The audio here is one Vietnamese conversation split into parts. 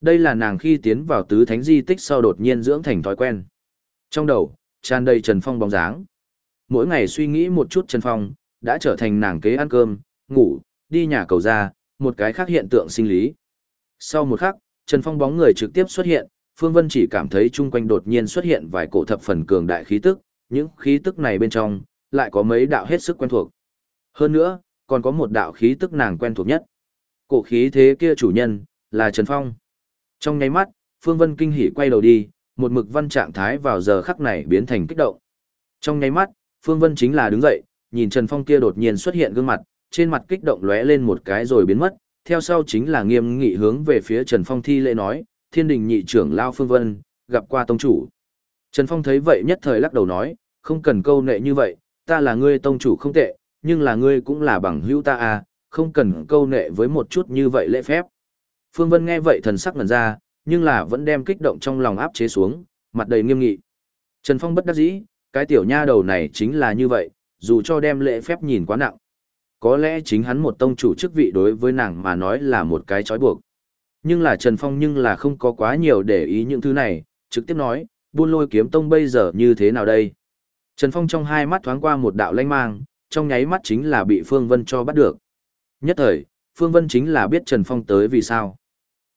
Đây là nàng khi tiến vào tứ thánh di tích sau đột nhiên dưỡng thành thói quen. Trong đầu, tràn đầy Trần Phong bóng dáng. Mỗi ngày suy nghĩ một chút Trần Phong, đã trở thành nàng kế ăn cơm, ngủ, đi nhà cầu ra, một cái khác hiện tượng sinh lý. Sau một khắc, Trần Phong bóng người trực tiếp xuất hiện, Phương Vân chỉ cảm thấy chung quanh đột nhiên xuất hiện vài cổ thập phần cường đại khí tức, những khí tức này bên trong, lại có mấy đạo hết sức quen thuộc. Hơn nữa, còn có một đạo khí tức nàng quen thuộc nhất. Cổ khí thế kia chủ nhân, là Trần Phong. Trong nháy mắt, Phương Vân kinh hỉ quay đầu đi, một mực văn trạng thái vào giờ khắc này biến thành kích động. Trong nháy mắt, Phương Vân chính là đứng dậy, nhìn Trần Phong kia đột nhiên xuất hiện gương mặt, trên mặt kích động lóe lên một cái rồi biến mất, theo sau chính là nghiêm nghị hướng về phía Trần Phong thi lễ nói, thiên đình nhị trưởng Lao Phương Vân, gặp qua tông chủ. Trần Phong thấy vậy nhất thời lắc đầu nói, không cần câu nệ như vậy, ta là ngươi tông chủ không tệ, nhưng là ngươi cũng là bằng hữu ta à, không cần câu nệ với một chút như vậy lễ phép. Phương Vân nghe vậy thần sắc ngẩn ra, nhưng là vẫn đem kích động trong lòng áp chế xuống, mặt đầy nghiêm nghị. Trần Phong bất đắc dĩ, cái tiểu nha đầu này chính là như vậy, dù cho đem lễ phép nhìn quá nặng. Có lẽ chính hắn một tông chủ chức vị đối với nàng mà nói là một cái trói buộc. Nhưng là Trần Phong nhưng là không có quá nhiều để ý những thứ này, trực tiếp nói, buôn lôi kiếm tông bây giờ như thế nào đây? Trần Phong trong hai mắt thoáng qua một đạo lanh mang, trong nháy mắt chính là bị Phương Vân cho bắt được. Nhất thời, Phương Vân chính là biết Trần Phong tới vì sao.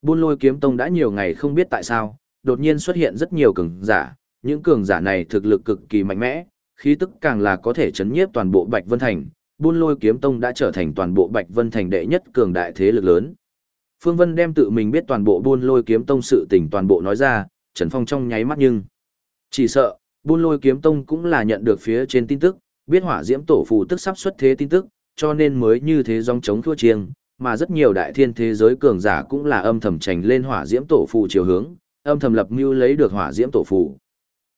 Buôn lôi kiếm tông đã nhiều ngày không biết tại sao, đột nhiên xuất hiện rất nhiều cường giả, những cường giả này thực lực cực kỳ mạnh mẽ, khí tức càng là có thể chấn nhiếp toàn bộ Bạch Vân Thành, buôn lôi kiếm tông đã trở thành toàn bộ Bạch Vân Thành đệ nhất cường đại thế lực lớn. Phương Vân đem tự mình biết toàn bộ buôn lôi kiếm tông sự tình toàn bộ nói ra, Trần Phong trong nháy mắt nhưng. Chỉ sợ, buôn lôi kiếm tông cũng là nhận được phía trên tin tức, biết hỏa diễm tổ phù tức sắp xuất thế tin tức, cho nên mới như thế dòng chống thua chiêng, mà rất nhiều đại thiên thế giới cường giả cũng là âm thầm trành lên hỏa diễm tổ phù chiều hướng, âm thầm lập mưu lấy được hỏa diễm tổ phù.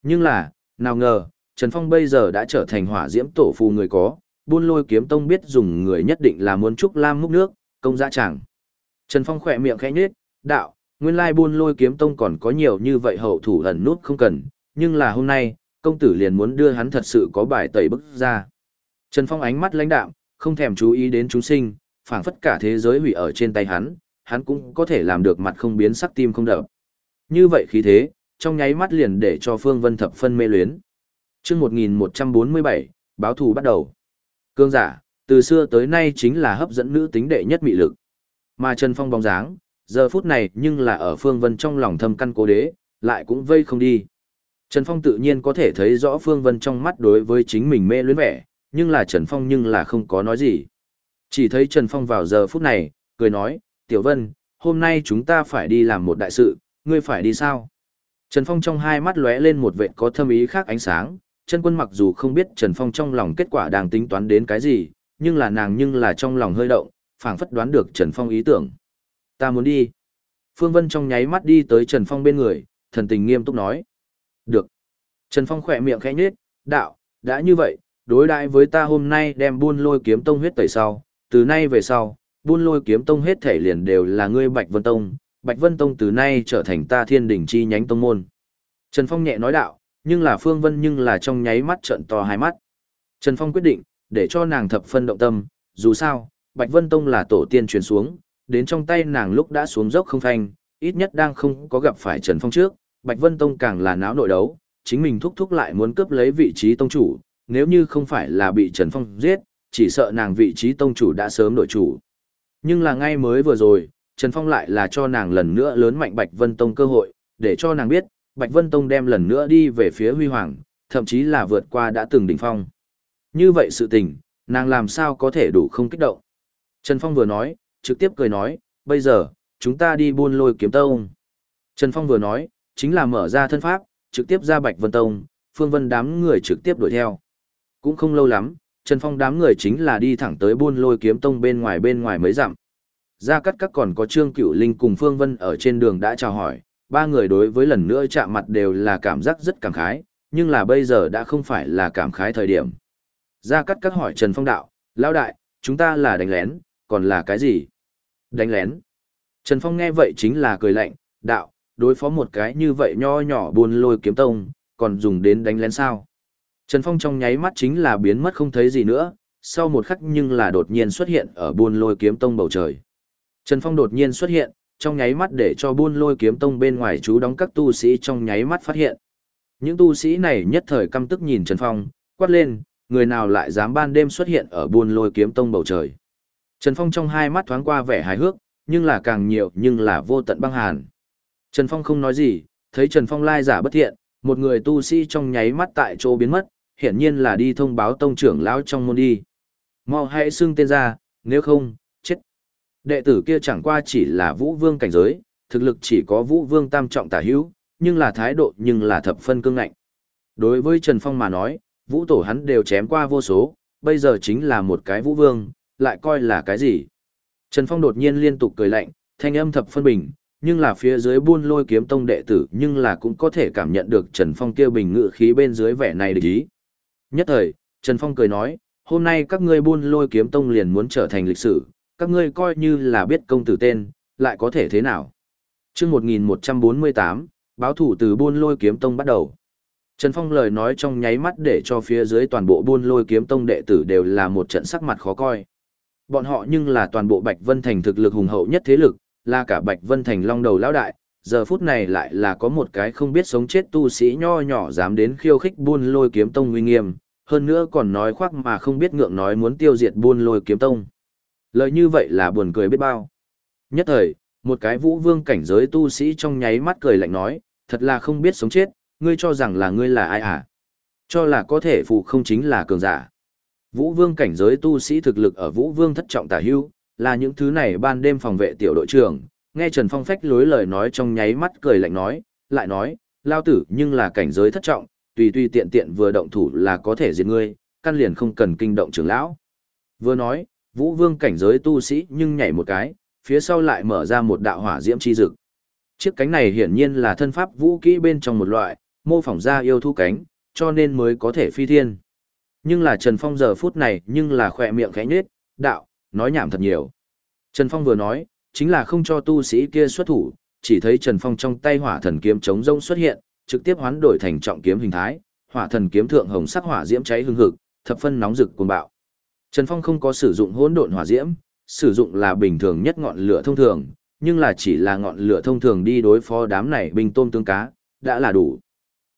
Nhưng là, nào ngờ, Trần Phong bây giờ đã trở thành hỏa diễm tổ phù người có, buôn lôi kiếm tông biết dùng người nhất định là muốn trúc lam múc nước, công dã chẳng. Trần Phong khỏe miệng khẽ nhếch, đạo, nguyên lai buôn lôi kiếm tông còn có nhiều như vậy hậu thủ ẩn nút không cần, nhưng là hôm nay, công tử liền muốn đưa hắn thật sự có bài tẩy bức ra. Trần Phong ánh mắt lãnh đạm, không thèm chú ý đến chúng sinh, phảng phất cả thế giới hủy ở trên tay hắn, hắn cũng có thể làm được mặt không biến sắc tim không đập. Như vậy khí thế, trong nháy mắt liền để cho Phương Vân thập phân mê luyến. Chương 1147, báo thù bắt đầu. Cương giả, từ xưa tới nay chính là hấp dẫn nữ tính đệ nhất mị lực. Mà Trần Phong bóng dáng, giờ phút này nhưng là ở Phương Vân trong lòng thâm căn cố đế, lại cũng vây không đi. Trần Phong tự nhiên có thể thấy rõ Phương Vân trong mắt đối với chính mình mê luyến vẻ, nhưng là Trần Phong nhưng là không có nói gì. Chỉ thấy Trần Phong vào giờ phút này, cười nói, Tiểu Vân, hôm nay chúng ta phải đi làm một đại sự, ngươi phải đi sao? Trần Phong trong hai mắt lóe lên một vệ có thâm ý khác ánh sáng, chân quân mặc dù không biết Trần Phong trong lòng kết quả đang tính toán đến cái gì, nhưng là nàng nhưng là trong lòng hơi động, phảng phất đoán được Trần Phong ý tưởng. Ta muốn đi. Phương Vân trong nháy mắt đi tới Trần Phong bên người, thần tình nghiêm túc nói. Được. Trần Phong khỏe miệng khẽ nhếch, đạo, đã như vậy, đối đại với ta hôm nay đem buôn lôi kiếm tông huyết tẩy sau, từ nay về sau, buôn lôi kiếm tông hết thể liền đều là ngươi Bạch Vân Tông, Bạch Vân Tông từ nay trở thành ta thiên đỉnh chi nhánh tông môn. Trần Phong nhẹ nói đạo, nhưng là Phương Vân nhưng là trong nháy mắt trợn to hai mắt. Trần Phong quyết định, để cho nàng thập phân động tâm, dù sao, Bạch Vân Tông là tổ tiên truyền xuống, đến trong tay nàng lúc đã xuống dốc không thanh, ít nhất đang không có gặp phải Trần Phong trước, Bạch Vân Tông càng là náo nội đấu, chính mình thúc thúc lại muốn cướp lấy vị trí tông chủ, nếu như không phải là bị Trần Phong giết, chỉ sợ nàng vị trí tông chủ đã sớm đổi chủ. Nhưng là ngay mới vừa rồi, Trần Phong lại là cho nàng lần nữa lớn mạnh Bạch Vân Tông cơ hội, để cho nàng biết, Bạch Vân Tông đem lần nữa đi về phía huy hoàng, thậm chí là vượt qua đã từng đỉnh phong. Như vậy sự tình, nàng làm sao có thể đủ không kích động. Trần Phong vừa nói, trực tiếp cười nói, bây giờ, chúng ta đi buôn lôi kiếm tông. Trần Phong vừa nói, chính là mở ra thân pháp, trực tiếp ra Bạch Vân Tông, Phương Vân đám người trực tiếp đuổi theo. Cũng không lâu lắm, Trần Phong đám người chính là đi thẳng tới buôn lôi kiếm tông bên ngoài bên ngoài mới dặm. Gia Cát các còn có Trương Cửu Linh cùng Phương Vân ở trên đường đã chào hỏi, ba người đối với lần nữa chạm mặt đều là cảm giác rất cảm khái, nhưng là bây giờ đã không phải là cảm khái thời điểm. Gia Cát các hỏi Trần Phong đạo, lão đại, chúng ta là đánh lén, còn là cái gì? Đánh lén. Trần Phong nghe vậy chính là cười lạnh, đạo, đối phó một cái như vậy nho nhỏ buôn lôi kiếm tông, còn dùng đến đánh lén sao? Trần Phong trong nháy mắt chính là biến mất không thấy gì nữa, sau một khắc nhưng là đột nhiên xuất hiện ở buôn lôi kiếm tông bầu trời. Trần Phong đột nhiên xuất hiện, trong nháy mắt để cho buôn lôi kiếm tông bên ngoài chú đóng các tu sĩ trong nháy mắt phát hiện. Những tu sĩ này nhất thời căm tức nhìn Trần Phong, quát lên, người nào lại dám ban đêm xuất hiện ở buôn lôi kiếm tông bầu trời. Trần Phong trong hai mắt thoáng qua vẻ hài hước, nhưng là càng nhiều nhưng là vô tận băng hàn. Trần Phong không nói gì, thấy Trần Phong lai giả bất thiện, một người tu sĩ trong nháy mắt tại chỗ biến mất, hiển nhiên là đi thông báo tông trưởng lão trong môn đi. Mau hãy xưng tên ra, nếu không, chết. Đệ tử kia chẳng qua chỉ là vũ vương cảnh giới, thực lực chỉ có vũ vương tam trọng tả hữu, nhưng là thái độ nhưng là thập phân cương ngạnh. Đối với Trần Phong mà nói, vũ tổ hắn đều chém qua vô số, bây giờ chính là một cái vũ vương, lại coi là cái gì. Trần Phong đột nhiên liên tục cười lạnh, thanh âm thập phân bình, nhưng là phía dưới buôn lôi kiếm tông đệ tử nhưng là cũng có thể cảm nhận được Trần Phong kia bình ngự khí bên dưới vẻ này địch ý. Nhất thời, Trần Phong cười nói, hôm nay các ngươi buôn lôi kiếm tông liền muốn trở thành lịch sử, các ngươi coi như là biết công tử tên, lại có thể thế nào. Trước 1148, báo thủ từ buôn lôi kiếm tông bắt đầu. Trần Phong lời nói trong nháy mắt để cho phía dưới toàn bộ buôn lôi kiếm tông đệ tử đều là một trận sắc mặt khó coi. Bọn họ nhưng là toàn bộ Bạch Vân Thành thực lực hùng hậu nhất thế lực, là cả Bạch Vân Thành long đầu lão đại, giờ phút này lại là có một cái không biết sống chết tu sĩ nho nhỏ dám đến khiêu khích buôn lôi kiếm tông uy nghiêm, hơn nữa còn nói khoác mà không biết ngượng nói muốn tiêu diệt buôn lôi kiếm tông. Lời như vậy là buồn cười biết bao. Nhất thời, một cái vũ vương cảnh giới tu sĩ trong nháy mắt cười lạnh nói, thật là không biết sống chết, ngươi cho rằng là ngươi là ai à? Cho là có thể phụ không chính là cường giả. Vũ vương cảnh giới tu sĩ thực lực ở vũ vương thất trọng tả hưu, là những thứ này ban đêm phòng vệ tiểu đội trưởng, nghe Trần Phong phách lối lời nói trong nháy mắt cười lạnh nói, lại nói, lao tử nhưng là cảnh giới thất trọng, tùy tùy tiện tiện vừa động thủ là có thể diệt ngươi, căn liền không cần kinh động trưởng lão. Vừa nói, vũ vương cảnh giới tu sĩ nhưng nhảy một cái, phía sau lại mở ra một đạo hỏa diễm chi dực. Chiếc cánh này hiển nhiên là thân pháp vũ kỹ bên trong một loại, mô phỏng ra yêu thú cánh, cho nên mới có thể phi thiên. Nhưng là Trần Phong giờ phút này nhưng là khỏe miệng khẽ nhết, đạo, nói nhảm thật nhiều. Trần Phong vừa nói, chính là không cho tu sĩ kia xuất thủ, chỉ thấy Trần Phong trong tay hỏa thần kiếm chống rông xuất hiện, trực tiếp hoán đổi thành trọng kiếm hình thái, hỏa thần kiếm thượng hồng sắc hỏa diễm cháy hừng hực, thập phân nóng rực cuồng bạo. Trần Phong không có sử dụng hỗn độn hỏa diễm, sử dụng là bình thường nhất ngọn lửa thông thường, nhưng là chỉ là ngọn lửa thông thường đi đối phó đám này binh tôm tương cá, đã là đủ.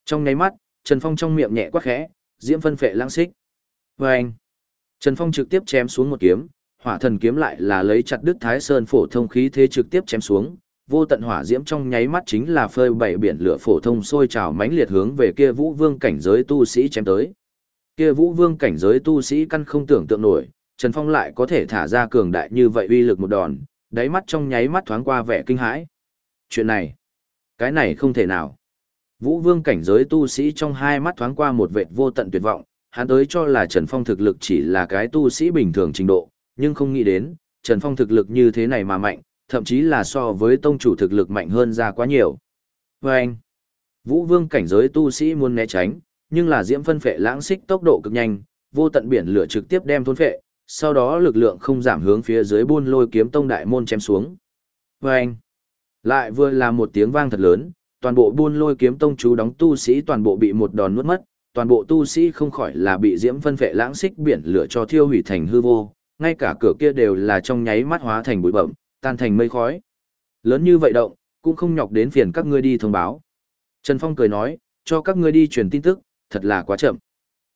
Trong nháy mắt, Trần Phong trong miệng nhẹ quát khẽ, diễm phân phệ lãng xích. Và anh, Trần Phong trực tiếp chém xuống một kiếm, hỏa thần kiếm lại là lấy chặt đứt Thái Sơn phổ thông khí thế trực tiếp chém xuống, vô tận hỏa diễm trong nháy mắt chính là phơi bảy biển lửa phổ thông sôi trào mãnh liệt hướng về kia Vũ Vương cảnh giới tu sĩ chém tới. Kia Vũ Vương cảnh giới tu sĩ căn không tưởng tượng nổi, Trần Phong lại có thể thả ra cường đại như vậy uy lực một đòn, đáy mắt trong nháy mắt thoáng qua vẻ kinh hãi. Chuyện này, cái này không thể nào. Vũ Vương cảnh giới tu sĩ trong hai mắt thoáng qua một vệt vô tận tuyệt vọng, hắn tới cho là Trần Phong thực lực chỉ là cái tu sĩ bình thường trình độ, nhưng không nghĩ đến, Trần Phong thực lực như thế này mà mạnh, thậm chí là so với tông chủ thực lực mạnh hơn ra quá nhiều. Và anh, Vũ Vương cảnh giới tu sĩ muốn né tránh, nhưng là diễm phân phệ lãng xích tốc độ cực nhanh, vô tận biển lửa trực tiếp đem thôn phệ, sau đó lực lượng không giảm hướng phía dưới buôn lôi kiếm tông đại môn chém xuống. Và anh, lại vừa là một tiếng vang thật lớn, toàn bộ buôn lôi kiếm tông chú đóng tu sĩ toàn bộ bị một đòn nuốt mất, toàn bộ tu sĩ không khỏi là bị diễm phân phệ lãng xích biển lửa cho thiêu hủy thành hư vô, ngay cả cửa kia đều là trong nháy mắt hóa thành bụi bậm, tan thành mây khói. Lớn như vậy động, cũng không nhọc đến phiền các ngươi đi thông báo. Trần Phong cười nói, cho các ngươi đi truyền tin tức, thật là quá chậm.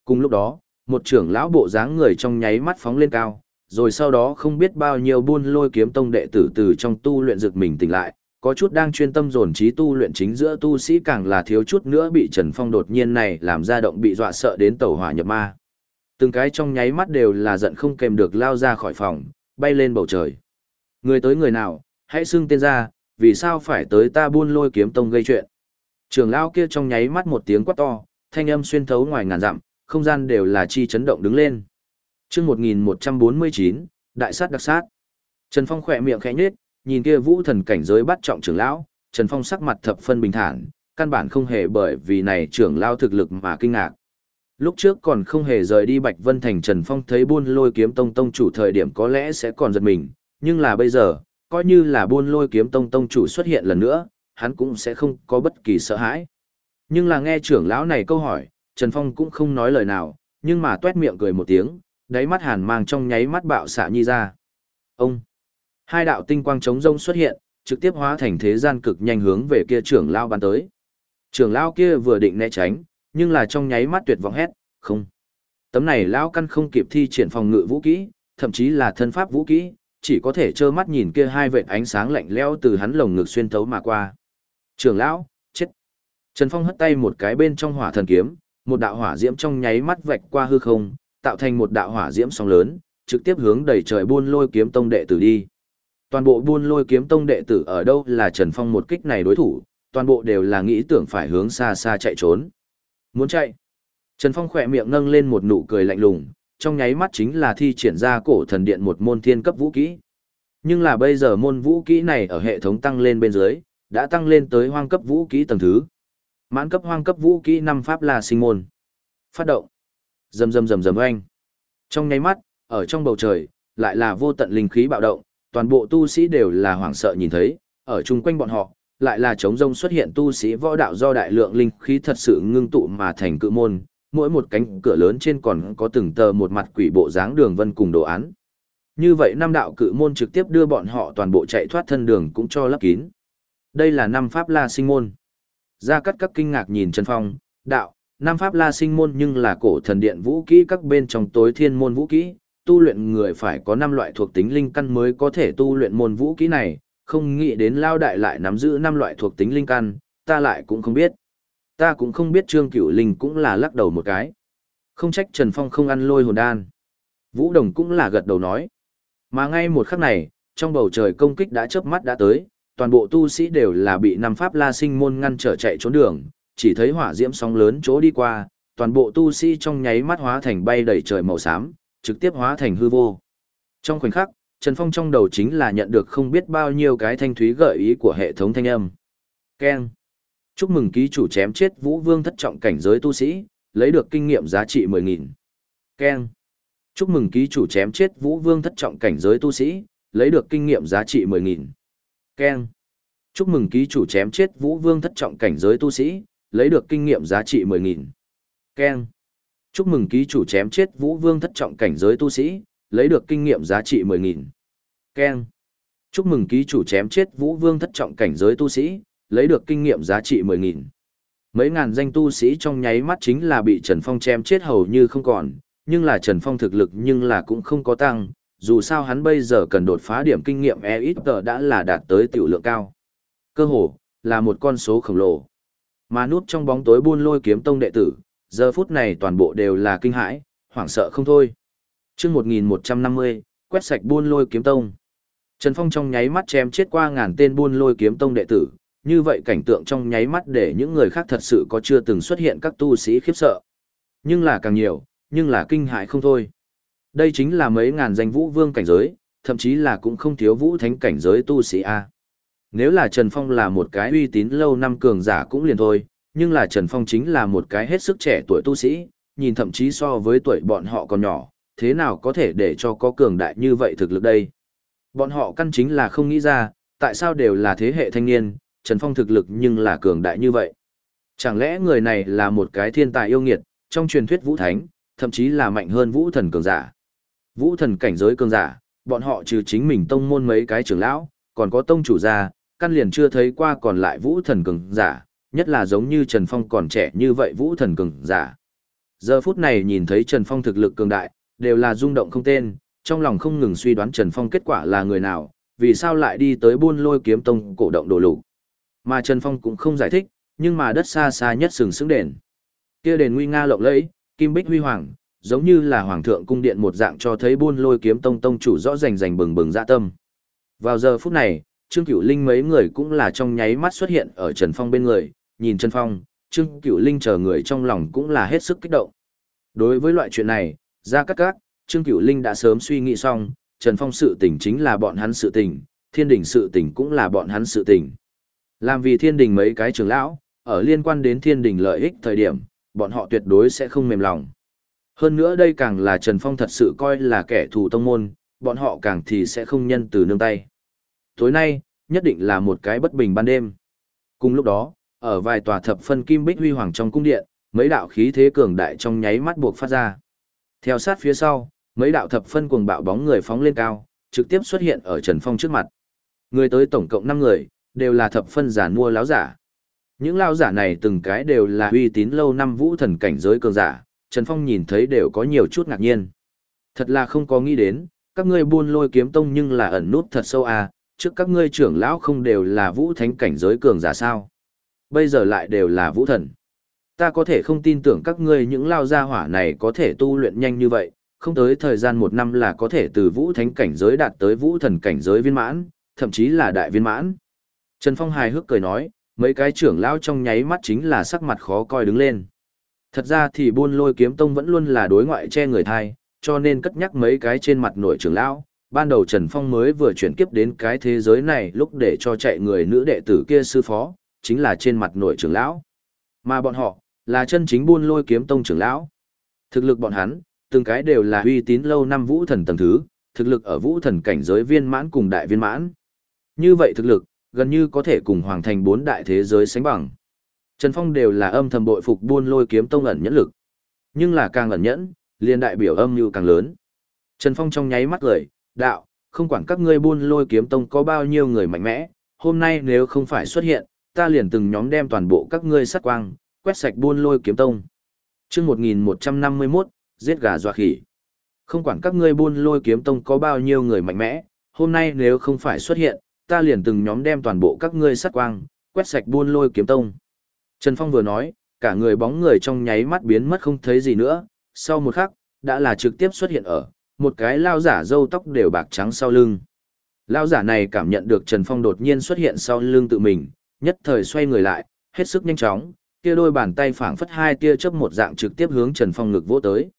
Cùng lúc đó, một trưởng lão bộ dáng người trong nháy mắt phóng lên cao, rồi sau đó không biết bao nhiêu buôn lôi kiếm tông đệ tử từ trong tu luyện rực mình tỉnh lại, có chút đang chuyên tâm dồn trí tu luyện chính giữa tu sĩ càng là thiếu chút nữa bị Trần Phong đột nhiên này làm ra động bị dọa sợ đến tẩu hỏa nhập ma. Từng cái trong nháy mắt đều là giận không kèm được lao ra khỏi phòng, bay lên bầu trời. Người tới người nào, hãy xưng tên ra, vì sao phải tới ta buôn lôi kiếm tông gây chuyện. Trường lao kia trong nháy mắt một tiếng quát to, thanh âm xuyên thấu ngoài ngàn dặm, không gian đều là chi chấn động đứng lên. chương 1149, đại sát đặc sát. Trần Phong khỏe miệng khẽ nhếch, nhìn kia vũ thần cảnh giới bắt trọng trưởng lão, Trần Phong sắc mặt thập phân bình thản, căn bản không hề bởi vì này trưởng lão thực lực mà kinh ngạc. Lúc trước còn không hề rời đi Bạch Vân Thành Trần Phong thấy buôn lôi kiếm tông tông chủ thời điểm có lẽ sẽ còn giật mình, nhưng là bây giờ, coi như là buôn lôi kiếm tông tông chủ xuất hiện lần nữa, hắn cũng sẽ không có bất kỳ sợ hãi. Nhưng là nghe trưởng lão này câu hỏi, Trần Phong cũng không nói lời nào, nhưng mà tuét miệng cười một tiếng, đáy mắt hàn mang trong nháy mắt bạo xạ nhi ra. Ông! Hai đạo tinh quang trống rông xuất hiện, trực tiếp hóa thành thế gian cực nhanh hướng về kia trưởng lão bắn tới. Trưởng lão kia vừa định né tránh, nhưng là trong nháy mắt tuyệt vọng hét, không. Tấm này lão căn không kịp thi triển phòng ngự vũ kỹ, thậm chí là thân pháp vũ kỹ, chỉ có thể trơ mắt nhìn kia hai vệt ánh sáng lạnh lẽo từ hắn lồng ngực xuyên thấu mà qua. Trưởng lão, chết. Trần Phong hất tay một cái bên trong hỏa thần kiếm, một đạo hỏa diễm trong nháy mắt vạch qua hư không, tạo thành một đạo hỏa diễm sóng lớn, trực tiếp hướng đầy trời buôn lôi kiếm tông đệ tử đi. Toàn bộ buôn lôi kiếm tông đệ tử ở đâu là Trần Phong một kích này đối thủ, toàn bộ đều là nghĩ tưởng phải hướng xa xa chạy trốn. Muốn chạy. Trần Phong khỏe miệng nâng lên một nụ cười lạnh lùng, trong nháy mắt chính là thi triển ra cổ thần điện một môn thiên cấp vũ kỹ. Nhưng là bây giờ môn vũ kỹ này ở hệ thống tăng lên bên dưới, đã tăng lên tới hoang cấp vũ kỹ tầng thứ. Mãn cấp hoang cấp vũ kỹ năm pháp là sinh môn. Phát động. Rầm rầm rầm rầm oanh. Trong nháy mắt, ở trong bầu trời, lại là vô tận linh khí bạo động, toàn bộ tu sĩ đều là hoảng sợ nhìn thấy, ở chung quanh bọn họ, lại là trống rông xuất hiện tu sĩ võ đạo do đại lượng linh khí thật sự ngưng tụ mà thành cự môn, mỗi một cánh cửa lớn trên còn có từng tờ một mặt quỷ bộ dáng đường vân cùng đồ án. Như vậy năm đạo cự môn trực tiếp đưa bọn họ toàn bộ chạy thoát thân đường cũng cho lấp kín. Đây là năm pháp la sinh môn. Gia Cát các kinh ngạc nhìn Trần Phong, đạo, năm pháp la sinh môn nhưng là cổ thần điện vũ kỹ các bên trong tối thiên môn vũ kỹ, tu luyện người phải có năm loại thuộc tính linh căn mới có thể tu luyện môn vũ kỹ này, không nghĩ đến lao đại lại nắm giữ năm loại thuộc tính linh căn, ta lại cũng không biết. Ta cũng không biết Trương Cửu Linh cũng là lắc đầu một cái. Không trách Trần Phong không ăn lôi hồn đan. Vũ Đồng cũng là gật đầu nói. Mà ngay một khắc này, trong bầu trời công kích đã chớp mắt đã tới, toàn bộ tu sĩ đều là bị năm pháp la sinh môn ngăn trở chạy trốn đường, chỉ thấy hỏa diễm sóng lớn chỗ đi qua, toàn bộ tu sĩ trong nháy mắt hóa thành bay đầy trời màu xám, trực tiếp hóa thành hư vô. Trong khoảnh khắc, Trần Phong trong đầu chính là nhận được không biết bao nhiêu cái thanh thúy gợi ý của hệ thống thanh âm. Keng. Chúc mừng ký chủ chém chết Vũ Vương thất trọng cảnh giới tu sĩ, lấy được kinh nghiệm giá trị 10.000. Keng. Chúc mừng ký chủ chém chết Vũ Vương thất trọng cảnh giới tu sĩ, lấy được kinh nghiệm giá trị 10.000. Keng. Chúc mừng ký chủ chém chết Vũ Vương thất trọng cảnh giới tu sĩ, lấy được kinh nghiệm giá trị 10.000. Keng. Chúc mừng ký chủ chém chết Vũ Vương thất trọng cảnh giới tu sĩ, lấy được kinh nghiệm giá trị 10.000. Keng. Chúc mừng ký chủ chém chết Vũ Vương thất trọng cảnh giới tu sĩ, lấy được kinh nghiệm giá trị 10.000. Mấy ngàn danh tu sĩ trong nháy mắt chính là bị Trần Phong chém chết hầu như không còn, nhưng là Trần Phong thực lực nhưng là cũng không có tăng, dù sao hắn bây giờ cần đột phá điểm kinh nghiệm e ít đã là đạt tới tiểu lượng cao. Cơ hồ, là một con số khổng lồ. Mà núp trong bóng tối buôn lôi kiếm tông đệ tử, giờ phút này toàn bộ đều là kinh hãi, hoảng sợ không thôi. Trước 1150, quét sạch buôn lôi kiếm tông. Trần Phong trong nháy mắt chém chết qua ngàn tên buôn lôi kiếm tông đệ tử, như vậy cảnh tượng trong nháy mắt để những người khác thật sự có chưa từng xuất hiện các tu sĩ khiếp sợ. Nhưng là càng nhiều, nhưng là kinh hại không thôi. Đây chính là mấy ngàn danh vũ vương cảnh giới, thậm chí là cũng không thiếu vũ thánh cảnh giới tu sĩ A. Nếu là Trần Phong là một cái uy tín lâu năm cường giả cũng liền thôi, nhưng là Trần Phong chính là một cái hết sức trẻ tuổi tu sĩ, nhìn thậm chí so với tuổi bọn họ còn nhỏ, thế nào có thể để cho có cường đại như vậy thực lực đây. Bọn họ căn chính là không nghĩ ra, tại sao đều là thế hệ thanh niên, Trần Phong thực lực nhưng là cường đại như vậy. Chẳng lẽ người này là một cái thiên tài yêu nghiệt, trong truyền thuyết vũ thánh, thậm chí là mạnh hơn vũ thần cường giả. Vũ thần cảnh giới cường giả, bọn họ trừ chính mình tông môn mấy cái trưởng lão, còn có tông chủ gia, căn liền chưa thấy qua còn lại vũ thần cường giả, nhất là giống như Trần Phong còn trẻ như vậy vũ thần cường giả. Giờ phút này nhìn thấy Trần Phong thực lực cường đại, đều là rung động không tên, trong lòng không ngừng suy đoán Trần Phong kết quả là người nào, vì sao lại đi tới buôn lôi kiếm tông cổ động đồ lục. Mà Trần Phong cũng không giải thích, nhưng mà đất xa xa nhất sừng sững đền. Kia đền nguy nga lộng lẫy, kim bích huy hoàng, giống như là hoàng thượng cung điện một dạng cho thấy buôn lôi kiếm tông tông chủ rõ rành rành bừng bừng dạ tâm. Vào giờ phút này, Trương Cửu Linh mấy người cũng là trong nháy mắt xuất hiện ở Trần Phong bên người, nhìn Trần Phong, Trương Cửu Linh chờ người trong lòng cũng là hết sức kích động. Đối với loại chuyện này, ra cắt các, Trương Cửu Linh đã sớm suy nghĩ xong, Trần Phong sự tình chính là bọn hắn sự tình, thiên đình sự tình cũng là bọn hắn sự tình. Làm vì thiên đình mấy cái trưởng lão, ở liên quan đến thiên đình lợi ích thời điểm, bọn họ tuyệt đối sẽ không mềm lòng. Hơn nữa đây càng là Trần Phong thật sự coi là kẻ thù tông môn, bọn họ càng thì sẽ không nhân từ nương tay. Tối nay, nhất định là một cái bất bình ban đêm. Cùng lúc đó, ở vài tòa thập phân kim bích huy hoàng trong cung điện, mấy đạo khí thế cường đại trong nháy mắt buộc phát ra. Theo sát phía sau, mấy đạo thập phân cuồng bạo bóng người phóng lên cao, trực tiếp xuất hiện ở Trần Phong trước mặt. Người tới tổng cộng 5 người, đều là thập phân giả mua láo giả. Những lao giả này từng cái đều là uy tín lâu năm vũ thần cảnh giới cường giả, Trần Phong nhìn thấy đều có nhiều chút ngạc nhiên. Thật là không có nghĩ đến, các ngươi buôn lôi kiếm tông nhưng là ẩn nút thật sâu à, trước các ngươi trưởng lão không đều là vũ thánh cảnh giới cường giả sao. Bây giờ lại đều là vũ thần. Ta có thể không tin tưởng các ngươi những lao gia hỏa này có thể tu luyện nhanh như vậy, không tới thời gian một năm là có thể từ vũ thánh cảnh giới đạt tới vũ thần cảnh giới viên mãn, thậm chí là đại viên mãn. Trần Phong hài hước cười nói, mấy cái trưởng lão trong nháy mắt chính là sắc mặt khó coi đứng lên. Thật ra thì buôn lôi kiếm tông vẫn luôn là đối ngoại che người thai, cho nên cất nhắc mấy cái trên mặt nội trưởng lão. Ban đầu Trần Phong mới vừa chuyển kiếp đến cái thế giới này lúc để cho chạy người nữ đệ tử kia sư phó, chính là trên mặt nội trưởng lão. Mà bọn họ, là chân chính buôn lôi kiếm tông trưởng lão. Thực lực bọn hắn, từng cái đều là uy tín lâu năm vũ thần tầng thứ, thực lực ở vũ thần cảnh giới viên mãn cùng đại viên mãn. Như vậy thực lực, gần như có thể cùng hoàng thành bốn đại thế giới sánh bằng. Trần Phong đều là âm thầm bội phục buôn lôi kiếm tông ẩn nhẫn lực. Nhưng là càng ẩn nhẫn, liền đại biểu âm như càng lớn. Trần Phong trong nháy mắt lời đạo, không quản các ngươi buôn lôi kiếm tông có bao nhiêu người mạnh mẽ, hôm nay nếu không phải xuất hiện, ta liền từng nhóm đem toàn bộ các ngươi sát quang, quét sạch buôn lôi kiếm tông. Trước 1151, giết gà dọa khỉ. Không quản các ngươi buôn lôi kiếm tông có bao nhiêu người mạnh mẽ, hôm nay nếu không phải xuất hiện, ta liền từng nhóm đem toàn bộ các ngươi sát quang, quét sạch buôn lôi kiếm tông. Trần Phong vừa nói, cả người bóng người trong nháy mắt biến mất không thấy gì nữa, sau một khắc, đã là trực tiếp xuất hiện ở, một cái lao giả râu tóc đều bạc trắng sau lưng. Lao giả này cảm nhận được Trần Phong đột nhiên xuất hiện sau lưng tự mình, nhất thời xoay người lại, hết sức nhanh chóng, kia đôi bàn tay phảng phất hai tia chớp một dạng trực tiếp hướng Trần Phong ngực vỗ tới.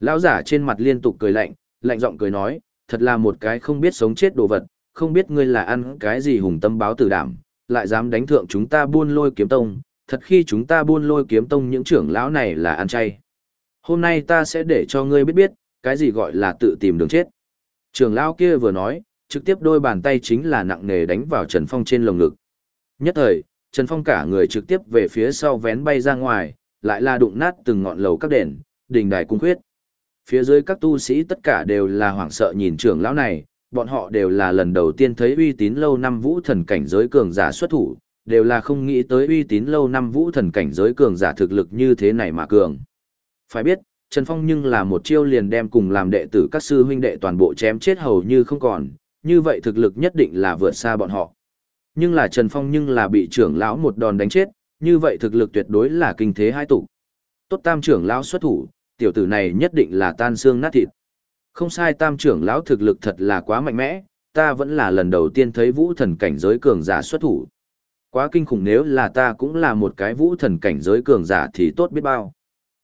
Lão giả trên mặt liên tục cười lạnh, lạnh giọng cười nói, thật là một cái không biết sống chết đồ vật, không biết ngươi là ăn cái gì hùng tâm báo tử đảm, lại dám đánh thượng chúng ta buôn lôi kiếm tông, thật khi chúng ta buôn lôi kiếm tông những trưởng lão này là ăn chay. Hôm nay ta sẽ để cho ngươi biết biết, cái gì gọi là tự tìm đường chết. Trưởng lão kia vừa nói, trực tiếp đôi bàn tay chính là nặng nề đánh vào Trần Phong trên lồng ngực. Nhất thời, Trần Phong cả người trực tiếp về phía sau vén bay ra ngoài, lại là đụng nát từng ngọn lầu các đền, đình đài cung khuyết. Phía dưới các tu sĩ tất cả đều là hoảng sợ nhìn trưởng lão này, bọn họ đều là lần đầu tiên thấy uy tín lâu năm vũ thần cảnh giới cường giả xuất thủ, đều là không nghĩ tới uy tín lâu năm vũ thần cảnh giới cường giả thực lực như thế này mà cường. Phải biết, Trần Phong nhưng là một chiêu liền đem cùng làm đệ tử các sư huynh đệ toàn bộ chém chết hầu như không còn, như vậy thực lực nhất định là vượt xa bọn họ. Nhưng là Trần Phong nhưng là bị trưởng lão một đòn đánh chết, như vậy thực lực tuyệt đối là kinh thế hai tụ. Tốt tam trưởng lão xuất thủ, tiểu tử này nhất định là tan xương nát thịt. Không sai tam trưởng lão thực lực thật là quá mạnh mẽ, ta vẫn là lần đầu tiên thấy vũ thần cảnh giới cường giả xuất thủ. Quá kinh khủng nếu là ta cũng là một cái vũ thần cảnh giới cường giả thì tốt biết bao.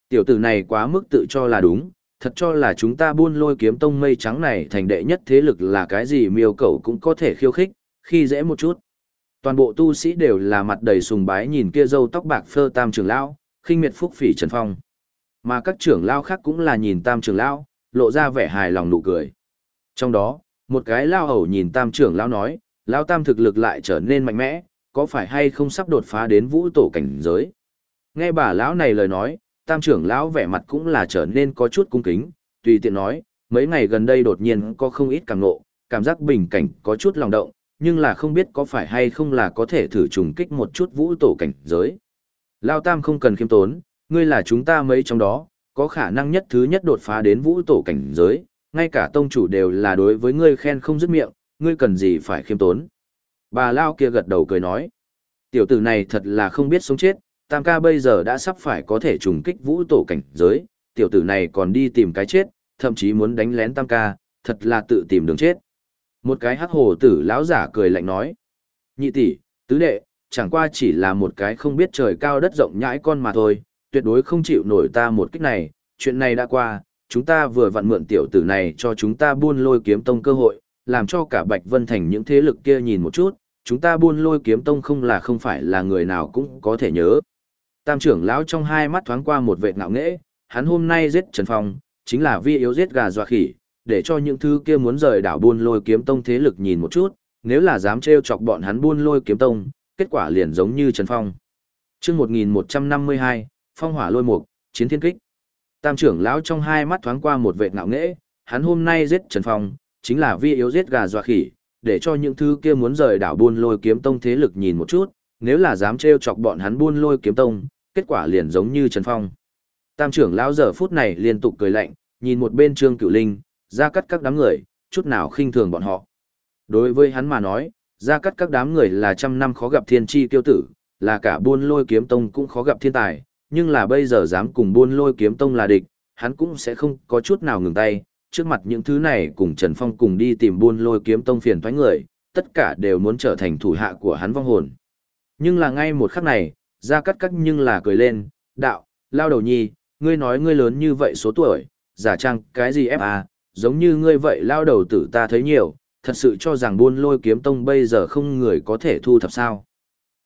Tiểu tử này quá mức tự cho là đúng, thật cho là chúng ta buôn lôi kiếm tông mây trắng này thành đệ nhất thế lực là cái gì miêu cầu cũng có thể khiêu khích, khi dễ một chút. Toàn bộ tu sĩ đều là mặt đầy sùng bái nhìn kia dâu tóc bạc phơ tam trưởng lão, khinh miệt phúc phỉ Trần Phong. Mà các trưởng lão khác cũng là nhìn tam trưởng lão, lộ ra vẻ hài lòng nụ cười. Trong đó, một cái lao hầu nhìn tam trưởng lão nói, lão tam thực lực lại trở nên mạnh mẽ, có phải hay không sắp đột phá đến vũ tổ cảnh giới. Nghe bà lão này lời nói, tam trưởng lão vẻ mặt cũng là trở nên có chút cung kính, tùy tiện nói, mấy ngày gần đây đột nhiên có không ít cảm ngộ, cảm giác bình cảnh có chút lòng động, nhưng là không biết có phải hay không là có thể thử trùng kích một chút vũ tổ cảnh giới. Lao Tam không cần khiêm tốn, ngươi là chúng ta mấy trong đó, có khả năng nhất thứ nhất đột phá đến vũ tổ cảnh giới, ngay cả tông chủ đều là đối với ngươi khen không dứt miệng, ngươi cần gì phải khiêm tốn. Bà Lao kia gật đầu cười nói, tiểu tử này thật là không biết sống chết, Tam ca bây giờ đã sắp phải có thể trùng kích vũ tổ cảnh giới, tiểu tử này còn đi tìm cái chết, thậm chí muốn đánh lén Tam ca, thật là tự tìm đường chết. Một cái hắc hồ tử lão giả cười lạnh nói. Nhị tỷ, tứ đệ, chẳng qua chỉ là một cái không biết trời cao đất rộng nhãi con mà thôi, tuyệt đối không chịu nổi ta một kích này, chuyện này đã qua, chúng ta vừa vặn mượn tiểu tử này cho chúng ta buôn lôi kiếm tông cơ hội, làm cho cả Bạch Vân Thành những thế lực kia nhìn một chút, chúng ta buôn lôi kiếm tông không là không phải là người nào cũng có thể nhớ. Tam trưởng lão trong hai mắt thoáng qua một vệt ngạo nghễ, hắn hôm nay giết Trần Phong, chính là vi yếu giết gà dọa khỉ, để cho những thứ kia muốn rời đảo buôn lôi kiếm tông thế lực nhìn một chút, nếu là dám trêu chọc bọn hắn buôn lôi kiếm tông, kết quả liền giống như Trần Phong. Chương 1152, Phong hỏa lôi mục, chiến thiên kích. Tam trưởng lão trong hai mắt thoáng qua một vệt ngạo nghễ, hắn hôm nay giết Trần Phong, chính là vi yếu giết gà dọa khỉ, để cho những thứ kia muốn rời đảo buôn lôi kiếm tông thế lực nhìn một chút, nếu là dám trêu chọc bọn hắn buôn lôi kiếm tông, kết quả liền giống như Trần Phong. Tam trưởng lão giờ phút này liên tục cười lạnh, nhìn một bên Trương Cửu Linh, ra cắt các đám người, chút nào khinh thường bọn họ. Đối với hắn mà nói, ra cắt các đám người là trăm năm khó gặp thiên chi tiêu tử, là cả buôn lôi kiếm tông cũng khó gặp thiên tài, nhưng là bây giờ dám cùng buôn lôi kiếm tông là địch, hắn cũng sẽ không có chút nào ngừng tay. Trước mặt những thứ này cùng Trần Phong cùng đi tìm buôn lôi kiếm tông phiền thoái người, tất cả đều muốn trở thành thủ hạ của hắn vong hồn. Nhưng là ngay một khắc này, ra cắt cắt nhưng là cười lên, đạo, lao đầu nhi, ngươi nói ngươi lớn như vậy số tuổi, giả trang cái gì ép à, giống như ngươi vậy lao đầu tử ta thấy nhiều, thật sự cho rằng buôn lôi kiếm tông bây giờ không người có thể thu thập sao.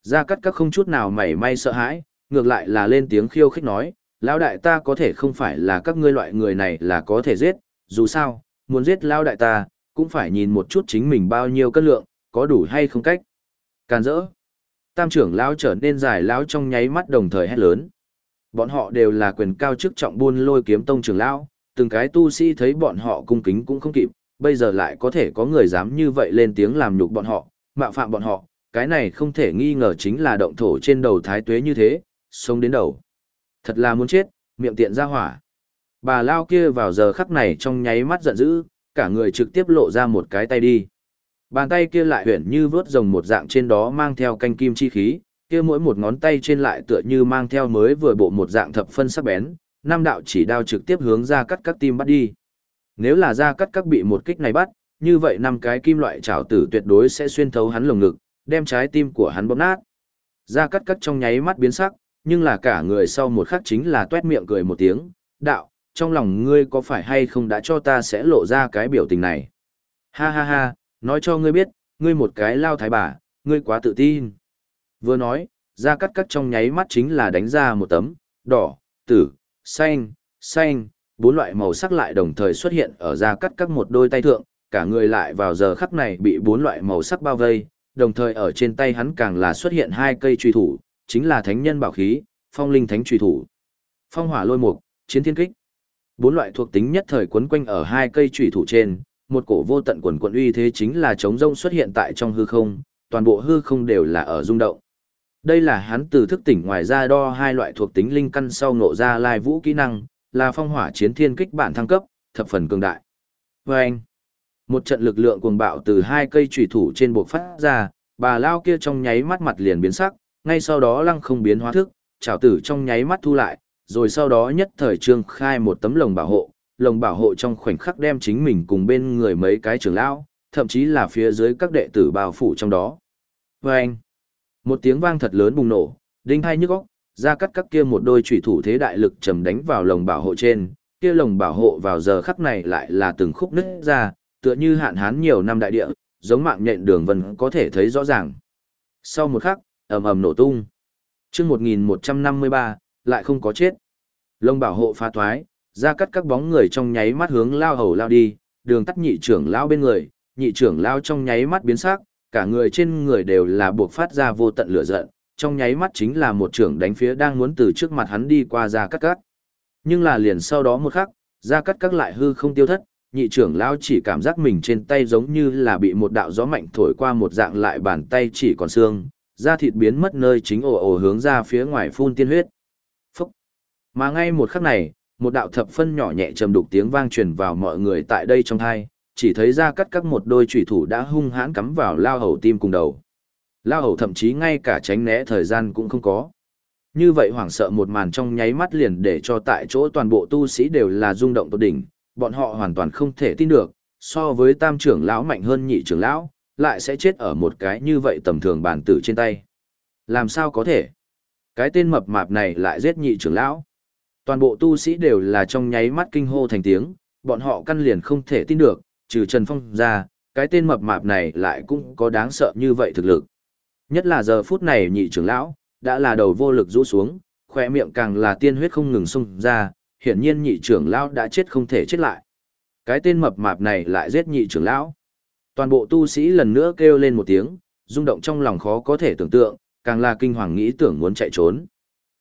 Gia Cát Các không chút nào mảy may sợ hãi, ngược lại là lên tiếng khiêu khích nói, lão đại ta có thể không phải là các ngươi loại người này là có thể giết, dù sao, muốn giết lão đại ta, cũng phải nhìn một chút chính mình bao nhiêu cân lượng, có đủ hay không cách. Càn rỡ. Tam trưởng lão trở nên dài lão trong nháy mắt đồng thời hét lớn. Bọn họ đều là quyền cao chức trọng buôn lôi kiếm tông trưởng lão, từng cái tu sĩ thấy bọn họ cung kính cũng không kịp, bây giờ lại có thể có người dám như vậy lên tiếng làm nhục bọn họ, mạo phạm bọn họ, cái này không thể nghi ngờ chính là động thổ trên đầu thái tuế như thế, sống đến đầu. Thật là muốn chết, miệng tiện ra hỏa. Bà lao kia vào giờ khắc này trong nháy mắt giận dữ, cả người trực tiếp lộ ra một cái tay đi. Bàn tay kia lại huyển như vớt rồng một dạng trên đó mang theo canh kim chi khí, kia mỗi một ngón tay trên lại tựa như mang theo mới vừa bộ một dạng thập phân sắc bén, năm đạo chỉ đao trực tiếp hướng ra cắt các tim bắt đi. Nếu là ra cắt các bị một kích này bắt, như vậy năm cái kim loại trảo tử tuyệt đối sẽ xuyên thấu hắn lồng ngực, đem trái tim của hắn bóp nát. Ra cắt cắt trong nháy mắt biến sắc, nhưng là cả người sau một khắc chính là tuét miệng cười một tiếng, đạo, trong lòng ngươi có phải hay không đã cho ta sẽ lộ ra cái biểu tình này. Ha ha ha, nói cho ngươi biết, ngươi một cái lao thái bà, ngươi quá tự tin. Vừa nói, ra cắt cắt trong nháy mắt chính là đánh ra một tấm, đỏ, tử, xanh, xanh, bốn loại màu sắc lại đồng thời xuất hiện ở ra cắt các một đôi tay thượng, cả người lại vào giờ khắc này bị bốn loại màu sắc bao vây, đồng thời ở trên tay hắn càng là xuất hiện hai cây truy thủ, chính là thánh nhân bảo khí, phong linh thánh truy thủ. Phong hỏa lôi mục, chiến thiên kích. Bốn loại thuộc tính nhất thời quấn quanh ở hai cây truy thủ trên, một cổ vô tận quần quần uy thế chính là chống rông xuất hiện tại trong hư không, toàn bộ hư không đều là ở rung động. Đây là hắn từ thức tỉnh ngoài ra đo hai loại thuộc tính linh căn sau ngộ ra lai vũ kỹ năng, là phong hỏa chiến thiên kích bản thăng cấp, thập phần cường đại. Và anh, một trận lực lượng cuồng bạo từ hai cây trùy thủ trên buộc phát ra, bà lao kia trong nháy mắt mặt liền biến sắc, ngay sau đó lăng không biến hóa thức, trảo tử trong nháy mắt thu lại, rồi sau đó nhất thời trương khai một tấm lồng bảo hộ, lồng bảo hộ trong khoảnh khắc đem chính mình cùng bên người mấy cái trưởng lão, thậm chí là phía dưới các đệ tử bao phủ trong đó. Và anh, một tiếng vang thật lớn bùng nổ, đinh hai nhức óc, ra cắt các kia một đôi chủy thủ thế đại lực trầm đánh vào lồng bảo hộ trên, kia lồng bảo hộ vào giờ khắc này lại là từng khúc nứt ra, tựa như hạn hán nhiều năm đại địa, giống mạng nhện đường vân có thể thấy rõ ràng. Sau một khắc, ầm ầm nổ tung. Chương 1153, lại không có chết. Lông bảo hộ phá thoái, ra cắt các bóng người trong nháy mắt hướng lao hầu lao đi, đường tắt nhị trưởng lao bên người, nhị trưởng lao trong nháy mắt biến sắc, cả người trên người đều là buộc phát ra vô tận lửa giận, trong nháy mắt chính là một trưởng đánh phía đang muốn từ trước mặt hắn đi qua ra cắt cắt. Nhưng là liền sau đó một khắc, ra cắt cắt lại hư không tiêu thất, nhị trưởng lao chỉ cảm giác mình trên tay giống như là bị một đạo gió mạnh thổi qua một dạng lại bàn tay chỉ còn xương, da thịt biến mất nơi chính ồ ồ hướng ra phía ngoài phun tiên huyết. Phúc! Mà ngay một khắc này, một đạo thập phân nhỏ nhẹ trầm đục tiếng vang truyền vào mọi người tại đây trong thai, chỉ thấy ra cắt các một đôi chủy thủ đã hung hãn cắm vào lao hầu tim cùng đầu. Lao hầu thậm chí ngay cả tránh né thời gian cũng không có. Như vậy hoảng sợ một màn trong nháy mắt liền để cho tại chỗ toàn bộ tu sĩ đều là rung động tột đỉnh, bọn họ hoàn toàn không thể tin được, so với tam trưởng lão mạnh hơn nhị trưởng lão, lại sẽ chết ở một cái như vậy tầm thường bản tử trên tay. Làm sao có thể? Cái tên mập mạp này lại giết nhị trưởng lão. Toàn bộ tu sĩ đều là trong nháy mắt kinh hô thành tiếng, bọn họ căn liền không thể tin được, trừ Trần Phong ra, cái tên mập mạp này lại cũng có đáng sợ như vậy thực lực. Nhất là giờ phút này nhị trưởng lão, đã là đầu vô lực rũ xuống, khỏe miệng càng là tiên huyết không ngừng xung ra, hiển nhiên nhị trưởng lão đã chết không thể chết lại. Cái tên mập mạp này lại giết nhị trưởng lão. Toàn bộ tu sĩ lần nữa kêu lên một tiếng, rung động trong lòng khó có thể tưởng tượng, càng là kinh hoàng nghĩ tưởng muốn chạy trốn.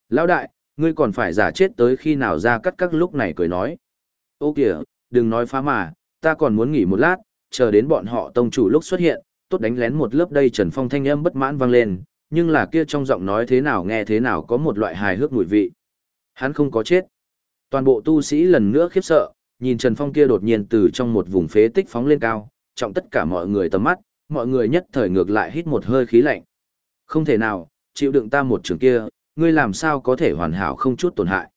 Lão đại, ngươi còn phải giả chết tới khi nào ra cắt các lúc này cười nói. Ô kìa, đừng nói phá mà, ta còn muốn nghỉ một lát, chờ đến bọn họ tông chủ lúc xuất hiện, tốt đánh lén một lớp đây Trần Phong thanh âm bất mãn vang lên, nhưng là kia trong giọng nói thế nào nghe thế nào có một loại hài hước mùi vị. Hắn không có chết. Toàn bộ tu sĩ lần nữa khiếp sợ, nhìn Trần Phong kia đột nhiên từ trong một vùng phế tích phóng lên cao, trọng tất cả mọi người tầm mắt, mọi người nhất thời ngược lại hít một hơi khí lạnh. Không thể nào, chịu đựng ta một trường kia, ngươi làm sao có thể hoàn hảo không chút tổn hại.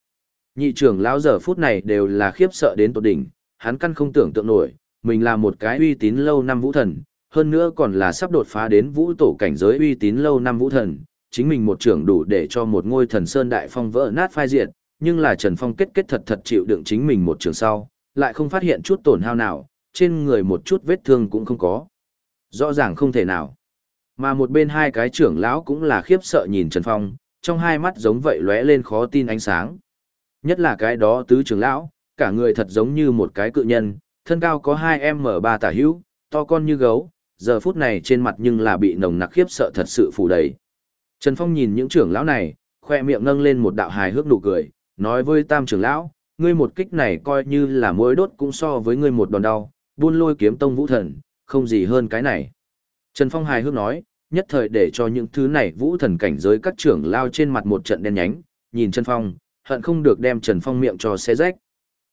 Nhị trưởng lão giờ phút này đều là khiếp sợ đến tột đỉnh, hắn căn không tưởng tượng nổi, mình là một cái uy tín lâu năm vũ thần, hơn nữa còn là sắp đột phá đến vũ tổ cảnh giới uy tín lâu năm vũ thần, chính mình một trưởng đủ để cho một ngôi thần sơn đại phong vỡ nát phai diệt, nhưng là Trần Phong kết kết thật thật chịu đựng chính mình một trường sau, lại không phát hiện chút tổn hao nào, trên người một chút vết thương cũng không có. Rõ ràng không thể nào. Mà một bên hai cái trưởng lão cũng là khiếp sợ nhìn Trần Phong, trong hai mắt giống vậy lóe lên khó tin ánh sáng. Nhất là cái đó tứ trưởng lão, cả người thật giống như một cái cự nhân, thân cao có 2M3 tả hữu, to con như gấu, giờ phút này trên mặt nhưng là bị nồng nặc khiếp sợ thật sự phủ đầy. Trần Phong nhìn những trưởng lão này, khoe miệng nâng lên một đạo hài hước nụ cười, nói với tam trưởng lão, ngươi một kích này coi như là mối đốt cũng so với ngươi một đòn đau, buôn lôi kiếm tông vũ thần, không gì hơn cái này. Trần Phong hài hước nói, nhất thời để cho những thứ này vũ thần cảnh giới các trưởng lao trên mặt một trận đen nhánh, nhìn Trần Phong, hận không được đem Trần Phong miệng cho xé rách.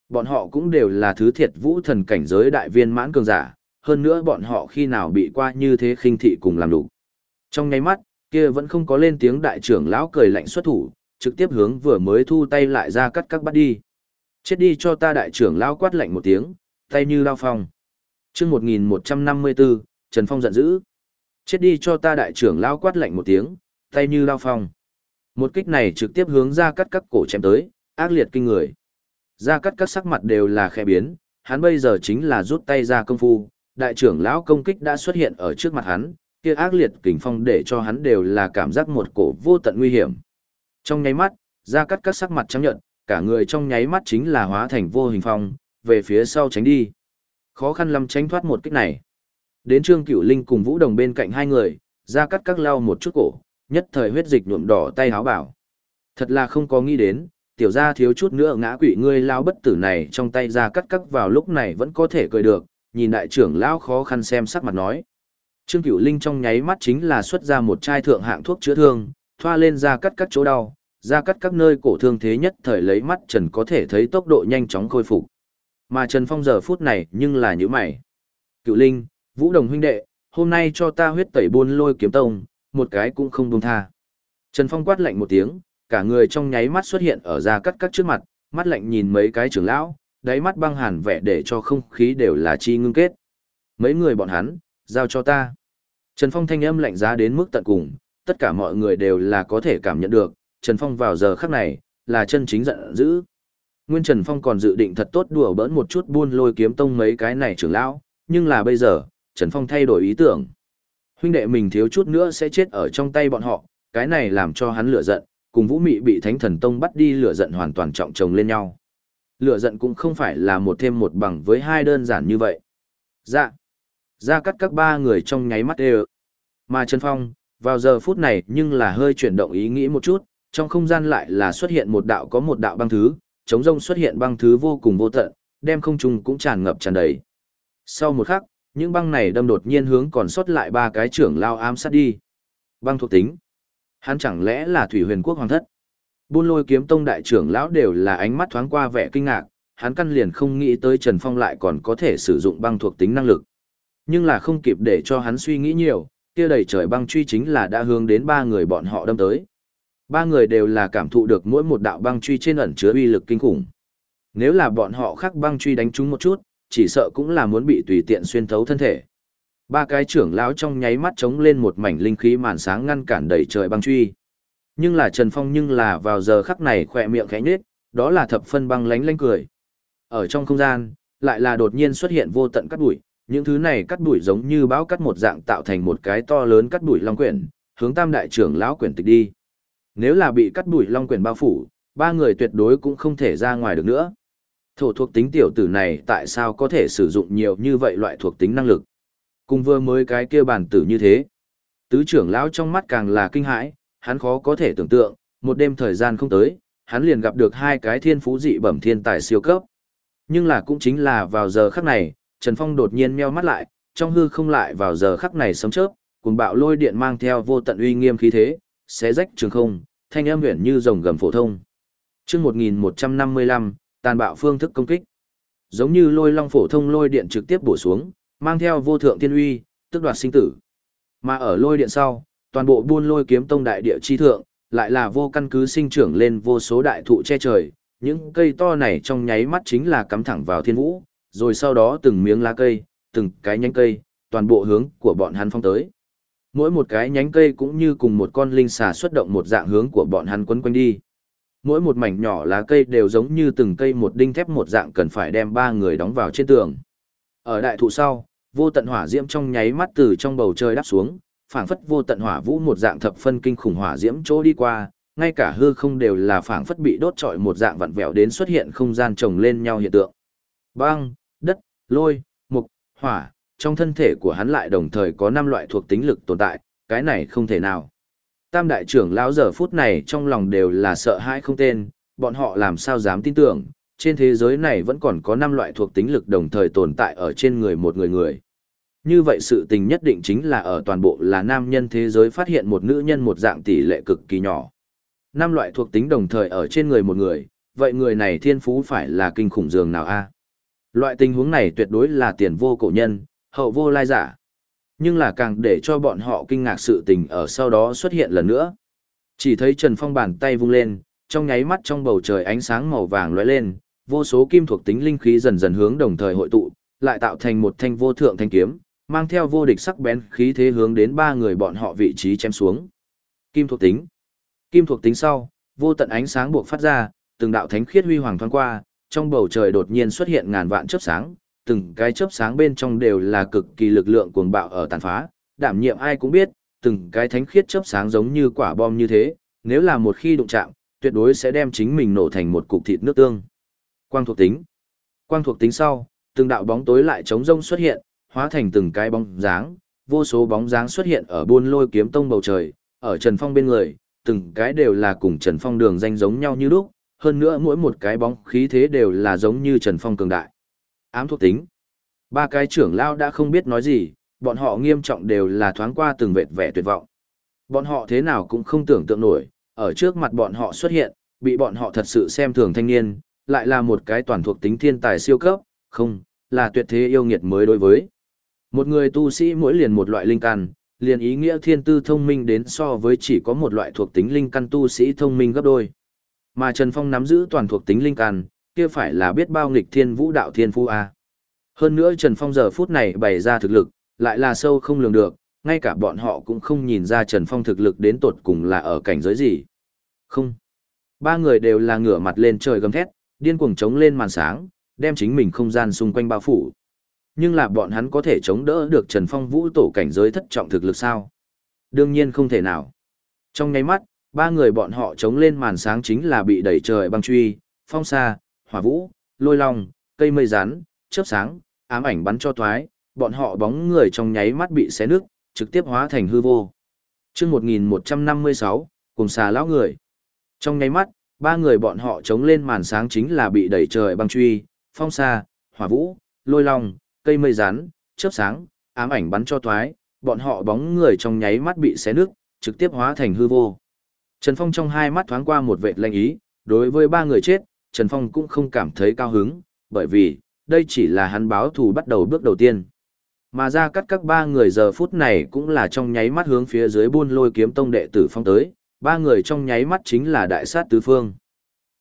Bọn họ cũng đều là thứ thiệt vũ thần cảnh giới đại viên mãn cường giả, hơn nữa bọn họ khi nào bị qua như thế khinh thị cùng làm đủ. Trong nháy mắt, kia vẫn không có lên tiếng đại trưởng lão cười lạnh xuất thủ, trực tiếp hướng vừa mới thu tay lại ra cắt các bắt đi. Chết đi cho ta đại trưởng lão quát lạnh một tiếng, tay như lao phong. Chương 1154, Trần Phong giận dữ. Chết đi cho ta đại trưởng lao quát lạnh một tiếng, tay như lao phong. Một kích này trực tiếp hướng ra cắt các cổ chém tới, ác liệt kinh người. Ra cắt các sắc mặt đều là khẽ biến, hắn bây giờ chính là rút tay ra công phu, đại trưởng lão công kích đã xuất hiện ở trước mặt hắn, kia ác liệt kình phong để cho hắn đều là cảm giác một cổ vô tận nguy hiểm. Trong nháy mắt, ra cắt các sắc mặt trắng nhận, cả người trong nháy mắt chính là hóa thành vô hình phong, về phía sau tránh đi. Khó khăn lắm tránh thoát một kích này. Đến Trương Cửu Linh cùng Vũ Đồng bên cạnh hai người, ra cắt các lau một chút cổ, nhất thời huyết dịch nhuộm đỏ tay háo bảo. Thật là không có nghĩ đến, tiểu gia thiếu chút nữa ngã quỵ ngươi lao bất tử này trong tay ra cắt cắt vào lúc này vẫn có thể cười được, nhìn đại trưởng lão khó khăn xem sắc mặt nói. Trương Cửu Linh trong nháy mắt chính là xuất ra một chai thượng hạng thuốc chữa thương, thoa lên ra cắt các chỗ đau, ra cắt các nơi cổ thương thế nhất thời lấy mắt Trần có thể thấy tốc độ nhanh chóng khôi phục. Mà Trần Phong giờ phút này nhưng là như mày. Cựu Linh, Vũ Đồng huynh đệ, hôm nay cho ta huyết tẩy buôn lôi kiếm tông, một cái cũng không buông tha. Trần Phong quát lạnh một tiếng, cả người trong nháy mắt xuất hiện ở ra cắt cắt trước mặt, mắt lạnh nhìn mấy cái trưởng lão, đáy mắt băng hàn vẻ để cho không khí đều là chi ngưng kết. Mấy người bọn hắn, giao cho ta. Trần Phong thanh âm lạnh giá đến mức tận cùng, tất cả mọi người đều là có thể cảm nhận được, Trần Phong vào giờ khắc này, là chân chính giận dữ. Nguyên Trần Phong còn dự định thật tốt đùa bỡn một chút buôn lôi kiếm tông mấy cái này trưởng lão, nhưng là bây giờ, Trần Phong thay đổi ý tưởng. Huynh đệ mình thiếu chút nữa sẽ chết ở trong tay bọn họ, cái này làm cho hắn lửa giận, cùng Vũ Mị bị Thánh Thần Tông bắt đi lửa giận hoàn toàn trọng chồng lên nhau. Lửa giận cũng không phải là một thêm một bằng với hai đơn giản như vậy. Dạ. Ra cắt các ba người trong nháy mắt đều. Mà Trần Phong, vào giờ phút này nhưng là hơi chuyển động ý nghĩ một chút, trong không gian lại là xuất hiện một đạo có một đạo băng thứ, chống rông xuất hiện băng thứ vô cùng vô tận, đem không trung cũng tràn ngập tràn đầy. Sau một khắc, những băng này đâm đột nhiên hướng còn sót lại ba cái trưởng lao ám sát đi. Băng thuộc tính. Hắn chẳng lẽ là Thủy Huyền Quốc hoàng thất? Buôn lôi kiếm tông đại trưởng lão đều là ánh mắt thoáng qua vẻ kinh ngạc, hắn căn liền không nghĩ tới Trần Phong lại còn có thể sử dụng băng thuộc tính năng lực. Nhưng là không kịp để cho hắn suy nghĩ nhiều, kia đầy trời băng truy chính là đã hướng đến ba người bọn họ đâm tới. Ba người đều là cảm thụ được mỗi một đạo băng truy trên ẩn chứa uy lực kinh khủng. Nếu là bọn họ khác băng truy đánh chúng một chút, chỉ sợ cũng là muốn bị tùy tiện xuyên thấu thân thể. Ba cái trưởng lão trong nháy mắt chống lên một mảnh linh khí màn sáng ngăn cản đầy trời băng truy. Nhưng là Trần Phong nhưng là vào giờ khắc này khỏe miệng khẽ nhếch, đó là thập phân băng lánh lánh cười. Ở trong không gian, lại là đột nhiên xuất hiện vô tận cắt bụi, những thứ này cắt bụi giống như bão cắt một dạng tạo thành một cái to lớn cắt bụi long quyển, hướng tam đại trưởng lão quyển tịch đi. Nếu là bị cắt đuổi long quyển bao phủ, ba người tuyệt đối cũng không thể ra ngoài được nữa. Thổ thuộc tính tiểu tử này tại sao có thể sử dụng nhiều như vậy loại thuộc tính năng lực? Cùng vừa mới cái kia bản tử như thế. Tứ trưởng lão trong mắt càng là kinh hãi, hắn khó có thể tưởng tượng, một đêm thời gian không tới, hắn liền gặp được hai cái thiên phú dị bẩm thiên tài siêu cấp. Nhưng là cũng chính là vào giờ khắc này, Trần Phong đột nhiên meo mắt lại, trong hư không lại vào giờ khắc này sấm chớp, cuồng bạo lôi điện mang theo vô tận uy nghiêm khí thế, xé rách trường không, thanh âm huyền như rồng gầm phổ thông. Chương 1155, tàn bạo phương thức công kích. Giống như lôi long phổ thông lôi điện trực tiếp bổ xuống, mang theo vô thượng thiên uy, tức đoạt sinh tử. Mà ở lôi điện sau, toàn bộ buôn lôi kiếm tông đại địa chi thượng, lại là vô căn cứ sinh trưởng lên vô số đại thụ che trời, những cây to này trong nháy mắt chính là cắm thẳng vào thiên vũ, rồi sau đó từng miếng lá cây, từng cái nhánh cây, toàn bộ hướng của bọn hắn phong tới. Mỗi một cái nhánh cây cũng như cùng một con linh xà xuất động một dạng hướng của bọn hắn quấn quanh đi. Mỗi một mảnh nhỏ lá cây đều giống như từng cây một đinh thép một dạng cần phải đem ba người đóng vào trên tường. Ở đại thụ sau, vô tận hỏa diễm trong nháy mắt từ trong bầu trời đáp xuống, phảng phất vô tận hỏa vũ một dạng thập phân kinh khủng hỏa diễm chỗ đi qua, ngay cả hư không đều là phảng phất bị đốt trọi một dạng vặn vẹo đến xuất hiện không gian chồng lên nhau hiện tượng. Băng, đất, lôi, mục, hỏa, trong thân thể của hắn lại đồng thời có năm loại thuộc tính lực tồn tại, cái này không thể nào. Tam đại trưởng lão giờ phút này trong lòng đều là sợ hãi không tên, bọn họ làm sao dám tin tưởng, trên thế giới này vẫn còn có năm loại thuộc tính lực đồng thời tồn tại ở trên người một người người. Như vậy sự tình nhất định chính là ở toàn bộ là nam nhân thế giới phát hiện một nữ nhân một dạng tỷ lệ cực kỳ nhỏ. Năm loại thuộc tính đồng thời ở trên người một người, vậy người này thiên phú phải là kinh khủng dường nào a? Loại tình huống này tuyệt đối là tiền vô cổ nhân, hậu vô lai giả. Nhưng là càng để cho bọn họ kinh ngạc sự tình ở sau đó xuất hiện lần nữa. Chỉ thấy Trần Phong bàn tay vung lên, trong nháy mắt trong bầu trời ánh sáng màu vàng lóe lên, vô số kim thuộc tính linh khí dần dần hướng đồng thời hội tụ, lại tạo thành một thanh vô thượng thanh kiếm, mang theo vô địch sắc bén khí thế hướng đến ba người bọn họ vị trí chém xuống. Kim thuộc tính. Kim thuộc tính sau, vô tận ánh sáng buộc phát ra, từng đạo thánh khiết huy hoàng thoáng qua, trong bầu trời đột nhiên xuất hiện ngàn vạn chớp sáng, từng cái chớp sáng bên trong đều là cực kỳ lực lượng cuồng bạo ở tàn phá, đảm nhiệm ai cũng biết, từng cái thánh khiết chớp sáng giống như quả bom như thế, nếu là một khi đụng chạm, tuyệt đối sẽ đem chính mình nổ thành một cục thịt nước tương. Quang thuộc tính. Quang thuộc tính sau, từng đạo bóng tối lại chống rông xuất hiện, hóa thành từng cái bóng dáng, vô số bóng dáng xuất hiện ở buôn lôi kiếm tông bầu trời, ở Trần Phong bên người, từng cái đều là cùng Trần Phong đường danh giống nhau như lúc, hơn nữa mỗi một cái bóng khí thế đều là giống như Trần Phong cường đại. Ám thuộc tính. Ba cái trưởng lao đã không biết nói gì, bọn họ nghiêm trọng đều là thoáng qua từng vệt vẻ tuyệt vọng. Bọn họ thế nào cũng không tưởng tượng nổi, ở trước mặt bọn họ xuất hiện, bị bọn họ thật sự xem thường thanh niên, lại là một cái toàn thuộc tính thiên tài siêu cấp, không, là tuyệt thế yêu nghiệt mới đối với. Một người tu sĩ mỗi liền một loại linh căn, liền ý nghĩa thiên tư thông minh đến so với chỉ có một loại thuộc tính linh căn tu sĩ thông minh gấp đôi. Mà Trần Phong nắm giữ toàn thuộc tính linh căn, kia phải là biết bao nghịch thiên vũ đạo thiên phu a. Hơn nữa Trần Phong giờ phút này bày ra thực lực, lại là sâu không lường được, ngay cả bọn họ cũng không nhìn ra Trần Phong thực lực đến tột cùng là ở cảnh giới gì. Không. Ba người đều là ngửa mặt lên trời gầm thét, điên cuồng chống lên màn sáng, đem chính mình không gian xung quanh bao phủ. Nhưng là bọn hắn có thể chống đỡ được Trần Phong vũ tổ cảnh giới thất trọng thực lực sao? Đương nhiên không thể nào. Trong nháy mắt, ba người bọn họ chống lên màn sáng chính là bị đẩy trời băng truy, phong xa, hỏa vũ, lôi long, cây mây rán, chớp sáng, ám ảnh bắn cho thoái, bọn họ bóng người trong nháy mắt bị xé nước, trực tiếp hóa thành hư vô. Chương 1156, cùng xà lão người. Trong nháy mắt, ba người bọn họ chống lên màn sáng chính là bị đẩy trời băng truy, phong xa, hỏa vũ, lôi long, cây mây rán, chớp sáng, ám ảnh bắn cho thoái, bọn họ bóng người trong nháy mắt bị xé nước, trực tiếp hóa thành hư vô. Trần Phong trong hai mắt thoáng qua một vệt lanh ý, đối với ba người chết, Trần Phong cũng không cảm thấy cao hứng, bởi vì, đây chỉ là hắn báo thù bắt đầu bước đầu tiên. Mà ra cắt các ba người giờ phút này cũng là trong nháy mắt hướng phía dưới buôn lôi kiếm tông đệ tử phong tới, ba người trong nháy mắt chính là đại sát tứ phương.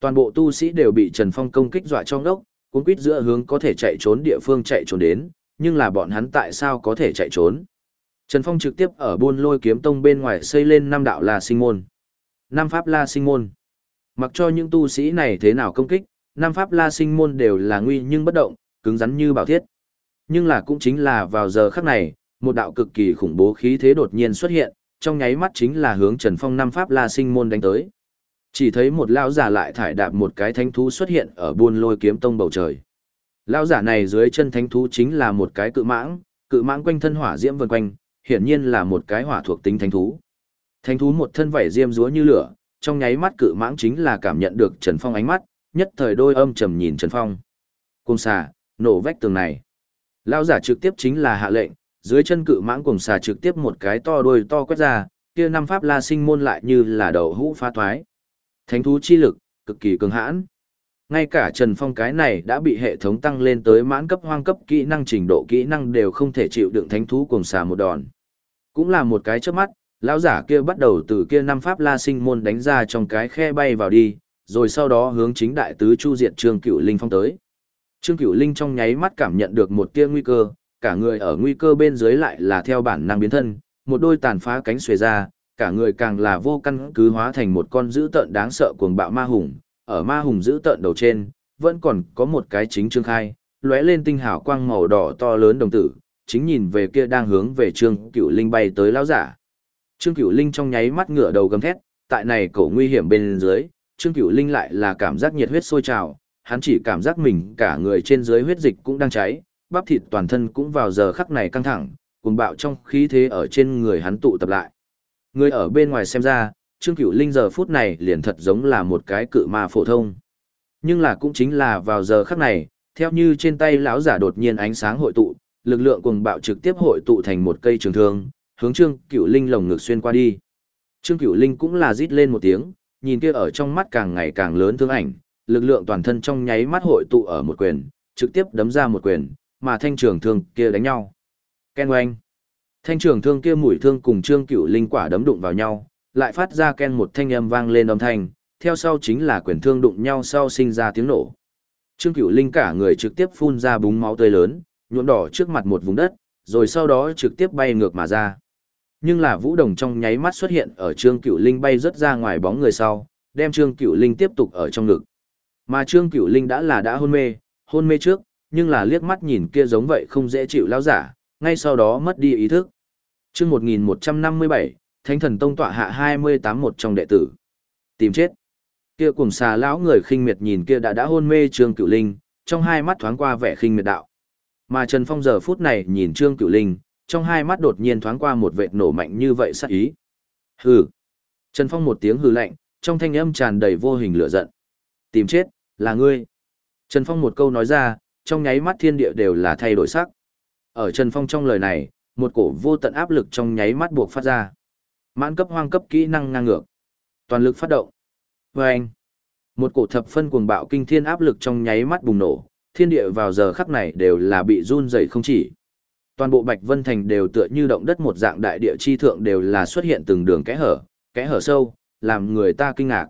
Toàn bộ tu sĩ đều bị Trần Phong công kích dọa trong đốc, cuốn quýt giữa hướng có thể chạy trốn địa phương chạy trốn đến, nhưng là bọn hắn tại sao có thể chạy trốn. Trần Phong trực tiếp ở buôn lôi kiếm tông bên ngoài xây lên năm đạo La Sinh Môn. Năm Pháp La Sinh Môn. Mặc cho những tu sĩ này thế nào công kích, Nam Pháp La Sinh Môn đều là nguy nhưng bất động, cứng rắn như bảo thiết. Nhưng là cũng chính là vào giờ khắc này, một đạo cực kỳ khủng bố khí thế đột nhiên xuất hiện, trong nháy mắt chính là hướng Trần Phong Nam Pháp La Sinh Môn đánh tới. Chỉ thấy một lão giả lại thải đạp một cái thánh thú xuất hiện ở buôn lôi kiếm tông bầu trời. Lão giả này dưới chân thánh thú chính là một cái cự mãng, cự mãng quanh thân hỏa diễm vần quanh, hiển nhiên là một cái hỏa thuộc tính thánh thú. Thánh thú một thân vảy diêm rúa như lửa, trong nháy mắt cự mãng chính là cảm nhận được Trần Phong ánh mắt, nhất thời đôi âm trầm nhìn Trần Phong. Cung xà, nổ vách tường này. Lão giả trực tiếp chính là hạ lệnh, Dưới chân cự mãng cùng xà trực tiếp một cái to đuôi to quét ra, kia năm pháp la sinh môn lại như là đầu hũ phá thoái. Thánh thú chi lực, cực kỳ cường hãn. Ngay cả Trần Phong cái này đã bị hệ thống tăng lên tới mãn cấp hoang cấp kỹ năng trình độ kỹ năng đều không thể chịu đựng thánh thú cùng xà một đòn. Cũng là một cái chớp mắt, lão giả kia bắt đầu từ kia năm pháp la sinh môn đánh ra trong cái khe bay vào đi, rồi sau đó hướng chính đại tứ chu diệt Trương Cửu Linh phong tới. Trương Cửu Linh trong nháy mắt cảm nhận được một tia nguy cơ, cả người ở nguy cơ bên dưới lại là theo bản năng biến thân, một đôi tàn phá cánh xuề ra, cả người càng là vô căn cứ hóa thành một con dữ tợn đáng sợ cuồng bạo ma hùng, ở ma hùng dữ tợn đầu trên, vẫn còn có một cái chính trương khai, lóe lên tinh hào quang màu đỏ to lớn đồng tử, chính nhìn về kia đang hướng về Trương Cửu Linh bay tới lão giả. Trương Cửu Linh trong nháy mắt ngửa đầu gầm thét, tại này cổ nguy hiểm bên dưới, Trương Cửu Linh lại là cảm giác nhiệt huyết sôi trào, hắn chỉ cảm giác mình cả người trên dưới huyết dịch cũng đang cháy, bắp thịt toàn thân cũng vào giờ khắc này căng thẳng, cuồng bạo trong khí thế ở trên người hắn tụ tập lại. Người ở bên ngoài xem ra, Trương Cửu Linh giờ phút này liền thật giống là một cái cự ma phổ thông. Nhưng là cũng chính là vào giờ khắc này, theo như trên tay lão giả đột nhiên ánh sáng hội tụ, lực lượng cuồng bạo trực tiếp hội tụ thành một cây trường thương, hướng Trương Cửu Linh lồng ngực xuyên qua đi. Trương Cửu Linh cũng là rít lên một tiếng, nhìn kia ở trong mắt càng ngày càng lớn thương ảnh, lực lượng toàn thân trong nháy mắt hội tụ ở một quyền, trực tiếp đấm ra một quyền, mà thanh trường thương kia đánh nhau. Ken oanh. Thanh trường thương kia mũi thương cùng Trương Cửu Linh quả đấm đụng vào nhau, lại phát ra ken một thanh âm vang lên âm thanh, theo sau chính là quyền thương đụng nhau sau sinh ra tiếng nổ. Trương Cửu Linh cả người trực tiếp phun ra búng máu tươi lớn, nhuộm đỏ trước mặt một vùng đất, rồi sau đó trực tiếp bay ngược mà ra. Nhưng là Vũ Đồng trong nháy mắt xuất hiện ở Trương Cửu Linh bay rất ra ngoài bóng người sau, đem Trương Cửu Linh tiếp tục ở trong ngực. Mà Trương Cửu Linh đã là đã hôn mê, hôn mê trước, nhưng là liếc mắt nhìn kia giống vậy không dễ chịu lão giả, ngay sau đó mất đi ý thức. Chương 1157, Thánh Thần Tông tọa hạ 28 một trong đệ tử. Tìm chết. Kia cùng xà lão người khinh miệt nhìn kia đã đã hôn mê Trương Cửu Linh, trong hai mắt thoáng qua vẻ khinh miệt đạo. Mà Trần Phong giờ phút này nhìn Trương Cửu Linh, trong hai mắt đột nhiên thoáng qua một vệt nổ mạnh như vậy sát ý. Hừ. Trần Phong một tiếng hừ lạnh, trong thanh âm tràn đầy vô hình lửa giận. Tìm chết, là ngươi. Trần Phong một câu nói ra, trong nháy mắt thiên địa đều là thay đổi sắc. Ở Trần Phong trong lời này, một cổ vô tận áp lực trong nháy mắt buộc phát ra. Mãn cấp hoang cấp kỹ năng ngang ngược. Toàn lực phát động. Và anh. Một cổ thập phân cuồng bạo kinh thiên áp lực trong nháy mắt bùng nổ, thiên địa vào giờ khắc này đều là bị run rẩy không chỉ. Toàn bộ Bạch Vân Thành đều tựa như động đất một dạng đại địa chi thượng đều là xuất hiện từng đường kẽ hở, kẽ hở sâu, làm người ta kinh ngạc.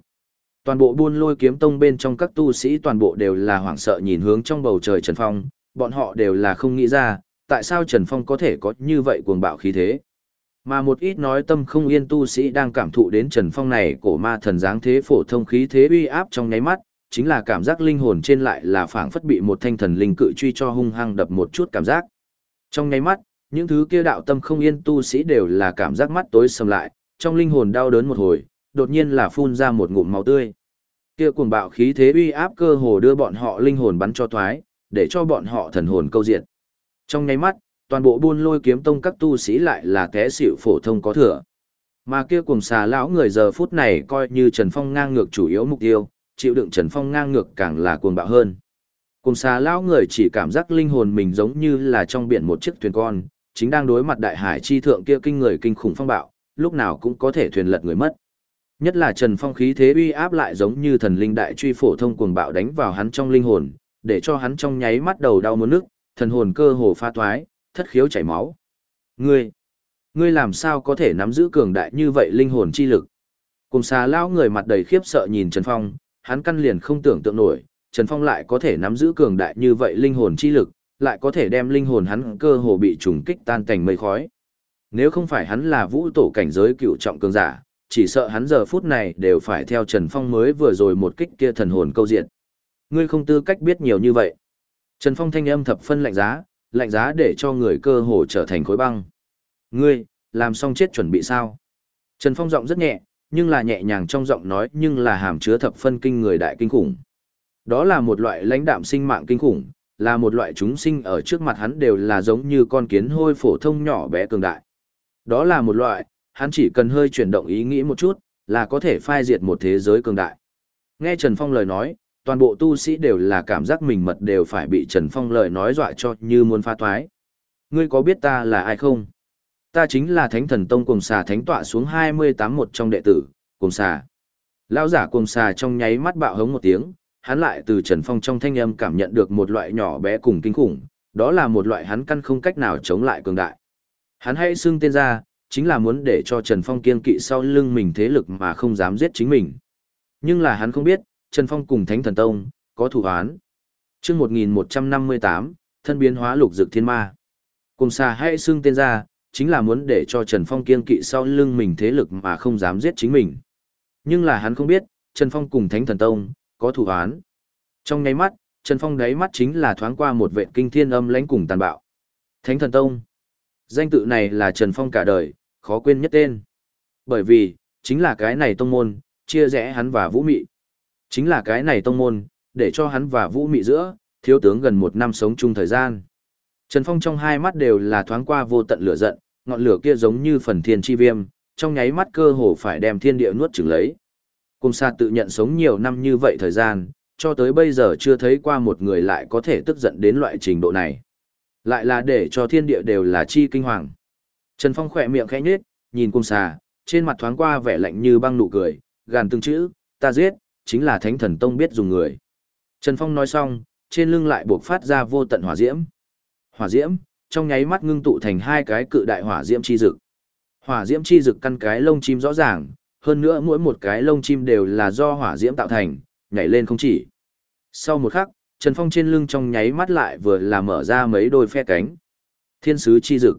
Toàn bộ buôn lôi kiếm tông bên trong các tu sĩ toàn bộ đều là hoảng sợ nhìn hướng trong bầu trời Trần Phong, bọn họ đều là không nghĩ ra, tại sao Trần Phong có thể có như vậy cuồng bạo khí thế. Mà một ít nói tâm không yên tu sĩ đang cảm thụ đến Trần Phong này cổ ma thần dáng thế phổ thông khí thế uy áp trong nháy mắt, chính là cảm giác linh hồn trên lại là phảng phất bị một thanh thần linh cự truy cho hung hăng đập một chút cảm giác. Trong nháy mắt, những thứ kia đạo tâm không yên tu sĩ đều là cảm giác mắt tối sầm lại, trong linh hồn đau đớn một hồi, đột nhiên là phun ra một ngụm máu tươi. Kia cuồng bạo khí thế uy áp cơ hồ đưa bọn họ linh hồn bắn cho thoái, để cho bọn họ thần hồn câu diệt Trong nháy mắt, toàn bộ buôn lôi kiếm tông các tu sĩ lại là té xỉu phổ thông có thừa. Mà kia cùng xà lão người giờ phút này coi như Trần Phong ngang ngược chủ yếu mục tiêu, chịu đựng Trần Phong ngang ngược càng là cuồng bạo hơn. Cùng xà lão người chỉ cảm giác linh hồn mình giống như là trong biển một chiếc thuyền con, chính đang đối mặt đại hải chi thượng kia kinh người kinh khủng phong bạo, lúc nào cũng có thể thuyền lật người mất. Nhất là Trần Phong khí thế uy áp lại giống như thần linh đại truy phổ thông cuồng bạo đánh vào hắn trong linh hồn, để cho hắn trong nháy mắt đầu đau muốn nước, thần hồn cơ hồ pha toái, thất khiếu chảy máu. Ngươi, ngươi làm sao có thể nắm giữ cường đại như vậy linh hồn chi lực? Cùng xà lao người mặt đầy khiếp sợ nhìn Trần Phong, hắn căn liền không tưởng tượng nổi, Trần Phong lại có thể nắm giữ cường đại như vậy linh hồn chi lực, lại có thể đem linh hồn hắn cơ hồ bị trùng kích tan thành mây khói. Nếu không phải hắn là vũ tổ cảnh giới cựu trọng cường giả, chỉ sợ hắn giờ phút này đều phải theo Trần Phong mới vừa rồi một kích kia thần hồn câu diện. Ngươi không tư cách biết nhiều như vậy. Trần Phong thanh âm thập phân lạnh giá, lạnh giá để cho người cơ hồ trở thành khối băng. Ngươi, làm xong chết chuẩn bị sao? Trần Phong giọng rất nhẹ, nhưng là nhẹ nhàng trong giọng nói nhưng là hàm chứa thập phân kinh người đại kinh khủng. Đó là một loại lãnh đạm sinh mạng kinh khủng, là một loại chúng sinh ở trước mặt hắn đều là giống như con kiến hôi phổ thông nhỏ bé cường đại. Đó là một loại, hắn chỉ cần hơi chuyển động ý nghĩ một chút, là có thể phai diệt một thế giới cường đại. Nghe Trần Phong lời nói, toàn bộ tu sĩ đều là cảm giác mình mật đều phải bị Trần Phong lời nói dọa cho như muốn pha thoái. Ngươi có biết ta là ai không? Ta chính là Thánh Thần Tông cùng xà thánh tọa xuống 28 một trong đệ tử, cùng xà. Lão giả cùng xà trong nháy mắt bạo hống một tiếng, hắn lại từ Trần Phong trong thanh âm cảm nhận được một loại nhỏ bé cùng kinh khủng, đó là một loại hắn căn không cách nào chống lại cường đại. Hắn hãy xưng tên ra, chính là muốn để cho Trần Phong kiên kỵ sau lưng mình thế lực mà không dám giết chính mình. Nhưng là hắn không biết, Trần Phong cùng Thánh Thần Tông, có thủ án. chương 1158, thân biến hóa lục dực thiên ma. Cùng xà hãy xưng tên ra, chính là muốn để cho Trần Phong kiên kỵ sau lưng mình thế lực mà không dám giết chính mình. Nhưng là hắn không biết, Trần Phong cùng Thánh Thần Tông, có thủ án. Trong nháy mắt, Trần Phong đáy mắt chính là thoáng qua một vệ kinh thiên âm lãnh cùng tàn bạo. Thánh Thần Tông. Danh tự này là Trần Phong cả đời, khó quên nhất tên. Bởi vì, chính là cái này tông môn, chia rẽ hắn và Vũ Mị. Chính là cái này tông môn, để cho hắn và Vũ Mị giữa, thiếu tướng gần một năm sống chung thời gian. Trần Phong trong hai mắt đều là thoáng qua vô tận lửa giận, ngọn lửa kia giống như phần thiên chi viêm, trong nháy mắt cơ hồ phải đem thiên địa nuốt chửng lấy. Cùng sa tự nhận sống nhiều năm như vậy thời gian, cho tới bây giờ chưa thấy qua một người lại có thể tức giận đến loại trình độ này. Lại là để cho thiên địa đều là chi kinh hoàng. Trần Phong khỏe miệng khẽ nhếch, nhìn cung Sa, trên mặt thoáng qua vẻ lạnh như băng nụ cười, gàn từng chữ, ta giết, chính là thánh thần tông biết dùng người. Trần Phong nói xong, trên lưng lại buộc phát ra vô tận hỏa diễm. Hỏa diễm, trong nháy mắt ngưng tụ thành hai cái cự đại hỏa diễm chi dực. Hỏa diễm chi dực căn cái lông chim rõ ràng, hơn nữa mỗi một cái lông chim đều là do hỏa diễm tạo thành, nhảy lên không chỉ. Sau một khắc, Trần Phong trên lưng trong nháy mắt lại vừa là mở ra mấy đôi phe cánh. Thiên sứ chi dực,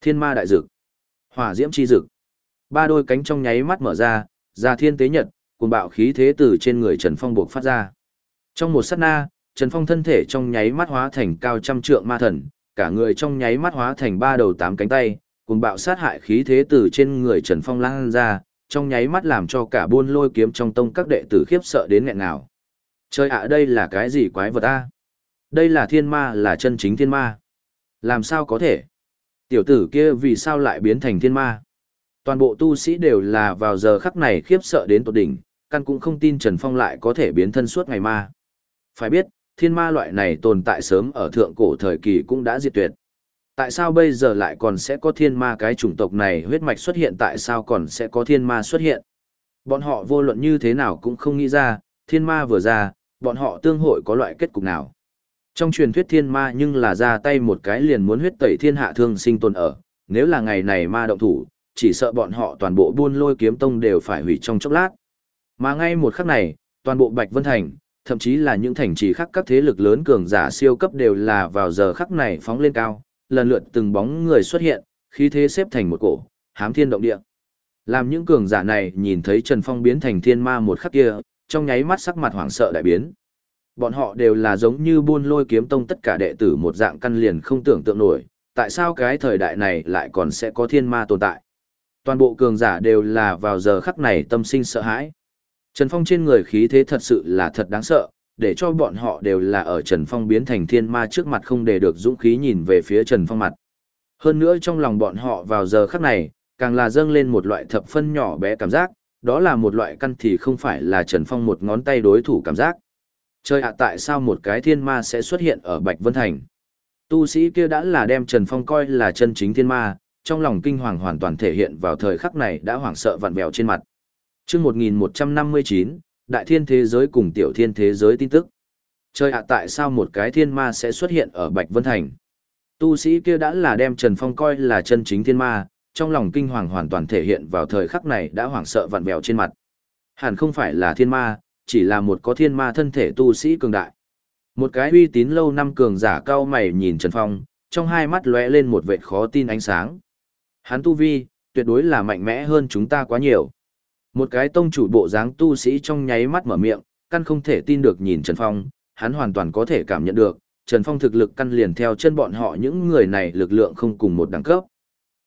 thiên ma đại dực, hỏa diễm chi dực. Ba đôi cánh trong nháy mắt mở ra, ra thiên tế nhật, cùng bạo khí thế từ trên người Trần Phong buộc phát ra. Trong một sát na, Trần Phong thân thể trong nháy mắt hóa thành cao trăm trượng ma thần, cả người trong nháy mắt hóa thành ba đầu tám cánh tay, cùng bạo sát hại khí thế từ trên người Trần Phong lan ra, trong nháy mắt làm cho cả buôn lôi kiếm trong tông các đệ tử khiếp sợ đến nghẹn nào. Trời ạ đây là cái gì quái vật a? Đây là thiên ma là chân chính thiên ma. Làm sao có thể? Tiểu tử kia vì sao lại biến thành thiên ma? Toàn bộ tu sĩ đều là vào giờ khắc này khiếp sợ đến tột đỉnh, căn cũng không tin Trần Phong lại có thể biến thân suốt ngày ma. Phải biết, thiên ma loại này tồn tại sớm ở thượng cổ thời kỳ cũng đã diệt tuyệt. Tại sao bây giờ lại còn sẽ có thiên ma cái chủng tộc này huyết mạch xuất hiện tại sao còn sẽ có thiên ma xuất hiện? Bọn họ vô luận như thế nào cũng không nghĩ ra, thiên ma vừa ra, bọn họ tương hội có loại kết cục nào. Trong truyền thuyết thiên ma nhưng là ra tay một cái liền muốn huyết tẩy thiên hạ thương sinh tồn ở, nếu là ngày này ma động thủ, chỉ sợ bọn họ toàn bộ buôn lôi kiếm tông đều phải hủy trong chốc lát. Mà ngay một khắc này, toàn bộ Bạch Vân Thành, thậm chí là những thành trì khác các thế lực lớn cường giả siêu cấp đều là vào giờ khắc này phóng lên cao, lần lượt từng bóng người xuất hiện, khí thế xếp thành một cổ, hám thiên động địa. Làm những cường giả này nhìn thấy Trần Phong biến thành thiên ma một khắc kia, trong nháy mắt sắc mặt hoảng sợ đại biến. Bọn họ đều là giống như buôn lôi kiếm tông tất cả đệ tử một dạng căn liền không tưởng tượng nổi, tại sao cái thời đại này lại còn sẽ có thiên ma tồn tại. Toàn bộ cường giả đều là vào giờ khắc này tâm sinh sợ hãi. Trần Phong trên người khí thế thật sự là thật đáng sợ, để cho bọn họ đều là ở Trần Phong biến thành thiên ma trước mặt không để được dũng khí nhìn về phía Trần Phong mặt. Hơn nữa trong lòng bọn họ vào giờ khắc này, càng là dâng lên một loại thập phân nhỏ bé cảm giác, đó là một loại căn thì không phải là Trần Phong một ngón tay đối thủ cảm giác. Trời ạ tại sao một cái thiên ma sẽ xuất hiện ở Bạch Vân Thành? Tu sĩ kia đã là đem Trần Phong coi là chân chính thiên ma, trong lòng kinh hoàng hoàn toàn thể hiện vào thời khắc này đã hoảng sợ vặn vẹo trên mặt. Trước 1159, Đại Thiên Thế Giới cùng Tiểu Thiên Thế Giới tin tức. Trời ạ tại sao một cái thiên ma sẽ xuất hiện ở Bạch Vân Thành? Tu sĩ kia đã là đem Trần Phong coi là chân chính thiên ma, trong lòng kinh hoàng hoàn toàn thể hiện vào thời khắc này đã hoảng sợ vặn vẹo trên mặt. Hẳn không phải là thiên ma, chỉ là một có thiên ma thân thể tu sĩ cường đại. Một cái uy tín lâu năm cường giả cao mày nhìn Trần Phong, trong hai mắt lóe lên một vệt khó tin ánh sáng. Hắn tu vi, tuyệt đối là mạnh mẽ hơn chúng ta quá nhiều. Một cái tông chủ bộ dáng tu sĩ trong nháy mắt mở miệng, căn không thể tin được nhìn Trần Phong, hắn hoàn toàn có thể cảm nhận được, Trần Phong thực lực căn liền theo chân bọn họ những người này lực lượng không cùng một đẳng cấp.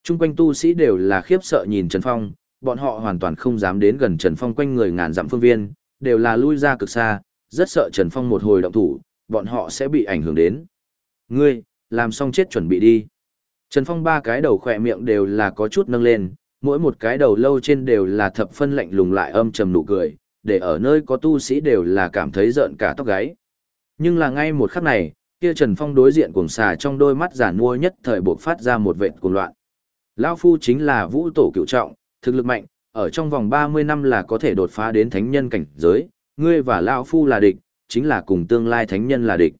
Trung quanh tu sĩ đều là khiếp sợ nhìn Trần Phong, bọn họ hoàn toàn không dám đến gần Trần Phong quanh người ngàn dặm phương viên, đều là lui ra cực xa, rất sợ Trần Phong một hồi động thủ, bọn họ sẽ bị ảnh hưởng đến. Ngươi, làm xong chết chuẩn bị đi. Trần Phong ba cái đầu khỏe miệng đều là có chút nâng lên, mỗi một cái đầu lâu trên đều là thập phân lạnh lùng lại âm trầm nụ cười, để ở nơi có tu sĩ đều là cảm thấy giận cả tóc gáy. Nhưng là ngay một khắc này, Kia Trần Phong đối diện cuồng xà trong đôi mắt giản mua nhất thời bộc phát ra một vệt cuồng loạn. Lão phu chính là vũ tổ cựu trọng, thực lực mạnh, ở trong vòng 30 năm là có thể đột phá đến thánh nhân cảnh giới, ngươi và lão phu là địch, chính là cùng tương lai thánh nhân là địch.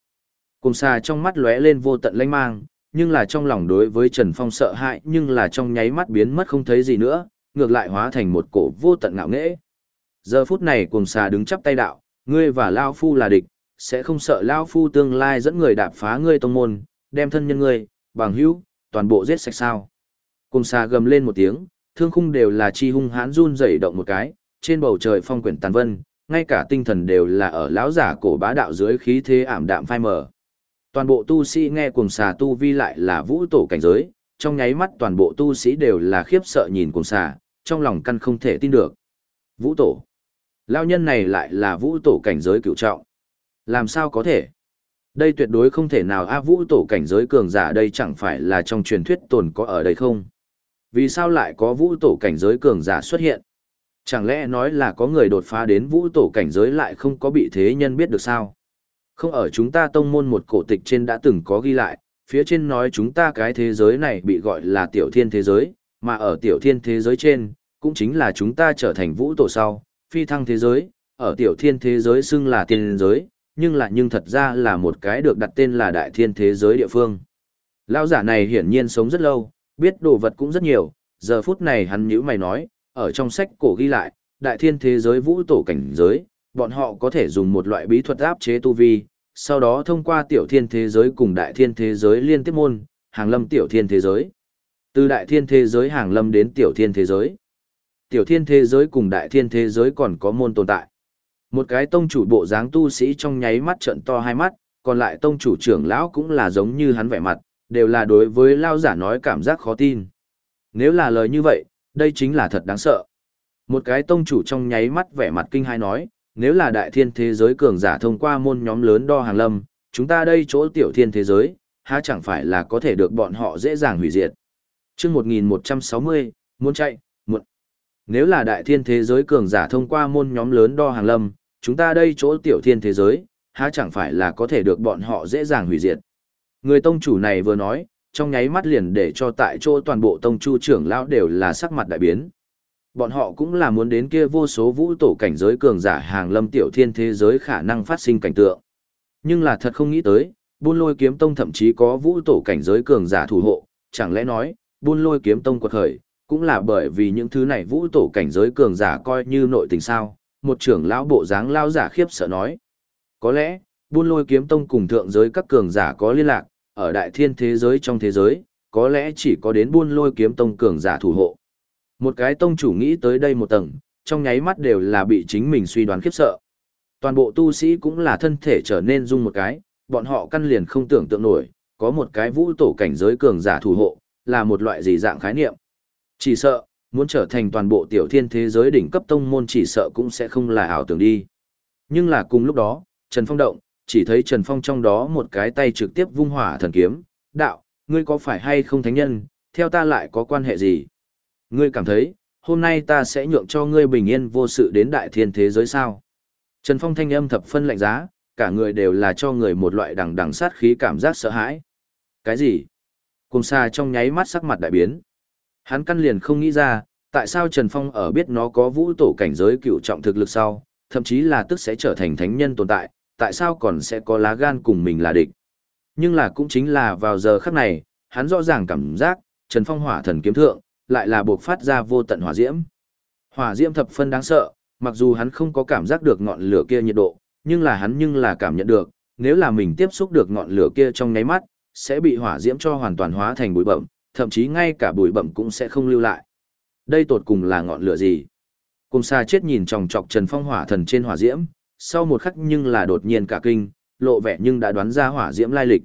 Cùng xà trong mắt lóe lên vô tận lanh mang, nhưng là trong lòng đối với Trần Phong sợ hãi nhưng là trong nháy mắt biến mất không thấy gì nữa, ngược lại hóa thành một cổ vô tận ngạo nghễ. Giờ phút này cùng xà đứng chắp tay đạo, ngươi và Lao Phu là địch, sẽ không sợ Lao Phu tương lai dẫn người đạp phá ngươi tông môn, đem thân nhân ngươi, bằng hữu, toàn bộ giết sạch sao. Cùng xà gầm lên một tiếng, thương khung đều là chi hung hãn run dậy động một cái, trên bầu trời phong quyển tàn vân, ngay cả tinh thần đều là ở lão giả cổ bá đạo dưới khí thế ảm đạm phai mờ. Toàn bộ tu sĩ nghe cuồng xà tu vi lại là vũ tổ cảnh giới, trong nháy mắt toàn bộ tu sĩ đều là khiếp sợ nhìn cuồng xà, trong lòng căn không thể tin được. Vũ tổ. Lao nhân này lại là vũ tổ cảnh giới cựu trọng. Làm sao có thể? Đây tuyệt đối không thể nào a vũ tổ cảnh giới cường giả đây chẳng phải là trong truyền thuyết tồn có ở đây không? Vì sao lại có vũ tổ cảnh giới cường giả xuất hiện? Chẳng lẽ nói là có người đột phá đến vũ tổ cảnh giới lại không có bị thế nhân biết được sao? Không ở chúng ta tông môn một cổ tịch trên đã từng có ghi lại, phía trên nói chúng ta cái thế giới này bị gọi là tiểu thiên thế giới, mà ở tiểu thiên thế giới trên, cũng chính là chúng ta trở thành vũ tổ sau, phi thăng thế giới, ở tiểu thiên thế giới xưng là tiên giới, nhưng lại nhưng thật ra là một cái được đặt tên là đại thiên thế giới địa phương. Lão giả này hiển nhiên sống rất lâu, biết đồ vật cũng rất nhiều, giờ phút này hắn nhữ mày nói, ở trong sách cổ ghi lại, đại thiên thế giới vũ tổ cảnh giới, bọn họ có thể dùng một loại bí thuật áp chế tu vi, sau đó thông qua tiểu thiên thế giới cùng đại thiên thế giới liên tiếp môn, hàng lâm tiểu thiên thế giới. Từ đại thiên thế giới hàng lâm đến tiểu thiên thế giới. Tiểu thiên thế giới cùng đại thiên thế giới còn có môn tồn tại. Một cái tông chủ bộ dáng tu sĩ trong nháy mắt trận to hai mắt, còn lại tông chủ trưởng lão cũng là giống như hắn vẻ mặt, đều là đối với lao giả nói cảm giác khó tin. Nếu là lời như vậy, đây chính là thật đáng sợ. Một cái tông chủ trong nháy mắt vẻ mặt kinh hai nói, nếu là đại thiên thế giới cường giả thông qua môn nhóm lớn đo hàng lâm, chúng ta đây chỗ tiểu thiên thế giới, há chẳng phải là có thể được bọn họ dễ dàng hủy diệt. Trước 1160, muốn chạy, muộn. Nếu là đại thiên thế giới cường giả thông qua môn nhóm lớn đo hàng lâm, chúng ta đây chỗ tiểu thiên thế giới, há chẳng phải là có thể được bọn họ dễ dàng hủy diệt. Người tông chủ này vừa nói, trong nháy mắt liền để cho tại chỗ toàn bộ tông chu trưởng lão đều là sắc mặt đại biến. Bọn họ cũng là muốn đến kia vô số vũ tổ cảnh giới cường giả hàng lâm tiểu thiên thế giới khả năng phát sinh cảnh tượng. Nhưng là thật không nghĩ tới, buôn lôi kiếm tông thậm chí có vũ tổ cảnh giới cường giả thủ hộ, chẳng lẽ nói, buôn lôi kiếm tông quật khởi, cũng là bởi vì những thứ này vũ tổ cảnh giới cường giả coi như nội tình sao, một trưởng lão bộ dáng lao giả khiếp sợ nói. Có lẽ, buôn lôi kiếm tông cùng thượng giới các cường giả có liên lạc, ở đại thiên thế giới trong thế giới, có lẽ chỉ có đến buôn lôi kiếm tông cường giả thủ hộ. Một cái tông chủ nghĩ tới đây một tầng, trong nháy mắt đều là bị chính mình suy đoán khiếp sợ. Toàn bộ tu sĩ cũng là thân thể trở nên rung một cái, bọn họ căn liền không tưởng tượng nổi, có một cái vũ tổ cảnh giới cường giả thủ hộ, là một loại gì dạng khái niệm. Chỉ sợ, muốn trở thành toàn bộ tiểu thiên thế giới đỉnh cấp tông môn chỉ sợ cũng sẽ không là ảo tưởng đi. Nhưng là cùng lúc đó, Trần Phong động, chỉ thấy Trần Phong trong đó một cái tay trực tiếp vung hỏa thần kiếm, đạo, ngươi có phải hay không thánh nhân, theo ta lại có quan hệ gì? Ngươi cảm thấy, hôm nay ta sẽ nhượng cho ngươi bình yên vô sự đến đại thiên thế giới sao? Trần Phong thanh âm thập phân lạnh giá, cả người đều là cho người một loại đằng đằng sát khí cảm giác sợ hãi. Cái gì? Cùng xa trong nháy mắt sắc mặt đại biến. Hắn căn liền không nghĩ ra, tại sao Trần Phong ở biết nó có vũ tổ cảnh giới cựu trọng thực lực sau, thậm chí là tức sẽ trở thành thánh nhân tồn tại, tại sao còn sẽ có lá gan cùng mình là địch. Nhưng là cũng chính là vào giờ khắc này, hắn rõ ràng cảm giác, Trần Phong hỏa thần kiếm thượng, lại là buộc phát ra vô tận hỏa diễm. Hỏa diễm thập phân đáng sợ, mặc dù hắn không có cảm giác được ngọn lửa kia nhiệt độ, nhưng là hắn nhưng là cảm nhận được, nếu là mình tiếp xúc được ngọn lửa kia trong nháy mắt, sẽ bị hỏa diễm cho hoàn toàn hóa thành bụi bậm, thậm chí ngay cả bụi bậm cũng sẽ không lưu lại. Đây tột cùng là ngọn lửa gì? Cùng xa chết nhìn tròng trọc Trần Phong hỏa thần trên hỏa diễm, sau một khắc nhưng là đột nhiên cả kinh, lộ vẻ nhưng đã đoán ra hỏa diễm lai lịch.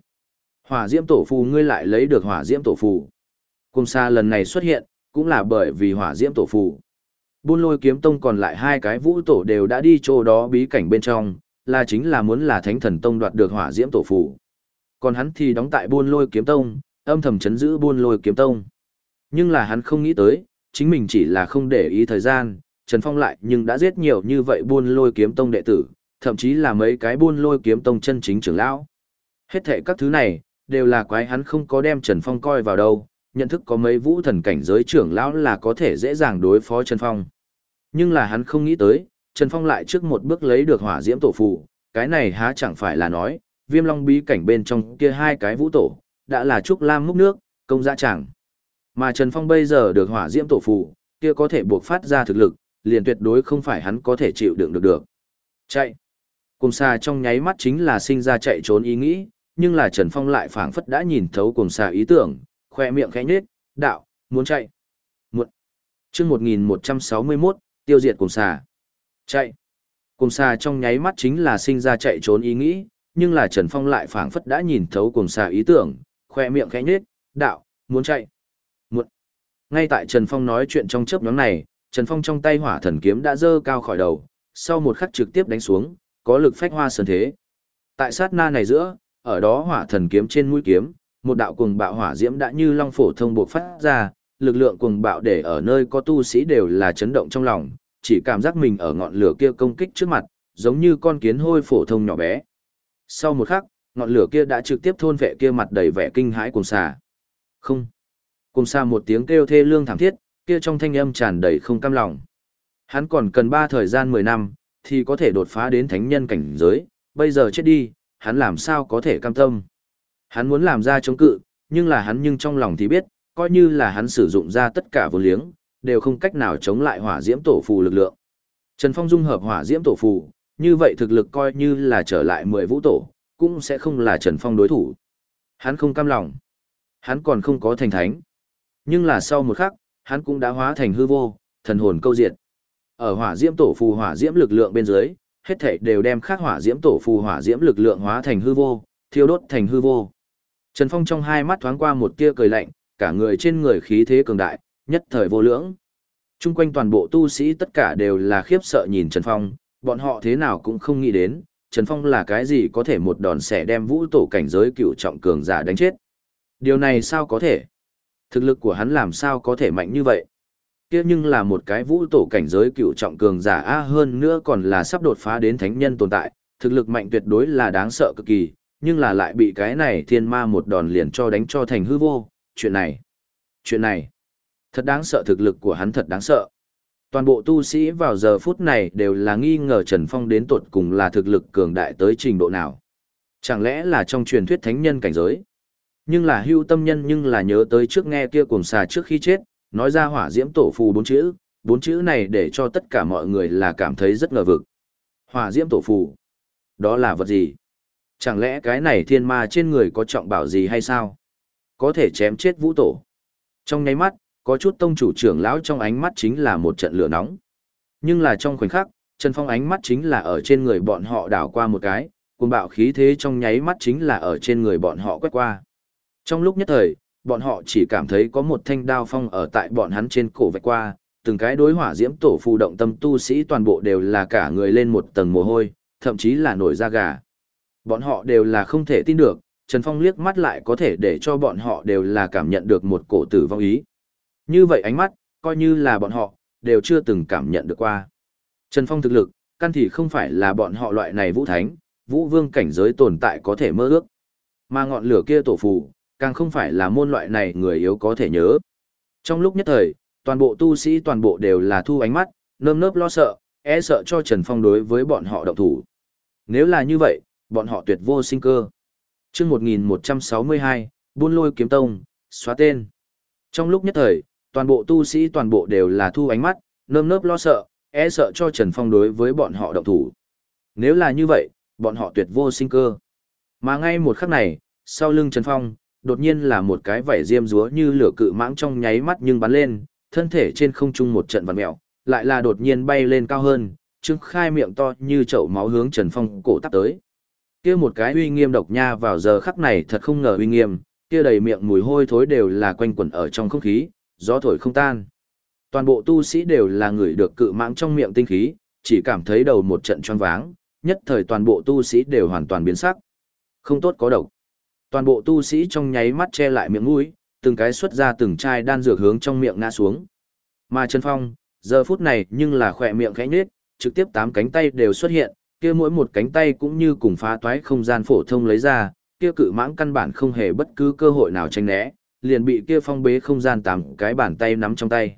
Hỏa diễm tổ phù ngươi lại lấy được hỏa diễm tổ phù. Cùng xa lần này xuất hiện, cũng là bởi vì hỏa diễm tổ phù. Buôn lôi kiếm tông còn lại hai cái vũ tổ đều đã đi chỗ đó bí cảnh bên trong, là chính là muốn là thánh thần tông đoạt được hỏa diễm tổ phù. Còn hắn thì đóng tại buôn lôi kiếm tông, âm thầm chấn giữ buôn lôi kiếm tông. Nhưng là hắn không nghĩ tới, chính mình chỉ là không để ý thời gian, Trần Phong lại nhưng đã giết nhiều như vậy buôn lôi kiếm tông đệ tử, thậm chí là mấy cái buôn lôi kiếm tông chân chính trưởng lão. Hết thệ các thứ này, đều là quái hắn không có đem Trần Phong coi vào đâu, nhận thức có mấy vũ thần cảnh giới trưởng lão là có thể dễ dàng đối phó Trần Phong. Nhưng là hắn không nghĩ tới, Trần Phong lại trước một bước lấy được hỏa diễm tổ phụ, cái này há chẳng phải là nói, viêm long bí cảnh bên trong kia hai cái vũ tổ, đã là trúc lam múc nước, công dã chẳng. Mà Trần Phong bây giờ được hỏa diễm tổ phụ, kia có thể buộc phát ra thực lực, liền tuyệt đối không phải hắn có thể chịu đựng được được. Chạy. Cùng xa trong nháy mắt chính là sinh ra chạy trốn ý nghĩ, nhưng là Trần Phong lại phảng phất đã nhìn thấu cùng xa ý tưởng, khoe miệng khẽ nhếch, đạo, muốn chạy. Muộn. Chương 1161, tiêu diệt cùng xà. Chạy. Cùng xà trong nháy mắt chính là sinh ra chạy trốn ý nghĩ, nhưng là Trần Phong lại phảng phất đã nhìn thấu cùng xà ý tưởng, khoe miệng khẽ nhếch, đạo, muốn chạy. muộn, Ngay tại Trần Phong nói chuyện trong chớp nhóm này, Trần Phong trong tay hỏa thần kiếm đã dơ cao khỏi đầu, sau một khắc trực tiếp đánh xuống, có lực phách hoa sơn thế. Tại sát na này giữa, ở đó hỏa thần kiếm trên mũi kiếm, một đạo cuồng bạo hỏa diễm đã như long phổ thông buộc phát ra, lực lượng cuồng bạo để ở nơi có tu sĩ đều là chấn động trong lòng, chỉ cảm giác mình ở ngọn lửa kia công kích trước mặt, giống như con kiến hôi phổ thông nhỏ bé. Sau một khắc, ngọn lửa kia đã trực tiếp thôn vệ kia mặt đầy vẻ kinh hãi cùng xà. Không. Cùng xa một tiếng kêu thê lương thảm thiết, kia trong thanh âm tràn đầy không cam lòng. Hắn còn cần ba thời gian 10 năm, thì có thể đột phá đến thánh nhân cảnh giới, bây giờ chết đi, hắn làm sao có thể cam tâm. Hắn muốn làm ra chống cự, nhưng là hắn nhưng trong lòng thì biết, coi như là hắn sử dụng ra tất cả vô liếng, đều không cách nào chống lại hỏa diễm tổ phù lực lượng. Trần Phong dung hợp hỏa diễm tổ phù, như vậy thực lực coi như là trở lại 10 vũ tổ, cũng sẽ không là Trần Phong đối thủ. Hắn không cam lòng. Hắn còn không có thành thánh. Nhưng là sau một khắc, hắn cũng đã hóa thành hư vô, thần hồn câu diệt. Ở hỏa diễm tổ phù hỏa diễm lực lượng bên dưới, hết thảy đều đem khắc hỏa diễm tổ phù hỏa diễm lực lượng hóa thành hư vô, thiêu đốt thành hư vô. Trần Phong trong hai mắt thoáng qua một tia cười lạnh, cả người trên người khí thế cường đại, nhất thời vô lưỡng. Trung quanh toàn bộ tu sĩ tất cả đều là khiếp sợ nhìn Trần Phong, bọn họ thế nào cũng không nghĩ đến, Trần Phong là cái gì có thể một đòn xẻ đem vũ tổ cảnh giới cựu trọng cường giả đánh chết. Điều này sao có thể? Thực lực của hắn làm sao có thể mạnh như vậy? kia nhưng là một cái vũ tổ cảnh giới cựu trọng cường giả a hơn nữa còn là sắp đột phá đến thánh nhân tồn tại, thực lực mạnh tuyệt đối là đáng sợ cực kỳ, nhưng là lại bị cái này thiên ma một đòn liền cho đánh cho thành hư vô, chuyện này, chuyện này, thật đáng sợ thực lực của hắn thật đáng sợ. Toàn bộ tu sĩ vào giờ phút này đều là nghi ngờ Trần Phong đến tột cùng là thực lực cường đại tới trình độ nào. Chẳng lẽ là trong truyền thuyết thánh nhân cảnh giới? Nhưng là hưu tâm nhân nhưng là nhớ tới trước nghe kia cuồng xà trước khi chết, nói ra hỏa diễm tổ phù bốn chữ, bốn chữ này để cho tất cả mọi người là cảm thấy rất ngờ vực. Hỏa diễm tổ phù, đó là vật gì? Chẳng lẽ cái này thiên ma trên người có trọng bảo gì hay sao? Có thể chém chết vũ tổ. Trong nháy mắt, có chút tông chủ trưởng lão trong ánh mắt chính là một trận lửa nóng. Nhưng là trong khoảnh khắc, Trần Phong ánh mắt chính là ở trên người bọn họ đảo qua một cái, cuồng bạo khí thế trong nháy mắt chính là ở trên người bọn họ quét qua. Trong lúc nhất thời, bọn họ chỉ cảm thấy có một thanh đao phong ở tại bọn hắn trên cổ vạch qua, từng cái đối hỏa diễm tổ phù động tâm tu sĩ toàn bộ đều là cả người lên một tầng mồ hôi, thậm chí là nổi da gà. Bọn họ đều là không thể tin được, Trần Phong liếc mắt lại có thể để cho bọn họ đều là cảm nhận được một cổ tử vong ý. Như vậy ánh mắt, coi như là bọn họ, đều chưa từng cảm nhận được qua. Trần Phong thực lực, căn thì không phải là bọn họ loại này vũ thánh, vũ vương cảnh giới tồn tại có thể mơ ước. Mà ngọn lửa kia tổ phù, càng không phải là môn loại này người yếu có thể nhớ. Trong lúc nhất thời, toàn bộ tu sĩ toàn bộ đều là thu ánh mắt, nơm nớp lo sợ, e sợ cho Trần Phong đối với bọn họ động thủ. Nếu là như vậy, bọn họ tuyệt vô sinh cơ. Trước 1162, buôn lôi kiếm tông, xóa tên. Trong lúc nhất thời, toàn bộ tu sĩ toàn bộ đều là thu ánh mắt, nơm nớp lo sợ, e sợ cho Trần Phong đối với bọn họ động thủ. Nếu là như vậy, bọn họ tuyệt vô sinh cơ. Mà ngay một khắc này, sau lưng Trần Phong, đột nhiên là một cái vảy diêm rúa như lửa cự mãng trong nháy mắt nhưng bắn lên, thân thể trên không trung một trận vặn mèo, lại là đột nhiên bay lên cao hơn, trương khai miệng to như chậu máu hướng Trần Phong cổ tắp tới. Kia một cái uy nghiêm độc nha vào giờ khắc này thật không ngờ uy nghiêm, kia đầy miệng mùi hôi thối đều là quanh quẩn ở trong không khí, gió thổi không tan. Toàn bộ tu sĩ đều là người được cự mãng trong miệng tinh khí, chỉ cảm thấy đầu một trận choáng váng, nhất thời toàn bộ tu sĩ đều hoàn toàn biến sắc. Không tốt có độc. Toàn bộ tu sĩ trong nháy mắt che lại miệng mũi, từng cái xuất ra từng chai đan dược hướng trong miệng ngã xuống. Mà Trần Phong, giờ phút này nhưng là khỏe miệng khẽ nhếch, trực tiếp tám cánh tay đều xuất hiện, kia mỗi một cánh tay cũng như cùng phá toái không gian phổ thông lấy ra, kia cự mãng căn bản không hề bất cứ cơ hội nào tránh né, liền bị kia phong bế không gian tám cái bàn tay nắm trong tay.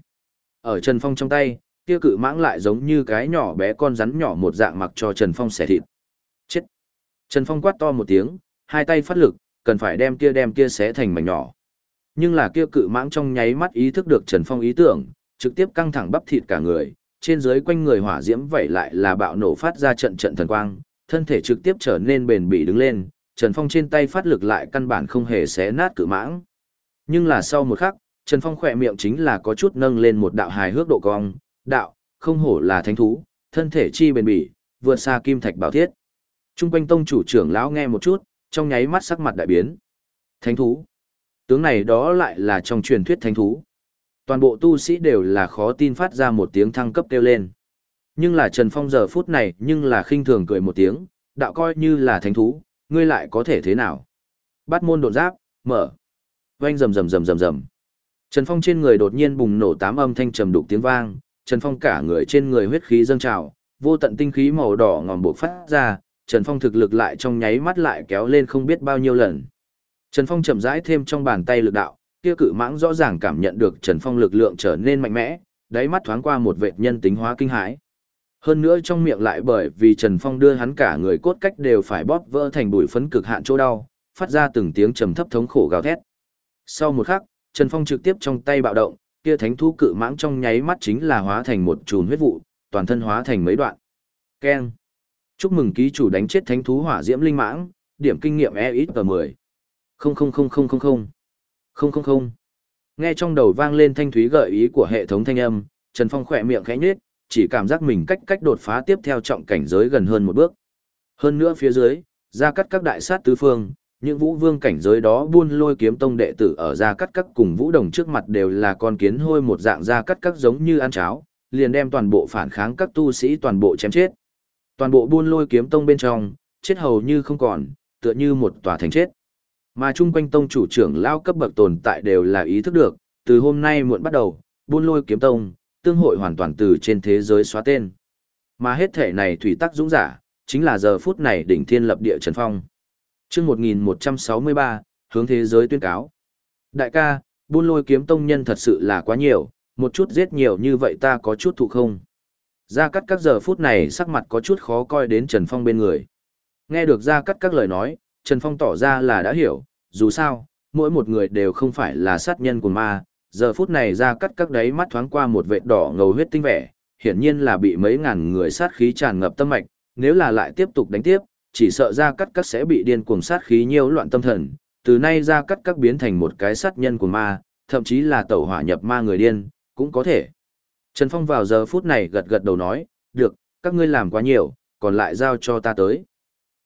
Ở Trần Phong trong tay, kia cự mãng lại giống như cái nhỏ bé con rắn nhỏ một dạng mặc cho Trần Phong xẻ thịt. Chết! Trần Phong quát to một tiếng, hai tay phát lực, cần phải đem kia đem kia xé thành mảnh nhỏ. Nhưng là kia cự mãng trong nháy mắt ý thức được Trần Phong ý tưởng, trực tiếp căng thẳng bắp thịt cả người, trên dưới quanh người hỏa diễm vậy lại là bạo nổ phát ra trận trận thần quang, thân thể trực tiếp trở nên bền bỉ đứng lên, Trần Phong trên tay phát lực lại căn bản không hề xé nát cự mãng. Nhưng là sau một khắc, Trần Phong khỏe miệng chính là có chút nâng lên một đạo hài hước độ cong, đạo, không hổ là thánh thú, thân thể chi bền bỉ, vượt xa kim thạch bảo thiết. Trung quanh tông chủ trưởng lão nghe một chút, trong nháy mắt sắc mặt đại biến. Thánh thú. Tướng này đó lại là trong truyền thuyết thánh thú. Toàn bộ tu sĩ đều là khó tin phát ra một tiếng thăng cấp kêu lên. Nhưng là Trần Phong giờ phút này nhưng là khinh thường cười một tiếng, đạo coi như là thánh thú, ngươi lại có thể thế nào? Bắt môn đột giáp, mở. Vang rầm rầm rầm rầm rầm. Trần Phong trên người đột nhiên bùng nổ tám âm thanh trầm đục tiếng vang, Trần Phong cả người trên người huyết khí dâng trào, vô tận tinh khí màu đỏ ngòm bộc phát ra, Trần Phong thực lực lại trong nháy mắt lại kéo lên không biết bao nhiêu lần. Trần Phong chậm rãi thêm trong bàn tay lực đạo, kia cự mãng rõ ràng cảm nhận được Trần Phong lực lượng trở nên mạnh mẽ, đáy mắt thoáng qua một vệt nhân tính hóa kinh hãi. Hơn nữa trong miệng lại bởi vì Trần Phong đưa hắn cả người cốt cách đều phải bóp vỡ thành bụi phấn cực hạn chỗ đau, phát ra từng tiếng trầm thấp thống khổ gào thét. Sau một khắc, Trần Phong trực tiếp trong tay bạo động, kia thánh thú cự mãng trong nháy mắt chính là hóa thành một chùm huyết vụ, toàn thân hóa thành mấy đoạn. Keng. Chúc mừng ký chủ đánh chết thánh thú hỏa diễm linh mãng, điểm kinh nghiệm e ít mười không không không. Nghe trong đầu vang lên thanh thúy gợi ý của hệ thống thanh âm, Trần Phong khỏe miệng khẽ nhếch, chỉ cảm giác mình cách cách đột phá tiếp theo trọng cảnh giới gần hơn một bước. Hơn nữa phía dưới, ra cắt các đại sát tứ phương, những vũ vương cảnh giới đó buôn lôi kiếm tông đệ tử ở ra cắt các cùng vũ đồng trước mặt đều là con kiến hôi một dạng ra cắt các giống như ăn cháo, liền đem toàn bộ phản kháng các tu sĩ toàn bộ chém chết. Toàn bộ buôn lôi kiếm tông bên trong, chết hầu như không còn, tựa như một tòa thành chết mà chung quanh tông chủ trưởng lao cấp bậc tồn tại đều là ý thức được, từ hôm nay muộn bắt đầu, buôn lôi kiếm tông, tương hội hoàn toàn từ trên thế giới xóa tên. Mà hết thể này thủy tắc dũng giả, chính là giờ phút này đỉnh thiên lập địa trần phong. chương 1163, hướng thế giới tuyên cáo. Đại ca, buôn lôi kiếm tông nhân thật sự là quá nhiều, một chút giết nhiều như vậy ta có chút thụ không? Gia cắt các giờ phút này sắc mặt có chút khó coi đến Trần Phong bên người. Nghe được Gia cắt các lời nói, Trần Phong tỏ ra là đã hiểu, dù sao, mỗi một người đều không phải là sát nhân của ma, giờ phút này ra cắt các đáy mắt thoáng qua một vệt đỏ ngầu huyết tinh vẻ, hiển nhiên là bị mấy ngàn người sát khí tràn ngập tâm mạch, nếu là lại tiếp tục đánh tiếp, chỉ sợ ra cắt các sẽ bị điên cuồng sát khí nhiễu loạn tâm thần, từ nay ra cắt các biến thành một cái sát nhân của ma, thậm chí là tẩu hỏa nhập ma người điên, cũng có thể. Trần Phong vào giờ phút này gật gật đầu nói, được, các ngươi làm quá nhiều, còn lại giao cho ta tới.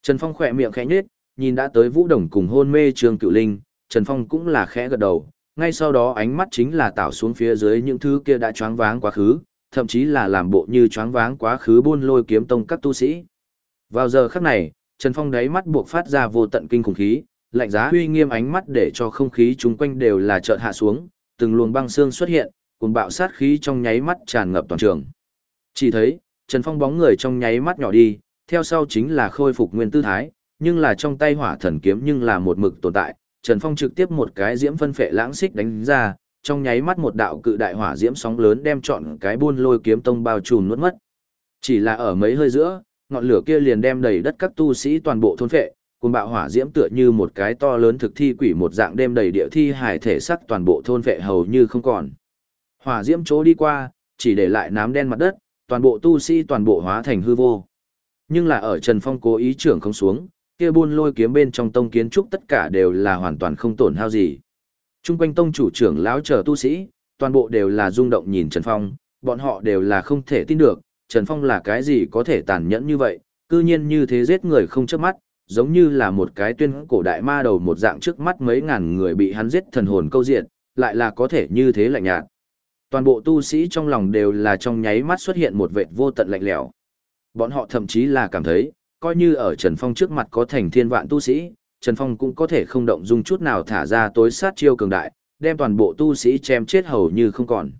Trần Phong khỏe miệng khẽ nhếch, nhìn đã tới Vũ Đồng cùng hôn mê Trương Cựu Linh, Trần Phong cũng là khẽ gật đầu, ngay sau đó ánh mắt chính là tạo xuống phía dưới những thứ kia đã choáng váng quá khứ, thậm chí là làm bộ như choáng váng quá khứ buôn lôi kiếm tông các tu sĩ. Vào giờ khắc này, Trần Phong đáy mắt buộc phát ra vô tận kinh khủng khí, lạnh giá uy nghiêm ánh mắt để cho không khí chung quanh đều là chợt hạ xuống, từng luồng băng xương xuất hiện, cùng bạo sát khí trong nháy mắt tràn ngập toàn trường. Chỉ thấy, Trần Phong bóng người trong nháy mắt nhỏ đi, theo sau chính là khôi phục nguyên tư thái, nhưng là trong tay hỏa thần kiếm nhưng là một mực tồn tại, Trần Phong trực tiếp một cái diễm phân phệ lãng xích đánh ra, trong nháy mắt một đạo cự đại hỏa diễm sóng lớn đem trọn cái buôn lôi kiếm tông bao trùm nuốt mất. Chỉ là ở mấy hơi giữa, ngọn lửa kia liền đem đầy đất các tu sĩ toàn bộ thôn phệ, cùng bạo hỏa diễm tựa như một cái to lớn thực thi quỷ một dạng đem đầy địa thi hải thể sắc toàn bộ thôn phệ hầu như không còn. Hỏa diễm chỗ đi qua, chỉ để lại nám đen mặt đất, toàn bộ tu sĩ toàn bộ hóa thành hư vô. Nhưng là ở Trần Phong cố ý trưởng không xuống, kia buôn lôi kiếm bên trong tông kiến trúc tất cả đều là hoàn toàn không tổn hao gì. Trung quanh tông chủ trưởng lão chờ tu sĩ, toàn bộ đều là rung động nhìn Trần Phong, bọn họ đều là không thể tin được, Trần Phong là cái gì có thể tàn nhẫn như vậy, cư nhiên như thế giết người không chớp mắt, giống như là một cái tuyên cổ đại ma đầu một dạng trước mắt mấy ngàn người bị hắn giết thần hồn câu diện, lại là có thể như thế lạnh nhạt. Toàn bộ tu sĩ trong lòng đều là trong nháy mắt xuất hiện một vệt vô tận lạnh lẽo. Bọn họ thậm chí là cảm thấy, coi như ở Trần Phong trước mặt có thành thiên vạn tu sĩ, Trần Phong cũng có thể không động dung chút nào thả ra tối sát chiêu cường đại, đem toàn bộ tu sĩ chém chết hầu như không còn.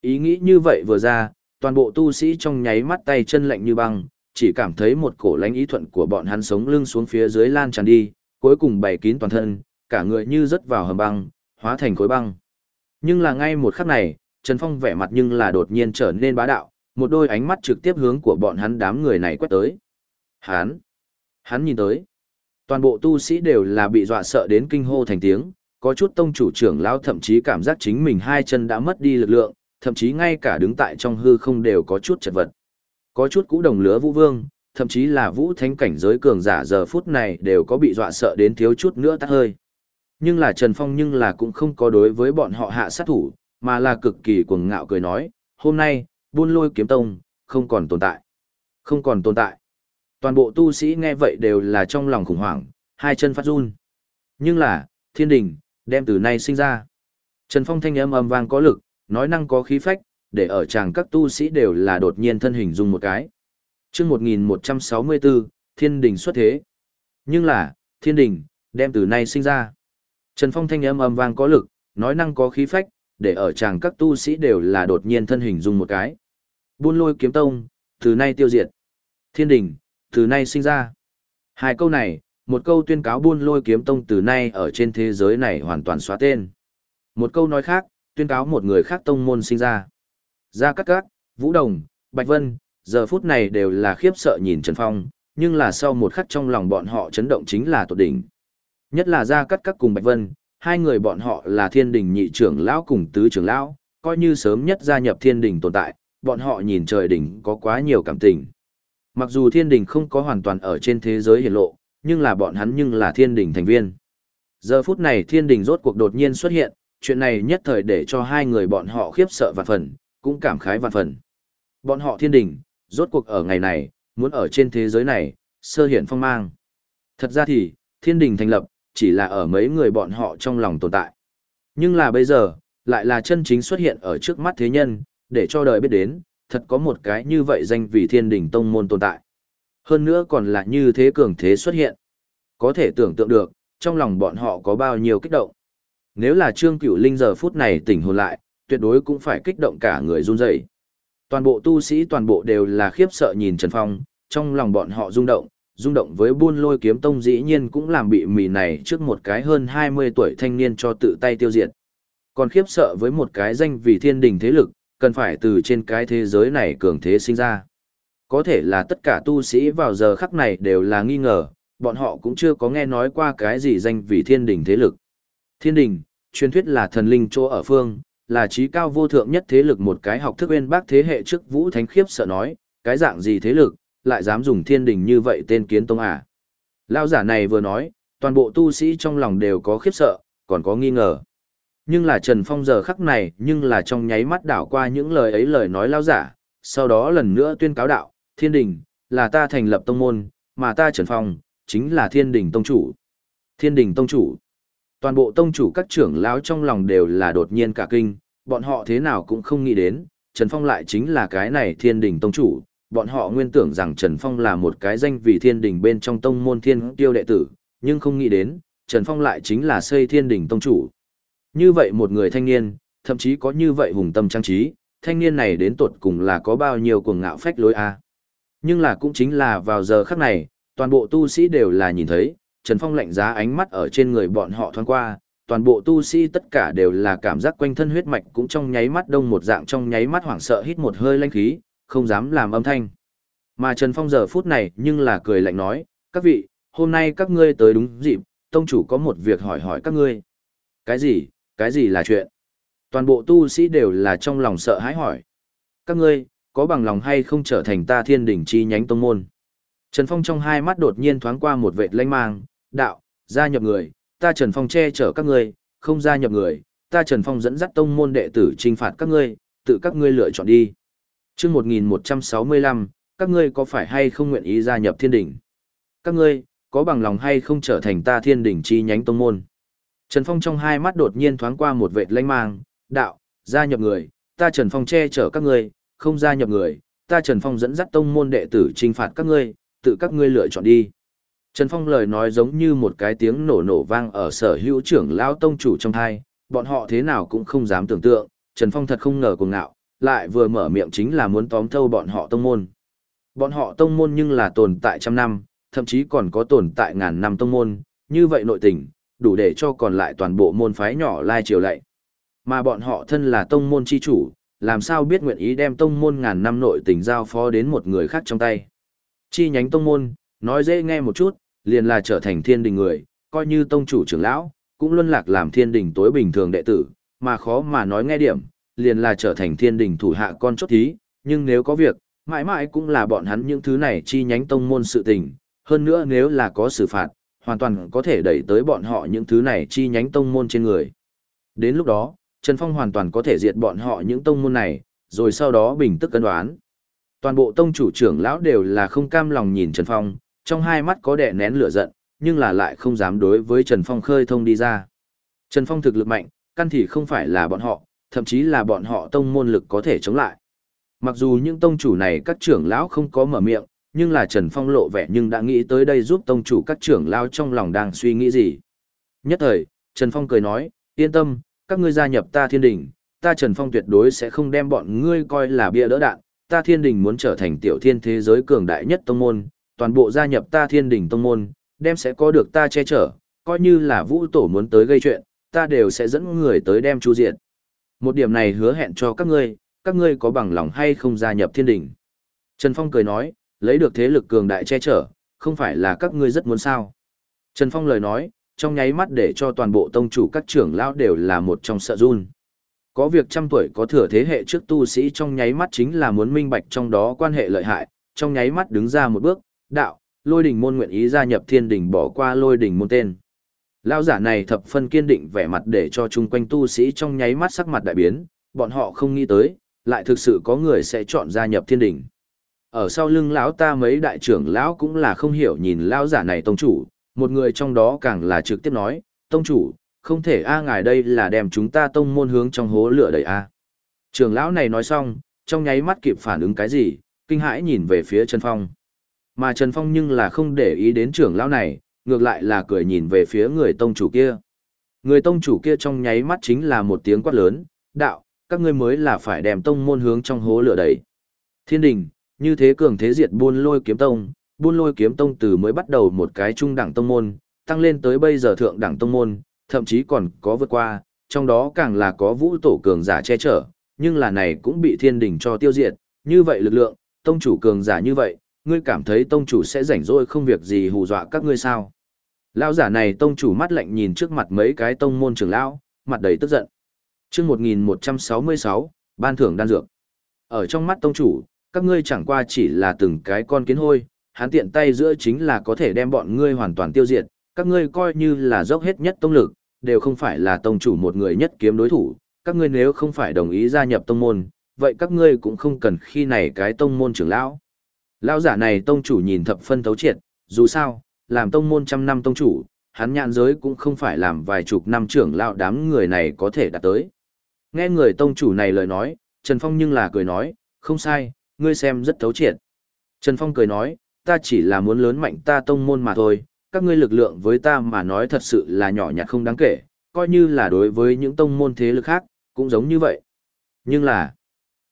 Ý nghĩ như vậy vừa ra, toàn bộ tu sĩ trong nháy mắt tay chân lạnh như băng, chỉ cảm thấy một cổ lãnh ý thuận của bọn hắn sống lưng xuống phía dưới lan tràn đi, cuối cùng bày kín toàn thân, cả người như rớt vào hầm băng, hóa thành khối băng. Nhưng là ngay một khắc này, Trần Phong vẻ mặt nhưng là đột nhiên trở nên bá đạo, một đôi ánh mắt trực tiếp hướng của bọn hắn đám người này quét tới. Hắn, hắn nhìn tới. Toàn bộ tu sĩ đều là bị dọa sợ đến kinh hô thành tiếng, có chút tông chủ trưởng lão thậm chí cảm giác chính mình hai chân đã mất đi lực lượng, thậm chí ngay cả đứng tại trong hư không đều có chút chật vật. Có chút cũ đồng lứa vũ vương, thậm chí là vũ thánh cảnh giới cường giả giờ phút này đều có bị dọa sợ đến thiếu chút nữa tắt hơi. Nhưng là Trần Phong nhưng là cũng không có đối với bọn họ hạ sát thủ, mà là cực kỳ cuồng ngạo cười nói, hôm nay, buôn lôi kiếm tông, không còn tồn tại. Không còn tồn tại. Toàn bộ tu sĩ nghe vậy đều là trong lòng khủng hoảng, hai chân phát run. Nhưng là, thiên đình, đem từ nay sinh ra. Trần Phong thanh âm âm vang có lực, nói năng có khí phách, để ở chàng các tu sĩ đều là đột nhiên thân hình dung một cái. Trước 1164, thiên đình xuất thế. Nhưng là, thiên đình, đem từ nay sinh ra. Trần Phong thanh âm âm vang có lực, nói năng có khí phách, để ở chàng các tu sĩ đều là đột nhiên thân hình dung một cái. Buôn lôi kiếm tông, từ nay tiêu diệt. Thiên đình, từ nay sinh ra. Hai câu này, một câu tuyên cáo buôn lôi kiếm tông từ nay ở trên thế giới này hoàn toàn xóa tên. Một câu nói khác, tuyên cáo một người khác tông môn sinh ra. Gia Cát Cát, Vũ Đồng, Bạch Vân, giờ phút này đều là khiếp sợ nhìn Trần Phong, nhưng là sau một khắc trong lòng bọn họ chấn động chính là tột đỉnh. Nhất là Gia Cát Cát cùng Bạch Vân, hai người bọn họ là thiên đình nhị trưởng lão cùng tứ trưởng lão, coi như sớm nhất gia nhập thiên đình tồn tại, bọn họ nhìn trời đỉnh có quá nhiều cảm tình. Mặc dù thiên đình không có hoàn toàn ở trên thế giới hiển lộ, nhưng là bọn hắn nhưng là thiên đình thành viên. Giờ phút này thiên đình rốt cuộc đột nhiên xuất hiện, chuyện này nhất thời để cho hai người bọn họ khiếp sợ vạn phần, cũng cảm khái vạn phần. Bọn họ thiên đình, rốt cuộc ở ngày này, muốn ở trên thế giới này, sơ hiển phong mang. Thật ra thì, thiên đình thành lập, chỉ là ở mấy người bọn họ trong lòng tồn tại. Nhưng là bây giờ, lại là chân chính xuất hiện ở trước mắt thế nhân, để cho đời biết đến, thật có một cái như vậy danh vì thiên đình tông môn tồn tại. Hơn nữa còn là như thế cường thế xuất hiện. Có thể tưởng tượng được, trong lòng bọn họ có bao nhiêu kích động. Nếu là Trương Cửu Linh giờ phút này tỉnh hồn lại, tuyệt đối cũng phải kích động cả người run rẩy. Toàn bộ tu sĩ toàn bộ đều là khiếp sợ nhìn Trần Phong, trong lòng bọn họ rung động, rung động với buôn lôi kiếm tông dĩ nhiên cũng làm bị mì này trước một cái hơn 20 tuổi thanh niên cho tự tay tiêu diệt. Còn khiếp sợ với một cái danh vì thiên đình thế lực, cần phải từ trên cái thế giới này cường thế sinh ra. Có thể là tất cả tu sĩ vào giờ khắc này đều là nghi ngờ, bọn họ cũng chưa có nghe nói qua cái gì danh vì thiên đình thế lực. Thiên đình, truyền thuyết là thần linh chỗ ở phương, là trí cao vô thượng nhất thế lực một cái học thức bên bác thế hệ trước vũ thánh khiếp sợ nói, cái dạng gì thế lực, lại dám dùng thiên đình như vậy tên kiến tông à. Lao giả này vừa nói, toàn bộ tu sĩ trong lòng đều có khiếp sợ, còn có nghi ngờ. Nhưng là Trần Phong giờ khắc này nhưng là trong nháy mắt đảo qua những lời ấy lời nói lao giả, sau đó lần nữa tuyên cáo đạo, thiên đình, là ta thành lập tông môn, mà ta Trần Phong, chính là thiên đình tông chủ. Thiên đình tông chủ. Toàn bộ tông chủ các trưởng lão trong lòng đều là đột nhiên cả kinh, bọn họ thế nào cũng không nghĩ đến, Trần Phong lại chính là cái này thiên đình tông chủ, bọn họ nguyên tưởng rằng Trần Phong là một cái danh vì thiên đình bên trong tông môn thiên tiêu đệ tử, nhưng không nghĩ đến, Trần Phong lại chính là xây thiên đình tông chủ. Như vậy một người thanh niên, thậm chí có như vậy hùng tâm trang trí, thanh niên này đến tột cùng là có bao nhiêu cuồng ngạo phách lối a. Nhưng là cũng chính là vào giờ khắc này, toàn bộ tu sĩ đều là nhìn thấy, Trần Phong lạnh giá ánh mắt ở trên người bọn họ thoáng qua, toàn bộ tu sĩ tất cả đều là cảm giác quanh thân huyết mạch cũng trong nháy mắt đông một dạng trong nháy mắt hoảng sợ hít một hơi lanh khí, không dám làm âm thanh. Mà Trần Phong giờ phút này nhưng là cười lạnh nói, các vị, hôm nay các ngươi tới đúng dịp, tông chủ có một việc hỏi hỏi các ngươi. Cái gì, cái gì là chuyện? Toàn bộ tu sĩ đều là trong lòng sợ hãi hỏi. Các ngươi, có bằng lòng hay không trở thành ta thiên đỉnh chi nhánh tông môn? Trần Phong trong hai mắt đột nhiên thoáng qua một vệt lanh mang, đạo, gia nhập người, ta Trần Phong che chở các ngươi, không gia nhập người, ta Trần Phong dẫn dắt tông môn đệ tử trinh phạt các ngươi, tự các ngươi lựa chọn đi. chương 1165, các ngươi có phải hay không nguyện ý gia nhập thiên đỉnh? Các ngươi, có bằng lòng hay không trở thành ta thiên đỉnh chi nhánh tông môn? Trần Phong trong hai mắt đột nhiên thoáng qua một vệt lanh mang, đạo, gia nhập người, ta Trần Phong che chở các ngươi, không gia nhập người, ta Trần Phong dẫn dắt tông môn đệ tử trinh phạt các ngươi, tự các ngươi lựa chọn đi. Trần Phong lời nói giống như một cái tiếng nổ nổ vang ở sở hữu trưởng lão tông chủ trong thai, bọn họ thế nào cũng không dám tưởng tượng, Trần Phong thật không ngờ cuồng ngạo, lại vừa mở miệng chính là muốn tóm thâu bọn họ tông môn. Bọn họ tông môn nhưng là tồn tại trăm năm, thậm chí còn có tồn tại ngàn năm tông môn, như vậy nội tình, đủ để cho còn lại toàn bộ môn phái nhỏ lai triều lạy. Mà bọn họ thân là tông môn chi chủ, làm sao biết nguyện ý đem tông môn ngàn năm nội tình giao phó đến một người khác trong tay. Chi nhánh tông môn, nói dễ nghe một chút, liền là trở thành thiên đình người, coi như tông chủ trưởng lão, cũng luân lạc làm thiên đình tối bình thường đệ tử, mà khó mà nói nghe điểm, liền là trở thành thiên đình thủ hạ con chốt thí, nhưng nếu có việc, mãi mãi cũng là bọn hắn những thứ này chi nhánh tông môn sự tình, hơn nữa nếu là có xử phạt, hoàn toàn có thể đẩy tới bọn họ những thứ này chi nhánh tông môn trên người. Đến lúc đó, Trần Phong hoàn toàn có thể diệt bọn họ những tông môn này, rồi sau đó bình tức cân đoán. Toàn bộ tông chủ trưởng lão đều là không cam lòng nhìn Trần Phong, trong hai mắt có đè nén lửa giận, nhưng là lại không dám đối với Trần Phong khơi thông đi ra. Trần Phong thực lực mạnh, căn thì không phải là bọn họ, thậm chí là bọn họ tông môn lực có thể chống lại. Mặc dù những tông chủ này các trưởng lão không có mở miệng, nhưng là Trần Phong lộ vẻ nhưng đã nghĩ tới đây giúp tông chủ các trưởng lao trong lòng đang suy nghĩ gì. Nhất thời, Trần Phong cười nói, yên tâm, các ngươi gia nhập ta thiên đình, ta Trần Phong tuyệt đối sẽ không đem bọn ngươi coi là bia đỡ đạn, ta thiên đình muốn trở thành tiểu thiên thế giới cường đại nhất tông môn, toàn bộ gia nhập ta thiên đình tông môn, đem sẽ có được ta che chở, coi như là vũ tổ muốn tới gây chuyện, ta đều sẽ dẫn người tới đem chu diệt. Một điểm này hứa hẹn cho các ngươi, các ngươi có bằng lòng hay không gia nhập thiên đình. Trần Phong cười nói, lấy được thế lực cường đại che chở, không phải là các ngươi rất muốn sao. Trần Phong lời nói, trong nháy mắt để cho toàn bộ tông chủ các trưởng lão đều là một trong sợ run. Có việc trăm tuổi có thừa thế hệ trước tu sĩ trong nháy mắt chính là muốn minh bạch trong đó quan hệ lợi hại, trong nháy mắt đứng ra một bước, đạo, lôi đỉnh môn nguyện ý gia nhập thiên đỉnh bỏ qua lôi đỉnh môn tên. Lão giả này thập phân kiên định vẻ mặt để cho chung quanh tu sĩ trong nháy mắt sắc mặt đại biến, bọn họ không nghĩ tới, lại thực sự có người sẽ chọn gia nhập thiên đỉnh. Ở sau lưng lão ta mấy đại trưởng lão cũng là không hiểu nhìn lão giả này tông chủ, một người trong đó càng là trực tiếp nói, tông chủ, không thể a ngài đây là đem chúng ta tông môn hướng trong hố lửa đầy a. Trưởng lão này nói xong, trong nháy mắt kịp phản ứng cái gì, kinh hãi nhìn về phía Trần Phong. Mà Trần Phong nhưng là không để ý đến trưởng lão này, ngược lại là cười nhìn về phía người tông chủ kia. Người tông chủ kia trong nháy mắt chính là một tiếng quát lớn, đạo, các ngươi mới là phải đem tông môn hướng trong hố lửa đầy. Thiên đình, như thế cường thế diệt buôn lôi kiếm tông, buôn lôi kiếm tông từ mới bắt đầu một cái trung đẳng tông môn, tăng lên tới bây giờ thượng đẳng tông môn, thậm chí còn có vượt qua, trong đó càng là có vũ tổ cường giả che chở, nhưng là này cũng bị thiên đình cho tiêu diệt, như vậy lực lượng, tông chủ cường giả như vậy, ngươi cảm thấy tông chủ sẽ rảnh rỗi không việc gì hù dọa các ngươi sao? Lão giả này tông chủ mắt lạnh nhìn trước mặt mấy cái tông môn trưởng lão, mặt đầy tức giận. Chương 1166, ban thưởng đan dược. Ở trong mắt tông chủ, các ngươi chẳng qua chỉ là từng cái con kiến hôi, hắn tiện tay giữa chính là có thể đem bọn ngươi hoàn toàn tiêu diệt, các ngươi coi như là dốc hết nhất tông lực, đều không phải là tông chủ một người nhất kiếm đối thủ, các ngươi nếu không phải đồng ý gia nhập tông môn, vậy các ngươi cũng không cần khi này cái tông môn trưởng lão. Lão giả này tông chủ nhìn thập phân thấu triệt, dù sao, làm tông môn trăm năm tông chủ, hắn nhạn giới cũng không phải làm vài chục năm trưởng lão đám người này có thể đạt tới. Nghe người tông chủ này lời nói, Trần Phong nhưng là cười nói, không sai, ngươi xem rất thấu triệt. Trần Phong cười nói, ta chỉ là muốn lớn mạnh ta tông môn mà thôi, các ngươi lực lượng với ta mà nói thật sự là nhỏ nhặt không đáng kể, coi như là đối với những tông môn thế lực khác, cũng giống như vậy. Nhưng là,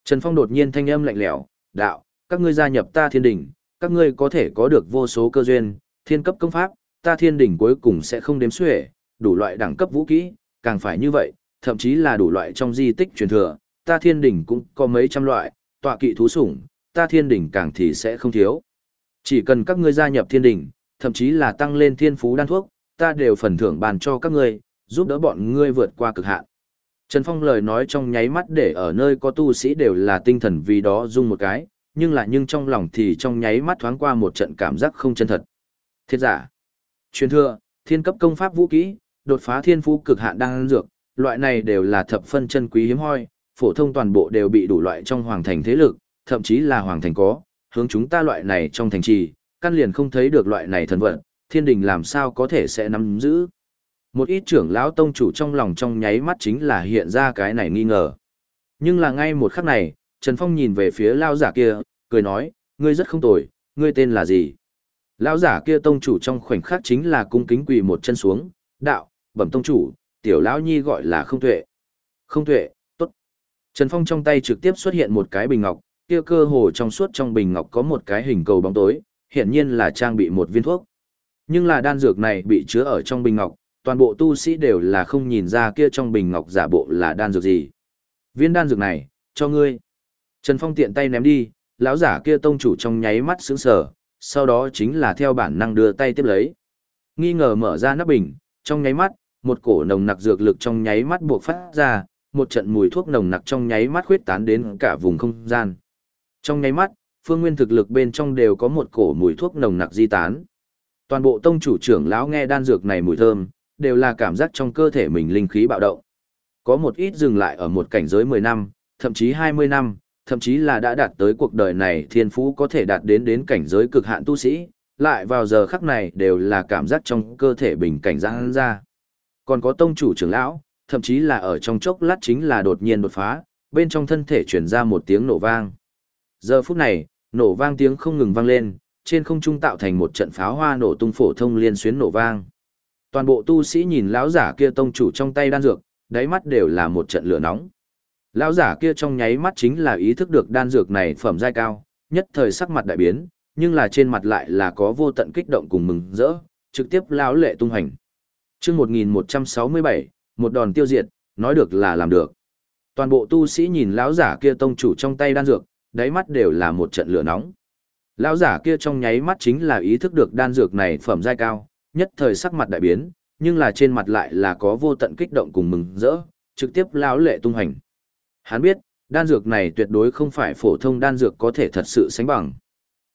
Trần Phong đột nhiên thanh âm lạnh lẽo, đạo, các ngươi gia nhập ta thiên đỉnh, các ngươi có thể có được vô số cơ duyên, thiên cấp công pháp, ta thiên đỉnh cuối cùng sẽ không đếm xuể, đủ loại đẳng cấp vũ kỹ, càng phải như vậy, thậm chí là đủ loại trong di tích truyền thừa, ta thiên đỉnh cũng có mấy trăm loại, tọa kỵ thú sủng, ta thiên đỉnh càng thì sẽ không thiếu. Chỉ cần các ngươi gia nhập thiên đỉnh, thậm chí là tăng lên thiên phú đan thuốc, ta đều phần thưởng bàn cho các ngươi, giúp đỡ bọn ngươi vượt qua cực hạn. Trần Phong lời nói trong nháy mắt để ở nơi có tu sĩ đều là tinh thần vì đó rung một cái, nhưng là nhưng trong lòng thì trong nháy mắt thoáng qua một trận cảm giác không chân thật. Thiết giả, truyền thừa, thiên cấp công pháp vũ kỹ, đột phá thiên phú cực hạn đang dược, loại này đều là thập phân chân quý hiếm hoi, phổ thông toàn bộ đều bị đủ loại trong hoàng thành thế lực, thậm chí là hoàng thành có, hướng chúng ta loại này trong thành trì, căn liền không thấy được loại này thần vận, thiên đình làm sao có thể sẽ nắm giữ. Một ít trưởng lão tông chủ trong lòng trong nháy mắt chính là hiện ra cái này nghi ngờ. Nhưng là ngay một khắc này, Trần Phong nhìn về phía lao giả kia, cười nói, ngươi rất không tồi, ngươi tên là gì? Lão giả kia tông chủ trong khoảnh khắc chính là cung kính quỳ một chân xuống, đạo, bẩm tông chủ, tiểu lão nhi gọi là không tuệ. Không tuệ. Trần Phong trong tay trực tiếp xuất hiện một cái bình ngọc, kia cơ hồ trong suốt trong bình ngọc có một cái hình cầu bóng tối, hiển nhiên là trang bị một viên thuốc. Nhưng là đan dược này bị chứa ở trong bình ngọc, toàn bộ tu sĩ đều là không nhìn ra kia trong bình ngọc giả bộ là đan dược gì. Viên đan dược này, cho ngươi. Trần Phong tiện tay ném đi, lão giả kia tông chủ trong nháy mắt sững sờ, sau đó chính là theo bản năng đưa tay tiếp lấy. Nghi ngờ mở ra nắp bình, trong nháy mắt, một cổ nồng nặc dược lực trong nháy mắt buộc phát ra, một trận mùi thuốc nồng nặc trong nháy mắt khuyết tán đến cả vùng không gian. Trong nháy mắt, phương nguyên thực lực bên trong đều có một cổ mùi thuốc nồng nặc di tán. Toàn bộ tông chủ trưởng lão nghe đan dược này mùi thơm, đều là cảm giác trong cơ thể mình linh khí bạo động. Có một ít dừng lại ở một cảnh giới 10 năm, thậm chí 20 năm, thậm chí là đã đạt tới cuộc đời này thiên phú có thể đạt đến đến cảnh giới cực hạn tu sĩ, lại vào giờ khắc này đều là cảm giác trong cơ thể bình cảnh giãn ra. Còn có tông chủ trưởng lão, thậm chí là ở trong chốc lát chính là đột nhiên đột phá, bên trong thân thể truyền ra một tiếng nổ vang. Giờ phút này, nổ vang tiếng không ngừng vang lên, trên không trung tạo thành một trận pháo hoa nổ tung phổ thông liên xuyến nổ vang. Toàn bộ tu sĩ nhìn lão giả kia tông chủ trong tay đan dược, đáy mắt đều là một trận lửa nóng. Lão giả kia trong nháy mắt chính là ý thức được đan dược này phẩm giai cao, nhất thời sắc mặt đại biến, nhưng là trên mặt lại là có vô tận kích động cùng mừng rỡ, trực tiếp lão lệ tung hành. Chương 1167, một đòn tiêu diệt, nói được là làm được. Toàn bộ tu sĩ nhìn lão giả kia tông chủ trong tay đan dược, đáy mắt đều là một trận lửa nóng. Lão giả kia trong nháy mắt chính là ý thức được đan dược này phẩm giai cao, nhất thời sắc mặt đại biến, nhưng là trên mặt lại là có vô tận kích động cùng mừng rỡ, trực tiếp lão lệ tung hành. Hắn biết, đan dược này tuyệt đối không phải phổ thông đan dược có thể thật sự sánh bằng.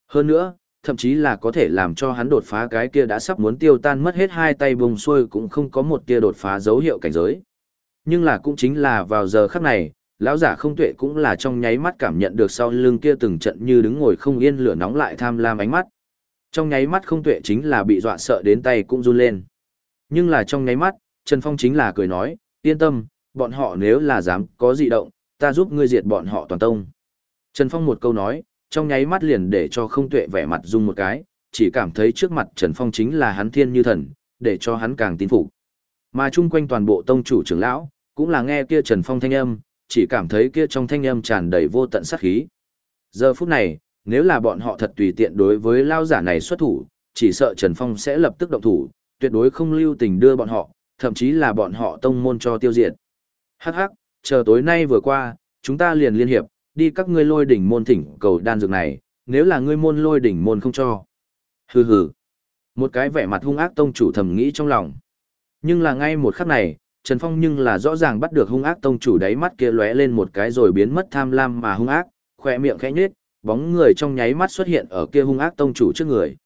Hơn nữa, thậm chí là có thể làm cho hắn đột phá cái kia đã sắp muốn tiêu tan mất hết hai tay bùng xuôi cũng không có một kia đột phá dấu hiệu cảnh giới. Nhưng là cũng chính là vào giờ khắc này, lão giả không tuệ cũng là trong nháy mắt cảm nhận được sau lưng kia từng trận như đứng ngồi không yên lửa nóng lại tham lam ánh mắt. Trong nháy mắt không tuệ chính là bị dọa sợ đến tay cũng run lên. Nhưng là trong nháy mắt, Trần Phong chính là cười nói, yên tâm, bọn họ nếu là dám có dị động, ta giúp ngươi diệt bọn họ toàn tông. Trần Phong một câu nói, trong nháy mắt liền để cho không tuệ vẻ mặt dung một cái, chỉ cảm thấy trước mặt Trần Phong chính là hắn thiên như thần, để cho hắn càng tin phục. Mà chung quanh toàn bộ tông chủ trưởng lão, cũng là nghe kia Trần Phong thanh âm, chỉ cảm thấy kia trong thanh âm tràn đầy vô tận sát khí. Giờ phút này, nếu là bọn họ thật tùy tiện đối với lao giả này xuất thủ, chỉ sợ Trần Phong sẽ lập tức động thủ, tuyệt đối không lưu tình đưa bọn họ, thậm chí là bọn họ tông môn cho tiêu diệt. Hắc hắc, chờ tối nay vừa qua, chúng ta liền liên hiệp, đi các ngươi lôi đỉnh môn thỉnh cầu đan dược này, nếu là ngươi môn lôi đỉnh môn không cho. Hừ hừ. Một cái vẻ mặt hung ác tông chủ thầm nghĩ trong lòng. Nhưng là ngay một khắc này, Trần Phong nhưng là rõ ràng bắt được hung ác tông chủ đáy mắt kia lóe lên một cái rồi biến mất tham lam mà hung ác, khỏe miệng khẽ nhếch, bóng người trong nháy mắt xuất hiện ở kia hung ác tông chủ trước người.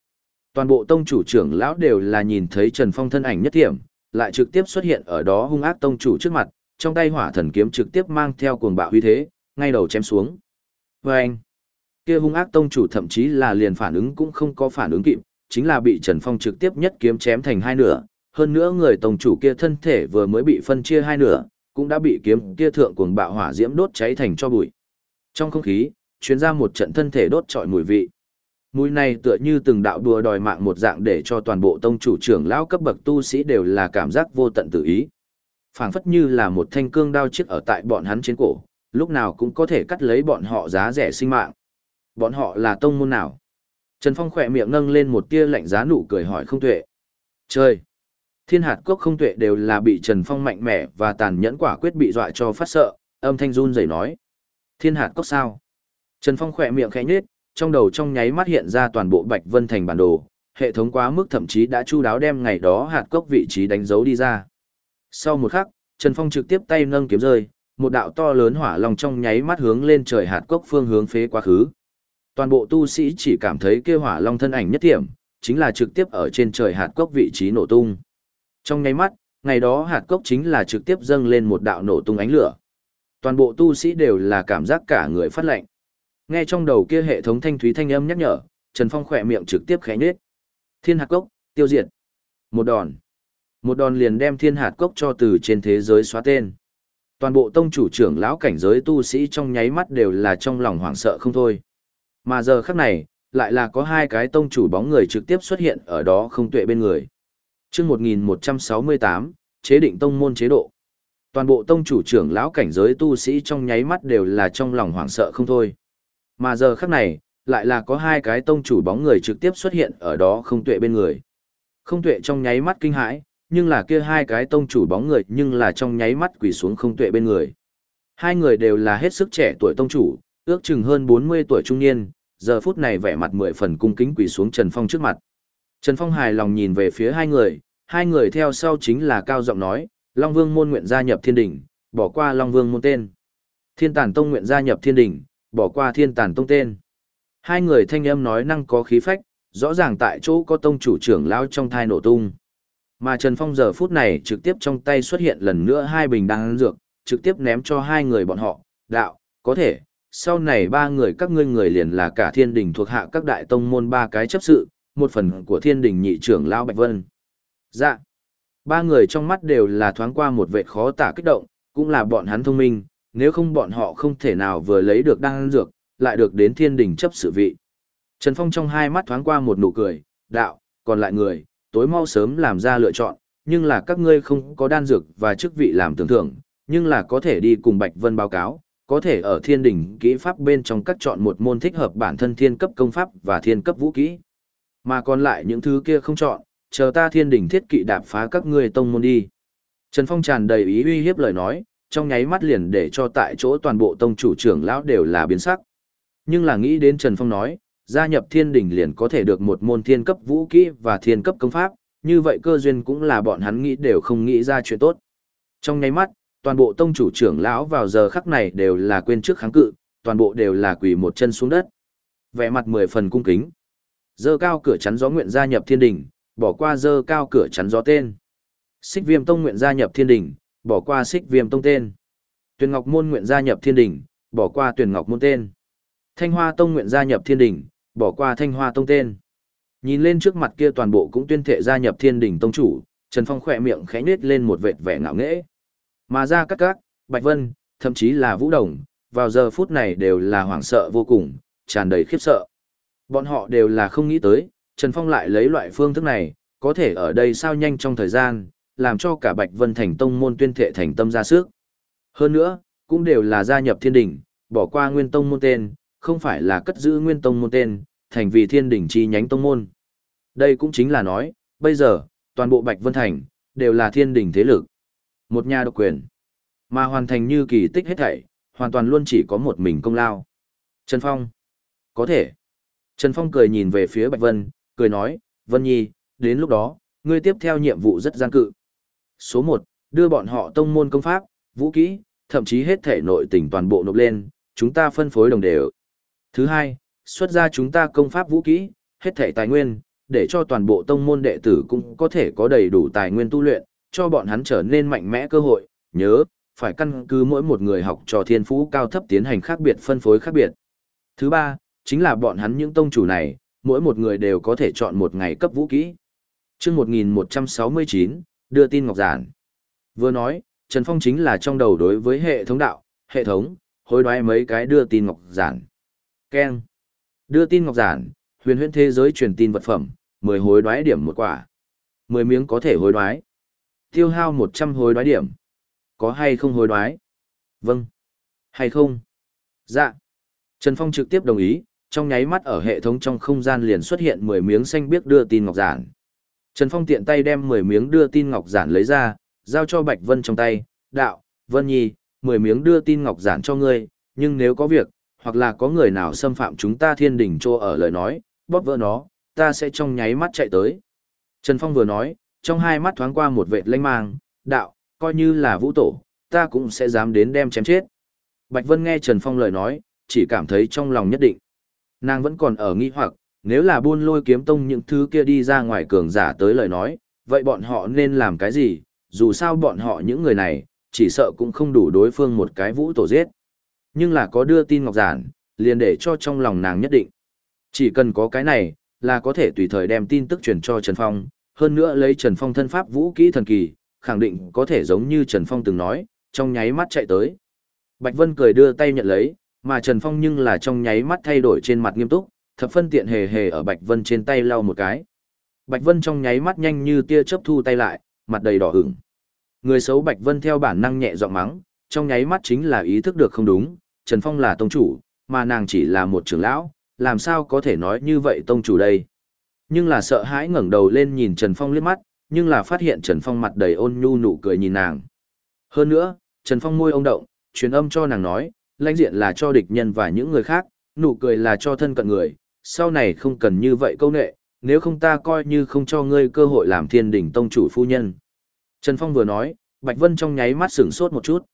Toàn bộ tông chủ trưởng lão đều là nhìn thấy Trần Phong thân ảnh nhất thiểm, lại trực tiếp xuất hiện ở đó hung ác tông chủ trước mặt, trong tay hỏa thần kiếm trực tiếp mang theo cuồng bạo huy thế, ngay đầu chém xuống. Và anh, kia hung ác tông chủ thậm chí là liền phản ứng cũng không có phản ứng kịp, chính là bị Trần Phong trực tiếp nhất kiếm chém thành hai nửa, hơn nữa người tông chủ kia thân thể vừa mới bị phân chia hai nửa, cũng đã bị kiếm kia thượng cuồng bạo hỏa diễm đốt cháy thành cho bụi. Trong không khí, truyền ra một trận thân thể đốt trọi mùi vị. Mùi này tựa như từng đạo đùa đòi mạng một dạng để cho toàn bộ tông chủ trưởng lão cấp bậc tu sĩ đều là cảm giác vô tận tự ý. phảng phất như là một thanh cương đao chiếc ở tại bọn hắn trên cổ, lúc nào cũng có thể cắt lấy bọn họ giá rẻ sinh mạng. Bọn họ là tông môn nào? Trần Phong khỏe miệng nâng lên một tia lạnh giá nụ cười hỏi không tuệ. Trời, Thiên hạt cốc không tuệ đều là bị Trần Phong mạnh mẽ và tàn nhẫn quả quyết bị dọa cho phát sợ, âm thanh run rẩy nói. Thiên hạt cốc sao? Trần Phong khỏe miệng khẽ nhếch, trong đầu trong nháy mắt hiện ra toàn bộ Bạch Vân Thành bản đồ, hệ thống quá mức thậm chí đã chu đáo đem ngày đó hạt cốc vị trí đánh dấu đi ra. Sau một khắc, Trần Phong trực tiếp tay nâng kiếm rơi, một đạo to lớn hỏa long trong nháy mắt hướng lên trời hạt cốc phương hướng phế quá khứ. Toàn bộ tu sĩ chỉ cảm thấy kia hỏa long thân ảnh nhất tiệm, chính là trực tiếp ở trên trời hạt cốc vị trí nổ tung. Trong nháy mắt, ngày đó hạt cốc chính là trực tiếp dâng lên một đạo nổ tung ánh lửa. Toàn bộ tu sĩ đều là cảm giác cả người phát lạnh. Nghe trong đầu kia hệ thống thanh thúy thanh âm nhắc nhở, Trần Phong khỏe miệng trực tiếp khẽ nhếch. Thiên hạt cốc, tiêu diệt. Một đòn. Một đòn liền đem thiên hạt cốc cho từ trên thế giới xóa tên. Toàn bộ tông chủ trưởng lão cảnh giới tu sĩ trong nháy mắt đều là trong lòng hoảng sợ không thôi. Mà giờ khắc này, lại là có hai cái tông chủ bóng người trực tiếp xuất hiện ở đó không tuệ bên người. Trước 1168, chế định tông môn chế độ. Toàn bộ tông chủ trưởng lão cảnh giới tu sĩ trong nháy mắt đều là trong lòng hoảng sợ không thôi. Mà giờ khắc này, lại là có hai cái tông chủ bóng người trực tiếp xuất hiện ở đó không tuệ bên người. Không tuệ trong nháy mắt kinh hãi, nhưng là kia hai cái tông chủ bóng người nhưng là trong nháy mắt quỳ xuống không tuệ bên người. Hai người đều là hết sức trẻ tuổi tông chủ, ước chừng hơn 40 tuổi trung niên, giờ phút này vẻ mặt mười phần cung kính quỳ xuống Trần Phong trước mặt. Trần Phong hài lòng nhìn về phía hai người, hai người theo sau chính là cao giọng nói, Long Vương môn nguyện gia nhập thiên đỉnh, bỏ qua Long Vương môn tên. Thiên Tản Tông nguyện gia nhập thiên đỉnh, bỏ qua Thiên Tản Tông tên. Hai người thanh âm nói năng có khí phách, rõ ràng tại chỗ có tông chủ trưởng lao trong thai nổ tung. Mà Trần Phong giờ phút này trực tiếp trong tay xuất hiện lần nữa hai bình đan dược, trực tiếp ném cho hai người bọn họ, đạo, có thể, sau này ba người các ngươi người liền là cả thiên đình thuộc hạ các đại tông môn ba cái chấp sự, một phần của thiên đình nhị trưởng Lão Bạch Vân. Dạ. Ba người trong mắt đều là thoáng qua một vệ khó tả kích động, cũng là bọn hắn thông minh, nếu không bọn họ không thể nào vừa lấy được đan dược, lại được đến thiên đình chấp sự vị. Trần Phong trong hai mắt thoáng qua một nụ cười, đạo, còn lại người, tối mau sớm làm ra lựa chọn, nhưng là các ngươi không có đan dược và chức vị làm tưởng thưởng, nhưng là có thể đi cùng Bạch Vân báo cáo, có thể ở thiên đỉnh kỹ pháp bên trong các chọn một môn thích hợp bản thân thiên cấp công pháp và thiên cấp vũ kỹ. Mà còn lại những thứ kia không chọn, chờ ta thiên đỉnh thiết kỵ đạp phá các ngươi tông môn đi. Trần Phong tràn đầy ý uy hiếp lời nói, trong nháy mắt liền để cho tại chỗ toàn bộ tông chủ trưởng lão đều là biến sắc. Nhưng là nghĩ đến Trần Phong nói, gia nhập thiên đình liền có thể được một môn thiên cấp vũ kỹ và thiên cấp công pháp, như vậy cơ duyên cũng là bọn hắn nghĩ đều không nghĩ ra chuyện tốt. Trong nháy mắt, toàn bộ tông chủ trưởng lão vào giờ khắc này đều là quên trước kháng cự, toàn bộ đều là quỳ một chân xuống đất. Vẻ mặt mười phần cung kính. Dơ cao cửa chắn gió nguyện gia nhập thiên đình bỏ qua dơ cao cửa chắn gió tên. Xích viêm tông nguyện gia nhập thiên đình bỏ qua xích viêm tông tên. Tuyền ngọc môn nguyện gia nhập thiên đình bỏ qua tuyền ngọc môn tên. Thanh hoa tông nguyện gia nhập thiên đình bỏ qua thanh hoa tông tên. Nhìn lên trước mặt kia toàn bộ cũng tuyên thệ gia nhập thiên đỉnh tông chủ, Trần Phong khỏe miệng khẽ nết lên một vệt vẻ ngạo nghễ. Mà ra các các, Bạch Vân, thậm chí là Vũ Đồng, vào giờ phút này đều là hoảng sợ vô cùng, tràn đầy khiếp sợ. Bọn họ đều là không nghĩ tới, Trần Phong lại lấy loại phương thức này, có thể ở đây sao nhanh trong thời gian, làm cho cả Bạch Vân thành tông môn tuyên thệ thành tâm ra sức. Hơn nữa, cũng đều là gia nhập thiên đỉnh, bỏ qua nguyên tông môn tên, không phải là cất giữ nguyên tông môn tên, thành vì thiên đỉnh chi nhánh tông môn. Đây cũng chính là nói, bây giờ, toàn bộ Bạch Vân Thành, đều là thiên đỉnh thế lực. Một nhà độc quyền. Mà hoàn thành như kỳ tích hết thảy, hoàn toàn luôn chỉ có một mình công lao. Trần Phong. Có thể. Trần Phong cười nhìn về phía Bạch Vân, cười nói, Vân Nhi, đến lúc đó, ngươi tiếp theo nhiệm vụ rất gian cự. Số 1, đưa bọn họ tông môn công pháp, vũ kỹ, thậm chí hết thể nội tình toàn bộ nộp lên, chúng ta phân phối đồng đều. Thứ hai, xuất ra chúng ta công pháp vũ kỹ, hết thể tài nguyên, để cho toàn bộ tông môn đệ tử cũng có thể có đầy đủ tài nguyên tu luyện, cho bọn hắn trở nên mạnh mẽ cơ hội, nhớ, phải căn cứ mỗi một người học trò thiên phú cao thấp tiến hành khác biệt phân phối khác biệt. Thứ ba, chính là bọn hắn những tông chủ này, mỗi một người đều có thể chọn một ngày cấp vũ kỹ. Trước 1169, đưa tin Ngọc Giản. Vừa nói, Trần Phong chính là trong đầu đối với hệ thống đạo, hệ thống, hối đoái mấy cái đưa tin Ngọc Giản. Ken. Đưa tin Ngọc Giản, huyền huyễn thế giới truyền tin vật phẩm, 10 hối đoái điểm một quả. 10 miếng có thể hối đoái. Tiêu hao 100 hối đoái điểm. Có hay không hối đoái? Vâng. Hay không? Dạ. Trần Phong trực tiếp đồng ý, trong nháy mắt ở hệ thống trong không gian liền xuất hiện 10 miếng xanh biếc đưa tin ngọc giản. Trần Phong tiện tay đem 10 miếng đưa tin ngọc giản lấy ra, giao cho Bạch Vân trong tay, đạo, Vân Nhi, 10 miếng đưa tin ngọc giản cho ngươi, nhưng nếu có việc, hoặc là có người nào xâm phạm chúng ta thiên đình trô ở lời nói, bóp vỡ nó, ta sẽ trong nháy mắt chạy tới. Trần Phong vừa nói, trong hai mắt thoáng qua một vệt lanh mang, đạo, coi như là vũ tổ, ta cũng sẽ dám đến đem chém chết. Bạch Vân nghe Trần Phong lời nói, chỉ cảm thấy trong lòng nhất định. Nàng vẫn còn ở nghi hoặc, nếu là buôn lôi kiếm tông những thứ kia đi ra ngoài cường giả tới lời nói, vậy bọn họ nên làm cái gì, dù sao bọn họ những người này, chỉ sợ cũng không đủ đối phương một cái vũ tổ giết. Nhưng là có đưa tin ngọc giản, liền để cho trong lòng nàng nhất định. Chỉ cần có cái này, là có thể tùy thời đem tin tức truyền cho Trần Phong, hơn nữa lấy Trần Phong thân pháp vũ kỹ thần kỳ, khẳng định có thể giống như Trần Phong từng nói, trong nháy mắt chạy tới. Bạch Vân cười đưa tay nhận lấy, mà Trần Phong nhưng là trong nháy mắt thay đổi trên mặt nghiêm túc, thập phân tiện hề hề ở Bạch Vân trên tay lau một cái. Bạch Vân trong nháy mắt nhanh như tia chớp thu tay lại, mặt đầy đỏ ửng. Người xấu Bạch Vân theo bản năng nhẹ giọng mắng, trong nháy mắt chính là ý thức được không đúng, Trần Phong là tông chủ, mà nàng chỉ là một trưởng lão, làm sao có thể nói như vậy tông chủ đây. Nhưng là sợ hãi ngẩng đầu lên nhìn Trần Phong liếc mắt, nhưng là phát hiện Trần Phong mặt đầy ôn nhu nụ cười nhìn nàng. Hơn nữa, Trần Phong môi ông động, truyền âm cho nàng nói, lãnh diện là cho địch nhân và những người khác, nụ cười là cho thân cận người, sau này không cần như vậy câu nệ, nếu không ta coi như không cho ngươi cơ hội làm thiên đỉnh tông chủ phu nhân. Trần Phong vừa nói, Bạch Vân trong nháy mắt sửng sốt một chút.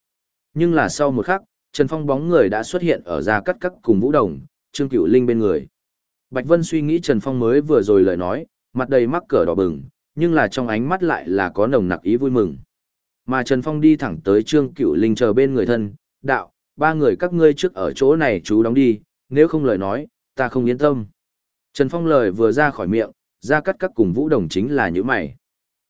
Nhưng là sau một khắc, Trần Phong bóng người đã xuất hiện ở ra cắt cắt cùng Vũ Đồng, Trương Cửu Linh bên người. Bạch Vân suy nghĩ Trần Phong mới vừa rồi lời nói, mặt đầy mắc cỡ đỏ bừng, nhưng là trong ánh mắt lại là có nồng nặc ý vui mừng. Mà Trần Phong đi thẳng tới Trương Cửu Linh chờ bên người thân, đạo, ba người các ngươi trước ở chỗ này chú đóng đi, nếu không lời nói, ta không yên tâm. Trần Phong lời vừa ra khỏi miệng, ra cắt cắt cùng Vũ Đồng chính là như mày.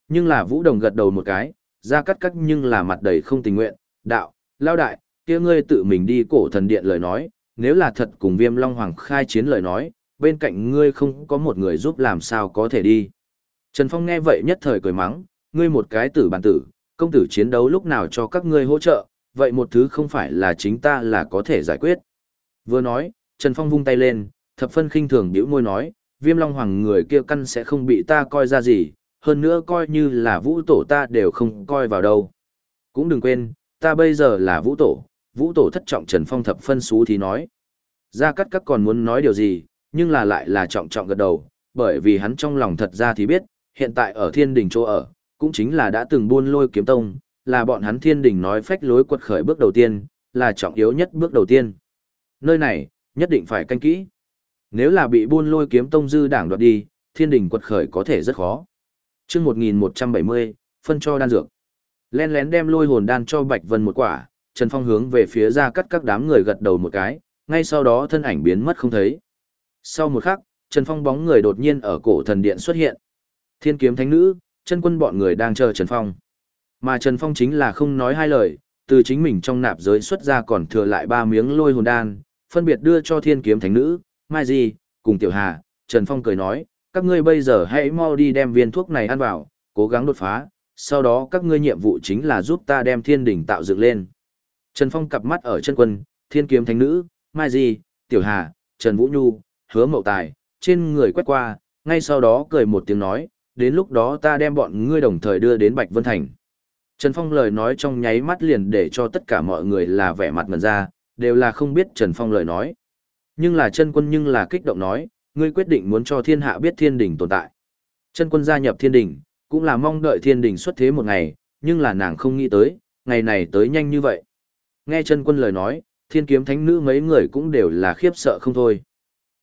Nhưng là Vũ Đồng gật đầu một cái, ra cắt cắt nhưng là mặt đầy không tình nguyện, đạo, lao đại, kia ngươi tự mình đi cổ thần điện lời nói, nếu là thật cùng viêm long hoàng khai chiến lời nói, bên cạnh ngươi không có một người giúp làm sao có thể đi. Trần Phong nghe vậy nhất thời cười mắng, ngươi một cái tử bản tử, công tử chiến đấu lúc nào cho các ngươi hỗ trợ, vậy một thứ không phải là chính ta là có thể giải quyết. Vừa nói, Trần Phong vung tay lên, thập phân khinh thường biểu môi nói, viêm long hoàng người kia căn sẽ không bị ta coi ra gì, hơn nữa coi như là vũ tổ ta đều không coi vào đâu. Cũng đừng quên, ta bây giờ là vũ tổ, vũ tổ thất trọng Trần Phong thập phân xú thì nói. Gia Cát các còn muốn nói điều gì, nhưng là lại là trọng trọng gật đầu, bởi vì hắn trong lòng thật ra thì biết, hiện tại ở thiên đình chỗ ở, cũng chính là đã từng buôn lôi kiếm tông, là bọn hắn thiên đình nói phách lối quật khởi bước đầu tiên, là trọng yếu nhất bước đầu tiên. Nơi này, nhất định phải canh kỹ. Nếu là bị buôn lôi kiếm tông dư đảng đoạt đi, thiên đình quật khởi có thể rất khó. chương 1170, phân cho đan dược. Len lén đem lôi hồn đan cho Bạch Vân một quả, Trần Phong hướng về phía ra cắt các đám người gật đầu một cái, ngay sau đó thân ảnh biến mất không thấy. Sau một khắc, Trần Phong bóng người đột nhiên ở cổ thần điện xuất hiện. Thiên kiếm thánh nữ, chân quân bọn người đang chờ Trần Phong. Mà Trần Phong chính là không nói hai lời, từ chính mình trong nạp giới xuất ra còn thừa lại ba miếng lôi hồn đan, phân biệt đưa cho thiên kiếm thánh nữ, Mai Di, cùng Tiểu Hà. Trần Phong cười nói, các ngươi bây giờ hãy mau đi đem viên thuốc này ăn vào, cố gắng đột phá, sau đó các ngươi nhiệm vụ chính là giúp ta đem thiên đỉnh tạo dựng lên. Trần Phong cặp mắt ở chân quân, thiên kiếm thánh nữ, Mai Di, Tiểu Hà, Trần Vũ Nhu, hứa mậu tài, trên người quét qua, ngay sau đó cười một tiếng nói, đến lúc đó ta đem bọn ngươi đồng thời đưa đến Bạch Vân Thành. Trần Phong lời nói trong nháy mắt liền để cho tất cả mọi người là vẻ mặt ngần ra, đều là không biết Trần Phong lời nói. Nhưng là chân quân nhưng là kích động nói, ngươi quyết định muốn cho thiên hạ biết thiên đình tồn tại. Chân quân gia nhập thiên đình, cũng là mong đợi thiên đình xuất thế một ngày, nhưng là nàng không nghĩ tới, ngày này tới nhanh như vậy. Nghe chân quân lời nói, thiên kiếm thánh nữ mấy người cũng đều là khiếp sợ không thôi.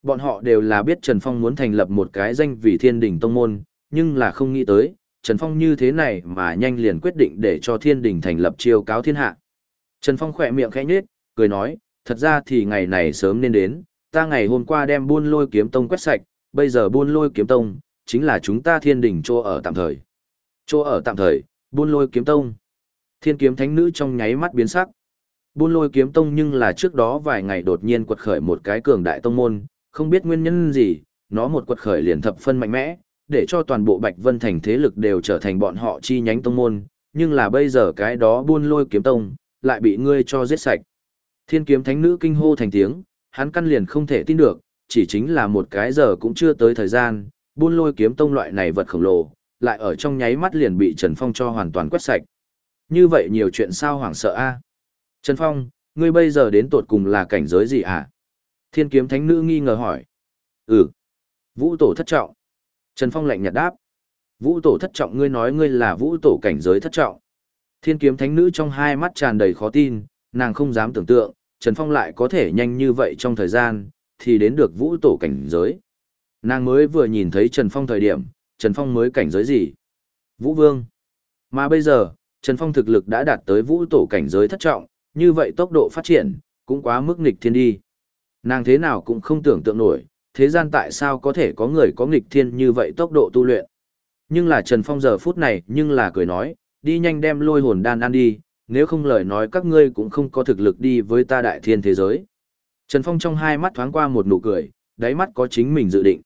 Bọn họ đều là biết Trần Phong muốn thành lập một cái danh vì thiên đình tông môn, nhưng là không nghĩ tới, Trần Phong như thế này mà nhanh liền quyết định để cho thiên đình thành lập chiêu cáo thiên hạ. Trần Phong khỏe miệng khẽ nhếch, cười nói, thật ra thì ngày này sớm nên đến, ta ngày hôm qua đem buôn lôi kiếm tông quét sạch, bây giờ buôn lôi kiếm tông, chính là chúng ta thiên đình chỗ ở tạm thời. Chỗ ở tạm thời, buôn lôi kiếm tông. Thiên kiếm thánh nữ trong nháy mắt biến sắc. Buôn lôi kiếm tông nhưng là trước đó vài ngày đột nhiên quật khởi một cái cường đại tông môn, không biết nguyên nhân gì, nó một quật khởi liền thập phân mạnh mẽ, để cho toàn bộ Bạch Vân Thành thế lực đều trở thành bọn họ chi nhánh tông môn, nhưng là bây giờ cái đó buôn lôi kiếm tông, lại bị ngươi cho giết sạch. Thiên kiếm thánh nữ kinh hô thành tiếng, hắn căn liền không thể tin được, chỉ chính là một cái giờ cũng chưa tới thời gian, buôn lôi kiếm tông loại này vật khổng lồ, lại ở trong nháy mắt liền bị Trần Phong cho hoàn toàn quét sạch. Như vậy nhiều chuyện sao hoảng sợ a Trần Phong, ngươi bây giờ đến tột cùng là cảnh giới gì hả? Thiên kiếm thánh nữ nghi ngờ hỏi. Ừ. Vũ tổ thất trọng. Trần Phong lạnh nhạt đáp. Vũ tổ thất trọng ngươi nói ngươi là vũ tổ cảnh giới thất trọng. Thiên kiếm thánh nữ trong hai mắt tràn đầy khó tin, nàng không dám tưởng tượng, Trần Phong lại có thể nhanh như vậy trong thời gian, thì đến được vũ tổ cảnh giới. Nàng mới vừa nhìn thấy Trần Phong thời điểm, Trần Phong mới cảnh giới gì? Vũ Vương. Mà bây giờ, Trần Phong thực lực đã đạt tới vũ tổ cảnh giới thất trọng, như vậy tốc độ phát triển, cũng quá mức nghịch thiên đi. Nàng thế nào cũng không tưởng tượng nổi, thế gian tại sao có thể có người có nghịch thiên như vậy tốc độ tu luyện. Nhưng là Trần Phong giờ phút này nhưng là cười nói, đi nhanh đem lôi hồn đan ăn đi, nếu không lời nói các ngươi cũng không có thực lực đi với ta đại thiên thế giới. Trần Phong trong hai mắt thoáng qua một nụ cười, đáy mắt có chính mình dự định.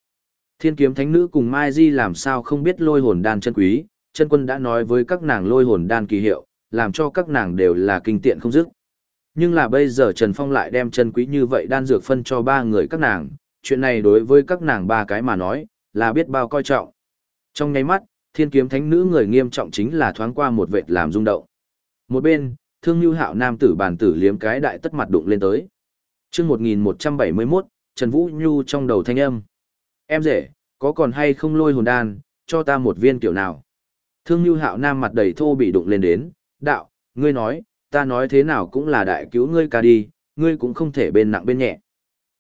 Thiên kiếm thánh nữ cùng Mai Di làm sao không biết lôi hồn đan chân quý, chân quân đã nói với các nàng lôi hồn đan kỳ hiệu, làm cho các nàng đều là kinh tiện không dứt. Nhưng là bây giờ Trần Phong lại đem chân quý như vậy đan dược phân cho ba người các nàng, chuyện này đối với các nàng ba cái mà nói, là biết bao coi trọng. Trong nháy mắt, thiên kiếm thánh nữ người nghiêm trọng chính là thoáng qua một vệt làm rung động. Một bên, thương như hạo nam tử bàn tử liếm cái đại tất mặt đụng lên tới. chương 1171, Trần Vũ Nhu trong đầu thanh âm. Em rể, có còn hay không lôi hồn đan, cho ta một viên kiểu nào? Thương như hạo nam mặt đầy thô bị đụng lên đến, đạo, ngươi nói, ta nói thế nào cũng là đại cứu ngươi ca đi, ngươi cũng không thể bên nặng bên nhẹ.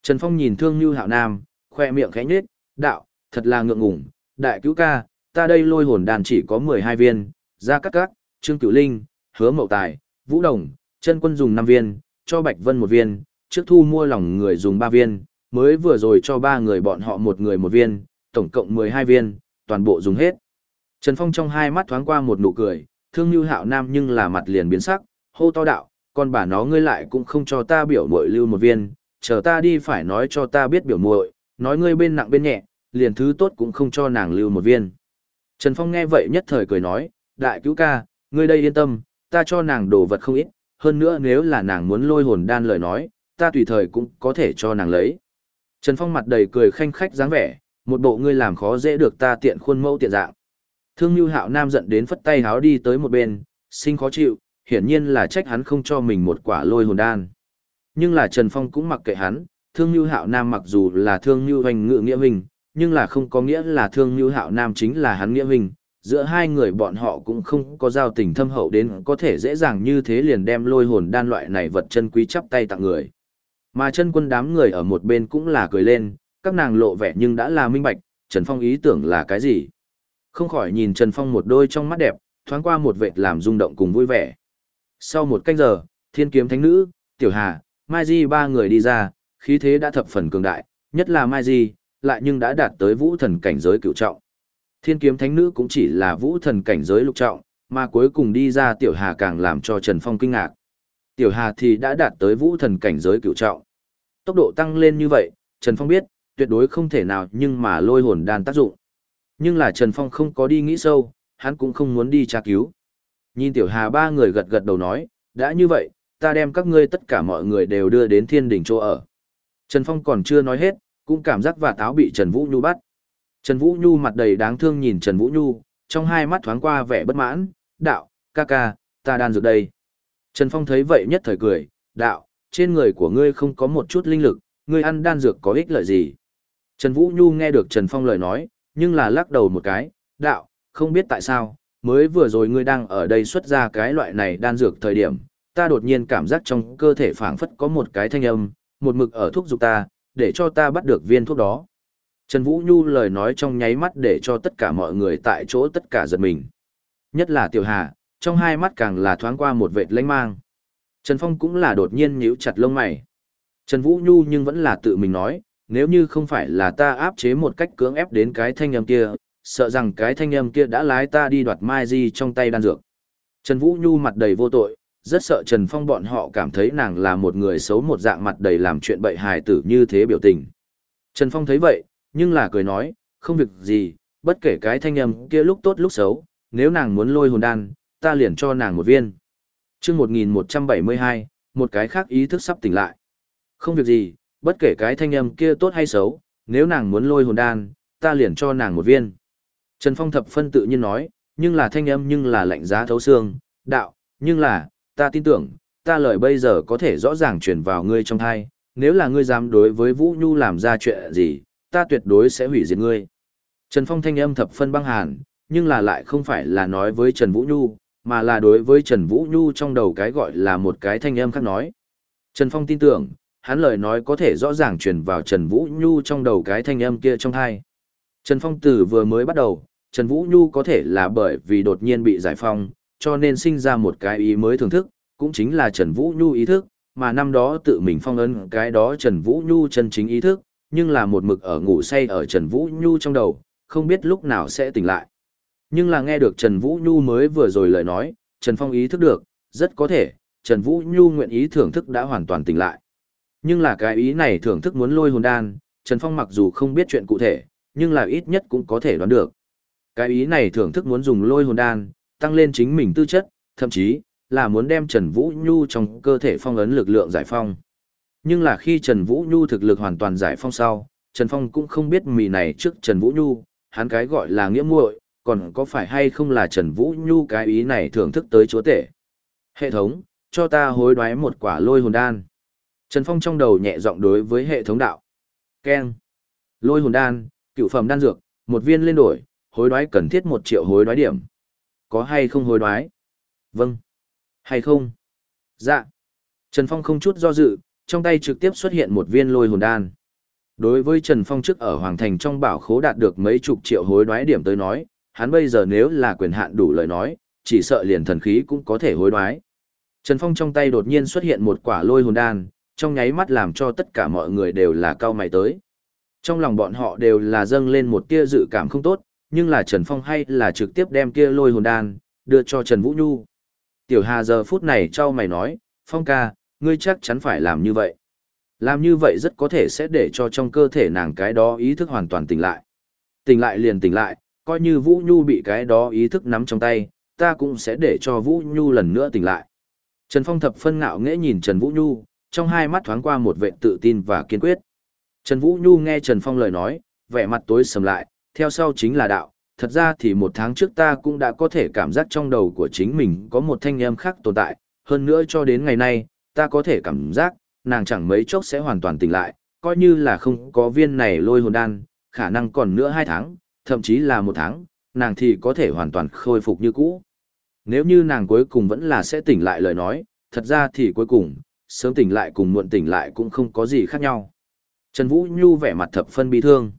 Trần Phong nhìn thương như hạo nam, khoe miệng khẽ nhếch, đạo, thật là ngượng ngùng, đại cứu ca, ta đây lôi hồn đàn chỉ có 12 viên, ra cắt cắt, Trương Cửu Linh, Hứa Mậu Tài, Vũ Đồng, chân quân dùng 5 viên, cho Bạch Vân một viên, trước thu mua lòng người dùng 3 viên, mới vừa rồi cho ba người bọn họ một người một viên, tổng cộng 12 viên, toàn bộ dùng hết. Trần Phong trong hai mắt thoáng qua một nụ cười, thương như hạo nam nhưng là mặt liền biến sắc, hô to đạo, con bà nó ngươi lại cũng không cho ta biểu muội lưu một viên, chờ ta đi phải nói cho ta biết biểu muội, nói ngươi bên nặng bên nhẹ, liền thứ tốt cũng không cho nàng lưu một viên. Trần Phong nghe vậy nhất thời cười nói, đại cứu ca, ngươi đây yên tâm, ta cho nàng đồ vật không ít, hơn nữa nếu là nàng muốn lôi hồn đan lời nói, ta tùy thời cũng có thể cho nàng lấy. Trần Phong mặt đầy cười khanh khách dáng vẻ, một bộ ngươi làm khó dễ được ta tiện khuôn mẫu tiện dạng. Thương Nưu Hạo Nam giận đến phất tay háo đi tới một bên, sinh khó chịu, hiển nhiên là trách hắn không cho mình một quả lôi hồn đan. Nhưng là Trần Phong cũng mặc kệ hắn, Thương Nưu Hạo Nam mặc dù là Thương Nưu Hoành ngự nghĩa huynh, nhưng là không có nghĩa là Thương Nưu Hạo Nam chính là hắn nghĩa huynh. Giữa hai người bọn họ cũng không có giao tình thâm hậu đến có thể dễ dàng như thế liền đem lôi hồn đan loại này vật chân quý chắp tay tặng người. Mà chân quân đám người ở một bên cũng là cười lên, các nàng lộ vẻ nhưng đã là minh bạch, Trần Phong ý tưởng là cái gì. Không khỏi nhìn Trần Phong một đôi trong mắt đẹp, thoáng qua một vệt làm rung động cùng vui vẻ. Sau một canh giờ, thiên kiếm thánh nữ, tiểu hà, Mai Di ba người đi ra, khí thế đã thập phần cường đại, nhất là Mai Di, lại nhưng đã đạt tới vũ thần cảnh giới cựu trọng. Thiên kiếm thánh nữ cũng chỉ là vũ thần cảnh giới lục trọng, mà cuối cùng đi ra tiểu hà càng làm cho Trần Phong kinh ngạc. Tiểu hà thì đã đạt tới vũ thần cảnh giới cựu trọng. Tốc độ tăng lên như vậy, Trần Phong biết, tuyệt đối không thể nào nhưng mà lôi hồn đan tác dụng. Nhưng là Trần Phong không có đi nghĩ sâu, hắn cũng không muốn đi tra cứu. Nhìn tiểu hà ba người gật gật đầu nói, đã như vậy, ta đem các ngươi tất cả mọi người đều đưa đến thiên đỉnh chỗ ở. Trần Phong còn chưa nói hết, cũng cảm giác và táo bị Trần Vũ Nhu bắt. Trần Vũ Nhu mặt đầy đáng thương nhìn Trần Vũ Nhu, trong hai mắt thoáng qua vẻ bất mãn, đạo, ca ca, ta đan dược đây. Trần Phong thấy vậy nhất thời cười, đạo, trên người của ngươi không có một chút linh lực, ngươi ăn đan dược có ích lợi gì. Trần Vũ Nhu nghe được Trần Phong lời nói, nhưng là lắc đầu một cái, đạo, không biết tại sao, mới vừa rồi ngươi đang ở đây xuất ra cái loại này đan dược thời điểm, ta đột nhiên cảm giác trong cơ thể phảng phất có một cái thanh âm, một mực ở thuốc dục ta, để cho ta bắt được viên thuốc đó. Trần Vũ Nhu lời nói trong nháy mắt để cho tất cả mọi người tại chỗ tất cả giật mình. Nhất là Tiểu Hà, trong hai mắt càng là thoáng qua một vệt lánh mang. Trần Phong cũng là đột nhiên nhíu chặt lông mày. Trần Vũ Nhu nhưng vẫn là tự mình nói, nếu như không phải là ta áp chế một cách cưỡng ép đến cái thanh âm kia, sợ rằng cái thanh âm kia đã lái ta đi đoạt Mai Di trong tay đan dược. Trần Vũ Nhu mặt đầy vô tội, rất sợ Trần Phong bọn họ cảm thấy nàng là một người xấu một dạng mặt đầy làm chuyện bậy hài tử như thế biểu tình. Trần Phong thấy vậy, nhưng là cười nói, không việc gì, bất kể cái thanh âm kia lúc tốt lúc xấu, nếu nàng muốn lôi hồn đan, ta liền cho nàng một viên chương 1172, một cái khác ý thức sắp tỉnh lại. Không việc gì, bất kể cái thanh âm kia tốt hay xấu, nếu nàng muốn lôi hồn đan, ta liền cho nàng một viên. Trần Phong thập phân tự nhiên nói, nhưng là thanh âm nhưng là lạnh giá thấu xương, đạo, nhưng là, ta tin tưởng, ta lời bây giờ có thể rõ ràng truyền vào ngươi trong thai, nếu là ngươi dám đối với Vũ Nhu làm ra chuyện gì, ta tuyệt đối sẽ hủy diệt ngươi. Trần Phong thanh âm thập phân băng hàn, nhưng là lại không phải là nói với Trần Vũ Nhu, mà là đối với Trần Vũ Nhu trong đầu cái gọi là một cái thanh âm khác nói. Trần Phong tin tưởng, hắn lời nói có thể rõ ràng truyền vào Trần Vũ Nhu trong đầu cái thanh âm kia trong thai. Trần Phong từ vừa mới bắt đầu, Trần Vũ Nhu có thể là bởi vì đột nhiên bị giải phong, cho nên sinh ra một cái ý mới thưởng thức, cũng chính là Trần Vũ Nhu ý thức, mà năm đó tự mình phong ấn cái đó Trần Vũ Nhu chân chính ý thức, nhưng là một mực ở ngủ say ở Trần Vũ Nhu trong đầu, không biết lúc nào sẽ tỉnh lại. Nhưng là nghe được Trần Vũ Nhu mới vừa rồi lời nói, Trần Phong ý thức được, rất có thể, Trần Vũ Nhu nguyện ý thưởng thức đã hoàn toàn tỉnh lại. Nhưng là cái ý này thưởng thức muốn lôi hồn đan, Trần Phong mặc dù không biết chuyện cụ thể, nhưng là ít nhất cũng có thể đoán được. Cái ý này thưởng thức muốn dùng lôi hồn đan, tăng lên chính mình tư chất, thậm chí là muốn đem Trần Vũ Nhu trong cơ thể phong ấn lực lượng giải phong. Nhưng là khi Trần Vũ Nhu thực lực hoàn toàn giải phong sau, Trần Phong cũng không biết mì này trước Trần Vũ Nhu, hắn cái gọi là nghĩa muội, còn có phải hay không là Trần Vũ Nhu cái ý này thưởng thức tới chúa tể. Hệ thống, cho ta hối đoái một quả lôi hồn đan. Trần Phong trong đầu nhẹ giọng đối với hệ thống đạo. Ken. Lôi hồn đan, cựu phẩm đan dược, một viên lên đổi, hối đoái cần thiết một triệu hối đoái điểm. Có hay không hối đoái? Vâng. Hay không? Dạ. Trần Phong không chút do dự, trong tay trực tiếp xuất hiện một viên lôi hồn đan. Đối với Trần Phong trước ở Hoàng Thành trong bảo khố đạt được mấy chục triệu hối đoái điểm tới nói, hắn bây giờ nếu là quyền hạn đủ lời nói, chỉ sợ liền thần khí cũng có thể hối đoái. Trần Phong trong tay đột nhiên xuất hiện một quả lôi hồn đan, trong nháy mắt làm cho tất cả mọi người đều là cao mày tới. Trong lòng bọn họ đều là dâng lên một tia dự cảm không tốt, nhưng là Trần Phong hay là trực tiếp đem kia lôi hồn đan, đưa cho Trần Vũ Nhu. Tiểu Hà giờ phút này cho mày nói, Phong ca, ngươi chắc chắn phải làm như vậy. Làm như vậy rất có thể sẽ để cho trong cơ thể nàng cái đó ý thức hoàn toàn tỉnh lại. Tỉnh lại liền tỉnh lại, coi như Vũ Nhu bị cái đó ý thức nắm trong tay, ta cũng sẽ để cho Vũ Nhu lần nữa tỉnh lại. Trần Phong thập phân ngạo nghễ nhìn Trần Vũ Nhu, trong hai mắt thoáng qua một vẻ tự tin và kiên quyết. Trần Vũ Nhu nghe Trần Phong lời nói, vẻ mặt tối sầm lại, theo sau chính là đạo. Thật ra thì một tháng trước ta cũng đã có thể cảm giác trong đầu của chính mình có một thanh âm khác tồn tại, hơn nữa cho đến ngày nay, ta có thể cảm giác, nàng chẳng mấy chốc sẽ hoàn toàn tỉnh lại, coi như là không có viên này lôi hồn đan, khả năng còn nữa hai tháng, thậm chí là một tháng, nàng thì có thể hoàn toàn khôi phục như cũ. Nếu như nàng cuối cùng vẫn là sẽ tỉnh lại lời nói, thật ra thì cuối cùng, sớm tỉnh lại cùng muộn tỉnh lại cũng không có gì khác nhau. Trần Vũ Nhu vẻ mặt thập phân bi thương.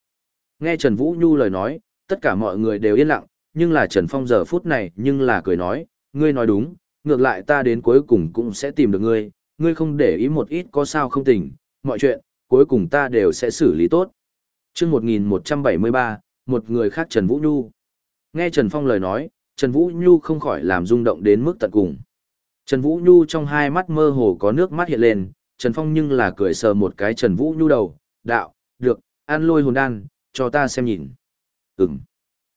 Nghe Trần Vũ Nhu lời nói, tất cả mọi người đều yên lặng, nhưng là Trần Phong giờ phút này nhưng là cười nói, ngươi nói đúng, ngược lại ta đến cuối cùng cũng sẽ tìm được ngươi, ngươi không để ý một ít có sao không tỉnh, mọi chuyện, cuối cùng ta đều sẽ xử lý tốt. chương 1173, một người khác Trần Vũ Nhu. Nghe Trần Phong lời nói, Trần Vũ Nhu không khỏi làm rung động đến mức tận cùng. Trần Vũ Nhu trong hai mắt mơ hồ có nước mắt hiện lên, Trần Phong nhưng là cười sờ một cái Trần Vũ Nhu đầu, đạo, được, an lôi hồn đan, cho ta xem nhìn. Ừm.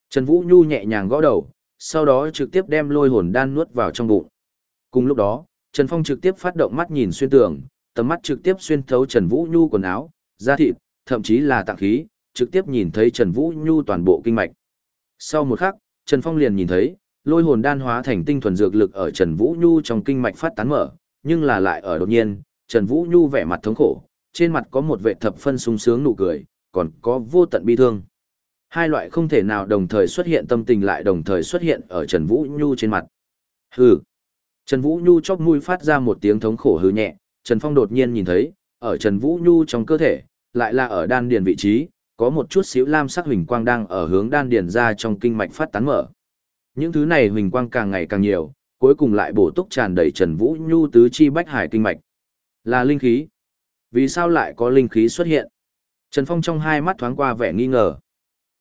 Trần Vũ Nhu nhẹ nhàng gõ đầu, sau đó trực tiếp đem lôi hồn đan nuốt vào trong bụng. Cùng lúc đó, Trần Phong trực tiếp phát động mắt nhìn xuyên tường, tầm mắt trực tiếp xuyên thấu Trần Vũ Nhu quần áo, da thịt, thậm chí là tạng khí, trực tiếp nhìn thấy Trần Vũ Nhu toàn bộ kinh mạch. Sau một khắc, Trần Phong liền nhìn thấy, lôi hồn đan hóa thành tinh thuần dược lực ở Trần Vũ Nhu trong kinh mạch phát tán mở, nhưng là lại ở đột nhiên, Trần Vũ Nhu vẻ mặt thống khổ, trên mặt có một vẻ thập phân sung sướng nụ cười, còn có vô tận bi thương. Hai loại không thể nào đồng thời xuất hiện tâm tình lại đồng thời xuất hiện ở Trần Vũ Nhu trên mặt. Hừ. Trần Vũ Nhu chóp mũi phát ra một tiếng thống khổ hừ nhẹ, Trần Phong đột nhiên nhìn thấy, ở Trần Vũ Nhu trong cơ thể, lại là ở đan điền vị trí, có một chút xíu lam sắc huỳnh quang đang ở hướng đan điền ra trong kinh mạch phát tán mở. Những thứ này huỳnh quang càng ngày càng nhiều, cuối cùng lại bổ túc tràn đầy Trần Vũ Nhu tứ chi bách hải kinh mạch. Là linh khí. Vì sao lại có linh khí xuất hiện? Trần Phong trong hai mắt thoáng qua vẻ nghi ngờ.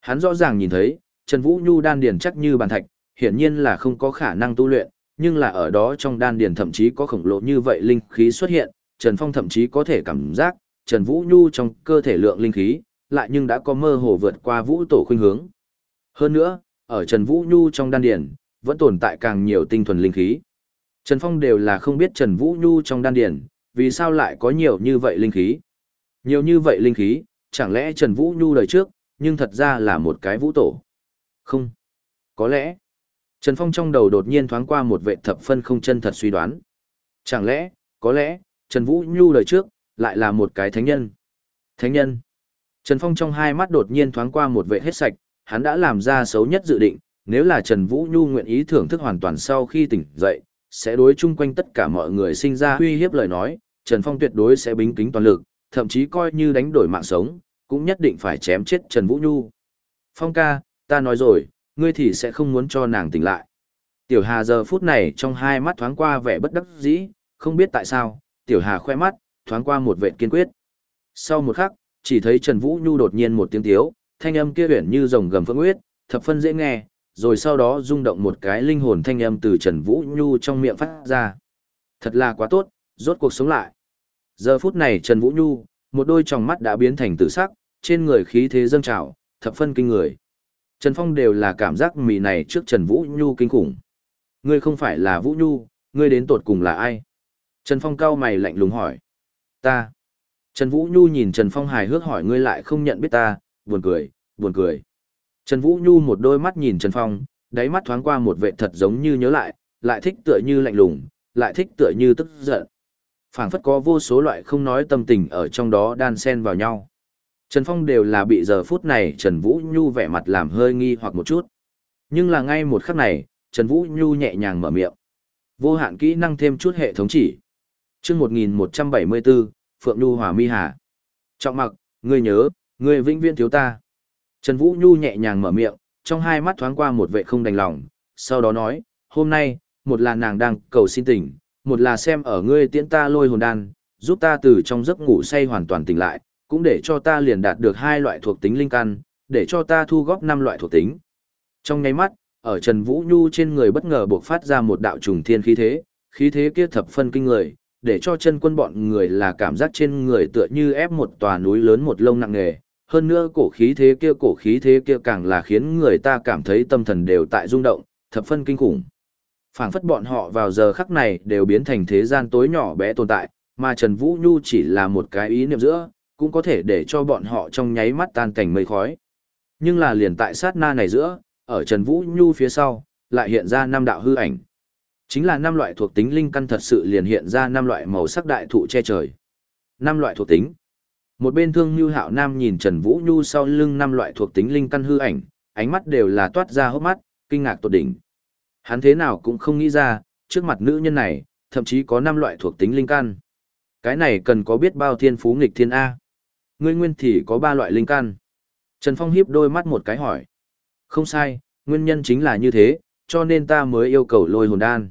Hắn rõ ràng nhìn thấy, Trần Vũ Nhu đan điền chắc như bàn thạch, hiển nhiên là không có khả năng tu luyện, nhưng là ở đó trong đan điền thậm chí có khổng lồ như vậy linh khí xuất hiện, Trần Phong thậm chí có thể cảm giác, Trần Vũ Nhu trong cơ thể lượng linh khí, lại nhưng đã có mơ hồ vượt qua vũ tổ khuynh hướng. Hơn nữa, ở Trần Vũ Nhu trong đan điền, vẫn tồn tại càng nhiều tinh thuần linh khí. Trần Phong đều là không biết Trần Vũ Nhu trong đan điền, vì sao lại có nhiều như vậy linh khí. Nhiều như vậy linh khí, chẳng lẽ Trần Vũ Nhu đời trước, nhưng thật ra là một cái vũ tổ. Không. Có lẽ, Trần Phong trong đầu đột nhiên thoáng qua một vệ thập phân không chân thật suy đoán. Chẳng lẽ, có lẽ, Trần Vũ Nhu đời trước, lại là một cái thánh nhân. Thánh nhân. Trần Phong trong hai mắt đột nhiên thoáng qua một vệ hết sạch, hắn đã làm ra xấu nhất dự định, nếu là Trần Vũ Nhu nguyện ý thưởng thức hoàn toàn sau khi tỉnh dậy, sẽ đối chung quanh tất cả mọi người sinh ra uy hiếp lời nói, Trần Phong tuyệt đối sẽ bính kính toàn lực, thậm chí coi như đánh đổi mạng sống, cũng nhất định phải chém chết Trần Vũ Nhu. Phong ca, ta nói rồi, ngươi thì sẽ không muốn cho nàng tỉnh lại. Tiểu Hà giờ phút này trong hai mắt thoáng qua vẻ bất đắc dĩ, không biết tại sao, Tiểu Hà khoe mắt, thoáng qua một vẻ kiên quyết. Sau một khắc, chỉ thấy Trần Vũ Nhu đột nhiên một tiếng tiếu, thanh âm kia huyền như rồng gầm phượng huyết, thập phân dễ nghe, rồi sau đó rung động một cái linh hồn thanh âm từ Trần Vũ Nhu trong miệng phát ra. Thật là quá tốt, rốt cuộc sống lại. Giờ phút này Trần Vũ Nhu, một đôi tròng mắt đã biến thành tử sắc, trên người khí thế dâng trào, thập phân kinh người. Trần Phong đều là cảm giác mì này trước Trần Vũ Nhu kinh khủng. Ngươi không phải là Vũ Nhu, ngươi đến tột cùng là ai? Trần Phong cao mày lạnh lùng hỏi. Ta. Trần Vũ Nhu nhìn Trần Phong hài hước hỏi ngươi lại không nhận biết ta, buồn cười, buồn cười. Trần Vũ Nhu một đôi mắt nhìn Trần Phong, đáy mắt thoáng qua một vệ thật giống như nhớ lại, lại thích tựa như lạnh lùng, lại thích tựa như tức giận. phảng phất có vô số loại không nói tâm tình ở trong đó đan xen vào nhau. Trần Phong đều là bị giờ phút này Trần Vũ Nhu vẻ mặt làm hơi nghi hoặc một chút. Nhưng là ngay một khắc này, Trần Vũ Nhu nhẹ nhàng mở miệng. Vô hạn kỹ năng thêm chút hệ thống chỉ. Chương 1174, Phượng Nhu Hòa Mi Hà. Trọng mặc, ngươi nhớ, ngươi vĩnh viễn thiếu ta. Trần Vũ Nhu nhẹ nhàng mở miệng, trong hai mắt thoáng qua một vệ không đành lòng, sau đó nói, hôm nay, một là nàng đang cầu xin tỉnh, một là xem ở ngươi tiễn ta lôi hồn đan, giúp ta từ trong giấc ngủ say hoàn toàn tỉnh lại, cũng để cho ta liền đạt được hai loại thuộc tính linh căn, để cho ta thu góp năm loại thuộc tính. Trong nháy mắt, ở Trần Vũ Nhu trên người bất ngờ bộc phát ra một đạo trùng thiên khí thế, khí thế kia thập phân kinh người, để cho chân quân bọn người là cảm giác trên người tựa như ép một tòa núi lớn một lông nặng nề. Hơn nữa cổ khí thế kia cổ khí thế kia càng là khiến người ta cảm thấy tâm thần đều tại rung động, thập phân kinh khủng. phảng phất bọn họ vào giờ khắc này đều biến thành thế gian tối nhỏ bé tồn tại, mà Trần Vũ Nhu chỉ là một cái ý niệm giữa, cũng có thể để cho bọn họ trong nháy mắt tan cảnh mây khói. Nhưng là liền tại sát na này giữa, ở Trần Vũ Nhu phía sau, lại hiện ra năm đạo hư ảnh. Chính là năm loại thuộc tính linh căn thật sự liền hiện ra năm loại màu sắc đại thụ che trời. Năm loại thuộc tính. Một bên thương Nưu Hạo Nam nhìn Trần Vũ Nhu sau lưng năm loại thuộc tính linh căn hư ảnh, ánh mắt đều là toát ra hốc mắt, kinh ngạc tột đỉnh. Hắn thế nào cũng không nghĩ ra, trước mặt nữ nhân này, thậm chí có năm loại thuộc tính linh căn. Cái này cần có biết bao thiên phú nghịch thiên A. Ngươi nguyên thì có ba loại linh căn. Trần Phong hiếp đôi mắt một cái hỏi. Không sai, nguyên nhân chính là như thế, cho nên ta mới yêu cầu lôi hồn đan.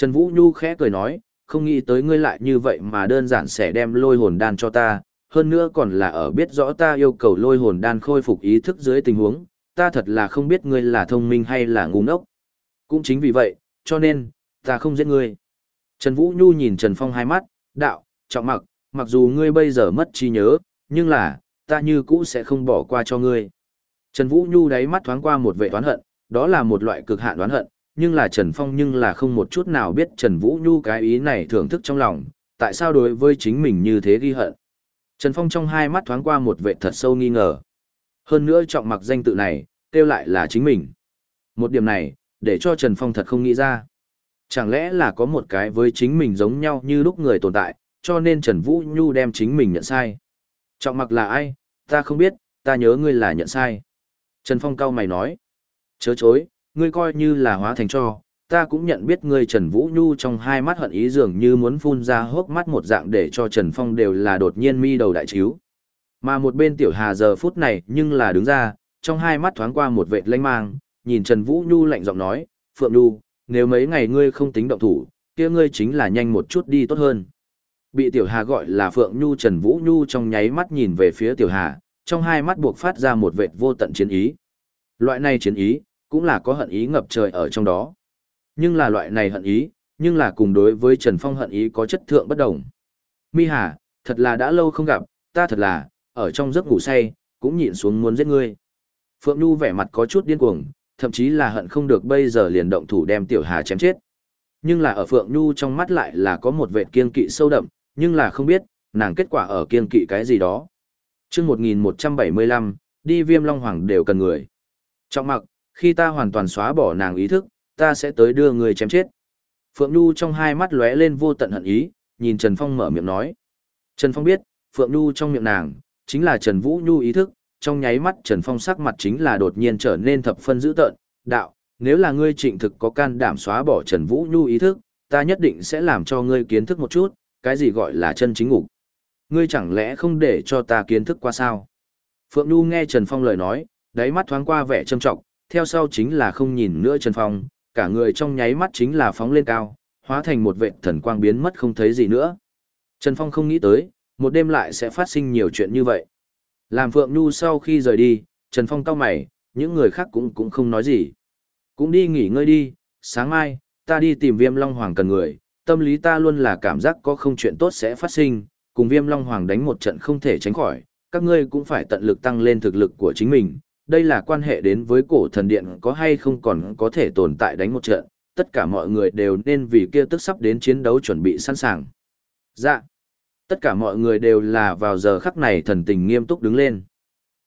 Trần Vũ Nhu khẽ cười nói, không nghĩ tới ngươi lại như vậy mà đơn giản sẽ đem lôi hồn đan cho ta, hơn nữa còn là ở biết rõ ta yêu cầu lôi hồn đan khôi phục ý thức dưới tình huống, ta thật là không biết ngươi là thông minh hay là ngu ngốc. Cũng chính vì vậy, cho nên, ta không giết ngươi. Trần Vũ Nhu nhìn Trần Phong hai mắt, đạo, trọng mặc, mặc dù ngươi bây giờ mất trí nhớ, nhưng là, ta như cũ sẽ không bỏ qua cho ngươi. Trần Vũ Nhu đáy mắt thoáng qua một vệ toán hận, đó là một loại cực hạn đoán hận, nhưng là Trần Phong nhưng là không một chút nào biết Trần Vũ Nhu cái ý này thưởng thức trong lòng, tại sao đối với chính mình như thế ghi hận. Trần Phong trong hai mắt thoáng qua một vệ thật sâu nghi ngờ. Hơn nữa trọng mặc danh tự này, kêu lại là chính mình. Một điểm này, để cho Trần Phong thật không nghĩ ra. Chẳng lẽ là có một cái với chính mình giống nhau như lúc người tồn tại, cho nên Trần Vũ Nhu đem chính mình nhận sai. Trọng mặc là ai, ta không biết, ta nhớ ngươi là nhận sai. Trần Phong cao mày nói. Chớ chối, ngươi coi như là hóa thành cho, ta cũng nhận biết ngươi Trần Vũ Nhu trong hai mắt hận ý dường như muốn phun ra hốc mắt một dạng để cho Trần Phong đều là đột nhiên mi đầu đại chiếu. Mà một bên tiểu hà giờ phút này nhưng là đứng ra, trong hai mắt thoáng qua một vệt lanh mang, nhìn Trần Vũ Nhu lạnh giọng nói, Phượng Nhu, nếu mấy ngày ngươi không tính động thủ, kia ngươi chính là nhanh một chút đi tốt hơn. Bị tiểu hà gọi là Phượng Nhu Trần Vũ Nhu trong nháy mắt nhìn về phía tiểu hà, trong hai mắt buộc phát ra một vệt vô tận chiến ý. Loại này chiến ý, cũng là có hận ý ngập trời ở trong đó. Nhưng là loại này hận ý, nhưng là cùng đối với Trần Phong hận ý có chất thượng bất đồng. Mi Hà, thật là đã lâu không gặp, ta thật là, ở trong giấc ngủ say, cũng nhịn xuống muốn giết ngươi. Phượng Nhu vẻ mặt có chút điên cuồng, thậm chí là hận không được bây giờ liền động thủ đem Tiểu Hà chém chết. Nhưng là ở Phượng Nhu trong mắt lại là có một vệt kiên kỵ sâu đậm, nhưng là không biết, nàng kết quả ở kiên kỵ cái gì đó. Trước 1175, đi viêm long hoàng đều cần người. Trọng mặc, khi ta hoàn toàn xóa bỏ nàng ý thức, ta sẽ tới đưa người chém chết. Phượng Nhu trong hai mắt lóe lên vô tận hận ý, nhìn Trần Phong mở miệng nói. Trần Phong biết, Phượng Nhu trong miệng nàng, chính là Trần Vũ Nhu ý thức, trong nháy mắt Trần Phong sắc mặt chính là đột nhiên trở nên thập phân dữ tợn, đạo, nếu là ngươi trịnh thực có can đảm xóa bỏ Trần Vũ Nhu ý thức, ta nhất định sẽ làm cho ngươi kiến thức một chút, cái gì gọi là chân chính ngục. Ngươi chẳng lẽ không để cho ta kiến thức qua sao? Phượng Nhu nghe Trần Phong lời nói, đáy mắt thoáng qua vẻ trâm trọng, theo sau chính là không nhìn nữa Trần Phong, cả người trong nháy mắt chính là phóng lên cao, hóa thành một vệ thần quang biến mất không thấy gì nữa. Trần Phong không nghĩ tới, một đêm lại sẽ phát sinh nhiều chuyện như vậy. Làm Phượng Nhu sau khi rời đi, Trần Phong cau mày, những người khác cũng cũng không nói gì. Cũng đi nghỉ ngơi đi, sáng mai, ta đi tìm viêm long hoàng cần người, tâm lý ta luôn là cảm giác có không chuyện tốt sẽ phát sinh, cùng viêm long hoàng đánh một trận không thể tránh khỏi, các ngươi cũng phải tận lực tăng lên thực lực của chính mình, đây là quan hệ đến với cổ thần điện có hay không còn có thể tồn tại đánh một trận, tất cả mọi người đều nên vì kia tức sắp đến chiến đấu chuẩn bị sẵn sàng. Dạ. Tất cả mọi người đều là vào giờ khắc này thần tình nghiêm túc đứng lên.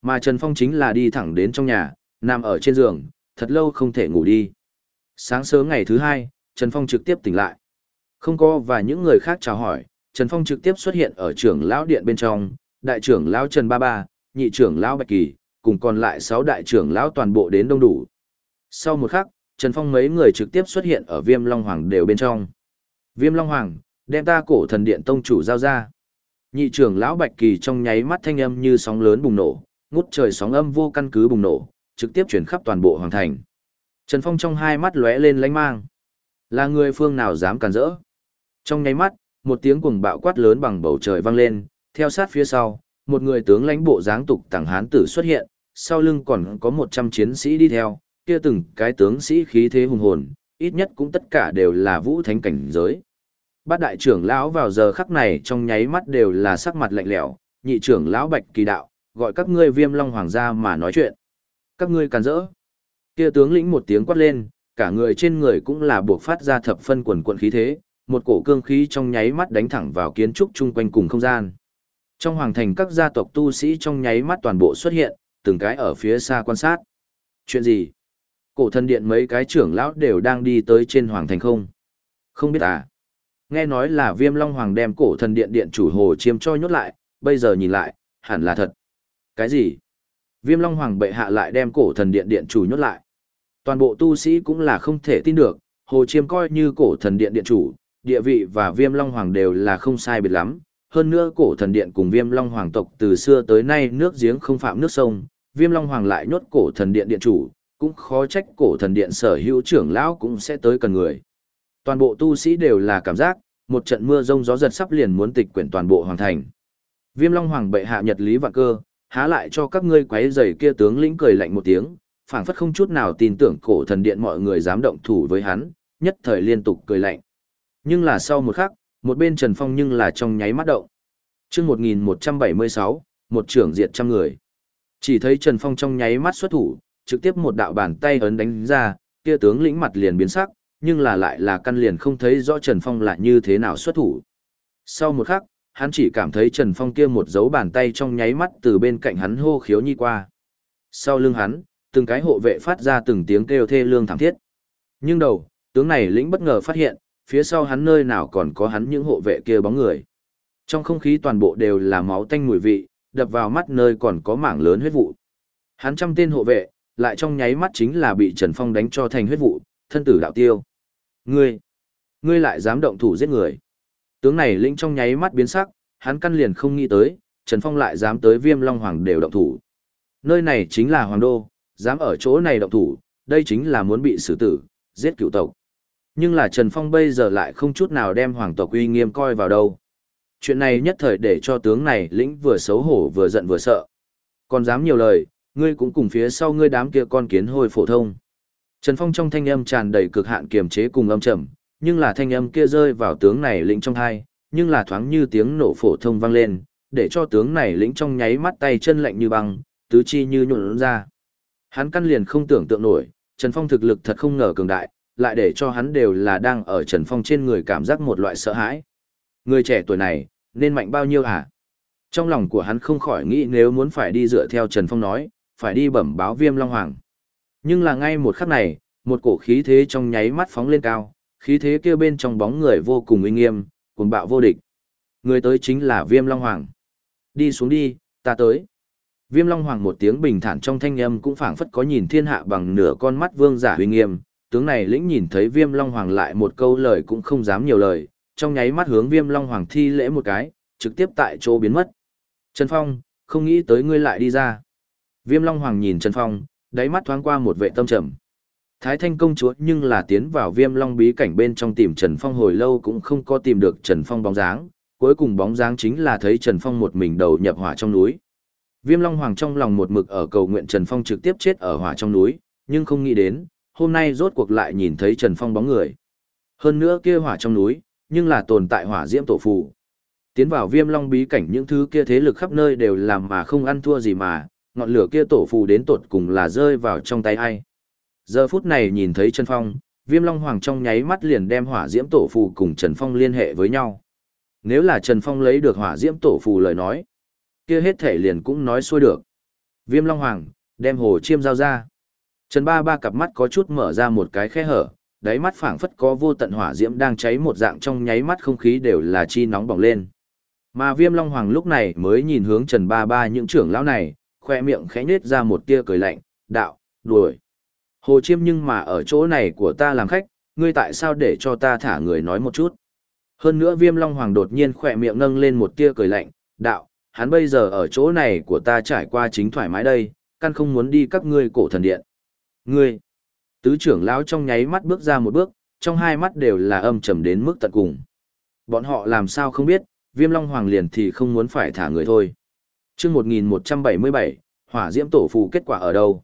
Mà Trần Phong chính là đi thẳng đến trong nhà, nằm ở trên giường, thật lâu không thể ngủ đi. Sáng sớm ngày thứ hai, Trần Phong trực tiếp tỉnh lại. Không có và những người khác chào hỏi, Trần Phong trực tiếp xuất hiện ở trưởng lão điện bên trong, đại trưởng lão Trần Ba Ba, nhị trưởng lão Bạch Kỳ, cùng còn lại 6 đại trưởng lão toàn bộ đến đông đủ. Sau một khắc, Trần Phong mấy người trực tiếp xuất hiện ở Viêm Long Hoàng đều bên trong. Viêm Long Hoàng, đem ta cổ thần điện tông chủ giao ra. Nhị trưởng lão Bạch Kỳ trong nháy mắt thanh âm như sóng lớn bùng nổ, ngút trời sóng âm vô căn cứ bùng nổ, trực tiếp chuyển khắp toàn bộ hoàng thành. Trần Phong trong hai mắt lóe lên lánh mang. Là người phương nào dám cản rỡ? Trong nháy mắt, một tiếng cuồng bạo quát lớn bằng bầu trời vang lên, theo sát phía sau, một người tướng lãnh bộ dáng tục tàng hán tử xuất hiện, sau lưng còn có 100 chiến sĩ đi theo, kia từng cái tướng sĩ khí thế hùng hồn, ít nhất cũng tất cả đều là vũ thánh cảnh giới. Bát đại trưởng lão vào giờ khắc này trong nháy mắt đều là sắc mặt lạnh lẽo, nhị trưởng lão Bạch Kỳ đạo, gọi các ngươi Viêm Long hoàng gia mà nói chuyện. Các ngươi càn rỡ. Kia tướng lĩnh một tiếng quát lên, cả người trên người cũng là buộc phát ra thập phân quần quần khí thế, một cổ cương khí trong nháy mắt đánh thẳng vào kiến trúc chung quanh cùng không gian. Trong hoàng thành các gia tộc tu sĩ trong nháy mắt toàn bộ xuất hiện, từng cái ở phía xa quan sát. Chuyện gì? Cổ thần điện mấy cái trưởng lão đều đang đi tới trên hoàng thành không? Không biết à? Nghe nói là viêm long hoàng đem cổ thần điện điện chủ hồ chiêm cho nhốt lại, bây giờ nhìn lại, hẳn là thật. Cái gì? Viêm long hoàng bệ hạ lại đem cổ thần điện điện chủ nhốt lại. Toàn bộ tu sĩ cũng là không thể tin được, hồ chiêm coi như cổ thần điện điện chủ, địa vị và viêm long hoàng đều là không sai biệt lắm. Hơn nữa cổ thần điện cùng viêm long hoàng tộc từ xưa tới nay nước giếng không phạm nước sông, viêm long hoàng lại nhốt cổ thần điện điện chủ, cũng khó trách cổ thần điện sở hữu trưởng lão cũng sẽ tới cần người. Toàn bộ tu sĩ đều là cảm giác, một trận mưa rông gió giật sắp liền muốn tịch quyển toàn bộ hoàng thành. Viêm Long Hoàng bệ hạ nhật lý vạn cơ, há lại cho các ngươi quấy rầy kia tướng lĩnh cười lạnh một tiếng, phảng phất không chút nào tin tưởng cổ thần điện mọi người dám động thủ với hắn, nhất thời liên tục cười lạnh. Nhưng là sau một khắc, một bên Trần Phong nhưng là trong nháy mắt động. Chương 1176, một trưởng diệt trăm người. Chỉ thấy Trần Phong trong nháy mắt xuất thủ, trực tiếp một đạo bàn tay ấn đánh ra, kia tướng lĩnh mặt liền biến sắc, nhưng là lại là căn liền không thấy rõ Trần Phong là như thế nào xuất thủ. Sau một khắc, hắn chỉ cảm thấy Trần Phong kia một dấu bàn tay trong nháy mắt từ bên cạnh hắn hô khiếu nhi qua. Sau lưng hắn, từng cái hộ vệ phát ra từng tiếng kêu thê lương thảm thiết. Nhưng đầu, tướng này lĩnh bất ngờ phát hiện, phía sau hắn nơi nào còn có hắn những hộ vệ kia bóng người. Trong không khí toàn bộ đều là máu tanh mùi vị, đập vào mắt nơi còn có mảng lớn huyết vụ. Hắn trăm tên hộ vệ, lại trong nháy mắt chính là bị Trần Phong đánh cho thành huyết vụ, thân tử đạo tiêu. Ngươi, ngươi lại dám động thủ giết người. Tướng này lĩnh trong nháy mắt biến sắc, hắn căn liền không nghĩ tới, Trần Phong lại dám tới viêm long hoàng đều động thủ. Nơi này chính là hoàng đô, dám ở chỗ này động thủ, đây chính là muốn bị xử tử, giết cựu tộc. Nhưng là Trần Phong bây giờ lại không chút nào đem hoàng tộc uy nghiêm coi vào đâu. Chuyện này nhất thời để cho tướng này lĩnh vừa xấu hổ vừa giận vừa sợ. Còn dám nhiều lời, ngươi cũng cùng phía sau ngươi đám kia con kiến hồi phổ thông. Trần Phong trong thanh âm tràn đầy cực hạn kiềm chế cùng âm trầm, nhưng là thanh âm kia rơi vào tướng này lĩnh trong hai, nhưng là thoáng như tiếng nổ phổ thông vang lên, để cho tướng này lĩnh trong nháy mắt tay chân lạnh như băng, tứ chi như nhuộn ra. Hắn căn liền không tưởng tượng nổi, Trần Phong thực lực thật không ngờ cường đại, lại để cho hắn đều là đang ở Trần Phong trên người cảm giác một loại sợ hãi. Người trẻ tuổi này, nên mạnh bao nhiêu hả? Trong lòng của hắn không khỏi nghĩ nếu muốn phải đi dựa theo Trần Phong nói, phải đi bẩm báo viêm Long Hoàng. Nhưng là ngay một khắc này, một cổ khí thế trong nháy mắt phóng lên cao, khí thế kia bên trong bóng người vô cùng uy nghiêm, cuồng bạo vô địch. Người tới chính là Viêm Long Hoàng. Đi xuống đi, ta tới. Viêm Long Hoàng một tiếng bình thản trong thanh âm cũng phảng phất có nhìn thiên hạ bằng nửa con mắt vương giả uy nghiêm, tướng này lĩnh nhìn thấy Viêm Long Hoàng lại một câu lời cũng không dám nhiều lời, trong nháy mắt hướng Viêm Long Hoàng thi lễ một cái, trực tiếp tại chỗ biến mất. Trần Phong, không nghĩ tới ngươi lại đi ra. Viêm Long Hoàng nhìn Trần Phong, đáy mắt thoáng qua một vệ tâm trầm. Thái Thanh công chúa nhưng là tiến vào viêm long bí cảnh bên trong tìm Trần Phong hồi lâu cũng không có tìm được Trần Phong bóng dáng, cuối cùng bóng dáng chính là thấy Trần Phong một mình đầu nhập hỏa trong núi. Viêm Long Hoàng trong lòng một mực ở cầu nguyện Trần Phong trực tiếp chết ở hỏa trong núi, nhưng không nghĩ đến, hôm nay rốt cuộc lại nhìn thấy Trần Phong bóng người. Hơn nữa kia hỏa trong núi, nhưng là tồn tại hỏa diễm tổ phù. Tiến vào Viêm Long bí cảnh những thứ kia thế lực khắp nơi đều làm mà không ăn thua gì mà, ngọn lửa kia tổ phù đến tột cùng là rơi vào trong tay ai. Giờ phút này nhìn thấy Trần Phong, Viêm Long Hoàng trong nháy mắt liền đem hỏa diễm tổ phù cùng Trần Phong liên hệ với nhau. Nếu là Trần Phong lấy được hỏa diễm tổ phù lời nói, kia hết thể liền cũng nói xuôi được. Viêm Long Hoàng, đem hồ chiêm giao ra. Trần Ba Ba cặp mắt có chút mở ra một cái khe hở, đáy mắt phảng phất có vô tận hỏa diễm đang cháy một dạng trong nháy mắt không khí đều là chi nóng bỏng lên. Mà Viêm Long Hoàng lúc này mới nhìn hướng Trần Ba Ba những trưởng lão này, khoe miệng khẽ nhếch ra một tia cười lạnh, đạo, đuổi. Hồ Chiêm nhưng mà ở chỗ này của ta làm khách, ngươi tại sao để cho ta thả người nói một chút. Hơn nữa Viêm Long Hoàng đột nhiên khoe miệng nâng lên một tia cười lạnh, đạo, hắn bây giờ ở chỗ này của ta trải qua chính thoải mái đây, căn không muốn đi các ngươi cổ thần điện. Ngươi, tứ trưởng lão trong nháy mắt bước ra một bước, trong hai mắt đều là âm trầm đến mức tận cùng. Bọn họ làm sao không biết, viêm long hoàng liền thì không muốn phải thả người thôi. chương 1177, hỏa diễm tổ phù kết quả ở đâu?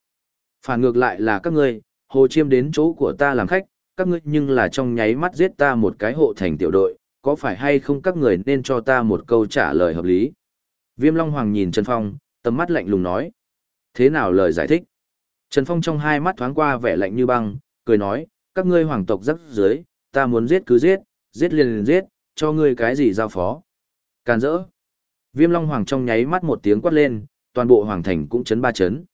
Phản ngược lại là các ngươi, hồ chiêm đến chỗ của ta làm khách, các ngươi nhưng là trong nháy mắt giết ta một cái hộ thành tiểu đội, có phải hay không các người nên cho ta một câu trả lời hợp lý? Viêm Long Hoàng nhìn Trần Phong, tầm mắt lạnh lùng nói. Thế nào lời giải thích? Trần Phong trong hai mắt thoáng qua vẻ lạnh như băng, cười nói, các ngươi hoàng tộc rắc dưới, ta muốn giết cứ giết, giết liền liền giết, cho ngươi cái gì giao phó. Càn rỡ. Viêm Long Hoàng trong nháy mắt một tiếng quát lên, toàn bộ hoàng thành cũng chấn ba chấn.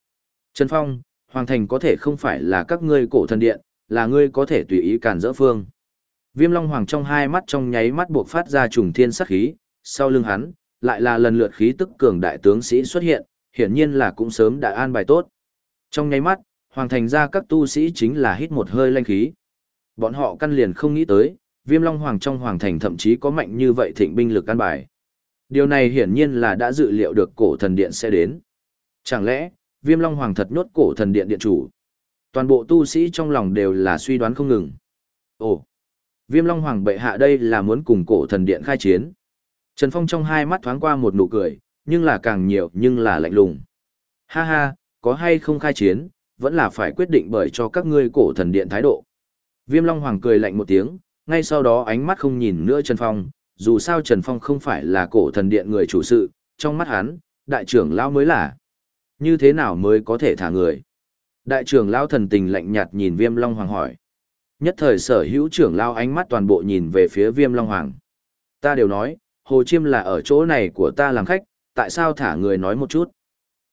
Trần Phong, hoàng thành có thể không phải là các ngươi cổ thần điện, là ngươi có thể tùy ý càn rỡ phương. Viêm Long Hoàng trong hai mắt trong nháy mắt buộc phát ra trùng thiên sát khí, sau lưng hắn, lại là lần lượt khí tức cường đại tướng sĩ xuất hiện, hiển nhiên là cũng sớm đã an bài tốt. Trong nháy mắt, hoàng thành ra các tu sĩ chính là hít một hơi lanh khí. Bọn họ căn liền không nghĩ tới, viêm long hoàng trong hoàng thành thậm chí có mạnh như vậy thịnh binh lực căn bài. Điều này hiển nhiên là đã dự liệu được cổ thần điện sẽ đến. Chẳng lẽ, viêm long hoàng thật nhốt cổ thần điện điện chủ? Toàn bộ tu sĩ trong lòng đều là suy đoán không ngừng. Ồ, viêm long hoàng bệ hạ đây là muốn cùng cổ thần điện khai chiến. Trần Phong trong hai mắt thoáng qua một nụ cười, nhưng là càng nhiều nhưng là lạnh lùng. Ha ha, có hay không khai chiến, vẫn là phải quyết định bởi cho các ngươi cổ thần điện thái độ. Viêm Long Hoàng cười lạnh một tiếng, ngay sau đó ánh mắt không nhìn nữa Trần Phong, dù sao Trần Phong không phải là cổ thần điện người chủ sự, trong mắt hắn, đại trưởng lão mới là. Như thế nào mới có thể thả người? Đại trưởng lão thần tình lạnh nhạt nhìn Viêm Long Hoàng hỏi. Nhất thời sở hữu trưởng lão ánh mắt toàn bộ nhìn về phía Viêm Long Hoàng. Ta đều nói, Hồ Chiêm là ở chỗ này của ta làm khách, tại sao thả người nói một chút?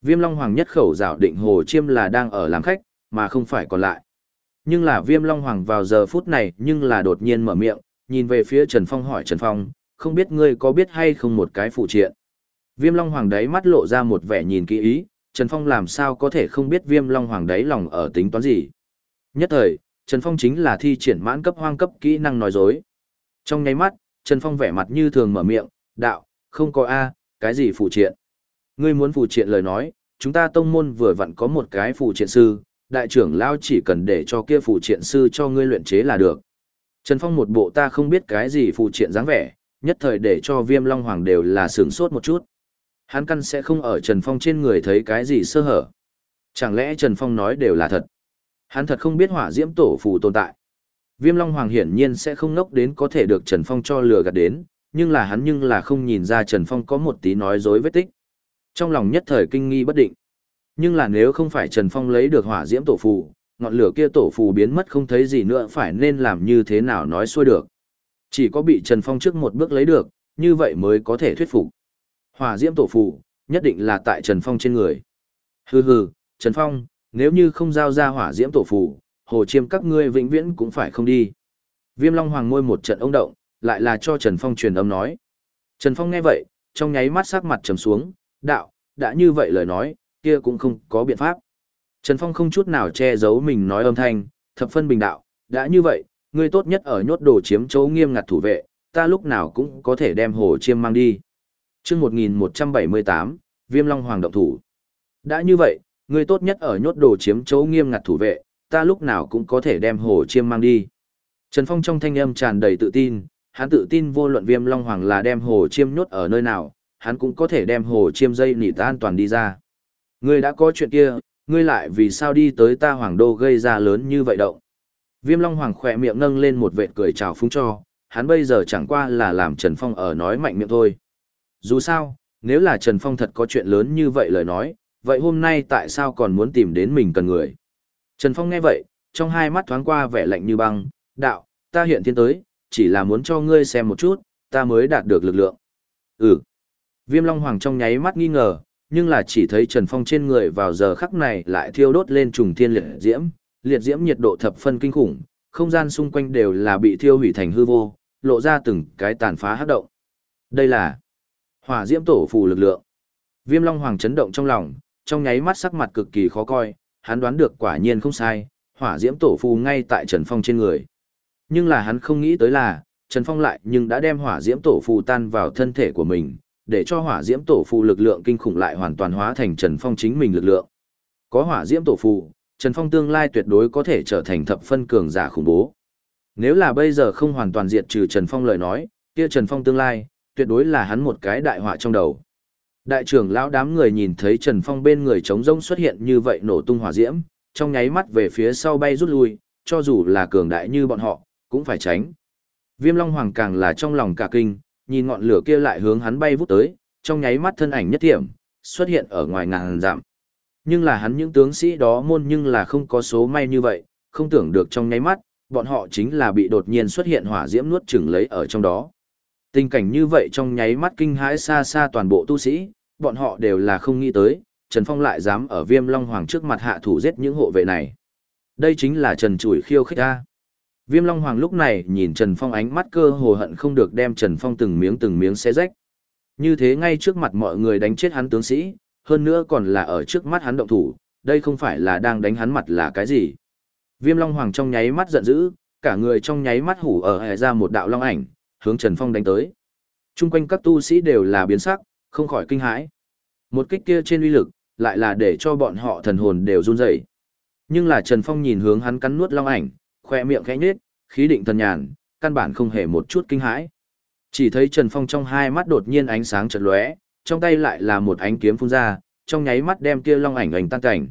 Viêm Long Hoàng nhất khẩu giảo định Hồ Chiêm là đang ở làm khách, mà không phải còn lại. Nhưng là Viêm Long Hoàng vào giờ phút này nhưng là đột nhiên mở miệng, nhìn về phía Trần Phong hỏi Trần Phong, không biết ngươi có biết hay không một cái phụ triện. Viêm Long Hoàng đấy mắt lộ ra một vẻ nhìn kỹ ý, Trần Phong làm sao có thể không biết Viêm Long Hoàng đấy lòng ở tính toán gì. Nhất thời, Trần Phong chính là thi triển mãn cấp hoang cấp kỹ năng nói dối. Trong nháy mắt, Trần Phong vẻ mặt như thường mở miệng, đạo, không có A, cái gì phụ triện. Ngươi muốn phụ triện lời nói, chúng ta tông môn vừa vặn có một cái phụ triện sư, đại trưởng lao chỉ cần để cho kia phụ triện sư cho ngươi luyện chế là được. Trần Phong một bộ ta không biết cái gì phụ triện dáng vẻ, nhất thời để cho viêm long hoàng đều là sướng sốt một chút. Hắn căn sẽ không ở Trần Phong trên người thấy cái gì sơ hở. Chẳng lẽ Trần Phong nói đều là thật? Hắn thật không biết hỏa diễm tổ phù tồn tại. Viêm Long Hoàng hiển nhiên sẽ không ngốc đến có thể được Trần Phong cho lừa gạt đến, nhưng là hắn nhưng là không nhìn ra Trần Phong có một tí nói dối vết tích. Trong lòng nhất thời kinh nghi bất định. Nhưng là nếu không phải Trần Phong lấy được hỏa diễm tổ phù, ngọn lửa kia tổ phù biến mất không thấy gì nữa phải nên làm như thế nào nói xuôi được. Chỉ có bị Trần Phong trước một bước lấy được, như vậy mới có thể thuyết phục. Hỏa diễm tổ phù, nhất định là tại Trần Phong trên người. Hừ hừ, Trần Phong, nếu như không giao ra hỏa diễm tổ phù, hồ chiêm các ngươi vĩnh viễn cũng phải không đi. Viêm Long Hoàng môi một trận ông động, lại là cho Trần Phong truyền âm nói. Trần Phong nghe vậy, trong nháy mắt sắc mặt trầm xuống, đạo, đã như vậy lời nói, kia cũng không có biện pháp. Trần Phong không chút nào che giấu mình nói âm thanh, thập phân bình đạo, đã như vậy, ngươi tốt nhất ở nhốt đồ chiếm chỗ nghiêm ngặt thủ vệ, ta lúc nào cũng có thể đem hồ chiêm mang đi. Trước 1178, Viêm Long Hoàng động thủ. Đã như vậy, ngươi tốt nhất ở nhốt đồ chiếm chỗ nghiêm ngặt thủ vệ, ta lúc nào cũng có thể đem hồ chiêm mang đi. Trần Phong trong thanh âm tràn đầy tự tin, hắn tự tin vô luận viêm long hoàng là đem hồ chiêm nhốt ở nơi nào, hắn cũng có thể đem hồ chiêm dây nỉ ta an toàn đi ra. Ngươi đã có chuyện kia, ngươi lại vì sao đi tới ta hoàng đô gây ra lớn như vậy động. Viêm long hoàng khỏe miệng nâng lên một vệt cười chào phúng cho, hắn bây giờ chẳng qua là làm Trần Phong ở nói mạnh miệng thôi. Dù sao, nếu là Trần Phong thật có chuyện lớn như vậy lời nói, vậy hôm nay tại sao còn muốn tìm đến mình cần người? Trần Phong nghe vậy, trong hai mắt thoáng qua vẻ lạnh như băng, đạo, ta hiện thiên tới, chỉ là muốn cho ngươi xem một chút, ta mới đạt được lực lượng. Ừ. Viêm Long Hoàng trong nháy mắt nghi ngờ, nhưng là chỉ thấy Trần Phong trên người vào giờ khắc này lại thiêu đốt lên trùng thiên liệt diễm, liệt diễm nhiệt độ thập phân kinh khủng, không gian xung quanh đều là bị thiêu hủy thành hư vô, lộ ra từng cái tàn phá hắc động. Đây là hỏa diễm tổ phù lực lượng. Viêm Long Hoàng chấn động trong lòng, trong nháy mắt sắc mặt cực kỳ khó coi, hắn đoán được quả nhiên không sai, hỏa diễm tổ phù ngay tại Trần Phong trên người. Nhưng là hắn không nghĩ tới là, Trần Phong lại nhưng đã đem hỏa diễm tổ phù tan vào thân thể của mình, để cho hỏa diễm tổ phù lực lượng kinh khủng lại hoàn toàn hóa thành Trần Phong chính mình lực lượng. Có hỏa diễm tổ phù, Trần Phong tương lai tuyệt đối có thể trở thành thập phân cường giả khủng bố. Nếu là bây giờ không hoàn toàn diệt trừ Trần Phong lời nói, kia Trần Phong tương lai, tuyệt đối là hắn một cái đại họa trong đầu. Đại trưởng lão đám người nhìn thấy Trần Phong bên người trống rỗng xuất hiện như vậy nổ tung hỏa diễm, trong nháy mắt về phía sau bay rút lui, cho dù là cường đại như bọn họ, cũng phải tránh. Viêm Long Hoàng càng là trong lòng cả kinh, nhìn ngọn lửa kia lại hướng hắn bay vút tới, trong nháy mắt thân ảnh nhất thiểm, xuất hiện ở ngoài ngàn dặm. Nhưng là hắn những tướng sĩ đó môn nhưng là không có số may như vậy, không tưởng được trong nháy mắt, bọn họ chính là bị đột nhiên xuất hiện hỏa diễm nuốt chửng lấy ở trong đó. Tình cảnh như vậy trong nháy mắt kinh hãi xa xa toàn bộ tu sĩ, bọn họ đều là không nghĩ tới, Trần Phong lại dám ở Viêm Long Hoàng trước mặt hạ thủ giết những hộ vệ này. Đây chính là Trần Chủi khiêu khích ta. Viêm Long Hoàng lúc này nhìn Trần Phong ánh mắt cơ hồ hận không được đem Trần Phong từng miếng từng miếng xé rách. Như thế ngay trước mặt mọi người đánh chết hắn tướng sĩ, hơn nữa còn là ở trước mắt hắn động thủ, đây không phải là đang đánh hắn mặt là cái gì. Viêm Long Hoàng trong nháy mắt giận dữ, cả người trong nháy mắt hủ ở hệ ra một đạo long ảnh, hướng Trần Phong đánh tới. Trung quanh các tu sĩ đều là biến sắc, không khỏi kinh hãi. Một kích kia trên uy lực, lại là để cho bọn họ thần hồn đều run rẩy. Nhưng là Trần Phong nhìn hướng hắn cắn nuốt long ảnh, khoe miệng khẽ nhếch, khí định thần nhàn, căn bản không hề một chút kinh hãi. Chỉ thấy Trần Phong trong hai mắt đột nhiên ánh sáng chợt lóe, trong tay lại là một ánh kiếm phun ra, trong nháy mắt đem kia long ảnh ảnh tan cảnh.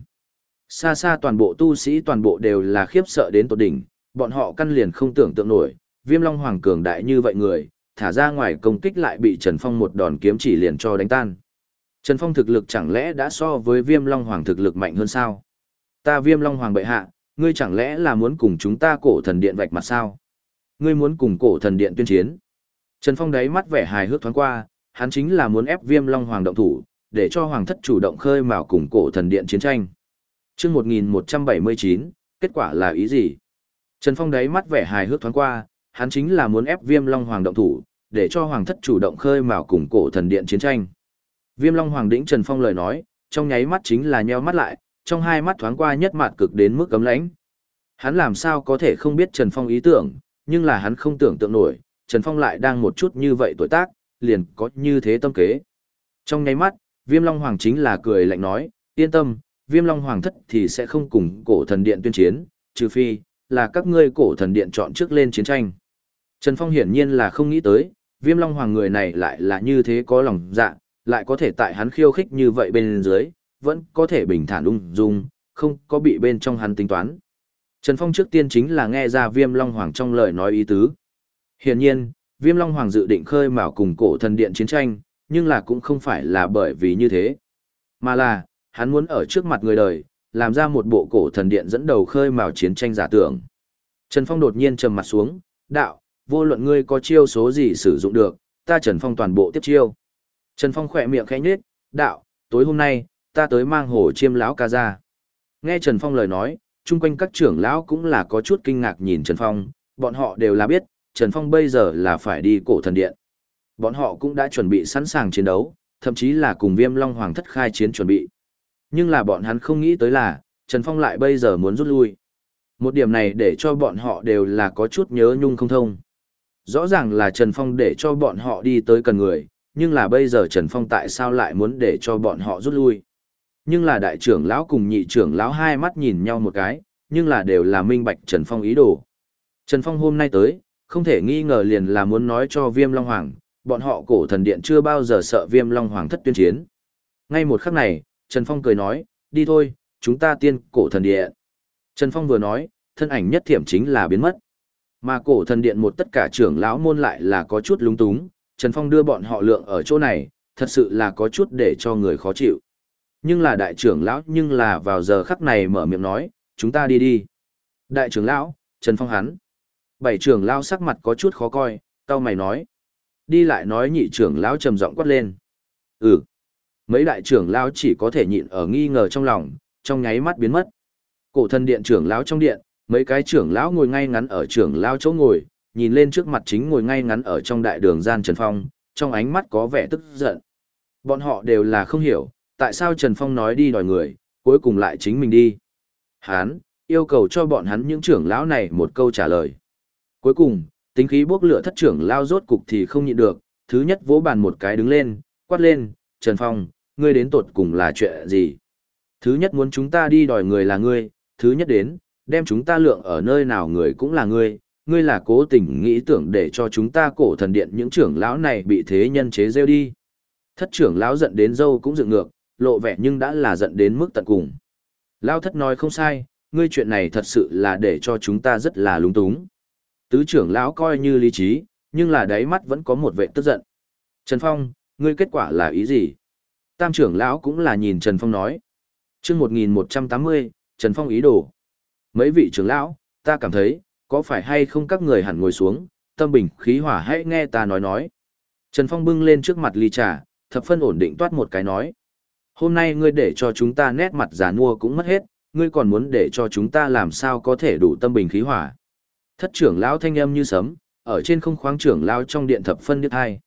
Xa xa toàn bộ tu sĩ toàn bộ đều là khiếp sợ đến tột đỉnh, bọn họ căn liền không tưởng tượng nổi, viêm long hoàng cường đại như vậy người, thả ra ngoài công kích lại bị Trần Phong một đòn kiếm chỉ liền cho đánh tan. Trần Phong thực lực chẳng lẽ đã so với viêm long hoàng thực lực mạnh hơn sao? Ta viêm long hoàng bệ hạ, ngươi chẳng lẽ là muốn cùng chúng ta cổ thần điện vạch mặt sao? Ngươi muốn cùng cổ thần điện tuyên chiến? Trần Phong đáy mắt vẻ hài hước thoáng qua, hắn chính là muốn ép viêm long hoàng động thủ, để cho hoàng thất chủ động khơi mào cùng cổ thần điện chiến tranh. chương 1179, kết quả là ý gì? Trần Phong đáy mắt vẻ hài hước thoáng qua, hắn chính là muốn ép viêm long hoàng động thủ, để cho hoàng thất chủ động khơi mào cùng cổ thần điện chiến tranh. Viêm long hoàng đĩnh Trần Phong lời nói, trong nháy mắt chính là nheo mắt lại, trong hai mắt thoáng qua nhất mạt cực đến mức cấm lãnh. Hắn làm sao có thể không biết Trần Phong ý tưởng, nhưng là hắn không tưởng tượng nổi, Trần Phong lại đang một chút như vậy tuổi tác, liền có như thế tâm kế. Trong nháy mắt, Viêm Long Hoàng chính là cười lạnh nói, yên tâm, Viêm Long Hoàng thất thì sẽ không cùng cổ thần điện tuyên chiến, trừ phi, là các ngươi cổ thần điện chọn trước lên chiến tranh. Trần Phong hiển nhiên là không nghĩ tới, Viêm Long Hoàng người này lại là như thế có lòng dạ, lại có thể tại hắn khiêu khích như vậy bên dưới, vẫn có thể bình thản ung dung, không có bị bên trong hắn tính toán. Trần Phong trước tiên chính là nghe ra Viêm Long Hoàng trong lời nói ý tứ. Hiển nhiên, Viêm Long Hoàng dự định khơi mào cùng cổ thần điện chiến tranh, nhưng là cũng không phải là bởi vì như thế. Mà là, hắn muốn ở trước mặt người đời, làm ra một bộ cổ thần điện dẫn đầu khơi mào chiến tranh giả tưởng. Trần Phong đột nhiên trầm mặt xuống, đạo, vô luận ngươi có chiêu số gì sử dụng được, ta Trần Phong toàn bộ tiếp chiêu. Trần Phong khỏe miệng khẽ nhếch, đạo, tối hôm nay, ta tới mang hồ chiêm lão ca ra. Nghe Trần Phong lời nói, chung quanh các trưởng lão cũng là có chút kinh ngạc nhìn Trần Phong, bọn họ đều là biết, Trần Phong bây giờ là phải đi cổ thần điện. Bọn họ cũng đã chuẩn bị sẵn sàng chiến đấu, thậm chí là cùng viêm long hoàng thất khai chiến chuẩn bị. Nhưng là bọn hắn không nghĩ tới là, Trần Phong lại bây giờ muốn rút lui. Một điểm này để cho bọn họ đều là có chút nhớ nhung không thông. Rõ ràng là Trần Phong để cho bọn họ đi tới cần người, nhưng là bây giờ Trần Phong tại sao lại muốn để cho bọn họ rút lui. Nhưng là đại trưởng lão cùng nhị trưởng lão hai mắt nhìn nhau một cái, nhưng là đều là minh bạch Trần Phong ý đồ. Trần Phong hôm nay tới, không thể nghi ngờ liền là muốn nói cho Viêm Long Hoàng, bọn họ cổ thần điện chưa bao giờ sợ Viêm Long Hoàng thất tuyên chiến. Ngay một khắc này, Trần Phong cười nói, đi thôi, chúng ta tiên cổ thần điện. Trần Phong vừa nói, thân ảnh nhất thiểm chính là biến mất. Mà cổ thần điện một tất cả trưởng lão môn lại là có chút lúng túng, Trần Phong đưa bọn họ lượng ở chỗ này, thật sự là có chút để cho người khó chịu. Nhưng là đại trưởng lão nhưng là vào giờ khắc này mở miệng nói, chúng ta đi đi. Đại trưởng lão, Trần Phong hắn. Bảy trưởng lão sắc mặt có chút khó coi, cao mày nói. đi lại nói nhị trưởng lão trầm giọng quát lên. Ừ. Mấy đại trưởng lão chỉ có thể nhịn ở nghi ngờ trong lòng, trong nháy mắt biến mất. Cổ thân điện trưởng lão trong điện, mấy cái trưởng lão ngồi ngay ngắn ở trưởng lão chỗ ngồi, nhìn lên trước mặt chính ngồi ngay ngắn ở trong đại đường gian Trần Phong, trong ánh mắt có vẻ tức giận. Bọn họ đều là không hiểu, tại sao Trần Phong nói đi đòi người, cuối cùng lại chính mình đi. Hán, yêu cầu cho bọn hắn những trưởng lão này một câu trả lời. Cuối cùng, tính khí bốc lửa thất trưởng lao rốt cục thì không nhịn được, thứ nhất vỗ bàn một cái đứng lên, quát lên, Trần Phong, ngươi đến tột cùng là chuyện gì? Thứ nhất muốn chúng ta đi đòi người là ngươi, thứ nhất đến, đem chúng ta lượng ở nơi nào người cũng là ngươi, ngươi là cố tình nghĩ tưởng để cho chúng ta cổ thần điện những trưởng lão này bị thế nhân chế rêu đi. Thất trưởng lão giận đến dâu cũng dựng ngược, lộ vẻ nhưng đã là giận đến mức tận cùng. Lão thất nói không sai, ngươi chuyện này thật sự là để cho chúng ta rất là lúng túng. Tứ trưởng lão coi như lý trí, nhưng là đáy mắt vẫn có một vẻ tức giận. Trần Phong, ngươi kết quả là ý gì? Tam trưởng lão cũng là nhìn Trần Phong nói. Trước 1180, Trần Phong ý đồ. Mấy vị trưởng lão, ta cảm thấy, có phải hay không các người hẳn ngồi xuống, tâm bình khí hỏa hãy nghe ta nói nói. Trần Phong bưng lên trước mặt ly trà, thập phân ổn định toát một cái nói. Hôm nay ngươi để cho chúng ta nét mặt giả mua cũng mất hết, ngươi còn muốn để cho chúng ta làm sao có thể đủ tâm bình khí hỏa. Thất trưởng lão thanh âm như sấm, ở trên không khoáng trưởng lão trong điện thập phân điếc hai.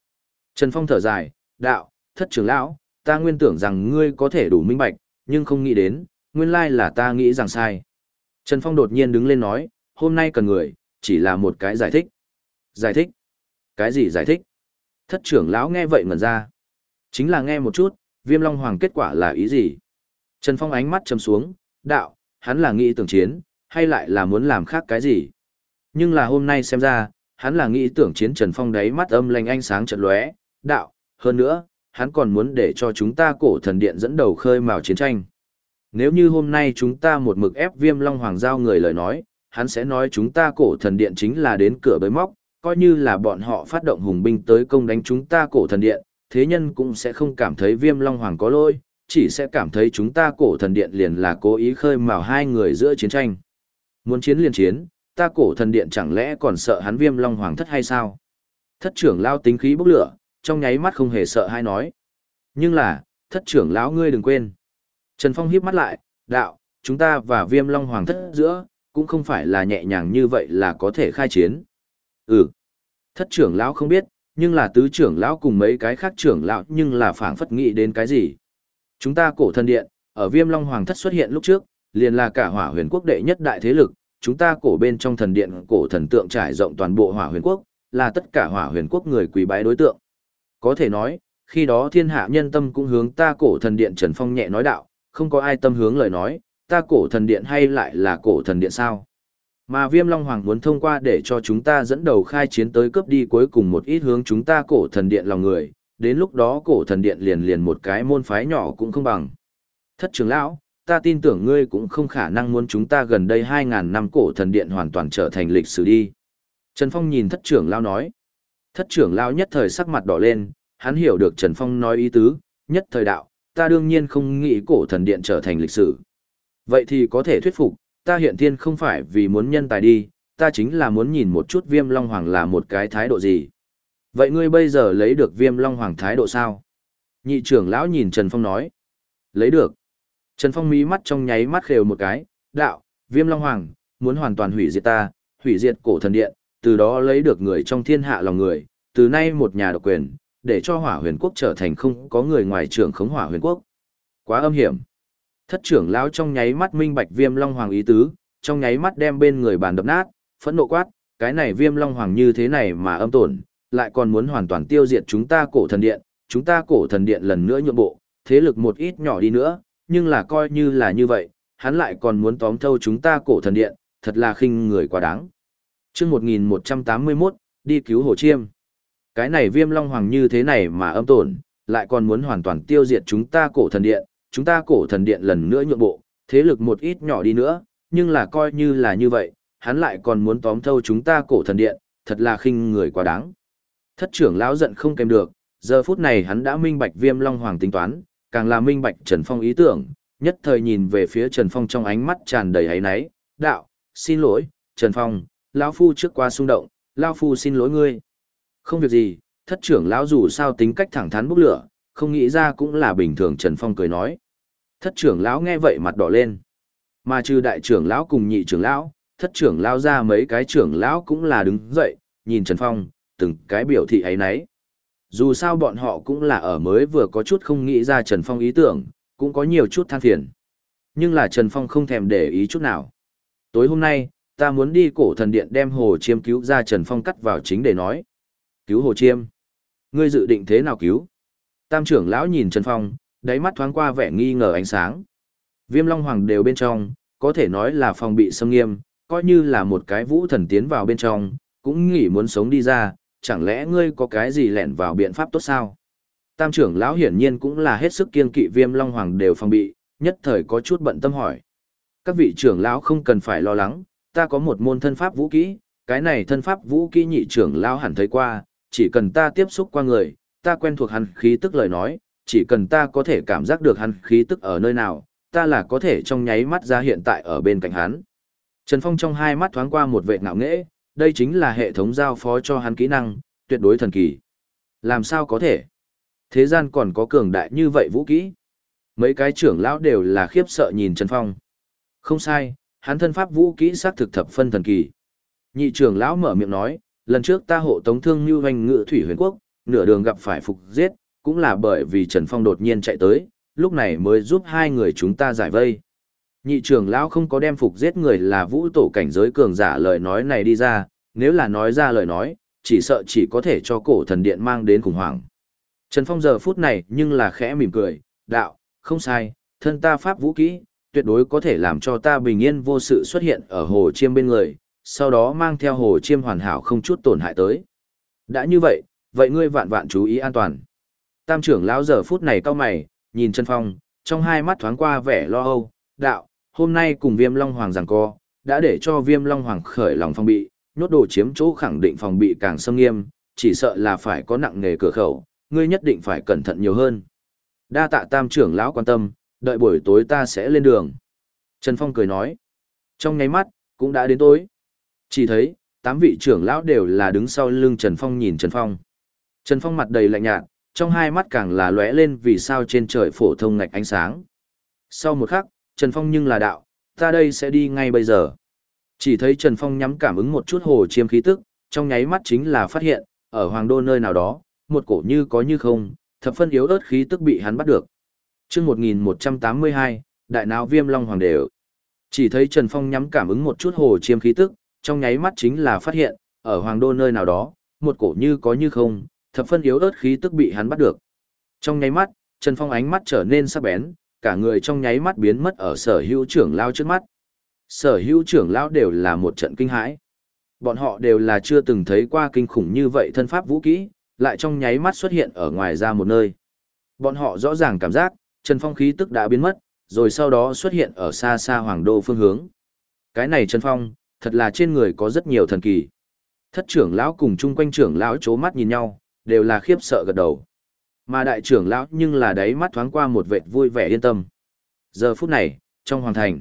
Trần Phong thở dài, đạo, thất trưởng lão, ta nguyên tưởng rằng ngươi có thể đủ minh bạch, nhưng không nghĩ đến, nguyên lai là ta nghĩ rằng sai. Trần Phong đột nhiên đứng lên nói, hôm nay cần người, chỉ là một cái giải thích. Giải thích? Cái gì giải thích? Thất trưởng lão nghe vậy ngẩn ra. Chính là nghe một chút, viêm long hoàng kết quả là ý gì? Trần Phong ánh mắt chầm xuống, đạo, hắn là nghĩ tưởng chiến, hay lại là muốn làm khác cái gì? Nhưng là hôm nay xem ra, hắn là nghĩ tưởng chiến Trần Phong đáy mắt âm lanh ánh sáng trận lóe, đạo, hơn nữa, hắn còn muốn để cho chúng ta cổ thần điện dẫn đầu khơi mào chiến tranh. Nếu như hôm nay chúng ta một mực ép viêm long hoàng giao người lời nói, hắn sẽ nói chúng ta cổ thần điện chính là đến cửa bới móc, coi như là bọn họ phát động hùng binh tới công đánh chúng ta cổ thần điện, thế nhân cũng sẽ không cảm thấy viêm long hoàng có lỗi, chỉ sẽ cảm thấy chúng ta cổ thần điện liền là cố ý khơi mào hai người giữa chiến tranh. Muốn chiến liền chiến, ta cổ thần điện chẳng lẽ còn sợ hắn viêm long hoàng thất hay sao? Thất trưởng lao tính khí bốc lửa, trong nháy mắt không hề sợ hay nói. Nhưng là, thất trưởng lão ngươi đừng quên. Trần Phong hiếp mắt lại, đạo, chúng ta và viêm long hoàng thất giữa, cũng không phải là nhẹ nhàng như vậy là có thể khai chiến. Ừ. Thất trưởng lão không biết, nhưng là tứ trưởng lão cùng mấy cái khác trưởng lão nhưng là phảng phất nghĩ đến cái gì. Chúng ta cổ thần điện, ở viêm long hoàng thất xuất hiện lúc trước, liền là cả hỏa huyền quốc đệ nhất đại thế lực, chúng ta cổ bên trong thần điện cổ thần tượng trải rộng toàn bộ hỏa huyền quốc, là tất cả hỏa huyền quốc người quý bái đối tượng. Có thể nói, khi đó thiên hạ nhân tâm cũng hướng ta cổ thần điện Trần Phong nhẹ nói đạo, không có ai tâm hướng lời nói, ta cổ thần điện hay lại là cổ thần điện sao? Mà Viêm Long Hoàng muốn thông qua để cho chúng ta dẫn đầu khai chiến tới cướp đi cuối cùng một ít hướng chúng ta cổ thần điện lòng người, đến lúc đó cổ thần điện liền liền một cái môn phái nhỏ cũng không bằng. Thất trưởng lão, ta tin tưởng ngươi cũng không khả năng muốn chúng ta gần đây 2.000 năm cổ thần điện hoàn toàn trở thành lịch sử đi. Trần Phong nhìn thất trưởng lão nói. Thất trưởng lão nhất thời sắc mặt đỏ lên, hắn hiểu được Trần Phong nói ý tứ, nhất thời đạo, ta đương nhiên không nghĩ cổ thần điện trở thành lịch sử. Vậy thì có thể thuyết phục, ta hiện thiên không phải vì muốn nhân tài đi, ta chính là muốn nhìn một chút viêm long hoàng là một cái thái độ gì. Vậy ngươi bây giờ lấy được viêm long hoàng thái độ sao? Nhị trưởng lão nhìn Trần Phong nói. Lấy được. Trần Phong mí mắt trong nháy mắt khều một cái, đạo, viêm long hoàng, muốn hoàn toàn hủy diệt ta, hủy diệt cổ thần điện, từ đó lấy được người trong thiên hạ lòng người, từ nay một nhà độc quyền, để cho hỏa huyền quốc trở thành không có người ngoài trưởng khống hỏa huyền quốc. Quá âm hiểm. Thất trưởng lão trong nháy mắt minh bạch viêm long hoàng ý tứ, trong nháy mắt đem bên người bàn đập nát, phẫn nộ quát, cái này viêm long hoàng như thế này mà âm tổn, lại còn muốn hoàn toàn tiêu diệt chúng ta cổ thần điện, chúng ta cổ thần điện lần nữa nhượng bộ, thế lực một ít nhỏ đi nữa, nhưng là coi như là như vậy, hắn lại còn muốn tóm thâu chúng ta cổ thần điện, thật là khinh người quá đáng. Trước 1181, đi cứu Hồ Chiêm. Cái này viêm long hoàng như thế này mà âm tổn, lại còn muốn hoàn toàn tiêu diệt chúng ta cổ thần điện, chúng ta cổ thần điện lần nữa nhượng bộ, thế lực một ít nhỏ đi nữa, nhưng là coi như là như vậy, hắn lại còn muốn tóm thâu chúng ta cổ thần điện, thật là khinh người quá đáng. Thất trưởng lão giận không kèm được, giờ phút này hắn đã minh bạch viêm long hoàng tính toán, càng là minh bạch Trần Phong ý tưởng, nhất thời nhìn về phía Trần Phong trong ánh mắt tràn đầy hấy náy, đạo, xin lỗi, Trần Phong, lão phu trước qua xung động, lão phu xin lỗi ngươi. Không việc gì, thất trưởng lão dù sao tính cách thẳng thắn bốc lửa, không nghĩ ra cũng là bình thường Trần Phong cười nói. Thất trưởng lão nghe vậy mặt đỏ lên. Mà trừ đại trưởng lão cùng nhị trưởng lão, thất trưởng lão ra mấy cái trưởng lão cũng là đứng dậy, nhìn Trần Phong, từng cái biểu thị ấy nấy. Dù sao bọn họ cũng là ở mới vừa có chút không nghĩ ra Trần Phong ý tưởng, cũng có nhiều chút than phiền. Nhưng là Trần Phong không thèm để ý chút nào. Tối hôm nay, ta muốn đi cổ thần điện đem hồ chiêm cứu ra Trần Phong cắt vào chính để nói. Cứu hồ chiêm? Ngươi dự định thế nào cứu? Tam trưởng lão nhìn Trần Phong, đáy mắt thoáng qua vẻ nghi ngờ ánh sáng. Viêm Long Hoàng đều bên trong, có thể nói là phòng bị xâm nghiêm, coi như là một cái vũ thần tiến vào bên trong, cũng nghĩ muốn sống đi ra, chẳng lẽ ngươi có cái gì lẻn vào biện pháp tốt sao? Tam trưởng lão hiển nhiên cũng là hết sức kiên kỵ Viêm Long Hoàng đều phòng bị, nhất thời có chút bận tâm hỏi. Các vị trưởng lão không cần phải lo lắng, ta có một môn thân pháp vũ kỹ, cái này thân pháp vũ kỹ nhị trưởng lão hẳn thấy qua, chỉ cần ta tiếp xúc qua người, ta quen thuộc hắn khí tức lời nói, chỉ cần ta có thể cảm giác được hắn khí tức ở nơi nào, ta là có thể trong nháy mắt ra hiện tại ở bên cạnh hắn. Trần Phong trong hai mắt thoáng qua một vệ ngạo nghễ, đây chính là hệ thống giao phó cho hắn kỹ năng, tuyệt đối thần kỳ. Làm sao có thể? Thế gian còn có cường đại như vậy vũ kỹ. Mấy cái trưởng lão đều là khiếp sợ nhìn Trần Phong. Không sai, hắn thân pháp vũ kỹ xác thực thập phân thần kỳ. Nhị trưởng lão mở miệng nói, lần trước ta hộ tống thương như hoành ngự thủy huyền quốc, nửa đường gặp phải phục giết, cũng là bởi vì Trần Phong đột nhiên chạy tới, lúc này mới giúp hai người chúng ta giải vây. Nhị trưởng lão không có đem phục giết người là vũ tổ cảnh giới cường giả lời nói này đi ra, nếu là nói ra lời nói, chỉ sợ chỉ có thể cho cổ thần điện mang đến khủng hoảng. Trần Phong giờ phút này nhưng là khẽ mỉm cười, đạo, không sai, thân ta pháp vũ kỹ, tuyệt đối có thể làm cho ta bình yên vô sự xuất hiện ở hồ chiêm bên người, sau đó mang theo hồ chiêm hoàn hảo không chút tổn hại tới. Đã như vậy, vậy ngươi vạn vạn chú ý an toàn. Tam trưởng lão giờ phút này cao mày, nhìn Trần Phong, trong hai mắt thoáng qua vẻ lo âu, đạo, hôm nay cùng viêm long hoàng giằng co, đã để cho viêm long hoàng khởi lòng phòng bị, nhốt đồ chiếm chỗ khẳng định phòng bị càng xâm nghiêm, chỉ sợ là phải có nặng nghề cửa khẩu, ngươi nhất định phải cẩn thận nhiều hơn. Đa tạ tam trưởng lão quan tâm, đợi buổi tối ta sẽ lên đường. Trần Phong cười nói. Trong nháy mắt, cũng đã đến tối. Chỉ thấy, tám vị trưởng lão đều là đứng sau lưng Trần Phong nhìn Trần Phong. Trần Phong mặt đầy lạnh nhạt, trong hai mắt càng là lóe lên vì sao trên trời phổ thông ngạch ánh sáng. Sau một khắc, Trần Phong nhưng là đạo, ta đây sẽ đi ngay bây giờ. Chỉ thấy Trần Phong nhắm cảm ứng một chút hồ chiêm khí tức, trong nháy mắt chính là phát hiện, ở hoàng đô nơi nào đó, một cổ như có như không, thập phân yếu ớt khí tức bị hắn bắt được. chương 1182, đại não viêm long hoàng đều. Chỉ thấy Trần Phong nhắm cảm ứng một chút hồ chiêm khí tức, trong nháy mắt chính là phát hiện, ở hoàng đô nơi nào đó, một cổ như có như không, thập phân yếu ớt khí tức bị hắn bắt được. Trong nháy mắt, Trần Phong ánh mắt trở nên sắc bén, cả người trong nháy mắt biến mất ở sở hữu trưởng lao trước mắt. Sở hữu trưởng lão đều là một trận kinh hãi. Bọn họ đều là chưa từng thấy qua kinh khủng như vậy thân pháp vũ kỹ, lại trong nháy mắt xuất hiện ở ngoài ra một nơi. Bọn họ rõ ràng cảm giác, Trần Phong khí tức đã biến mất, rồi sau đó xuất hiện ở xa xa hoàng đô phương hướng. Cái này Trần Phong, thật là trên người có rất nhiều thần kỳ. Thất trưởng lão cùng chung quanh trưởng lão chố mắt nhìn nhau, đều là khiếp sợ gật đầu. Mà đại trưởng lão nhưng là đáy mắt thoáng qua một vệt vui vẻ yên tâm. Giờ phút này, trong hoàng thành,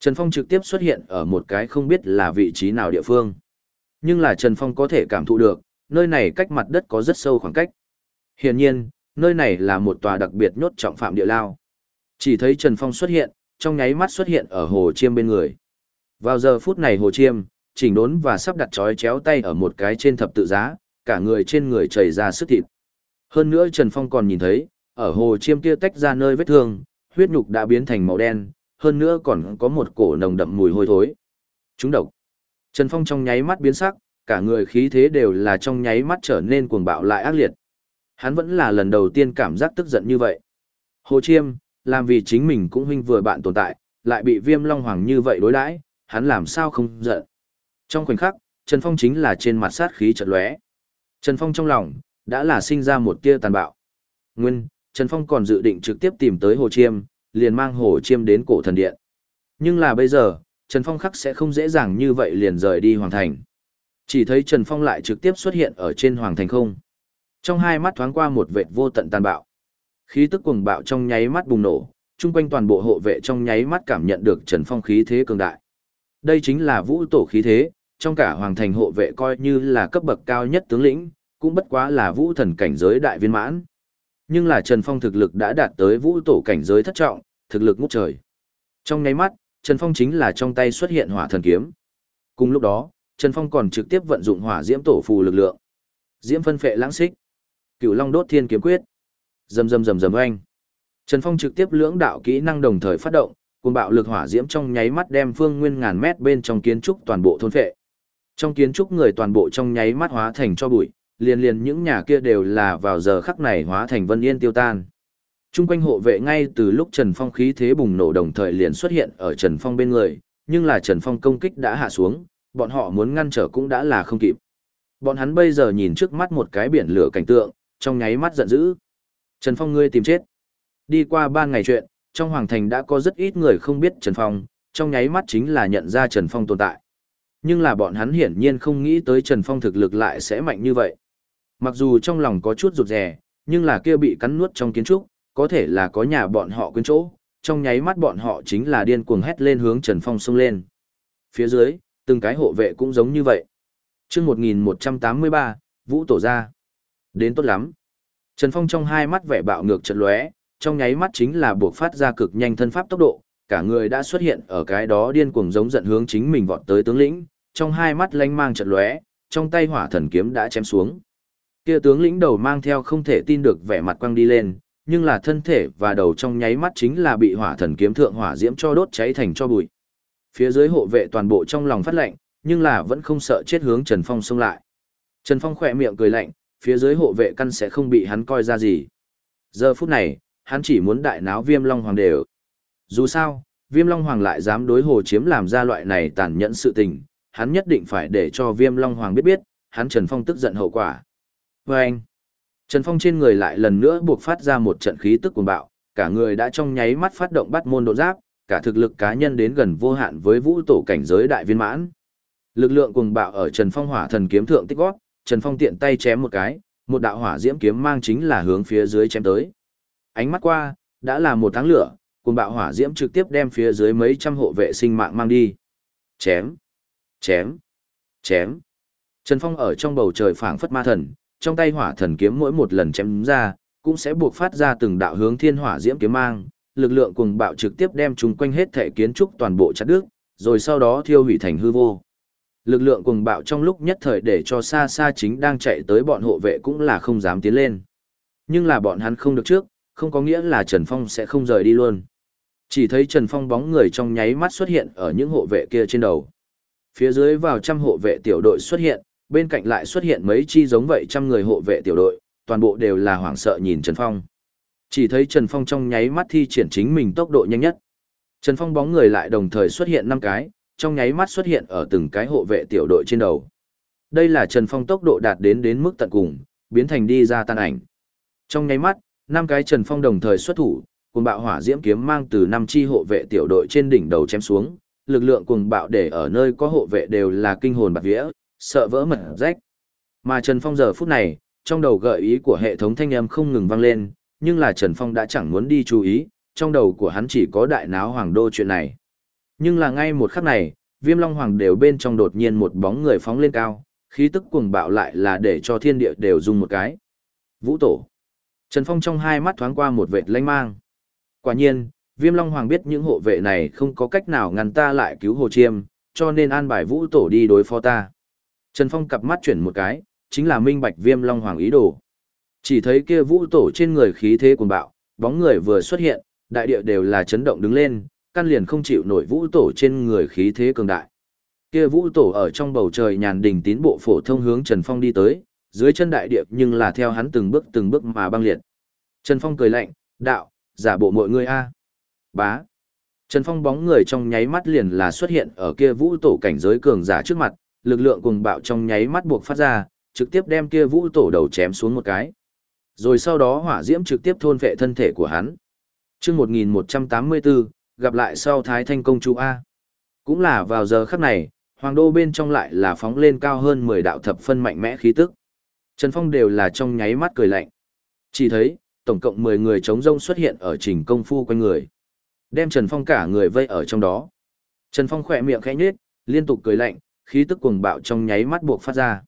Trần Phong trực tiếp xuất hiện ở một cái không biết là vị trí nào địa phương. Nhưng là Trần Phong có thể cảm thụ được, nơi này cách mặt đất có rất sâu khoảng cách. Hiển nhiên, nơi này là một tòa đặc biệt nhốt trọng phạm địa lao. Chỉ thấy Trần Phong xuất hiện, trong nháy mắt xuất hiện ở hồ chiêm bên người. Vào giờ phút này hồ chiêm, chỉnh đốn và sắp đặt chói chéo tay ở một cái trên thập tự giá, cả người trên người chảy ra sức thịt. Hơn nữa Trần Phong còn nhìn thấy, ở hồ chiêm kia tách ra nơi vết thương, huyết nhục đã biến thành màu đen, hơn nữa còn có một cổ nồng đậm mùi hôi thối. Chúng độc. Trần Phong trong nháy mắt biến sắc, cả người khí thế đều là trong nháy mắt trở nên cuồng bạo lại ác liệt. Hắn vẫn là lần đầu tiên cảm giác tức giận như vậy. Hồ Chiêm, làm vì chính mình cũng huynh vừa bạn tồn tại, lại bị viêm long hoàng như vậy đối đãi, hắn làm sao không giận. Trong khoảnh khắc, Trần Phong chính là trên mặt sát khí chợt lóe. Trần Phong trong lòng, đã là sinh ra một tia tàn bạo. Nguyên, Trần Phong còn dự định trực tiếp tìm tới Hồ Chiêm, liền mang Hồ Chiêm đến cổ thần điện. Nhưng là bây giờ, Trần Phong khắc sẽ không dễ dàng như vậy liền rời đi Hoàng Thành. Chỉ thấy Trần Phong lại trực tiếp xuất hiện ở trên Hoàng Thành không. Trong hai mắt thoáng qua một vệt vô tận tàn bạo. Khí tức cuồng bạo trong nháy mắt bùng nổ, chung quanh toàn bộ hộ vệ trong nháy mắt cảm nhận được Trần Phong khí thế cường đại. Đây chính là vũ tổ khí thế, trong cả Hoàng Thành hộ vệ coi như là cấp bậc cao nhất tướng lĩnh, cũng bất quá là vũ thần cảnh giới đại viên mãn. Nhưng là Trần Phong thực lực đã đạt tới vũ tổ cảnh giới thất trọng, thực lực ngút trời. Trong nháy mắt, Trần Phong chính là trong tay xuất hiện hỏa thần kiếm. Cùng lúc đó, Trần Phong còn trực tiếp vận dụng hỏa diễm tổ phù lực lượng. Diễm phân phệ lãng xích. Cửu Long đốt thiên kiếm quyết. Rầm rầm rầm rầm oanh. Trần Phong trực tiếp lưỡng đạo kỹ năng đồng thời phát động, cùng bạo lực hỏa diễm trong nháy mắt đem phương nguyên ngàn mét bên trong kiến trúc toàn bộ thôn phệ. Trong kiến trúc người toàn bộ trong nháy mắt hóa thành cho bụi, liền liền những nhà kia đều là vào giờ khắc này hóa thành vân yên tiêu tan. Trung quanh hộ vệ ngay từ lúc Trần Phong khí thế bùng nổ đồng thời liền xuất hiện ở Trần Phong bên người, nhưng là Trần Phong công kích đã hạ xuống, bọn họ muốn ngăn trở cũng đã là không kịp. Bọn hắn bây giờ nhìn trước mắt một cái biển lửa cảnh tượng, trong nháy mắt giận dữ. Trần Phong ngươi tìm chết. Đi qua ba ngày chuyện, trong hoàng thành đã có rất ít người không biết Trần Phong, trong nháy mắt chính là nhận ra Trần Phong tồn tại. Nhưng là bọn hắn hiển nhiên không nghĩ tới Trần Phong thực lực lại sẽ mạnh như vậy. Mặc dù trong lòng có chút rụt rè, nhưng là kia bị cắn nuốt trong kiến trúc, có thể là có nhà bọn họ quyến chỗ, trong nháy mắt bọn họ chính là điên cuồng hét lên hướng Trần Phong xông lên. Phía dưới, từng cái hộ vệ cũng giống như vậy. chương 1183, Vũ Tổ ra. Đến tốt lắm. Trần Phong trong hai mắt vẻ bạo ngược trận lóe, trong nháy mắt chính là buộc phát ra cực nhanh thân pháp tốc độ, cả người đã xuất hiện ở cái đó điên cuồng giống giận hướng chính mình vọt tới tướng lĩnh, trong hai mắt lanh mang trận lóe, trong tay hỏa thần kiếm đã chém xuống. Kia tướng lĩnh đầu mang theo không thể tin được vẻ mặt quăng đi lên, nhưng là thân thể và đầu trong nháy mắt chính là bị hỏa thần kiếm thượng hỏa diễm cho đốt cháy thành cho bụi. Phía dưới hộ vệ toàn bộ trong lòng phát lạnh, nhưng là vẫn không sợ chết hướng Trần Phong xông lại. Trần Phong khỏe miệng cười lạnh, phía dưới hộ vệ căn sẽ không bị hắn coi ra gì. Giờ phút này, hắn chỉ muốn đại náo viêm long hoàng đều. Dù sao, viêm long hoàng lại dám đối hồ chiếm làm ra loại này tàn nhẫn sự tình, hắn nhất định phải để cho viêm long hoàng biết biết, hắn Trần Phong tức giận hậu quả. Và anh, Trần Phong trên người lại lần nữa buộc phát ra một trận khí tức cuồng bạo, cả người đã trong nháy mắt phát động bắt môn độ giáp, cả thực lực cá nhân đến gần vô hạn với vũ tổ cảnh giới đại viên mãn. Lực lượng cuồng bạo ở Trần Phong hỏa thần kiếm thượng tích gót, Trần Phong tiện tay chém một cái, một đạo hỏa diễm kiếm mang chính là hướng phía dưới chém tới. Ánh mắt qua, đã là một tháng lửa, cuồng bạo hỏa diễm trực tiếp đem phía dưới mấy trăm hộ vệ sinh mạng mang đi. Chém, chém, chém. Trần Phong ở trong bầu trời phảng phất ma thần, trong tay hỏa thần kiếm mỗi một lần chém ra, cũng sẽ buộc phát ra từng đạo hướng thiên hỏa diễm kiếm mang, lực lượng cuồng bạo trực tiếp đem chúng quanh hết thể kiến trúc toàn bộ chặt đứt, rồi sau đó thiêu hủy thành hư vô. Lực lượng cuồng bạo trong lúc nhất thời để cho xa xa chính đang chạy tới bọn hộ vệ cũng là không dám tiến lên. Nhưng là bọn hắn không được trước, không có nghĩa là Trần Phong sẽ không rời đi luôn. Chỉ thấy Trần Phong bóng người trong nháy mắt xuất hiện ở những hộ vệ kia trên đầu. Phía dưới vào trăm hộ vệ tiểu đội xuất hiện, bên cạnh lại xuất hiện mấy chi giống vậy trăm người hộ vệ tiểu đội, toàn bộ đều là hoảng sợ nhìn Trần Phong. Chỉ thấy Trần Phong trong nháy mắt thi triển chính mình tốc độ nhanh nhất. Trần Phong bóng người lại đồng thời xuất hiện năm cái, trong nháy mắt xuất hiện ở từng cái hộ vệ tiểu đội trên đầu. Đây là Trần Phong tốc độ đạt đến đến mức tận cùng, biến thành đi ra tan ảnh. Trong nháy mắt, năm cái Trần Phong đồng thời xuất thủ, cùng bạo hỏa diễm kiếm mang từ năm chi hộ vệ tiểu đội trên đỉnh đầu chém xuống, lực lượng cuồng bạo để ở nơi có hộ vệ đều là kinh hồn bạc vía, sợ vỡ mật rách. Mà Trần Phong giờ phút này, trong đầu gợi ý của hệ thống thanh âm không ngừng vang lên, nhưng là Trần Phong đã chẳng muốn đi chú ý, trong đầu của hắn chỉ có đại náo hoàng đô chuyện này. Nhưng là ngay một khắc này, viêm long hoàng đều bên trong đột nhiên một bóng người phóng lên cao, khí tức cuồng bạo lại là để cho thiên địa đều dùng một cái. Vũ tổ. Trần Phong trong hai mắt thoáng qua một vệt lanh mang. Quả nhiên, viêm long hoàng biết những hộ vệ này không có cách nào ngăn ta lại cứu hồ chiêm, cho nên an bài vũ tổ đi đối phó ta. Trần Phong cặp mắt chuyển một cái, chính là minh bạch viêm long hoàng ý đồ. Chỉ thấy kia vũ tổ trên người khí thế cuồng bạo, bóng người vừa xuất hiện, đại địa đều là chấn động đứng lên, căn liền không chịu nổi vũ tổ trên người khí thế cường đại. Kia vũ tổ ở trong bầu trời nhàn đình tín bộ phổ thông hướng Trần Phong đi tới, dưới chân đại địa nhưng là theo hắn từng bước từng bước mà băng liệt. Trần Phong cười lạnh, đạo, giả bộ mọi người a. Bá. Trần Phong bóng người trong nháy mắt liền là xuất hiện ở kia vũ tổ cảnh giới cường giả trước mặt, lực lượng cùng bạo trong nháy mắt buộc phát ra, trực tiếp đem kia vũ tổ đầu chém xuống một cái. Rồi sau đó hỏa diễm trực tiếp thôn vệ thân thể của hắn. chương 1184, gặp lại sau Thái Thanh Công Chúa A. Cũng là vào giờ khắc này, hoàng đô bên trong lại là phóng lên cao hơn 10 đạo thập phân mạnh mẽ khí tức. Trần Phong đều là trong nháy mắt cười lạnh. Chỉ thấy, tổng cộng 10 người chống rông xuất hiện ở trình công phu quanh người. Đem Trần Phong cả người vây ở trong đó. Trần Phong khỏe miệng khẽ nhếch, liên tục cười lạnh, khí tức cuồng bạo trong nháy mắt buộc phát ra.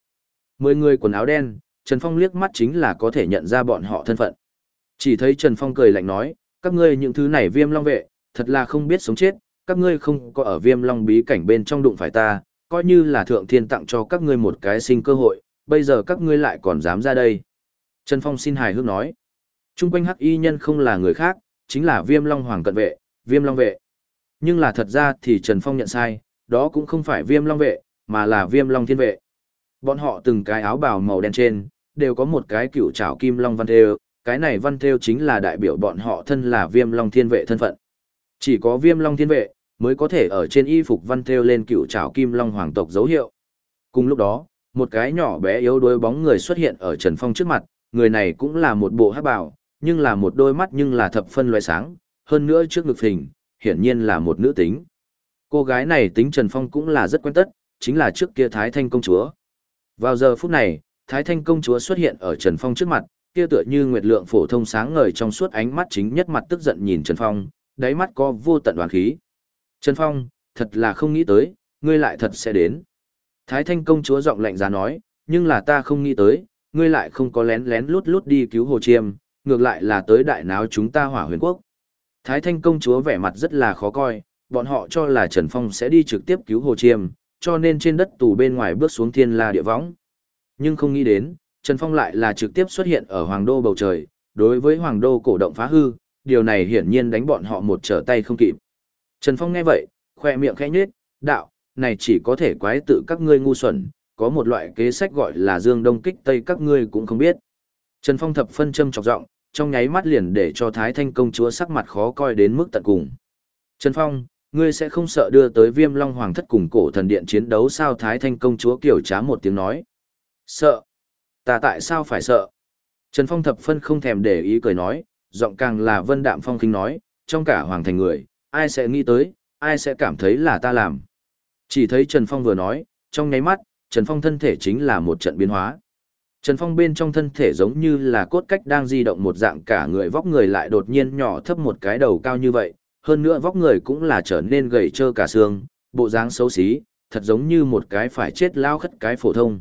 Mười người quần áo đen, Trần Phong liếc mắt chính là có thể nhận ra bọn họ thân phận. Chỉ thấy Trần Phong cười lạnh nói, các ngươi những thứ này viêm long vệ, thật là không biết sống chết, các ngươi không có ở viêm long bí cảnh bên trong đụng phải ta, coi như là thượng thiên tặng cho các ngươi một cái sinh cơ hội, bây giờ các ngươi lại còn dám ra đây. Trần Phong xin hài hước nói, Trung quanh hắc y nhân không là người khác, chính là viêm long hoàng cận vệ, viêm long vệ. Nhưng là thật ra thì Trần Phong nhận sai, đó cũng không phải viêm long vệ, mà là viêm long thiên vệ. Bọn họ từng cái áo bào màu đen trên, đều có một cái cựu trảo kim long văn thêu, cái này văn thêu chính là đại biểu bọn họ thân là viêm long thiên vệ thân phận. Chỉ có viêm long thiên vệ, mới có thể ở trên y phục văn thêu lên cựu trảo kim long hoàng tộc dấu hiệu. Cùng lúc đó, một cái nhỏ bé yếu đuối bóng người xuất hiện ở Trần Phong trước mặt, người này cũng là một bộ hắc bào, nhưng là một đôi mắt nhưng là thập phân loại sáng, hơn nữa trước ngực hình hiển nhiên là một nữ tính. Cô gái này tính Trần Phong cũng là rất quen tất, chính là trước kia Thái Thanh công chúa. Vào giờ phút này, Thái Thanh công chúa xuất hiện ở Trần Phong trước mặt, kia tựa như nguyệt lượng phổ thông sáng ngời trong suốt ánh mắt chính nhất mặt tức giận nhìn Trần Phong, đáy mắt có vô tận đoán khí. Trần Phong, thật là không nghĩ tới, ngươi lại thật sẽ đến. Thái Thanh công chúa giọng lạnh giá nói, nhưng là ta không nghĩ tới, ngươi lại không có lén lén lút lút đi cứu Hồ Chiêm, ngược lại là tới đại náo chúng ta hỏa huyền quốc. Thái Thanh công chúa vẻ mặt rất là khó coi, bọn họ cho là Trần Phong sẽ đi trực tiếp cứu Hồ Chiêm, cho nên trên đất tù bên ngoài bước xuống thiên la địa võng. Nhưng không nghĩ đến, Trần Phong lại là trực tiếp xuất hiện ở Hoàng Đô bầu trời, đối với Hoàng Đô cổ động phá hư, điều này hiển nhiên đánh bọn họ một trở tay không kịp. Trần Phong nghe vậy, khoe miệng khẽ nhếch, đạo, này chỉ có thể quái tự các ngươi ngu xuẩn, có một loại kế sách gọi là dương đông kích tây các ngươi cũng không biết. Trần Phong thập phân châm chọc giọng, trong nháy mắt liền để cho Thái Thanh công chúa sắc mặt khó coi đến mức tận cùng. Trần Phong, ngươi sẽ không sợ đưa tới viêm long hoàng thất cùng cổ thần điện chiến đấu sao Thái Thanh công chúa kiểu trá một tiếng nói. Sợ? Ta tại sao phải sợ? Trần Phong thập phân không thèm để ý cười nói, giọng càng là vân đạm phong khinh nói, trong cả hoàng thành người, ai sẽ nghĩ tới, ai sẽ cảm thấy là ta làm. Chỉ thấy Trần Phong vừa nói, trong nháy mắt, Trần Phong thân thể chính là một trận biến hóa. Trần Phong bên trong thân thể giống như là cốt cách đang di động một dạng cả người vóc người lại đột nhiên nhỏ thấp một cái đầu cao như vậy, hơn nữa vóc người cũng là trở nên gầy trơ cả xương, bộ dáng xấu xí, thật giống như một cái phải chết lao khất cái phổ thông.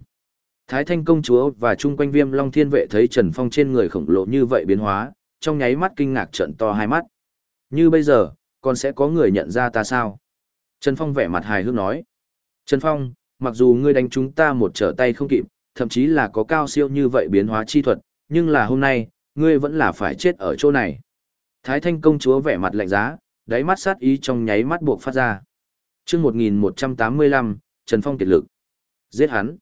Thái Thanh công chúa và chung quanh Viêm Long Thiên vệ thấy Trần Phong trên người khổng lồ như vậy biến hóa, trong nháy mắt kinh ngạc trợn to hai mắt. Như bây giờ, còn sẽ có người nhận ra ta sao? Trần Phong vẻ mặt hài hước nói. Trần Phong, mặc dù ngươi đánh chúng ta một trở tay không kịp, thậm chí là có cao siêu như vậy biến hóa chi thuật, nhưng là hôm nay, ngươi vẫn là phải chết ở chỗ này. Thái Thanh công chúa vẻ mặt lạnh giá, đáy mắt sát ý trong nháy mắt buộc phát ra. Chương 1185, Trần Phong kiệt lực. Giết hắn.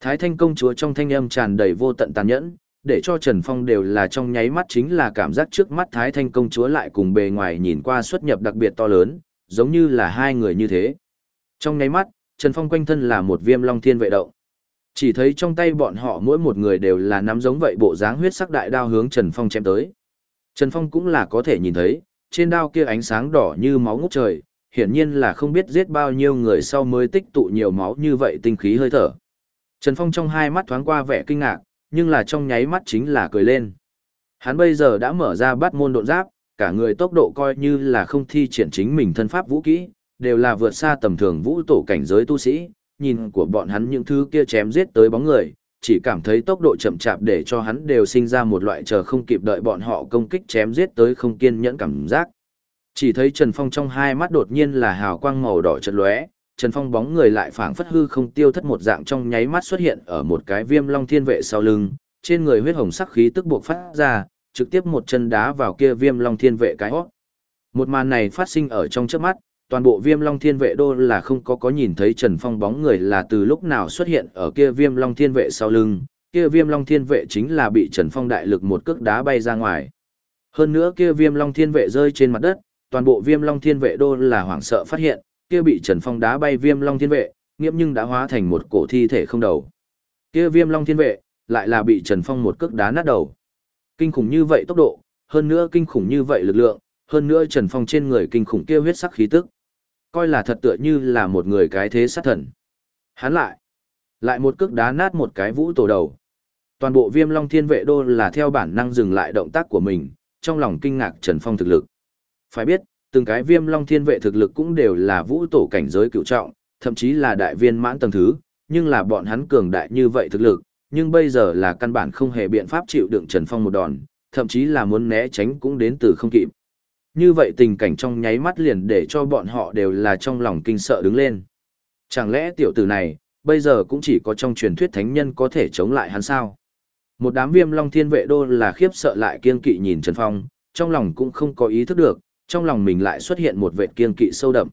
Thái Thanh công chúa trong thanh âm tràn đầy vô tận tàn nhẫn, để cho Trần Phong đều là trong nháy mắt chính là cảm giác trước mắt Thái Thanh công chúa lại cùng bề ngoài nhìn qua xuất nhập đặc biệt to lớn, giống như là hai người như thế. Trong nháy mắt, Trần Phong quanh thân là một viêm long thiên vệ động. Chỉ thấy trong tay bọn họ mỗi một người đều là nắm giống vậy bộ dáng huyết sắc đại đao hướng Trần Phong chém tới. Trần Phong cũng là có thể nhìn thấy, trên đao kia ánh sáng đỏ như máu ngút trời, hiển nhiên là không biết giết bao nhiêu người sau mới tích tụ nhiều máu như vậy tinh khí hơi thở. Trần Phong trong hai mắt thoáng qua vẻ kinh ngạc, nhưng là trong nháy mắt chính là cười lên. Hắn bây giờ đã mở ra bắt môn độn giáp, cả người tốc độ coi như là không thi triển chính mình thân pháp vũ kỹ, đều là vượt xa tầm thường vũ tổ cảnh giới tu sĩ, nhìn của bọn hắn những thứ kia chém giết tới bóng người, chỉ cảm thấy tốc độ chậm chạp để cho hắn đều sinh ra một loại chờ không kịp đợi bọn họ công kích chém giết tới không kiên nhẫn cảm giác. Chỉ thấy Trần Phong trong hai mắt đột nhiên là hào quang màu đỏ chợt lóe, Trần Phong bóng người lại phảng phất hư không tiêu thất một dạng trong nháy mắt xuất hiện ở một cái viêm long thiên vệ sau lưng, trên người huyết hồng sắc khí tức buộc phát ra, trực tiếp một chân đá vào kia viêm long thiên vệ cái hót. Một màn này phát sinh ở trong trước mắt, toàn bộ viêm long thiên vệ đô là không có có nhìn thấy Trần Phong bóng người là từ lúc nào xuất hiện ở kia viêm long thiên vệ sau lưng, kia viêm long thiên vệ chính là bị Trần Phong đại lực một cước đá bay ra ngoài. Hơn nữa kia viêm long thiên vệ rơi trên mặt đất, toàn bộ viêm long thiên vệ đô là hoảng sợ phát hiện, kia bị Trần Phong đá bay viêm long thiên vệ, nghiễm nhưng đã hóa thành một cổ thi thể không đầu. Kia viêm long thiên vệ, lại là bị Trần Phong một cước đá nát đầu. Kinh khủng như vậy tốc độ, hơn nữa kinh khủng như vậy lực lượng, hơn nữa Trần Phong trên người kinh khủng kia huyết sắc khí tức. Coi là thật tựa như là một người cái thế sát thần. Hắn lại, lại một cước đá nát một cái vũ tổ đầu. Toàn bộ viêm long thiên vệ đô là theo bản năng dừng lại động tác của mình, trong lòng kinh ngạc Trần Phong thực lực. Phải biết, từng cái viêm long thiên vệ thực lực cũng đều là vũ tổ cảnh giới cựu trọng, thậm chí là đại viên mãn tầng thứ, nhưng là bọn hắn cường đại như vậy thực lực, nhưng bây giờ là căn bản không hề biện pháp chịu đựng Trần Phong một đòn, thậm chí là muốn né tránh cũng đến từ không kịp. Như vậy tình cảnh trong nháy mắt liền để cho bọn họ đều là trong lòng kinh sợ đứng lên. Chẳng lẽ tiểu tử này, bây giờ cũng chỉ có trong truyền thuyết thánh nhân có thể chống lại hắn sao? Một đám viêm long thiên vệ đô là khiếp sợ lại kiên kỵ nhìn Trần Phong, trong lòng cũng không có ý thức được, trong lòng mình lại xuất hiện một vệt kiên kỵ sâu đậm.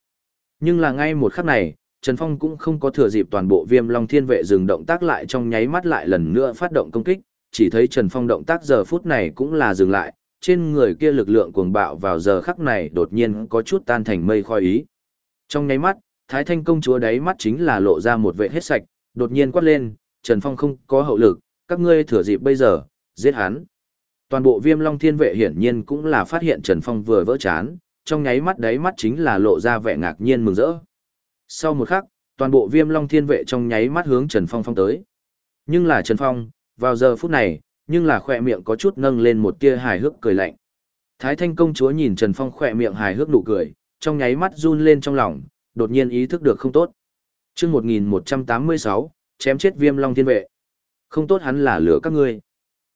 Nhưng là ngay một khắc này, Trần Phong cũng không có thừa dịp toàn bộ viêm long thiên vệ dừng động tác lại trong nháy mắt lại lần nữa phát động công kích, chỉ thấy Trần Phong động tác giờ phút này cũng là dừng lại, trên người kia lực lượng cuồng bạo vào giờ khắc này đột nhiên có chút tan thành mây khói ý. Trong nháy mắt, Thái Thanh công chúa đáy mắt chính là lộ ra một vệ hết sạch, đột nhiên quát lên, Trần Phong không có hậu lực, các ngươi thừa dịp bây giờ, giết hắn. Toàn bộ viêm long thiên vệ hiển nhiên cũng là phát hiện Trần Phong vừa vỡ chán, trong nháy mắt đáy mắt chính là lộ ra vẻ ngạc nhiên mừng rỡ. Sau một khắc, toàn bộ viêm long thiên vệ trong nháy mắt hướng Trần Phong phong tới. Nhưng là Trần Phong, vào giờ phút này, nhưng là khỏe miệng có chút nâng lên một tia hài hước cười lạnh. Thái Thanh công chúa nhìn Trần Phong khỏe miệng hài hước nụ cười, trong nháy mắt run lên trong lòng, đột nhiên ý thức được không tốt. Chương 1186, chém chết Viêm Long Thiên vệ. Không tốt hắn là lửa các ngươi.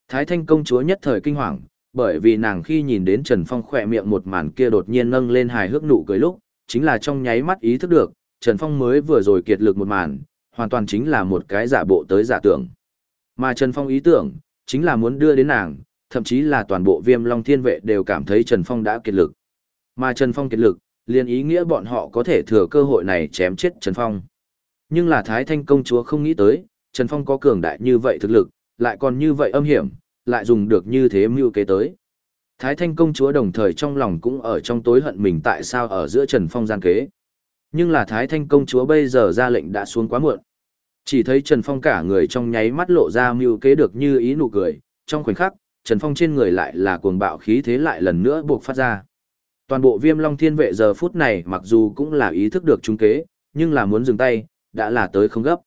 Thái Thanh công chúa nhất thời kinh hoàng, bởi vì nàng khi nhìn đến Trần Phong khỏe miệng một màn kia đột nhiên nâng lên hài hước nụ cười lúc, chính là trong nháy mắt ý thức được, Trần Phong mới vừa rồi kiệt lực một màn, hoàn toàn chính là một cái giả bộ tới giả tưởng. Mà Trần Phong ý tưởng, chính là muốn đưa đến nàng, thậm chí là toàn bộ viêm long thiên vệ đều cảm thấy Trần Phong đã kiệt lực. Mà Trần Phong kiệt lực, liền ý nghĩa bọn họ có thể thừa cơ hội này chém chết Trần Phong. Nhưng là Thái Thanh công chúa không nghĩ tới, Trần Phong có cường đại như vậy thực lực, lại còn như vậy âm hiểm, lại dùng được như thế mưu kế tới. Thái Thanh công chúa đồng thời trong lòng cũng ở trong tối hận mình tại sao ở giữa Trần Phong gian kế. Nhưng là Thái Thanh công chúa bây giờ ra lệnh đã xuống quá muộn. Chỉ thấy Trần Phong cả người trong nháy mắt lộ ra mưu kế được như ý nụ cười, trong khoảnh khắc, Trần Phong trên người lại là cuồng bạo khí thế lại lần nữa buộc phát ra. Toàn bộ viêm long thiên vệ giờ phút này mặc dù cũng là ý thức được trung kế, nhưng là muốn dừng tay, đã là tới không gấp.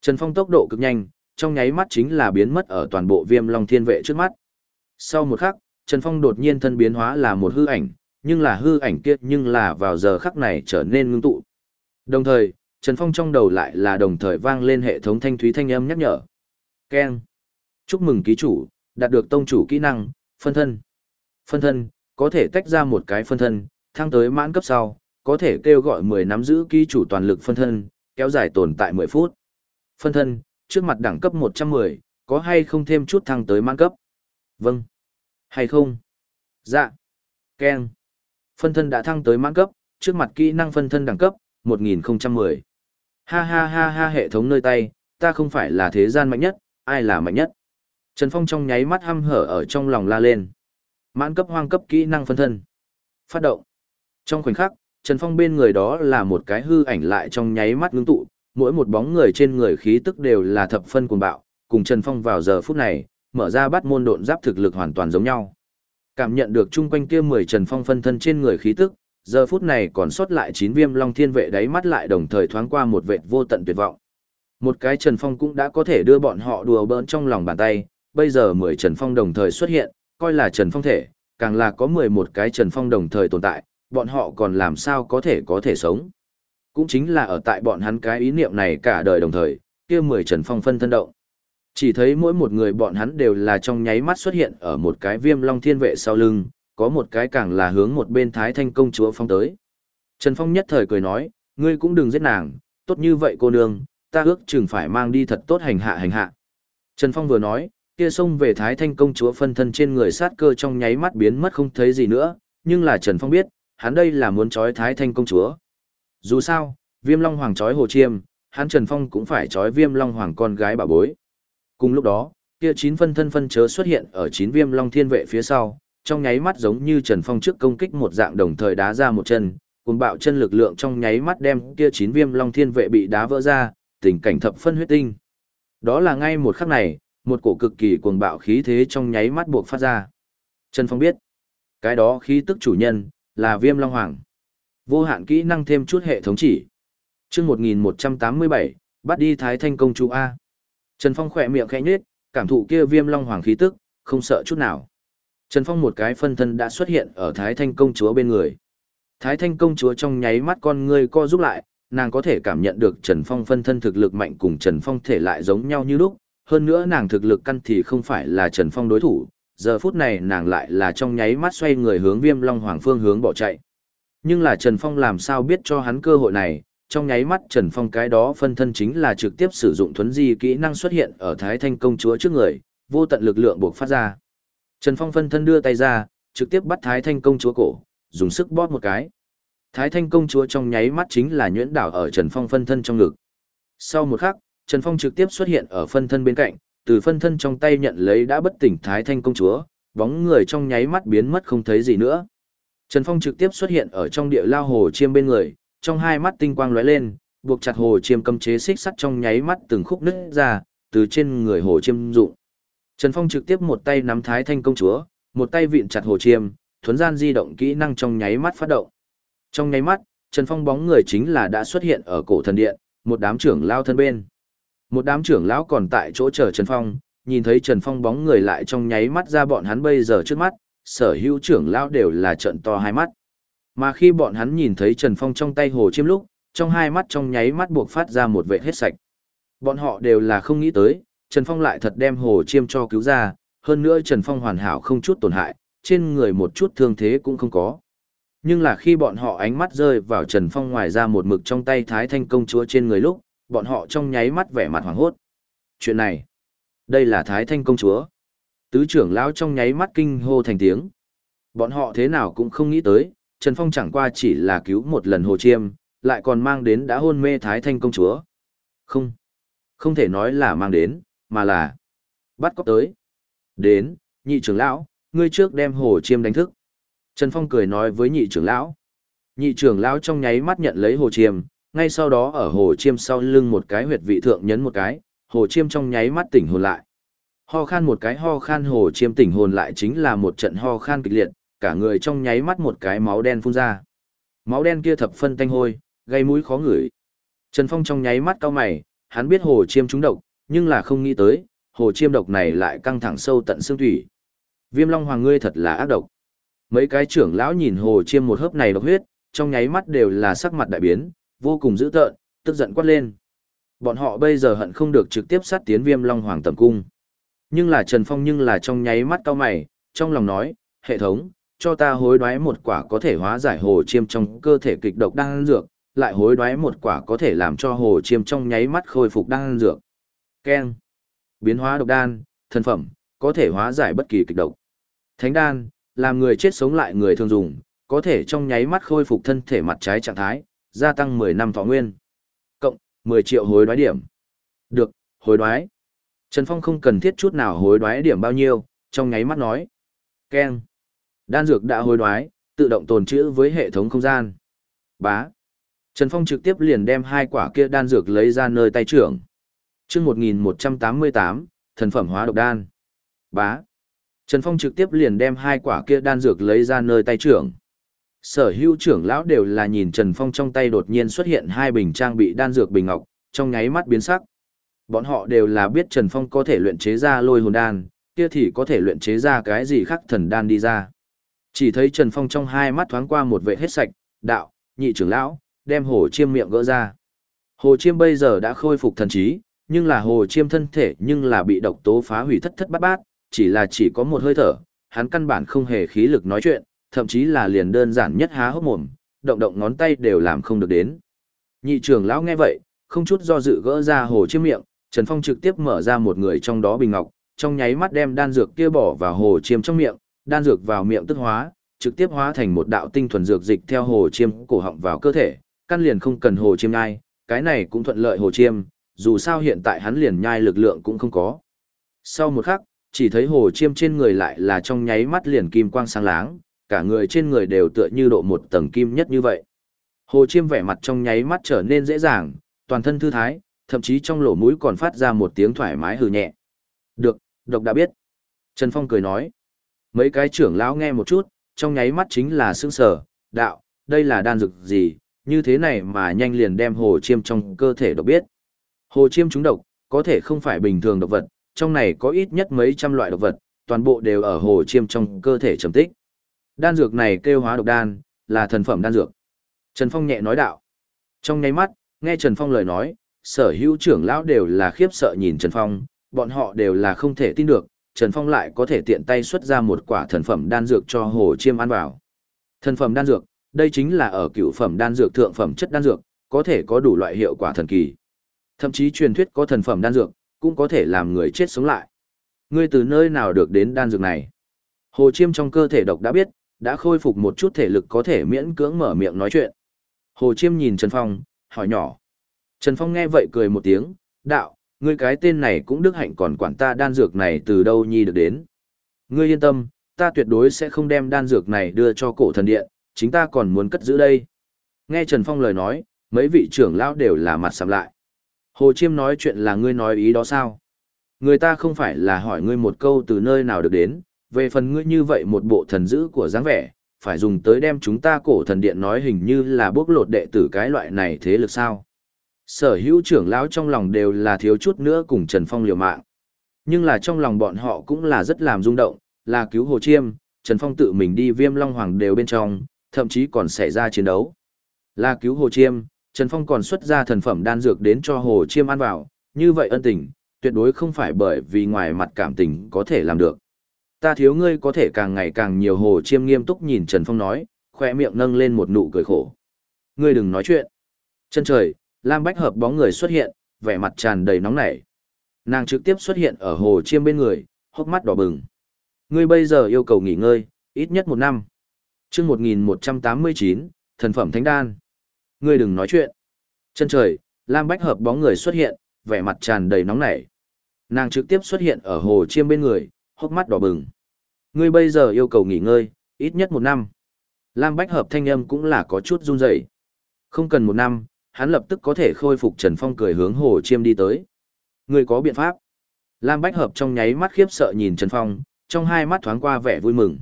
Trần Phong tốc độ cực nhanh, trong nháy mắt chính là biến mất ở toàn bộ viêm long thiên vệ trước mắt. Sau một khắc, Trần Phong đột nhiên thân biến hóa là một hư ảnh, nhưng là hư ảnh kia nhưng là vào giờ khắc này trở nên ngưng tụ. Đồng thời, Trần Phong trong đầu lại là đồng thời vang lên hệ thống thanh thúy thanh âm nhắc nhở. Ken. Chúc mừng ký chủ, đạt được tông chủ kỹ năng, phân thân. Phân thân, có thể tách ra một cái phân thân, thăng tới mãn cấp sau, có thể kêu gọi 10 nắm giữ ký chủ toàn lực phân thân, kéo dài tồn tại 10 phút. Phân thân, trước mặt đẳng cấp 110, có hay không thêm chút thăng tới mãn cấp? Vâng. Hay không? Dạ. Ken. Phân thân đã thăng tới mãn cấp, trước mặt kỹ năng phân thân đẳng cấp, 1010. Ha ha ha ha hệ thống nơi tay, ta không phải là thế gian mạnh nhất, ai là mạnh nhất. Trần Phong trong nháy mắt hăm hở ở trong lòng la lên. Mãn cấp hoang cấp kỹ năng phân thân. Phát động. Trong khoảnh khắc, Trần Phong bên người đó là một cái hư ảnh lại trong nháy mắt ngưng tụ, mỗi một bóng người trên người khí tức đều là thập phân cuồng bạo, cùng Trần Phong vào giờ phút này, mở ra bắt môn độn giáp thực lực hoàn toàn giống nhau. Cảm nhận được chung quanh kia 10 Trần Phong phân thân trên người khí tức, giờ phút này còn sót lại chín viêm long thiên vệ đáy mắt lại đồng thời thoáng qua một vệ vô tận tuyệt vọng. Một cái Trần Phong cũng đã có thể đưa bọn họ đùa bỡn trong lòng bàn tay, bây giờ 10 Trần Phong đồng thời xuất hiện, coi là Trần Phong thể, càng là có 11 cái Trần Phong đồng thời tồn tại, bọn họ còn làm sao có thể có thể sống. Cũng chính là ở tại bọn hắn cái ý niệm này cả đời đồng thời, kia 10 Trần Phong phân thân động. Chỉ thấy mỗi một người bọn hắn đều là trong nháy mắt xuất hiện ở một cái viêm long thiên vệ sau lưng, có một cái càng là hướng một bên thái thanh công chúa phong tới. Trần Phong nhất thời cười nói, ngươi cũng đừng giết nàng, tốt như vậy cô nương, ta ước chừng phải mang đi thật tốt hành hạ hành hạ. Trần Phong vừa nói, kia xông về thái thanh công chúa phân thân trên người sát cơ trong nháy mắt biến mất không thấy gì nữa, nhưng là Trần Phong biết, hắn đây là muốn trói thái thanh công chúa. Dù sao, viêm long hoàng trói hồ chiêm, hắn Trần Phong cũng phải trói viêm long hoàng con gái bà bối. Cùng lúc đó, kia chín phân thân phân chớ xuất hiện ở chín viêm long thiên vệ phía sau, trong nháy mắt giống như Trần Phong trước công kích một dạng đồng thời đá ra một chân, cùng bạo chân lực lượng trong nháy mắt đem kia chín viêm long thiên vệ bị đá vỡ ra, tình cảnh thập phân huyết tinh. Đó là ngay một khắc này, một cổ cực kỳ cuồng bạo khí thế trong nháy mắt buộc phát ra. Trần Phong biết, cái đó khí tức chủ nhân, là viêm long hoàng. Vô hạn kỹ năng thêm chút hệ thống chỉ. chương 1187, bắt đi Thái Thanh công chúa A. Trần Phong khỏe miệng khẽ nhếch, cảm thụ kia viêm long hoàng khí tức, không sợ chút nào. Trần Phong một cái phân thân đã xuất hiện ở Thái Thanh công chúa bên người. Thái Thanh công chúa trong nháy mắt con ngươi co rút lại, nàng có thể cảm nhận được Trần Phong phân thân thực lực mạnh cùng Trần Phong thể lại giống nhau như lúc, Hơn nữa nàng thực lực căn thì không phải là Trần Phong đối thủ, giờ phút này nàng lại là trong nháy mắt xoay người hướng viêm long hoàng phương hướng bỏ chạy. Nhưng là Trần Phong làm sao biết cho hắn cơ hội này, trong nháy mắt Trần Phong cái đó phân thân chính là trực tiếp sử dụng thuấn di kỹ năng xuất hiện ở Thái Thanh công chúa trước người, vô tận lực lượng buộc phát ra. Trần Phong phân thân đưa tay ra, trực tiếp bắt Thái Thanh công chúa cổ, dùng sức bóp một cái. Thái Thanh công chúa trong nháy mắt chính là nhuyễn đảo ở Trần Phong phân thân trong ngực. Sau một khắc, Trần Phong trực tiếp xuất hiện ở phân thân bên cạnh, từ phân thân trong tay nhận lấy đã bất tỉnh Thái Thanh công chúa, bóng người trong nháy mắt biến mất không thấy gì nữa. Trần Phong trực tiếp xuất hiện ở trong địa lao hồ chiêm bên người, trong hai mắt tinh quang lóe lên, buộc chặt hồ chiêm cầm chế xích sắt trong nháy mắt từng khúc nứt ra, từ trên người hồ chiêm dụng. Trần Phong trực tiếp một tay nắm Thái Thanh công chúa, một tay vịn chặt hồ chiêm, thuấn gian di động kỹ năng trong nháy mắt phát động. Trong nháy mắt, Trần Phong bóng người chính là đã xuất hiện ở cổ thần điện, một đám trưởng lao thân bên. Một đám trưởng lão còn tại chỗ chờ Trần Phong, nhìn thấy Trần Phong bóng người lại trong nháy mắt ra bọn hắn bây giờ trước mắt, sở hữu trưởng lão đều là trận to hai mắt. Mà khi bọn hắn nhìn thấy Trần Phong trong tay hồ chiêm lúc, trong hai mắt trong nháy mắt buộc phát ra một vệ hết sạch. Bọn họ đều là không nghĩ tới, Trần Phong lại thật đem hồ chiêm cho cứu ra, hơn nữa Trần Phong hoàn hảo không chút tổn hại, trên người một chút thương thế cũng không có. Nhưng là khi bọn họ ánh mắt rơi vào Trần Phong ngoài ra một mực trong tay Thái Thanh công chúa trên người lúc, bọn họ trong nháy mắt vẻ mặt hoảng hốt. Chuyện này, đây là Thái Thanh công chúa. Tứ trưởng lão trong nháy mắt kinh hô thành tiếng. Bọn họ thế nào cũng không nghĩ tới, Trần Phong chẳng qua chỉ là cứu một lần hồ chiêm, lại còn mang đến đã hôn mê Thái Thanh công chúa. Không, không thể nói là mang đến, mà là bắt cóc tới. Đến, nhị trưởng lão, ngươi trước đem hồ chiêm đánh thức. Trần Phong cười nói với nhị trưởng lão. Nhị trưởng lão trong nháy mắt nhận lấy hồ chiêm, ngay sau đó ở hồ chiêm sau lưng một cái huyệt vị thượng nhấn một cái, hồ chiêm trong nháy mắt tỉnh hồn lại. Ho khan một cái ho khan hồ chiêm tỉnh hồn lại chính là một trận ho khan kịch liệt, cả người trong nháy mắt một cái máu đen phun ra. Máu đen kia thập phân tanh hôi, gây mũi khó ngửi. Trần Phong trong nháy mắt cao mày, hắn biết hồ chiêm trúng độc, nhưng là không nghĩ tới, hồ chiêm độc này lại căng thẳng sâu tận xương thủy. Viêm Long Hoàng ngươi thật là ác độc. Mấy cái trưởng lão nhìn hồ chiêm một hớp này độc huyết, trong nháy mắt đều là sắc mặt đại biến, vô cùng dữ tợn, tức giận quát lên. Bọn họ bây giờ hận không được trực tiếp sát tiến Viêm Long Hoàng tầm cung. Nhưng là Trần Phong nhưng là trong nháy mắt cao mày, trong lòng nói, hệ thống, cho ta hối đoái một quả có thể hóa giải hồ chiêm trong cơ thể kịch độc đang dược, lại hối đoái một quả có thể làm cho hồ chiêm trong nháy mắt khôi phục đang dược keng Biến hóa độc đan, thân phẩm, có thể hóa giải bất kỳ kịch độc. Thánh đan, làm người chết sống lại người thường dùng, có thể trong nháy mắt khôi phục thân thể mặt trái trạng thái, gia tăng 10 năm thọ nguyên. Cộng, 10 triệu hối đoái điểm. Được, hối đoái. Trần Phong không cần thiết chút nào hối đoái điểm bao nhiêu, trong nháy mắt nói. keng Đan dược đã hối đoái, tự động tồn trữ với hệ thống không gian. Bá. Trần Phong trực tiếp liền đem hai quả kia đan dược lấy ra nơi tay trưởng chương 1188, thần phẩm hóa độc đan. Bá. Trần Phong trực tiếp liền đem hai quả kia đan dược lấy ra nơi tay trưởng. Sở hữu trưởng lão đều là nhìn Trần Phong trong tay đột nhiên xuất hiện hai bình trang bị đan dược bình ngọc, trong nháy mắt biến sắc. Bọn họ đều là biết Trần Phong có thể luyện chế ra lôi hồn đan, kia thì có thể luyện chế ra cái gì khác thần đan đi ra. Chỉ thấy Trần Phong trong hai mắt thoáng qua một vệ hết sạch, đạo, nhị trưởng lão, đem hồ chiêm miệng gỡ ra. Hồ chiêm bây giờ đã khôi phục thần trí, nhưng là hồ chiêm thân thể nhưng là bị độc tố phá hủy thất thất bát bát, chỉ là chỉ có một hơi thở, hắn căn bản không hề khí lực nói chuyện, thậm chí là liền đơn giản nhất há hốc mồm, động động ngón tay đều làm không được đến. Nhị trưởng lão nghe vậy, không chút do dự gỡ ra hồ chiêm miệng, Trần Phong trực tiếp mở ra một người trong đó bình ngọc, trong nháy mắt đem đan dược kia bỏ vào hồ chiêm trong miệng, đan dược vào miệng tức hóa, trực tiếp hóa thành một đạo tinh thuần dược dịch theo hồ chiêm cổ họng vào cơ thể, căn liền không cần hồ chiêm nhai, cái này cũng thuận lợi hồ chiêm, dù sao hiện tại hắn liền nhai lực lượng cũng không có. Sau một khắc, chỉ thấy hồ chiêm trên người lại là trong nháy mắt liền kim quang sáng láng, cả người trên người đều tựa như độ một tầng kim nhất như vậy. Hồ chiêm vẻ mặt trong nháy mắt trở nên dễ dàng, toàn thân thư thái, thậm chí trong lỗ mũi còn phát ra một tiếng thoải mái hừ nhẹ. Được, độc đã biết. Trần Phong cười nói. Mấy cái trưởng lão nghe một chút, trong nháy mắt chính là sững sờ, đạo, đây là đan dược gì, như thế này mà nhanh liền đem hồ chiêm trong cơ thể độc biết. Hồ chiêm trúng độc, có thể không phải bình thường độc vật, trong này có ít nhất mấy trăm loại độc vật, toàn bộ đều ở hồ chiêm trong cơ thể trầm tích. Đan dược này kêu hóa độc đan, là thần phẩm đan dược. Trần Phong nhẹ nói đạo. Trong nháy mắt, nghe Trần Phong lời nói, sở hữu trưởng lão đều là khiếp sợ nhìn Trần Phong, bọn họ đều là không thể tin được, Trần Phong lại có thể tiện tay xuất ra một quả thần phẩm đan dược cho Hồ Chiêm ăn vào. Thần phẩm đan dược, đây chính là ở cựu phẩm đan dược thượng phẩm chất đan dược, có thể có đủ loại hiệu quả thần kỳ. Thậm chí truyền thuyết có thần phẩm đan dược, cũng có thể làm người chết sống lại. Ngươi từ nơi nào được đến đan dược này? Hồ Chiêm trong cơ thể độc đã biết, đã khôi phục một chút thể lực có thể miễn cưỡng mở miệng nói chuyện. Hồ Chiêm nhìn Trần Phong, hỏi nhỏ. Trần Phong nghe vậy cười một tiếng, đạo, ngươi cái tên này cũng đức hạnh còn quản ta đan dược này từ đâu nhi được đến. Ngươi yên tâm, ta tuyệt đối sẽ không đem đan dược này đưa cho cổ thần điện, chính ta còn muốn cất giữ đây. Nghe Trần Phong lời nói, mấy vị trưởng lão đều là mặt sầm lại. Hồ Chiêm nói chuyện là ngươi nói ý đó sao? Người ta không phải là hỏi ngươi một câu từ nơi nào được đến, về phần ngươi như vậy một bộ thần dữ của dáng vẻ, phải dùng tới đem chúng ta cổ thần điện nói hình như là bước lột đệ tử cái loại này thế lực sao. Sở hữu trưởng lão trong lòng đều là thiếu chút nữa cùng Trần Phong liều mạng. Nhưng là trong lòng bọn họ cũng là rất làm rung động, là cứu Hồ Chiêm, Trần Phong tự mình đi viêm long hoàng đều bên trong, thậm chí còn xảy ra chiến đấu. Là cứu Hồ Chiêm, Trần Phong còn xuất ra thần phẩm đan dược đến cho Hồ Chiêm ăn vào, như vậy ân tình, tuyệt đối không phải bởi vì ngoài mặt cảm tình có thể làm được. Ta thiếu ngươi có thể càng ngày càng nhiều Hồ Chiêm nghiêm túc nhìn Trần Phong nói, khoe miệng nâng lên một nụ cười khổ. Ngươi đừng nói chuyện. Chân trời, Lam Bách Hợp bóng người xuất hiện, vẻ mặt tràn đầy nóng nảy. Nàng trực tiếp xuất hiện ở Hồ Chiêm bên người, hốc mắt đỏ bừng. Ngươi bây giờ yêu cầu nghỉ ngơi, ít nhất một năm. chương 1189, thần phẩm thánh đan. Ngươi đừng nói chuyện. Chân trời, Lam Bách Hợp bóng người xuất hiện, vẻ mặt tràn đầy nóng nảy. Nàng trực tiếp xuất hiện ở Hồ Chiêm bên người, hốc mắt đỏ bừng. Ngươi bây giờ yêu cầu nghỉ ngơi, ít nhất một năm. Lam Bách Hợp thanh âm cũng là có chút run rẩy. Không cần một năm, hắn lập tức có thể khôi phục Trần Phong cười hướng Hồ Chiêm đi tới. Ngươi có biện pháp? Lam Bách Hợp trong nháy mắt khiếp sợ nhìn Trần Phong, trong hai mắt thoáng qua vẻ vui mừng.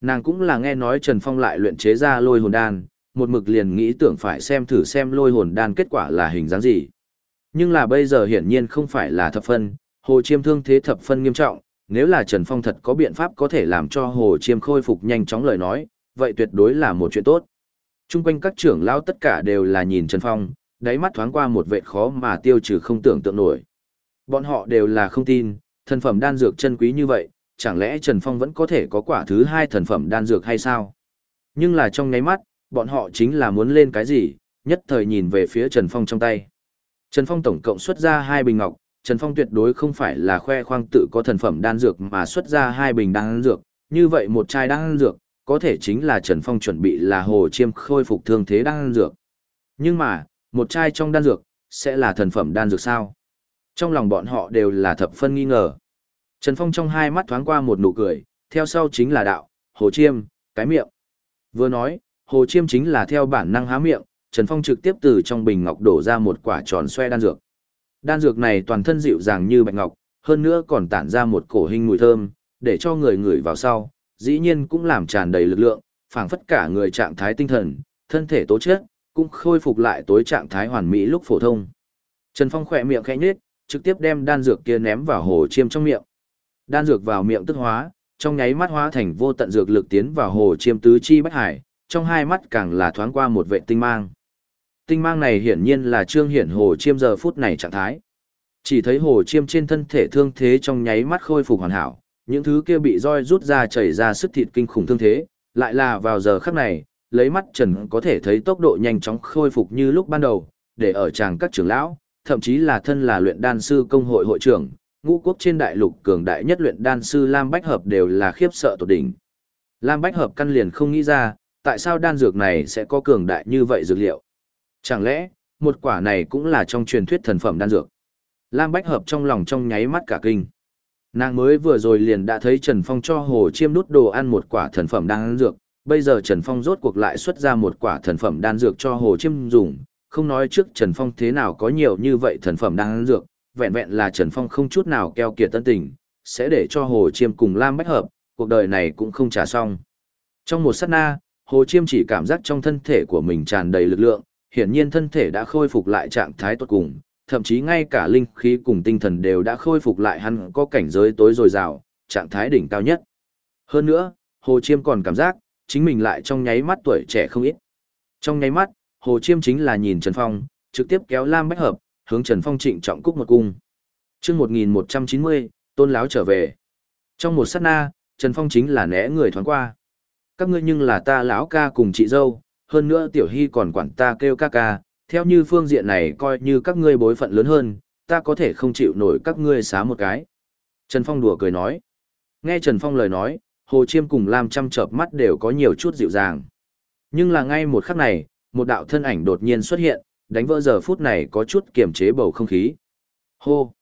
Nàng cũng là nghe nói Trần Phong lại luyện chế ra lôi hồn đan, một mực liền nghĩ tưởng phải xem thử xem lôi hồn đan kết quả là hình dáng gì. Nhưng là bây giờ hiển nhiên không phải là thập phân, Hồ Chiêm thương thế thập phân nghiêm trọng, nếu là Trần Phong thật có biện pháp có thể làm cho Hồ Chiêm khôi phục nhanh chóng lời nói, vậy tuyệt đối là một chuyện tốt. Trung quanh các trưởng lão tất cả đều là nhìn Trần Phong, đáy mắt thoáng qua một vệ khó mà tiêu trừ không tưởng tượng nổi. Bọn họ đều là không tin, thần phẩm đan dược chân quý như vậy, chẳng lẽ Trần Phong vẫn có thể có quả thứ hai thần phẩm đan dược hay sao? Nhưng là trong nháy mắt, bọn họ chính là muốn lên cái gì, nhất thời nhìn về phía Trần Phong trong tay. Trần Phong tổng cộng xuất ra hai bình ngọc, Trần Phong tuyệt đối không phải là khoe khoang tự có thần phẩm đan dược mà xuất ra hai bình đan dược, như vậy một chai đan dược, có thể chính là Trần Phong chuẩn bị là hồ chiêm khôi phục thương thế đan dược. Nhưng mà, một chai trong đan dược, sẽ là thần phẩm đan dược sao? Trong lòng bọn họ đều là thập phân nghi ngờ. Trần Phong trong hai mắt thoáng qua một nụ cười, theo sau chính là đạo, hồ chiêm, cái miệng. Vừa nói, hồ chiêm chính là theo bản năng há miệng, Trần Phong trực tiếp từ trong bình ngọc đổ ra một quả tròn xoe đan dược. Đan dược này toàn thân dịu dàng như bạch ngọc, hơn nữa còn tản ra một cổ hình mùi thơm, để cho người ngửi vào sau, dĩ nhiên cũng làm tràn đầy lực lượng, phảng phất cả người trạng thái tinh thần, thân thể tố chất, cũng khôi phục lại tối trạng thái hoàn mỹ lúc phổ thông. Trần Phong khỏe miệng khẽ nhếch, trực tiếp đem đan dược kia ném vào hồ chiêm trong miệng. Đan dược vào miệng tức hóa, trong nháy mắt hóa thành vô tận dược lực tiến vào hồ chiêm tứ chi bách hải, trong hai mắt càng là thoáng qua một vệ tinh mang. Tinh mang này hiển nhiên là trương hiển hồ chiêm giờ phút này trạng thái. Chỉ thấy hồ chiêm trên thân thể thương thế trong nháy mắt khôi phục hoàn hảo, những thứ kia bị roi rút ra chảy ra sức thịt kinh khủng thương thế, lại là vào giờ khắc này, lấy mắt trần có thể thấy tốc độ nhanh chóng khôi phục như lúc ban đầu, để ở chàng các trưởng lão, thậm chí là thân là luyện đan sư công hội hội trưởng, ngũ quốc trên đại lục cường đại nhất luyện đan sư Lam Bách Hợp đều là khiếp sợ tột đỉnh. Lam Bách Hợp căn liền không nghĩ ra, tại sao đan dược này sẽ có cường đại như vậy dược liệu. Chẳng lẽ, một quả này cũng là trong truyền thuyết thần phẩm đan dược. Lam Bách Hợp trong lòng trong nháy mắt cả kinh. Nàng mới vừa rồi liền đã thấy Trần Phong cho Hồ Chiêm nút đồ ăn một quả thần phẩm đan dược, bây giờ Trần Phong rốt cuộc lại xuất ra một quả thần phẩm đan dược cho Hồ Chiêm dùng, không nói trước Trần Phong thế nào có nhiều như vậy thần phẩm đan dược, vẹn vẹn là Trần Phong không chút nào keo kiệt tân tình, sẽ để cho Hồ Chiêm cùng Lam Bách hợp, cuộc đời này cũng không trả xong. Trong một sát na, Hồ Chiêm chỉ cảm giác trong thân thể của mình tràn đầy lực lượng, hiển nhiên thân thể đã khôi phục lại trạng thái tốt cùng, thậm chí ngay cả linh khí cùng tinh thần đều đã khôi phục lại hắn có cảnh giới tối dồi dào, trạng thái đỉnh cao nhất. Hơn nữa, Hồ Chiêm còn cảm giác, chính mình lại trong nháy mắt tuổi trẻ không ít. Trong nháy mắt, Hồ Chiêm chính là nhìn Trần Phong, trực tiếp kéo Lam Bách Hợp, hướng Trần Phong trịnh trọng cúc một cung. chương 1190, tôn láo trở về. Trong một sát na, Trần Phong chính là né người thoáng qua. Các ngươi nhưng là ta lão ca cùng chị dâu, hơn nữa tiểu hy còn quản ta kêu ca ca, theo như phương diện này coi như các ngươi bối phận lớn hơn, ta có thể không chịu nổi các ngươi xá một cái. Trần Phong đùa cười nói. Nghe Trần Phong lời nói, Hồ Chiêm cùng Lam chăm chợp mắt đều có nhiều chút dịu dàng. Nhưng là ngay một khắc này, một đạo thân ảnh đột nhiên xuất hiện, đánh vỡ giờ phút này có chút kiềm chế bầu không khí. Hô!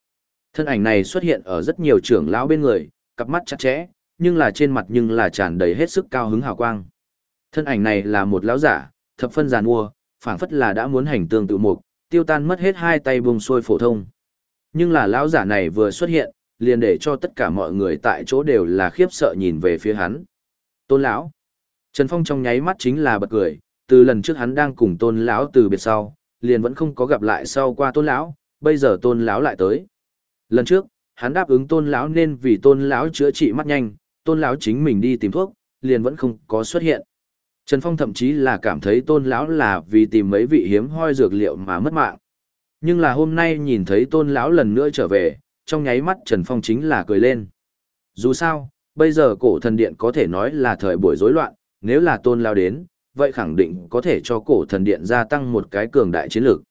Thân ảnh này xuất hiện ở rất nhiều trưởng lão bên người, cặp mắt chặt chẽ, nhưng là trên mặt nhưng là tràn đầy hết sức cao hứng hào quang. Thân ảnh này là một lão giả, thập phân giàn mua, phảng phất là đã muốn hành tương tự mục, tiêu tan mất hết hai tay bùng xuôi phổ thông. Nhưng là lão giả này vừa xuất hiện, liền để cho tất cả mọi người tại chỗ đều là khiếp sợ nhìn về phía hắn. Tôn lão. Trần Phong trong nháy mắt chính là bật cười, từ lần trước hắn đang cùng Tôn lão từ biệt sau, liền vẫn không có gặp lại sau qua Tôn lão, bây giờ Tôn lão lại tới. Lần trước, hắn đáp ứng Tôn lão nên vì Tôn lão chữa trị mắt nhanh, Tôn lão chính mình đi tìm thuốc, liền vẫn không có xuất hiện. Trần Phong thậm chí là cảm thấy Tôn lão là vì tìm mấy vị hiếm hoi dược liệu mà mất mạng. Nhưng là hôm nay nhìn thấy Tôn lão lần nữa trở về, trong nháy mắt Trần Phong chính là cười lên. Dù sao, bây giờ cổ thần điện có thể nói là thời buổi rối loạn, nếu là tôn lao đến, vậy khẳng định có thể cho cổ thần điện gia tăng một cái cường đại chiến lược.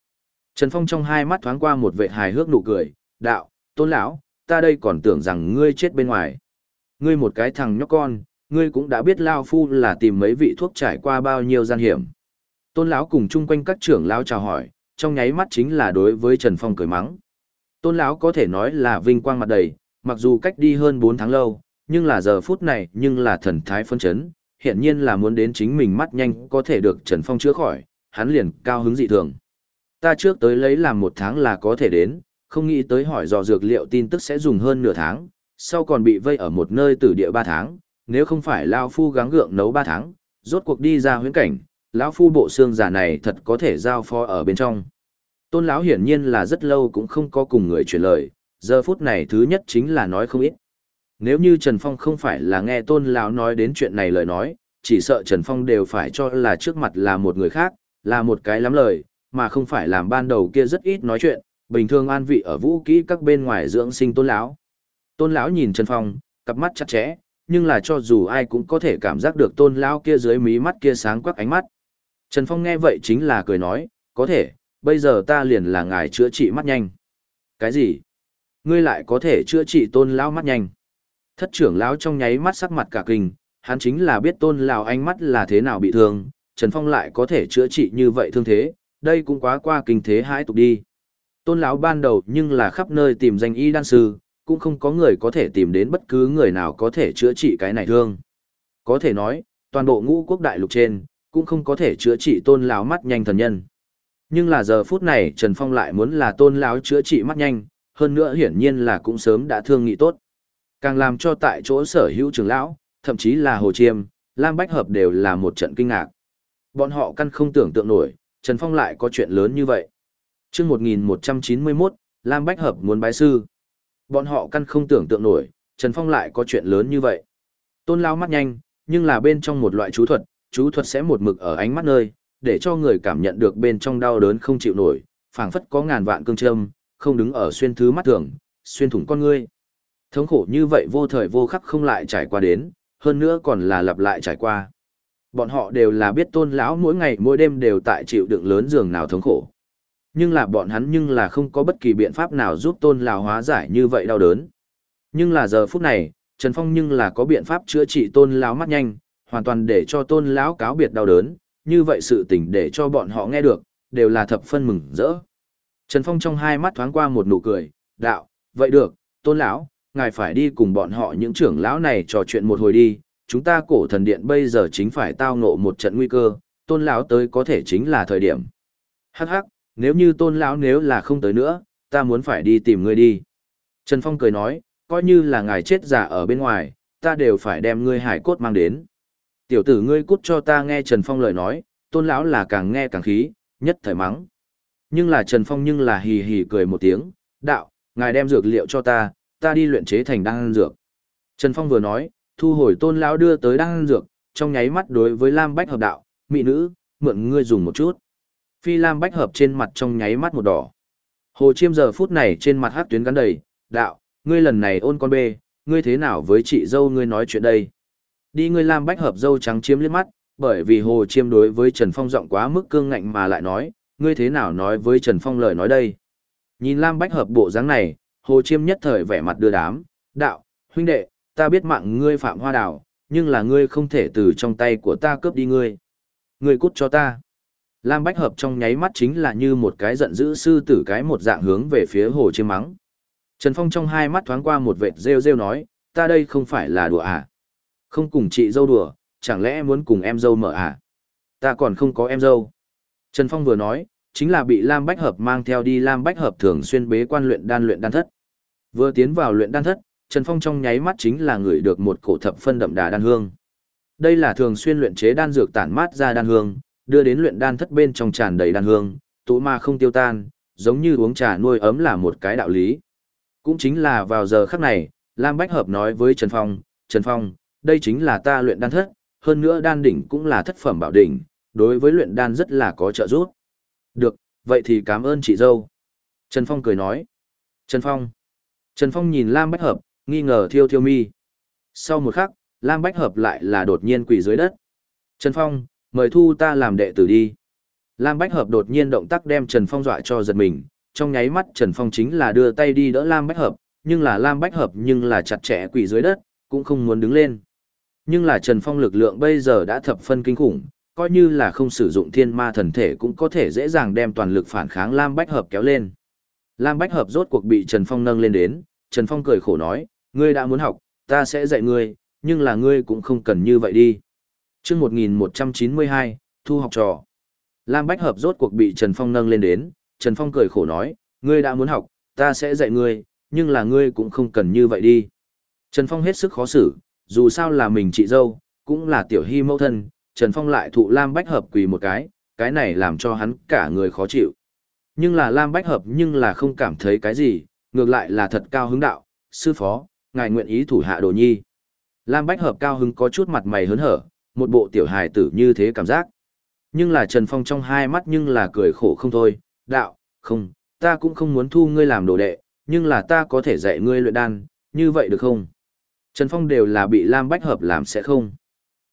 Trần Phong trong hai mắt thoáng qua một vệ hài hước nụ cười, đạo, tôn lão, ta đây còn tưởng rằng ngươi chết bên ngoài. Ngươi một cái thằng nhóc con, ngươi cũng đã biết Lao Phu là tìm mấy vị thuốc trải qua bao nhiêu gian hiểm. Tôn lão cùng chung quanh các trưởng lão chào hỏi, trong nháy mắt chính là đối với Trần Phong cười mắng tôn lão có thể nói là vinh quang mặt đầy mặc dù cách đi hơn bốn tháng lâu nhưng là giờ phút này nhưng là thần thái phân chấn hiện nhiên là muốn đến chính mình mắt nhanh có thể được trần phong chữa khỏi hắn liền cao hứng dị thường ta trước tới lấy làm một tháng là có thể đến không nghĩ tới hỏi dò dược liệu tin tức sẽ dùng hơn nửa tháng sau còn bị vây ở một nơi tử địa ba tháng, nếu không phải lao phu gắng gượng nấu ba tháng, rốt cuộc đi ra huyễn cảnh, lão phu bộ xương giả này thật có thể giao phó ở bên trong. Tôn lão hiển nhiên là rất lâu cũng không có cùng người truyền lời, giờ phút này thứ nhất chính là nói không ít. Nếu như trần phong không phải là nghe tôn lão nói đến chuyện này lời nói, chỉ sợ trần phong đều phải cho là trước mặt là một người khác, là một cái lắm lời, mà không phải làm ban đầu kia rất ít nói chuyện. Bình thường an vị ở vũ kỹ các bên ngoài dưỡng sinh tôn lão tôn lão nhìn trần phong cặp mắt chặt chẽ nhưng là cho dù ai cũng có thể cảm giác được tôn lão kia dưới mí mắt kia sáng quắc ánh mắt trần phong nghe vậy chính là cười nói có thể bây giờ ta liền là ngài chữa trị mắt nhanh. Cái gì? Ngươi lại có thể chữa trị tôn lão mắt nhanh. Thất trưởng lão trong nháy mắt sắc mặt cả kinh, hắn chính là biết tôn lão ánh mắt là thế nào bị thương, Trần Phong lại có thể chữa trị như vậy thương thế, đây cũng quá qua kinh thế hãi tục đi. Tôn lão ban đầu nhưng là khắp nơi tìm danh y đan sư, cũng không có người có thể tìm đến bất cứ người nào có thể chữa trị cái này thương. Có thể nói, toàn bộ ngũ quốc đại lục trên, cũng không có thể chữa trị tôn lão mắt nhanh thần nhân. Nhưng là giờ phút này Trần Phong lại muốn là tôn lão chữa trị mắt nhanh, hơn nữa hiển nhiên là cũng sớm đã thương nghị tốt. Càng làm cho tại chỗ sở hữu trưởng lão, thậm chí là Hồ Chiêm, Lam Bách Hợp đều là một trận kinh ngạc. Bọn họ căn không tưởng tượng nổi, Trần Phong lại có chuyện lớn như vậy. Trước 1191, Lam Bách Hợp muốn bái sư. Bọn họ căn không tưởng tượng nổi, Trần Phong lại có chuyện lớn như vậy. Tôn lao mắt nhanh, nhưng là bên trong một loại chú thuật, chú thuật sẽ một mực ở ánh mắt nơi, để cho người cảm nhận được bên trong đau đớn không chịu nổi, phảng phất có ngàn vạn cương châm, không đứng ở xuyên thứ mắt thường, xuyên thủng con ngươi. Thống khổ như vậy vô thời vô khắc không lại trải qua đến, hơn nữa còn là lặp lại trải qua. Bọn họ đều là biết tôn lão mỗi ngày mỗi đêm đều tại chịu đựng lớn giường nào thống khổ. Nhưng là bọn hắn nhưng là không có bất kỳ biện pháp nào giúp tôn lão hóa giải như vậy đau đớn. Nhưng là giờ phút này, Trần Phong nhưng là có biện pháp chữa trị tôn lão mắt nhanh, hoàn toàn để cho tôn lão cáo biệt đau đớn, như vậy sự tình để cho bọn họ nghe được, đều là thập phân mừng rỡ. Trần Phong trong hai mắt thoáng qua một nụ cười, đạo, vậy được, tôn lão, ngài phải đi cùng bọn họ những trưởng lão này trò chuyện một hồi đi, chúng ta cổ thần điện bây giờ chính phải tao ngộ một trận nguy cơ, tôn lão tới có thể chính là thời điểm. Hắc hắc, nếu như tôn lão nếu là không tới nữa, ta muốn phải đi tìm ngươi đi. Trần Phong cười nói, coi như là ngài chết giả ở bên ngoài, ta đều phải đem ngươi hải cốt mang đến. Tiểu tử ngươi cút cho ta nghe Trần Phong lời nói, tôn lão là càng nghe càng khí, nhất thời mắng. Nhưng là Trần Phong nhưng là hì hì cười một tiếng, đạo, ngài đem dược liệu cho ta, ta đi luyện chế thành đan dược. Trần Phong vừa nói, thu hồi tôn lão đưa tới đan dược, trong nháy mắt đối với Lam Bách hợp đạo, mỹ nữ, mượn ngươi dùng một chút. Phi Lam Bách hợp trên mặt trong nháy mắt một đỏ. Hồ Chiêm giờ phút này trên mặt hát tuyến gắn đầy, đạo, ngươi lần này ôn con bê, ngươi thế nào với chị dâu ngươi nói chuyện đây? Đi ngươi Lam bách hợp dâu trắng chiếm liếc mắt, bởi vì Hồ Chiêm đối với Trần Phong giọng quá mức cương ngạnh mà lại nói, ngươi thế nào nói với Trần Phong lời nói đây? Nhìn Lam Bách Hợp bộ dáng này, Hồ Chiêm nhất thời vẻ mặt đưa đám, đạo, huynh đệ, ta biết mạng ngươi phạm hoa đảo, nhưng là ngươi không thể từ trong tay của ta cướp đi ngươi. Ngươi cút cho ta. Lam Bách Hợp trong nháy mắt chính là như một cái giận dữ sư tử cái một dạng hướng về phía Hồ Chiêm mắng. Trần Phong trong hai mắt thoáng qua một vệt rêu rêu nói, ta đây không phải là đùa à? Không cùng chị dâu đùa, chẳng lẽ muốn cùng em dâu mở à? Ta còn không có em dâu. Trần Phong vừa nói, chính là bị Lam Bách Hợp mang theo đi Lam Bách Hợp thường xuyên bế quan luyện đan luyện đan thất. Vừa tiến vào luyện đan thất, Trần Phong trong nháy mắt chính là người được một cổ thập phân đậm đà đan hương. Đây là thường xuyên luyện chế đan dược tản mát ra đan hương, đưa đến luyện đan thất bên trong tràn đầy đan hương, tụ ma không tiêu tan, giống như uống trà nuôi ấm là một cái đạo lý. Cũng chính là vào giờ khắc này, Lam Bách Hợp nói với Trần Phong, Trần Phong, đây chính là ta luyện đan thất, hơn nữa đan đỉnh cũng là thất phẩm bảo đỉnh, đối với luyện đan rất là có trợ giúp. Được, vậy thì cảm ơn chị dâu. Trần Phong cười nói. Trần Phong. Trần Phong nhìn Lam Bách Hợp, nghi ngờ thiêu thiêu mi. Sau một khắc, Lam Bách Hợp lại là đột nhiên quỳ dưới đất. Trần Phong, mời thu ta làm đệ tử đi. Lam Bách Hợp đột nhiên động tác đem Trần Phong dọa cho giật mình, trong nháy mắt Trần Phong chính là đưa tay đi đỡ Lam Bách Hợp, nhưng là Lam Bách Hợp nhưng là chặt chẽ quỳ dưới đất, cũng không muốn đứng lên. Nhưng là Trần Phong lực lượng bây giờ đã thập phân kinh khủng, coi như là không sử dụng thiên ma thần thể cũng có thể dễ dàng đem toàn lực phản kháng Lam Bách Hợp kéo lên. Lam Bách Hợp rốt cuộc bị Trần Phong nâng lên đến, Trần Phong cười khổ nói, ngươi đã muốn học, ta sẽ dạy ngươi, nhưng là ngươi cũng không cần như vậy đi. Trước 1192, thu học trò. Lam Bách Hợp rốt cuộc bị Trần Phong nâng lên đến, Trần Phong cười khổ nói, ngươi đã muốn học, ta sẽ dạy ngươi, nhưng là ngươi cũng không cần như vậy đi. Trần Phong hết sức khó xử, dù sao là mình chị dâu, cũng là tiểu hy mẫu thân, Trần Phong lại thụ Lam Bách Hợp quỳ một cái, cái này làm cho hắn cả người khó chịu. Nhưng là Lam Bách Hợp nhưng là không cảm thấy cái gì, ngược lại là thật cao hứng đạo, sư phó, ngài nguyện ý thủ hạ đồ nhi. Lam Bách Hợp cao hứng có chút mặt mày hớn hở, một bộ tiểu hài tử như thế cảm giác. Nhưng là Trần Phong trong hai mắt nhưng là cười khổ không thôi, đạo, không, ta cũng không muốn thu ngươi làm đồ đệ, nhưng là ta có thể dạy ngươi luyện đan, như vậy được không? Trần Phong đều là bị Lam Bách Hợp làm sẽ không.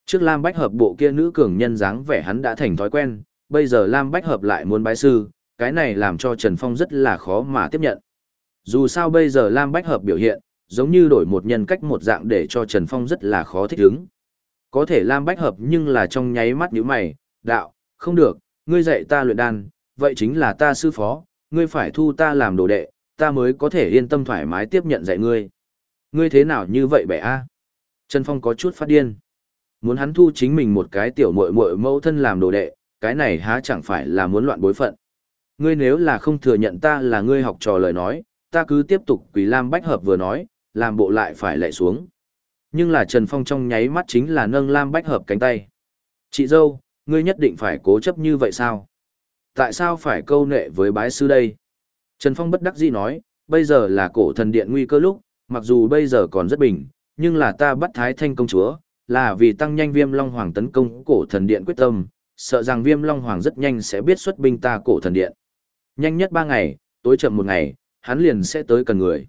Trước Lam Bách Hợp bộ kia nữ cường nhân dáng vẻ hắn đã thành thói quen, bây giờ Lam Bách Hợp lại muốn bái sư, cái này làm cho Trần Phong rất là khó mà tiếp nhận. Dù sao bây giờ Lam Bách Hợp biểu hiện, giống như đổi một nhân cách một dạng để cho Trần Phong rất là khó thích ứng. Có thể Lam Bách Hợp nhưng là trong nháy mắt nhíu mày, đạo, không được, ngươi dạy ta luyện đan, vậy chính là ta sư phó, ngươi phải thu ta làm đồ đệ, ta mới có thể yên tâm thoải mái tiếp nhận dạy ngươi. Ngươi thế nào như vậy bẻ a? Trần Phong có chút phát điên. Muốn hắn thu chính mình một cái tiểu muội muội mẫu thân làm đồ đệ, cái này há chẳng phải là muốn loạn bối phận. Ngươi nếu là không thừa nhận ta là ngươi học trò lời nói, ta cứ tiếp tục quỳ Lam Bách Hợp vừa nói, làm bộ lại phải lệ xuống. Nhưng là Trần Phong trong nháy mắt chính là nâng Lam Bách Hợp cánh tay. Chị dâu, ngươi nhất định phải cố chấp như vậy sao? Tại sao phải câu nệ với bái sư đây? Trần Phong bất đắc dĩ nói, bây giờ là cổ thần điện nguy cơ lúc, mặc dù bây giờ còn rất bình, nhưng là ta bắt Thái Thanh công chúa, là vì tăng nhanh viêm long hoàng tấn công cổ thần điện quyết tâm, sợ rằng viêm long hoàng rất nhanh sẽ biết xuất binh ta cổ thần điện. Nhanh nhất ba ngày, tối chậm một ngày, hắn liền sẽ tới cần người.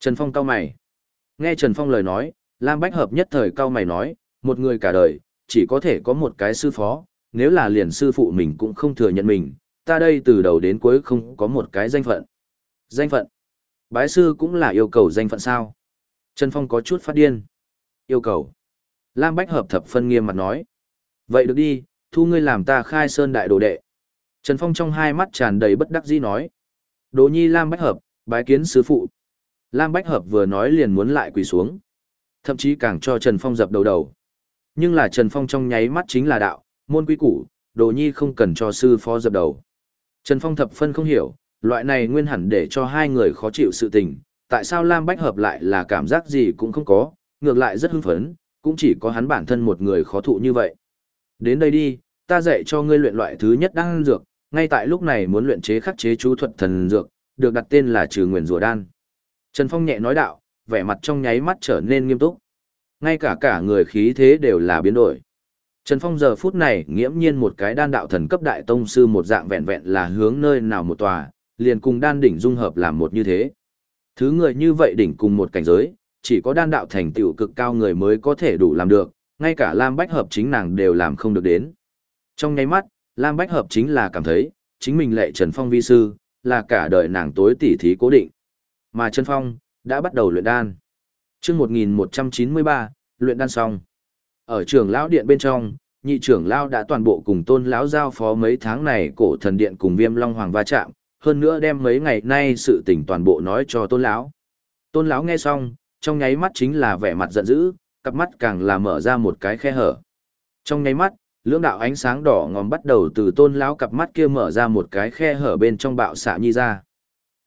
Trần Phong cao mày. Nghe Trần Phong lời nói, Lam Bách Hợp nhất thời cao mày nói, một người cả đời, chỉ có thể có một cái sư phó, nếu là liền sư phụ mình cũng không thừa nhận mình, ta đây từ đầu đến cuối không có một cái danh phận. Danh phận. Bái sư cũng là yêu cầu danh phận sao? Trần Phong có chút phát điên. Yêu cầu. Lam Bách Hợp thập phân nghiêm mặt nói. Vậy được đi, thu ngươi làm ta khai sơn đại đồ đệ. Trần Phong trong hai mắt tràn đầy bất đắc dĩ nói. Đồ nhi Lam Bách Hợp, bái kiến sư phụ. Lam Bách Hợp vừa nói liền muốn lại quỳ xuống. Thậm chí càng cho Trần Phong dập đầu đầu. Nhưng là Trần Phong trong nháy mắt chính là đạo, môn quý củ, đồ nhi không cần cho sư phó dập đầu. Trần Phong thập phân không hiểu, loại này nguyên hẳn để cho hai người khó chịu sự tình, tại sao Lam Bách Hợp lại là cảm giác gì cũng không có, ngược lại rất hưng phấn, cũng chỉ có hắn bản thân một người khó thụ như vậy. Đến đây đi, ta dạy cho ngươi luyện loại thứ nhất đan dược, ngay tại lúc này muốn luyện chế khắc chế chú thuật thần dược, được đặt tên là trừ nguyền rùa đan. Trần Phong nhẹ nói đạo, vẻ mặt trong nháy mắt trở nên nghiêm túc. Ngay cả cả người khí thế đều là biến đổi. Trần Phong giờ phút này nghiễm nhiên một cái đan đạo thần cấp đại tông sư một dạng vẹn vẹn là hướng nơi nào một tòa, liền cùng đan đỉnh dung hợp làm một như thế. Thứ người như vậy đỉnh cùng một cảnh giới, chỉ có đan đạo thành tựu cực cao người mới có thể đủ làm được, ngay cả Lam Bách Hợp chính nàng đều làm không được đến. Trong nháy mắt, Lam Bách Hợp chính là cảm thấy, chính mình lệ Trần Phong vi sư, là cả đời nàng tối tỉ thí cố định. Mà Trần Phong, đã bắt đầu luyện đan. chương 1193, luyện đan xong. Ở trường lão điện bên trong, nhị trưởng lão đã toàn bộ cùng tôn lão giao phó mấy tháng này cổ thần điện cùng viêm long hoàng va chạm, hơn nữa đem mấy ngày nay sự tình toàn bộ nói cho tôn lão. Tôn lão nghe xong, trong nháy mắt chính là vẻ mặt giận dữ, cặp mắt càng là mở ra một cái khe hở. Trong nháy mắt, lưỡng đạo ánh sáng đỏ ngòm bắt đầu từ tôn lão cặp mắt kia mở ra một cái khe hở bên trong bạo xạ nhi ra.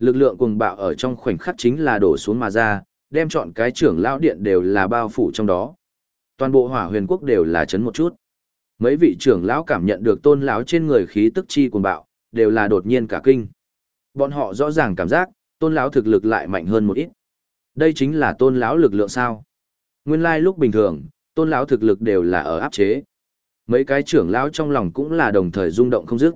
Lực lượng cuồng bạo ở trong khoảnh khắc chính là đổ xuống mà ra, đem chọn cái trưởng lão điện đều là bao phủ trong đó. Toàn bộ hỏa huyền quốc đều là chấn một chút. Mấy vị trưởng lão cảm nhận được tôn lão trên người khí tức chi cuồng bạo, đều là đột nhiên cả kinh. Bọn họ rõ ràng cảm giác, tôn lão thực lực lại mạnh hơn một ít. Đây chính là tôn lão lực lượng sao? Nguyên lai lúc bình thường, tôn lão thực lực đều là ở áp chế. Mấy cái trưởng lão trong lòng cũng là đồng thời rung động không dứt.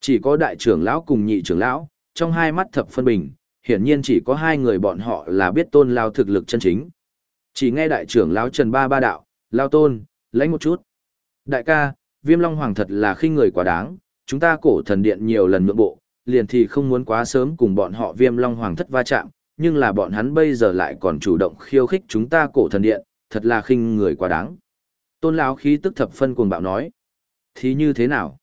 Chỉ có đại trưởng lão cùng nhị trưởng lão, trong hai mắt thập phân bình, hiển nhiên chỉ có hai người bọn họ là biết tôn lao thực lực chân chính. Chỉ nghe đại trưởng lão Trần Ba Ba đạo, lao tôn, lấy một chút." Đại ca, Viêm Long Hoàng thật là khinh người quá đáng, chúng ta cổ thần điện nhiều lần mượn bộ, liền thì không muốn quá sớm cùng bọn họ Viêm Long Hoàng thất va chạm, nhưng là bọn hắn bây giờ lại còn chủ động khiêu khích chúng ta cổ thần điện, thật là khinh người quá đáng. Tôn lão khí tức thập phân cuồng bạo nói. Thì như thế nào?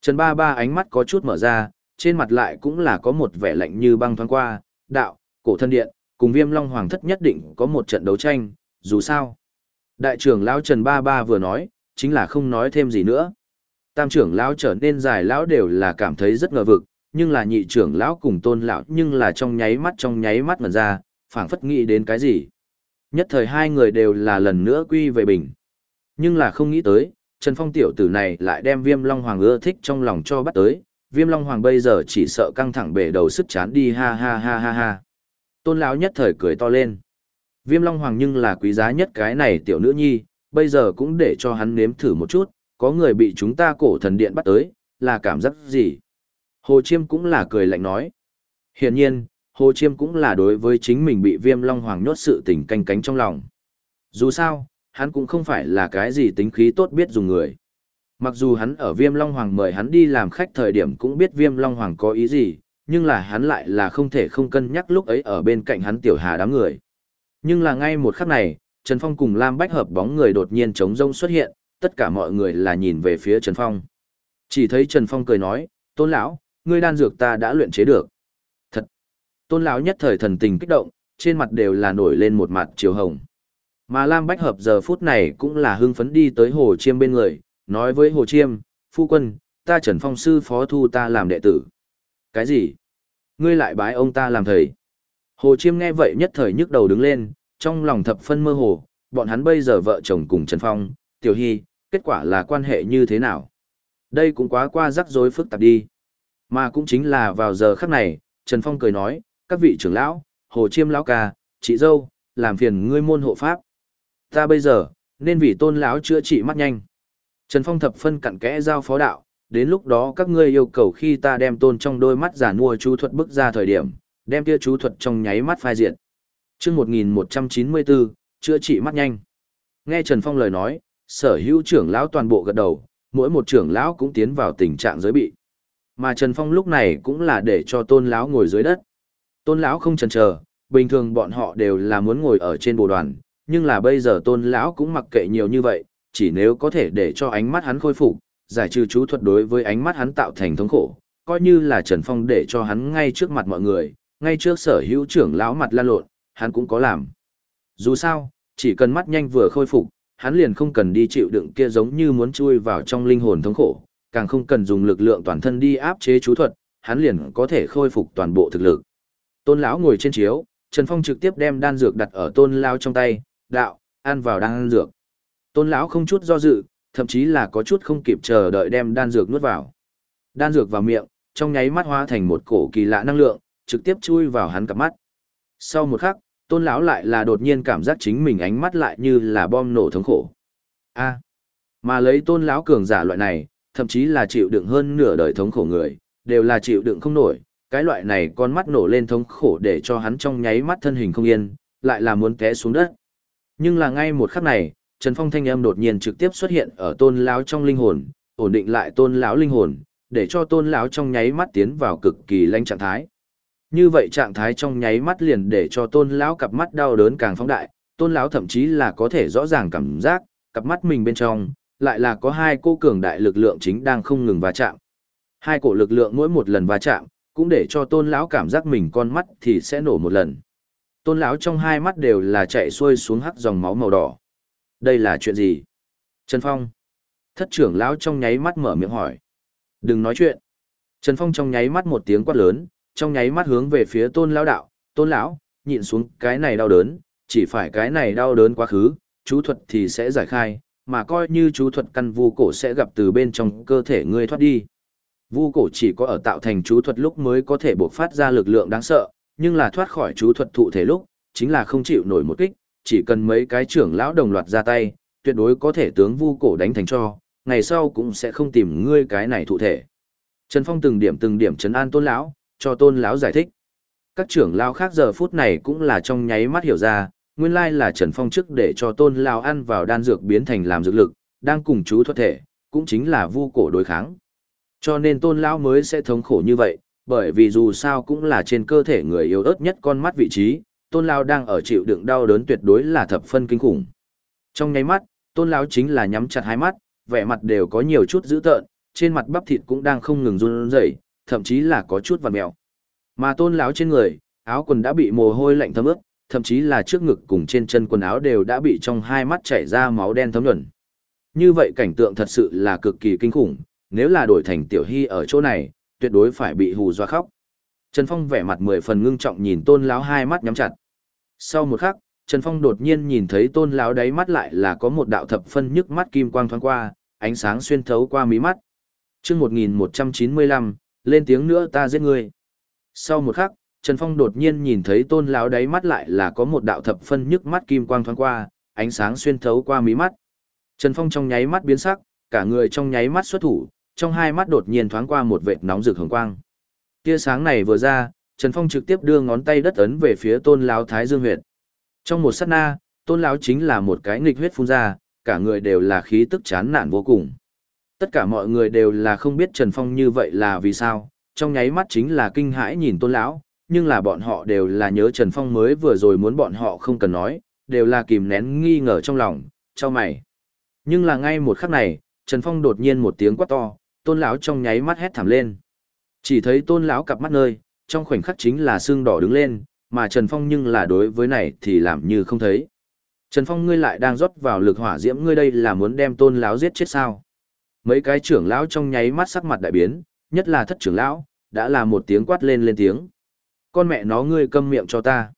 Trần Ba Ba ánh mắt có chút mở ra, trên mặt lại cũng là có một vẻ lạnh như băng thoáng qua, đạo, cổ thân điện, cùng viêm long hoàng thất nhất định có một trận đấu tranh, dù sao. Đại trưởng lão Trần Ba Ba vừa nói, chính là không nói thêm gì nữa. Tam trưởng lão trở nên dài lão đều là cảm thấy rất ngờ vực, nhưng là nhị trưởng lão cùng tôn lão nhưng là trong nháy mắt trong nháy mắt ngần ra, phảng phất nghĩ đến cái gì. Nhất thời hai người đều là lần nữa quy về bình. Nhưng là không nghĩ tới, Trần Phong tiểu tử này lại đem Viêm Long Hoàng ưa thích trong lòng cho bắt tới, Viêm Long Hoàng bây giờ chỉ sợ căng thẳng bể đầu sức chán đi ha ha ha ha ha. Tôn lão nhất thời cười to lên. Viêm Long Hoàng nhưng là quý giá nhất cái này tiểu nữ nhi, bây giờ cũng để cho hắn nếm thử một chút, có người bị chúng ta cổ thần điện bắt tới, là cảm giác gì? Hồ Chiêm cũng là cười lạnh nói. Hiển nhiên, Hồ Chiêm cũng là đối với chính mình bị Viêm Long Hoàng nhốt sự tình canh cánh trong lòng. Dù sao, hắn cũng không phải là cái gì tính khí tốt biết dùng người. Mặc dù hắn ở Viêm Long Hoàng mời hắn đi làm khách thời điểm cũng biết Viêm Long Hoàng có ý gì, nhưng là hắn lại là không thể không cân nhắc lúc ấy ở bên cạnh hắn tiểu hà đám người. Nhưng là ngay một khắc này, Trần Phong cùng Lam Bách hợp bóng người đột nhiên chống rông xuất hiện, tất cả mọi người là nhìn về phía Trần Phong. Chỉ thấy Trần Phong cười nói, Tôn lão, ngươi đan dược ta đã luyện chế được. Thật! Tôn lão nhất thời thần tình kích động, trên mặt đều là nổi lên một mặt chiều hồng. Mà Lam Bách Hợp giờ phút này cũng là hưng phấn đi tới Hồ Chiêm bên người, nói với Hồ Chiêm, phu quân, ta Trần Phong sư phó thu ta làm đệ tử. Cái gì? Ngươi lại bái ông ta làm thầy. Hồ Chiêm nghe vậy nhất thời nhức đầu đứng lên, trong lòng thập phân mơ hồ, bọn hắn bây giờ vợ chồng cùng Trần Phong, Tiểu Hy, kết quả là quan hệ như thế nào? Đây cũng quá qua rắc rối phức tạp đi. Mà cũng chính là vào giờ khắc này, Trần Phong cười nói, các vị trưởng lão, Hồ Chiêm lão ca, chị dâu, làm phiền ngươi môn hộ pháp ta bây giờ nên vì tôn lão chữa trị mắt nhanh trần phong thập phân cặn kẽ giao phó đạo đến lúc đó các ngươi yêu cầu khi ta đem tôn trong đôi mắt giả mua chú thuật bức ra thời điểm đem kia chú thuật trong nháy mắt phai diện chương một nghìn một trăm chín mươi bốn chữa trị mắt nhanh. Nghe trần phong lời nói sở hữu trưởng lão toàn bộ gật đầu mỗi một trưởng lão cũng tiến vào tình trạng giới bị. Mà trần phong lúc này cũng là để cho tôn lão ngồi dưới đất. Tôn lão không chần chờ bình thường bọn họ đều là muốn ngồi ở trên bồ đoàn nhưng là bây giờ tôn lão cũng mặc kệ nhiều như vậy, chỉ nếu có thể để cho ánh mắt hắn khôi phục, giải trừ chú thuật đối với ánh mắt hắn tạo thành thống khổ, coi như là Trần Phong để cho hắn ngay trước mặt mọi người, ngay trước sở hữu trưởng lão mặt lan lộn, hắn cũng có làm. Dù sao, chỉ cần mắt nhanh vừa khôi phục, hắn liền không cần đi chịu đựng kia giống như muốn chui vào trong linh hồn thống khổ, càng không cần dùng lực lượng toàn thân đi áp chế chú thuật, hắn liền có thể khôi phục toàn bộ thực lực. Tôn lão ngồi trên chiếu, Trần Phong trực tiếp đem đan dược đặt ở tôn lão trong tay, đạo, ăn vào đan dược. Tôn lão không chút do dự, thậm chí là có chút không kịp chờ đợi đem đan dược nuốt vào. Đan dược vào miệng, trong nháy mắt hóa thành một cổ kỳ lạ năng lượng, trực tiếp chui vào hắn cặp mắt. Sau một khắc, tôn lão lại là đột nhiên cảm giác chính mình ánh mắt lại như là bom nổ thống khổ. A, mà lấy tôn lão cường giả loại này, thậm chí là chịu đựng hơn nửa đời thống khổ người, đều là chịu đựng không nổi, cái loại này con mắt nổ lên thống khổ để cho hắn trong nháy mắt thân hình không yên, lại là muốn té xuống đất. Nhưng là ngay một khắc này, Trần Phong thanh âm đột nhiên trực tiếp xuất hiện ở tôn lão trong linh hồn, ổn định lại tôn lão linh hồn, để cho tôn lão trong nháy mắt tiến vào cực kỳ lanh trạng thái. Như vậy trạng thái trong nháy mắt liền để cho tôn lão cặp mắt đau đớn càng phóng đại, tôn lão thậm chí là có thể rõ ràng cảm giác, cặp mắt mình bên trong, lại là có hai cô cường đại lực lượng chính đang không ngừng va chạm. Hai cổ lực lượng mỗi một lần va chạm, cũng để cho tôn lão cảm giác mình con mắt thì sẽ nổ một lần. Tôn lão trong hai mắt đều là chạy xuôi xuống hắc dòng máu màu đỏ. Đây là chuyện gì? Trần Phong. Thất trưởng lão trong nháy mắt mở miệng hỏi. Đừng nói chuyện. Trần Phong trong nháy mắt một tiếng quát lớn, trong nháy mắt hướng về phía tôn lão đạo, tôn lão, nhịn xuống cái này đau đớn, chỉ phải cái này đau đớn quá khứ, chú thuật thì sẽ giải khai, mà coi như chú thuật căn vu cổ sẽ gặp từ bên trong cơ thể ngươi thoát đi. Vu cổ chỉ có ở tạo thành chú thuật lúc mới có thể bộc phát ra lực lượng đáng sợ, nhưng là thoát khỏi chú thuật thụ thể lúc, chính là không chịu nổi một kích, chỉ cần mấy cái trưởng lão đồng loạt ra tay, tuyệt đối có thể tướng vu cổ đánh thành cho, ngày sau cũng sẽ không tìm ngươi cái này thụ thể. Trần Phong từng điểm từng điểm trấn an tôn lão, cho tôn lão giải thích. Các trưởng lão khác giờ phút này cũng là trong nháy mắt hiểu ra, nguyên lai là Trần Phong trước để cho tôn lão ăn vào đan dược biến thành làm dược lực, đang cùng chú thuật thể, cũng chính là vu cổ đối kháng. Cho nên tôn lão mới sẽ thống khổ như vậy, bởi vì dù sao cũng là trên cơ thể người yếu ớt nhất con mắt vị trí, tôn lão đang ở chịu đựng đau đớn tuyệt đối là thập phân kinh khủng. Trong nháy mắt, tôn lão chính là nhắm chặt hai mắt, vẻ mặt đều có nhiều chút dữ tợn, trên mặt bắp thịt cũng đang không ngừng run rẩy, thậm chí là có chút vằn mèo. Mà tôn lão trên người, áo quần đã bị mồ hôi lạnh thấm ướt, thậm chí là trước ngực cùng trên chân quần áo đều đã bị trong hai mắt chảy ra máu đen thấm nhuần. Như vậy cảnh tượng thật sự là cực kỳ kinh khủng, nếu là đổi thành tiểu hy ở chỗ này, tuyệt đối phải bị hù doa khóc. Trần Phong vẻ mặt mười phần ngưng trọng nhìn tôn lão hai mắt nhắm chặt. Sau một khắc, Trần Phong đột nhiên nhìn thấy tôn lão đáy mắt lại là có một đạo thập phân nhức mắt kim quang thoáng qua, ánh sáng xuyên thấu qua mí mắt. Chương 1195, lên tiếng nữa ta giết ngươi. Sau một khắc, Trần Phong đột nhiên nhìn thấy tôn lão đáy mắt lại là có một đạo thập phân nhức mắt kim quang thoáng qua, ánh sáng xuyên thấu qua mí mắt. Trần Phong trong nháy mắt biến sắc, cả người trong nháy mắt xuất thủ, trong hai mắt đột nhiên thoáng qua một vệt nóng rực hồng quang. Tia sáng này vừa ra, Trần Phong trực tiếp đưa ngón tay đất ấn về phía Tôn lão Thái Dương huyệt. Trong một sát na, Tôn lão chính là một cái nghịch huyết phun ra, cả người đều là khí tức chán nản vô cùng. Tất cả mọi người đều là không biết Trần Phong như vậy là vì sao, trong nháy mắt chính là kinh hãi nhìn Tôn lão, nhưng là bọn họ đều là nhớ Trần Phong mới vừa rồi muốn bọn họ không cần nói, đều là kìm nén nghi ngờ trong lòng, cho mày. Nhưng là ngay một khắc này, Trần Phong đột nhiên một tiếng quát to, tôn lão trong nháy mắt hét thảm lên. Chỉ thấy tôn lão cặp mắt nơi, trong khoảnh khắc chính là xương đỏ đứng lên, mà Trần Phong nhưng là đối với này thì làm như không thấy. Trần Phong ngươi lại đang rót vào lực hỏa diễm ngươi đây là muốn đem tôn lão giết chết sao? Mấy cái trưởng lão trong nháy mắt sắc mặt đại biến, nhất là thất trưởng lão, đã là một tiếng quát lên lên tiếng. Con mẹ nó ngươi câm miệng cho ta.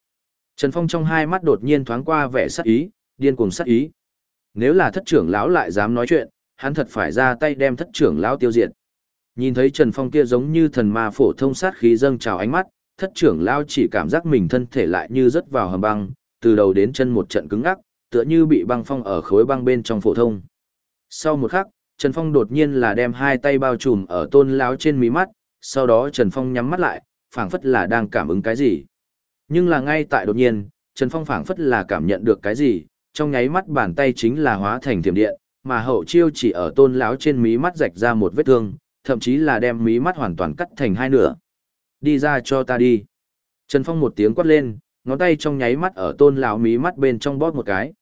Trần Phong trong hai mắt đột nhiên thoáng qua vẻ sắc ý, điên cuồng sắc ý. Nếu là thất trưởng lão lại dám nói chuyện, hắn thật phải ra tay đem thất trưởng lão tiêu diệt. Nhìn thấy Trần Phong kia giống như thần ma phổ thông sát khí dâng trào ánh mắt, thất trưởng lao chỉ cảm giác mình thân thể lại như rớt vào hầm băng, từ đầu đến chân một trận cứng ngắc, tựa như bị băng phong ở khối băng bên trong phổ thông. Sau một khắc, Trần Phong đột nhiên là đem hai tay bao trùm ở tôn lão trên mí mắt, sau đó Trần Phong nhắm mắt lại, phảng phất là đang cảm ứng cái gì. Nhưng là ngay tại đột nhiên, Trần Phong phảng phất là cảm nhận được cái gì, trong nháy mắt bàn tay chính là hóa thành thiểm điện, mà hậu chiêu chỉ ở tôn lão trên mí mắt rạch ra một vết thương, thậm chí là đem mí mắt hoàn toàn cắt thành hai nửa. Đi ra cho ta đi. Trần Phong một tiếng quát lên, ngón tay trong nháy mắt ở tôn lão mí mắt bên trong bóp một cái.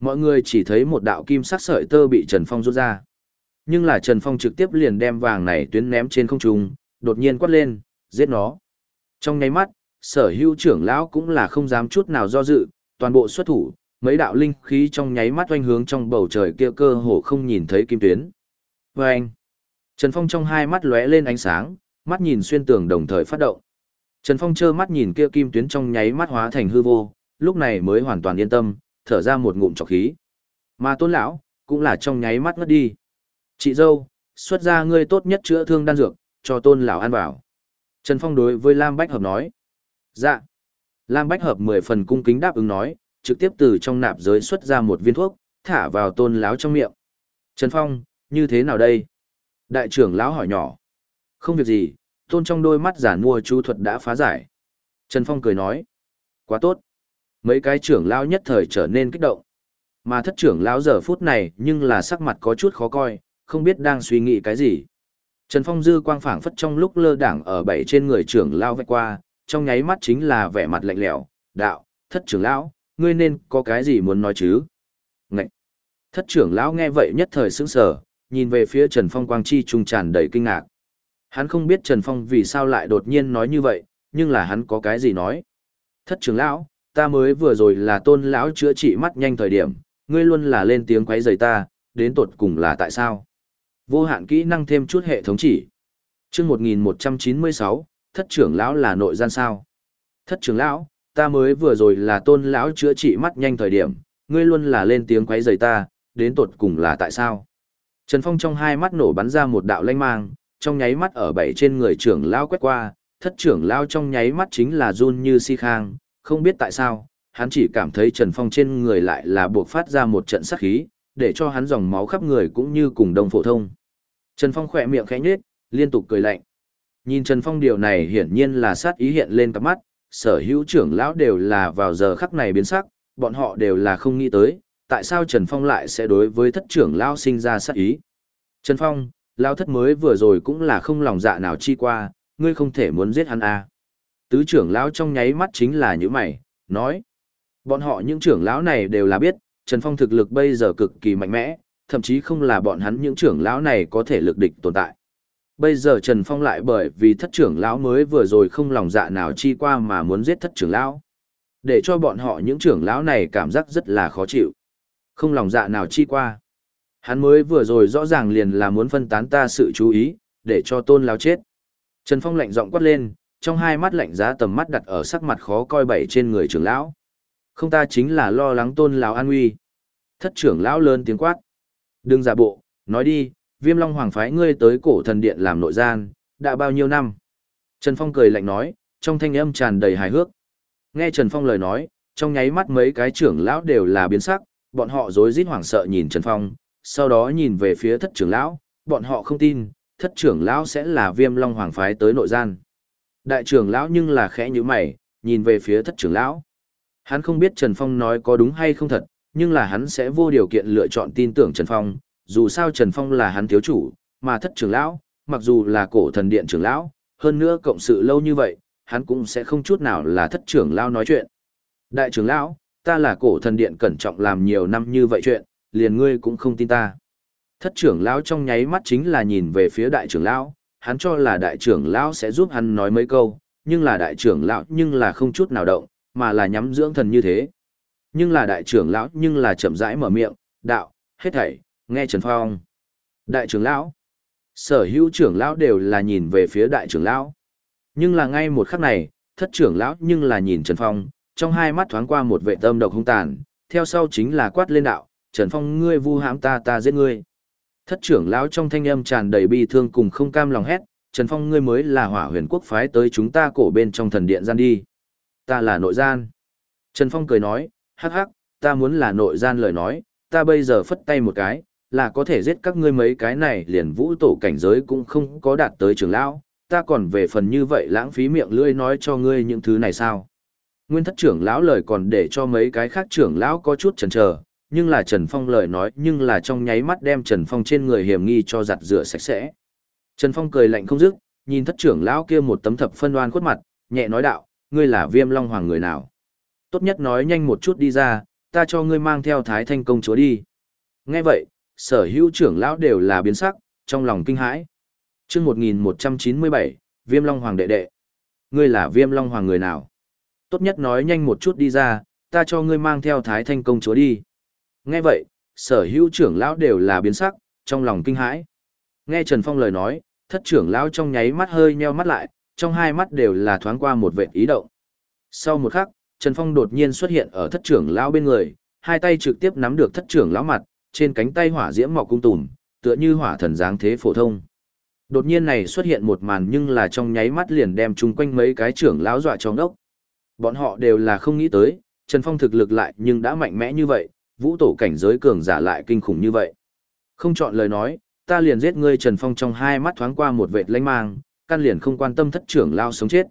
Mọi người chỉ thấy một đạo kim sắc sợi tơ bị Trần Phong rút ra. Nhưng là Trần Phong trực tiếp liền đem vàng này tuyến ném trên không trung, đột nhiên quát lên, giết nó. Trong nháy mắt, sở hữu trưởng lão cũng là không dám chút nào do dự, toàn bộ xuất thủ, mấy đạo linh khí trong nháy mắt oanh hướng trong bầu trời kia cơ hồ không nhìn thấy kim tuyến. Và anh, Trần Phong trong hai mắt lóe lên ánh sáng, mắt nhìn xuyên tường đồng thời phát động. Trần Phong trơ mắt nhìn kia kim tuyến trong nháy mắt hóa thành hư vô, lúc này mới hoàn toàn yên tâm, thở ra một ngụm trọc khí. Mà tôn lão, cũng là trong nháy mắt ngất đi. Chị dâu, xuất ra ngươi tốt nhất chữa thương đan dược, cho tôn lão ăn vào. Trần Phong đối với Lam Bách Hợp nói. Dạ. Lam Bách Hợp mười phần cung kính đáp ứng nói, trực tiếp từ trong nạp giới xuất ra một viên thuốc, thả vào tôn lão trong miệng. Trần Phong, như thế nào đây? Đại trưởng lão hỏi nhỏ. Không việc gì, tôn trong đôi mắt giản mua chú thuật đã phá giải. Trần Phong cười nói, quá tốt. Mấy cái trưởng lão nhất thời trở nên kích động. Mà thất trưởng lão giờ phút này nhưng là sắc mặt có chút khó coi, không biết đang suy nghĩ cái gì. Trần Phong dư quang phảng phất trong lúc lơ đảng ở bảy trên người trưởng lão vạch qua, trong nháy mắt chính là vẻ mặt lạnh lẽo, đạo, thất trưởng lão, ngươi nên có cái gì muốn nói chứ? Ngậy! Thất trưởng lão nghe vậy nhất thời sững sờ, nhìn về phía Trần Phong quang chi trung tràn đầy kinh ngạc. Hắn không biết Trần Phong vì sao lại đột nhiên nói như vậy, nhưng là hắn có cái gì nói. Thất trưởng lão, ta mới vừa rồi là tôn lão chữa trị mắt nhanh thời điểm, ngươi luôn là lên tiếng quấy rầy ta, đến tột cùng là tại sao? Vô hạn kỹ năng thêm chút hệ thống chỉ. Chương 1196, thất trưởng lão là nội gian sao? Thất trưởng lão, ta mới vừa rồi là tôn lão chữa trị mắt nhanh thời điểm, ngươi luôn là lên tiếng quấy rầy ta, đến tột cùng là tại sao? Trần Phong trong hai mắt nổ bắn ra một đạo lanh mang, trong nháy mắt ở bảy trên người trưởng lão quét qua, thất trưởng lão trong nháy mắt chính là run như si khang, không biết tại sao, hắn chỉ cảm thấy Trần Phong trên người lại là buộc phát ra một trận sát khí, để cho hắn dòng máu khắp người cũng như cùng đồng phổ thông. Trần Phong khỏe miệng khẽ nhếch, liên tục cười lạnh. Nhìn Trần Phong điều này hiển nhiên là sát ý hiện lên cặp mắt, sở hữu trưởng lão đều là vào giờ khắc này biến sắc, bọn họ đều là không nghĩ tới, tại sao Trần Phong lại sẽ đối với thất trưởng lão sinh ra sát ý. Trần Phong, lão thất mới vừa rồi cũng là không lòng dạ nào chi qua, ngươi không thể muốn giết hắn à. Tứ trưởng lão trong nháy mắt chính là như mày, nói. Bọn họ những trưởng lão này đều là biết, Trần Phong thực lực bây giờ cực kỳ mạnh mẽ, thậm chí không là bọn hắn những trưởng lão này có thể lực địch tồn tại. Bây giờ Trần Phong lại bởi vì thất trưởng lão mới vừa rồi không lòng dạ nào chi qua mà muốn giết thất trưởng lão. Để cho bọn họ những trưởng lão này cảm giác rất là khó chịu. Không lòng dạ nào chi qua. Hắn mới vừa rồi rõ ràng liền là muốn phân tán ta sự chú ý, để cho tôn lão chết. Trần Phong lạnh giọng quát lên, trong hai mắt lạnh giá tầm mắt đặt ở sắc mặt khó coi bảy trên người trưởng lão. Không ta chính là lo lắng tôn lão an nguy. Thất trưởng lão lớn tiếng quát. Đừng giả bộ, nói đi, viêm long hoàng phái ngươi tới cổ thần điện làm nội gian, đã bao nhiêu năm? Trần Phong cười lạnh nói, trong thanh âm tràn đầy hài hước. Nghe Trần Phong lời nói, trong nháy mắt mấy cái trưởng lão đều là biến sắc, bọn họ rối rít hoảng sợ nhìn Trần Phong, sau đó nhìn về phía thất trưởng lão, bọn họ không tin, thất trưởng lão sẽ là viêm long hoàng phái tới nội gian. Đại trưởng lão nhưng là khẽ như mày, nhìn về phía thất trưởng lão. Hắn không biết Trần Phong nói có đúng hay không thật, nhưng là hắn sẽ vô điều kiện lựa chọn tin tưởng Trần Phong, dù sao Trần Phong là hắn thiếu chủ, mà thất trưởng lão, mặc dù là cổ thần điện trưởng lão, hơn nữa cộng sự lâu như vậy, hắn cũng sẽ không chút nào là thất trưởng lão nói chuyện. Đại trưởng lão, ta là cổ thần điện cẩn trọng làm nhiều năm như vậy chuyện, liền ngươi cũng không tin ta. Thất trưởng lão trong nháy mắt chính là nhìn về phía đại trưởng lão, hắn cho là đại trưởng lão sẽ giúp hắn nói mấy câu, nhưng là đại trưởng lão nhưng là không chút nào động, mà là nhắm dưỡng thần như thế. Nhưng là đại trưởng lão nhưng là chậm rãi mở miệng, đạo, hết thảy, nghe Trần Phong. Đại trưởng lão, sở hữu trưởng lão đều là nhìn về phía đại trưởng lão. Nhưng là ngay một khắc này, thất trưởng lão nhưng là nhìn Trần Phong, trong hai mắt thoáng qua một vệ tâm độc hung tàn, theo sau chính là quát lên đạo, Trần Phong ngươi vu hãm ta ta giết ngươi. Thất trưởng lão trong thanh âm tràn đầy bi thương cùng không cam lòng hét, Trần Phong ngươi mới là hỏa huyền quốc phái tới chúng ta cổ bên trong thần điện gian đi. Ta là nội gian. Trần Phong cười nói, hắc hắc, ta muốn là nội gian lời nói, ta bây giờ phất tay một cái, là có thể giết các ngươi mấy cái này liền vũ tổ cảnh giới cũng không có đạt tới trưởng lão, ta còn về phần như vậy lãng phí miệng lưỡi nói cho ngươi những thứ này sao. Nguyên thất trưởng lão lời còn để cho mấy cái khác trưởng lão có chút chần chờ, nhưng là Trần Phong lời nói nhưng là trong nháy mắt đem Trần Phong trên người hiểm nghi cho giặt rửa sạch sẽ. Trần Phong cười lạnh không dứt, nhìn thất trưởng lão kia một tấm thập phân đoan khuất mặt, nhẹ nói đạo, ngươi là viêm long hoàng người nào. Tốt nhất nói nhanh một chút đi ra, ta cho ngươi mang theo thái thanh công chúa đi. Nghe vậy, sở hữu trưởng lão đều là biến sắc, trong lòng kinh hãi. chương 1197, viêm long hoàng đệ đệ. Ngươi là viêm long hoàng người nào? Tốt nhất nói nhanh một chút đi ra, ta cho ngươi mang theo thái thanh công chúa đi. Nghe vậy, sở hữu trưởng lão đều là biến sắc, trong lòng kinh hãi. Nghe Trần Phong lời nói, thất trưởng lão trong nháy mắt hơi nheo mắt lại, trong hai mắt đều là thoáng qua một vệ ý động. Sau một khắc, Trần Phong đột nhiên xuất hiện ở thất trưởng lão bên người, hai tay trực tiếp nắm được thất trưởng lão mặt, trên cánh tay hỏa diễm mọc cung tùm, tựa như hỏa thần dáng thế phổ thông. Đột nhiên này xuất hiện một màn nhưng là trong nháy mắt liền đem chung quanh mấy cái trưởng lão dọa trong đốc. Bọn họ đều là không nghĩ tới, Trần Phong thực lực lại nhưng đã mạnh mẽ như vậy, vũ tổ cảnh giới cường giả lại kinh khủng như vậy. Không chọn lời nói, ta liền giết ngươi Trần Phong trong hai mắt thoáng qua một vệt lanh mang, căn liền không quan tâm thất trưởng lão sống chết.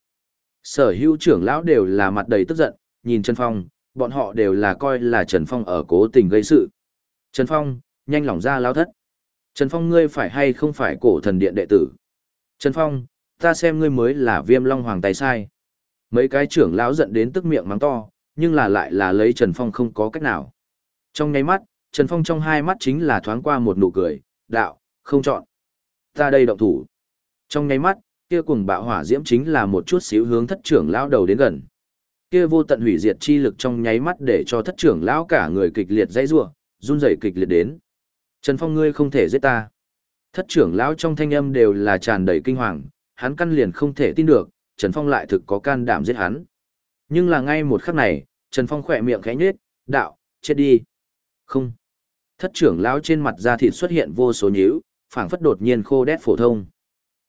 Sở hữu trưởng lão đều là mặt đầy tức giận, nhìn Trần Phong, bọn họ đều là coi là Trần Phong ở cố tình gây sự. Trần Phong, nhanh lòng ra lão thất. Trần Phong ngươi phải hay không phải cổ thần điện đệ tử? Trần Phong, ta xem ngươi mới là viêm long hoàng tay sai. Mấy cái trưởng lão giận đến tức miệng mắng to, nhưng là lại là lấy Trần Phong không có cách nào. Trong nháy mắt, Trần Phong trong hai mắt chính là thoáng qua một nụ cười, đạo, không chọn. Ta đây động thủ. Trong nháy mắt, kia cùng bạo hỏa diễm chính là một chút xíu hướng thất trưởng lão đầu đến gần. Kia vô tận hủy diệt chi lực trong nháy mắt để cho thất trưởng lão cả người kịch liệt dãy rủa, run rẩy kịch liệt đến. Trần Phong ngươi không thể giết ta. Thất trưởng lão trong thanh âm đều là tràn đầy kinh hoàng, hắn căn liền không thể tin được, Trần Phong lại thực có can đảm giết hắn. Nhưng là ngay một khắc này, Trần Phong khỏe miệng khẽ nhếch, đạo, chết đi. Không. Thất trưởng lão trên mặt da thịt xuất hiện vô số nhíu, phảng phất đột nhiên khô đét phổ thông.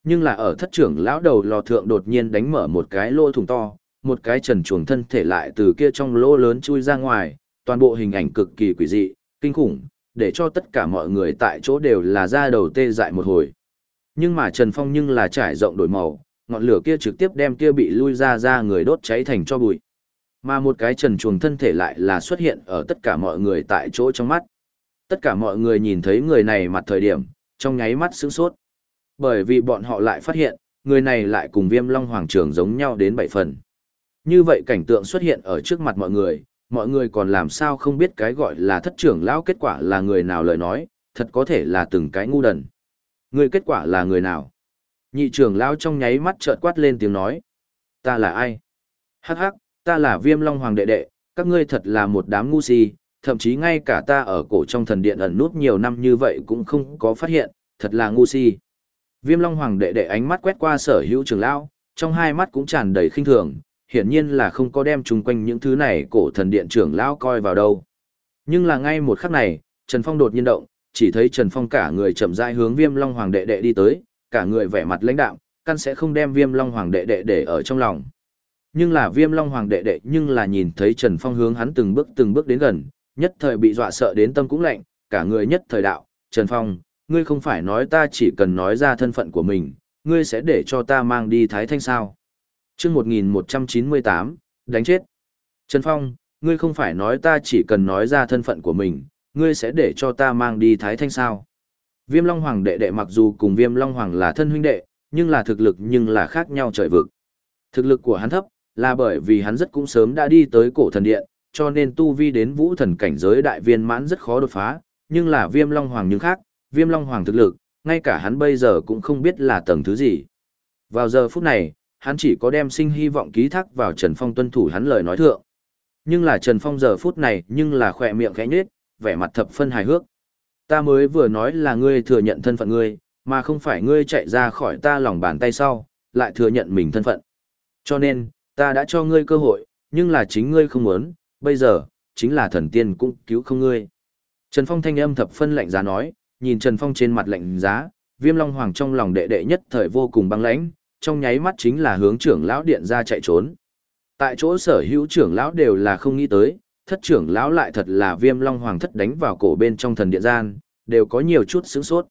Nhưng là ở thất trưởng lão đầu lò thượng đột nhiên đánh mở một cái lỗ thủng to, một cái trần chuồng thân thể lại từ kia trong lỗ lớn chui ra ngoài, toàn bộ hình ảnh cực kỳ quỷ dị, kinh khủng, để cho tất cả mọi người tại chỗ đều là ra đầu tê dại một hồi. Nhưng mà Trần Phong nhưng là trải rộng đổi màu, ngọn lửa kia trực tiếp đem kia bị lui ra ra người đốt cháy thành cho bụi. Mà một cái trần chuồng thân thể lại là xuất hiện ở tất cả mọi người tại chỗ trong mắt. Tất cả mọi người nhìn thấy người này mặt thời điểm, trong nháy mắt sững sốt. Bởi vì bọn họ lại phát hiện, người này lại cùng viêm long hoàng trưởng giống nhau đến bảy phần. Như vậy cảnh tượng xuất hiện ở trước mặt mọi người, mọi người còn làm sao không biết cái gọi là thất trưởng lão kết quả là người nào lời nói, thật có thể là từng cái ngu đần. Người kết quả là người nào? Nhị trưởng lão trong nháy mắt trợt quát lên tiếng nói. Ta là ai? Hắc hắc, ta là viêm long hoàng đệ đệ, các ngươi thật là một đám ngu si, thậm chí ngay cả ta ở cổ trong thần điện ẩn nút nhiều năm như vậy cũng không có phát hiện, thật là ngu si. Viêm long hoàng đệ đệ ánh mắt quét qua sở hữu trưởng lão, trong hai mắt cũng tràn đầy khinh thường, hiển nhiên là không có đem chung quanh những thứ này cổ thần điện trưởng lão coi vào đâu. Nhưng là ngay một khắc này, Trần Phong đột nhiên động, chỉ thấy Trần Phong cả người chậm rãi hướng Viêm Long Hoàng đệ đệ đi tới, cả người vẻ mặt lãnh đạm, căn sẽ không đem Viêm Long Hoàng đệ đệ để ở trong lòng. Nhưng là Viêm Long Hoàng đệ đệ nhưng là nhìn thấy Trần Phong hướng hắn từng bước từng bước đến gần, nhất thời bị dọa sợ đến tâm cũng lạnh, cả người nhất thời đạo, "Trần Phong, ngươi không phải nói ta chỉ cần nói ra thân phận của mình, ngươi sẽ để cho ta mang đi Thái Thanh sao?" Chương 1198, đánh chết. Trần Phong, ngươi không phải nói ta chỉ cần nói ra thân phận của mình, ngươi sẽ để cho ta mang đi Thái Thanh sao? Viêm Long Hoàng đệ đệ mặc dù cùng Viêm Long Hoàng là thân huynh đệ, nhưng là thực lực nhưng là khác nhau trời vực. Thực lực của hắn thấp, là bởi vì hắn rất cũng sớm đã đi tới cổ thần điện, cho nên tu vi đến vũ thần cảnh giới đại viên mãn rất khó đột phá, nhưng là Viêm Long Hoàng nhưng khác, Viêm Long Hoàng thực lực, ngay cả hắn bây giờ cũng không biết là tầng thứ gì. Vào giờ phút này, hắn chỉ có đem sinh hy vọng ký thác vào Trần Phong tuân thủ hắn lời nói thượng. Nhưng là Trần Phong giờ phút này nhưng là khỏe miệng khẽ nhếch, vẻ mặt thập phân hài hước. Ta mới vừa nói là ngươi thừa nhận thân phận ngươi, mà không phải ngươi chạy ra khỏi ta lòng bàn tay sau, lại thừa nhận mình thân phận. Cho nên, ta đã cho ngươi cơ hội, nhưng là chính ngươi không muốn, bây giờ, chính là thần tiên cũng cứu không ngươi. Trần Phong thanh âm thập phân lạnh giá nói, nhìn Trần Phong trên mặt lạnh giá, viêm long hoàng trong lòng đệ đệ nhất thời vô cùng băng lãnh, trong nháy mắt chính là hướng trưởng lão điện ra chạy trốn. Tại chỗ sở hữu trưởng lão đều là không nghĩ tới, thất trưởng lão lại thật là viêm long hoàng thất đánh vào cổ bên trong thần điện gian, đều có nhiều chút sướng sốt.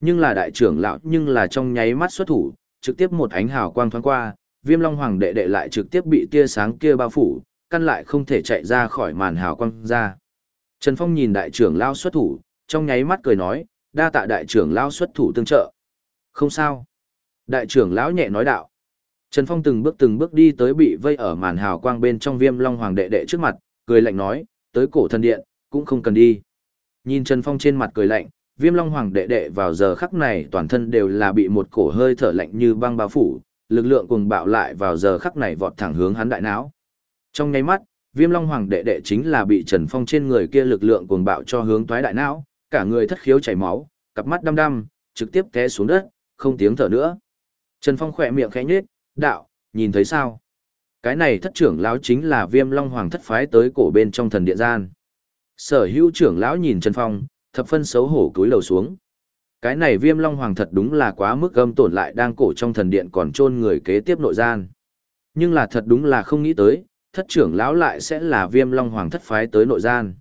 Nhưng là đại trưởng lão nhưng là trong nháy mắt xuất thủ, trực tiếp một ánh hào quang thoáng qua, viêm long hoàng đệ đệ lại trực tiếp bị tia sáng kia bao phủ, căn lại không thể chạy ra khỏi màn hào quang ra. Trần Phong nhìn đại trưởng lão xuất thủ, trong nháy mắt cười nói, đa tạ đại trưởng lão xuất thủ tương trợ. Không sao. Đại trưởng lão nhẹ nói đạo. Trần Phong từng bước từng bước đi tới bị vây ở màn hào quang bên trong viêm long hoàng đệ đệ trước mặt, cười lạnh nói, tới cổ thần điện, cũng không cần đi. Nhìn Trần Phong trên mặt cười lạnh, viêm long hoàng đệ đệ vào giờ khắc này toàn thân đều là bị một cổ hơi thở lạnh như băng bao phủ, lực lượng cùng bạo lại vào giờ khắc này vọt thẳng hướng hắn đại não. Trong nháy mắt, viêm long hoàng đệ đệ chính là bị Trần Phong trên người kia lực lượng cuồng bạo cho hướng toái đại não, cả người thất khiếu chảy máu, cặp mắt đăm đăm, trực tiếp té xuống đất, không tiếng thở nữa. Trần Phong khỏe miệng khẽ nhếch, đạo, nhìn thấy sao? Cái này thất trưởng lão chính là viêm long hoàng thất phái tới cổ bên trong thần điện gian. Sở hữu trưởng lão nhìn Trần Phong, thập phân xấu hổ cúi đầu xuống. Cái này viêm long hoàng thật đúng là quá mức gâm tổn lại đang cổ trong thần điện còn chôn người kế tiếp nội gian. Nhưng là thật đúng là không nghĩ tới, thất trưởng lão lại sẽ là viêm long hoàng thất phái tới nội gian.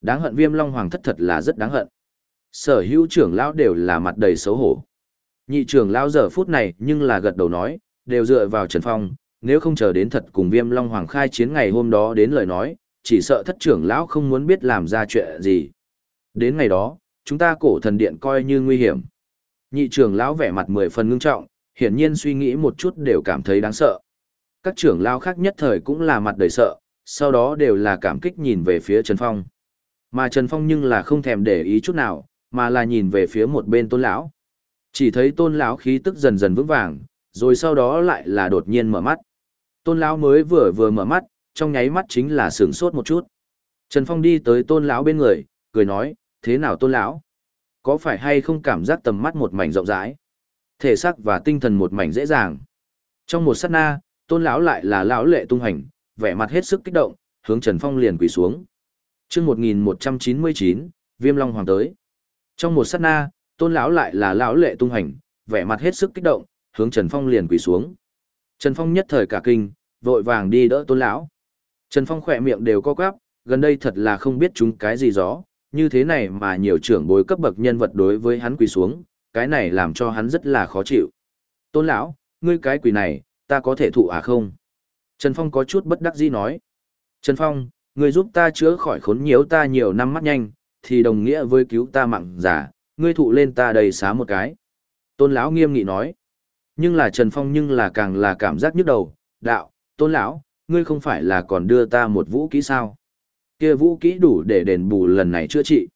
Đáng hận viêm long hoàng thất thật là rất đáng hận. Sở hữu trưởng lão đều là mặt đầy xấu hổ. Nhị trưởng lão giờ phút này nhưng là gật đầu nói, đều dựa vào Trần Phong, nếu không chờ đến thật cùng Viêm Long Hoàng khai chiến ngày hôm đó đến lời nói, chỉ sợ thất trưởng lão không muốn biết làm ra chuyện gì. Đến ngày đó, chúng ta cổ thần điện coi như nguy hiểm. Nhị trưởng lão vẻ mặt mười phần ngưng trọng, hiển nhiên suy nghĩ một chút đều cảm thấy đáng sợ. Các trưởng lão khác nhất thời cũng là mặt đầy sợ, sau đó đều là cảm kích nhìn về phía Trần Phong. Mà Trần Phong nhưng là không thèm để ý chút nào, mà là nhìn về phía một bên tôn lão. Chỉ thấy tôn lão khí tức dần dần vững vàng, rồi sau đó lại là đột nhiên mở mắt. Tôn lão mới vừa vừa mở mắt, trong nháy mắt chính là sửng sốt một chút. Trần Phong đi tới tôn lão bên người, cười nói, thế nào tôn lão? Có phải hay không cảm giác tầm mắt một mảnh rộng rãi? Thể xác và tinh thần một mảnh dễ dàng. Trong một sát na, tôn lão lại là lão lệ tung hành, vẻ mặt hết sức kích động, hướng Trần Phong liền quỳ xuống. Chương 1199, Viêm Long Hoàng tới. Trong một sát na, tôn lão lại là lão lệ tung hành, vẻ mặt hết sức kích động, hướng Trần Phong liền quỳ xuống. Trần Phong nhất thời cả kinh, vội vàng đi đỡ tôn lão. Trần Phong khỏe miệng đều co quắp, gần đây thật là không biết chúng cái gì gió, như thế này mà nhiều trưởng bối cấp bậc nhân vật đối với hắn quỳ xuống, cái này làm cho hắn rất là khó chịu. Tôn lão, ngươi cái quỳ này, ta có thể thụ à không? Trần Phong có chút bất đắc dĩ nói. Trần Phong, ngươi giúp ta chữa khỏi khốn nhiễu ta nhiều năm mắt nhanh, thì đồng nghĩa với cứu ta mạng giả, ngươi thụ lên ta đầy xá một cái. Tôn lão nghiêm nghị nói. Nhưng là Trần Phong nhưng là càng là cảm giác nhức đầu, đạo, tôn lão, ngươi không phải là còn đưa ta một vũ kỹ sao? Kia vũ kỹ đủ để đền bù lần này chữa trị.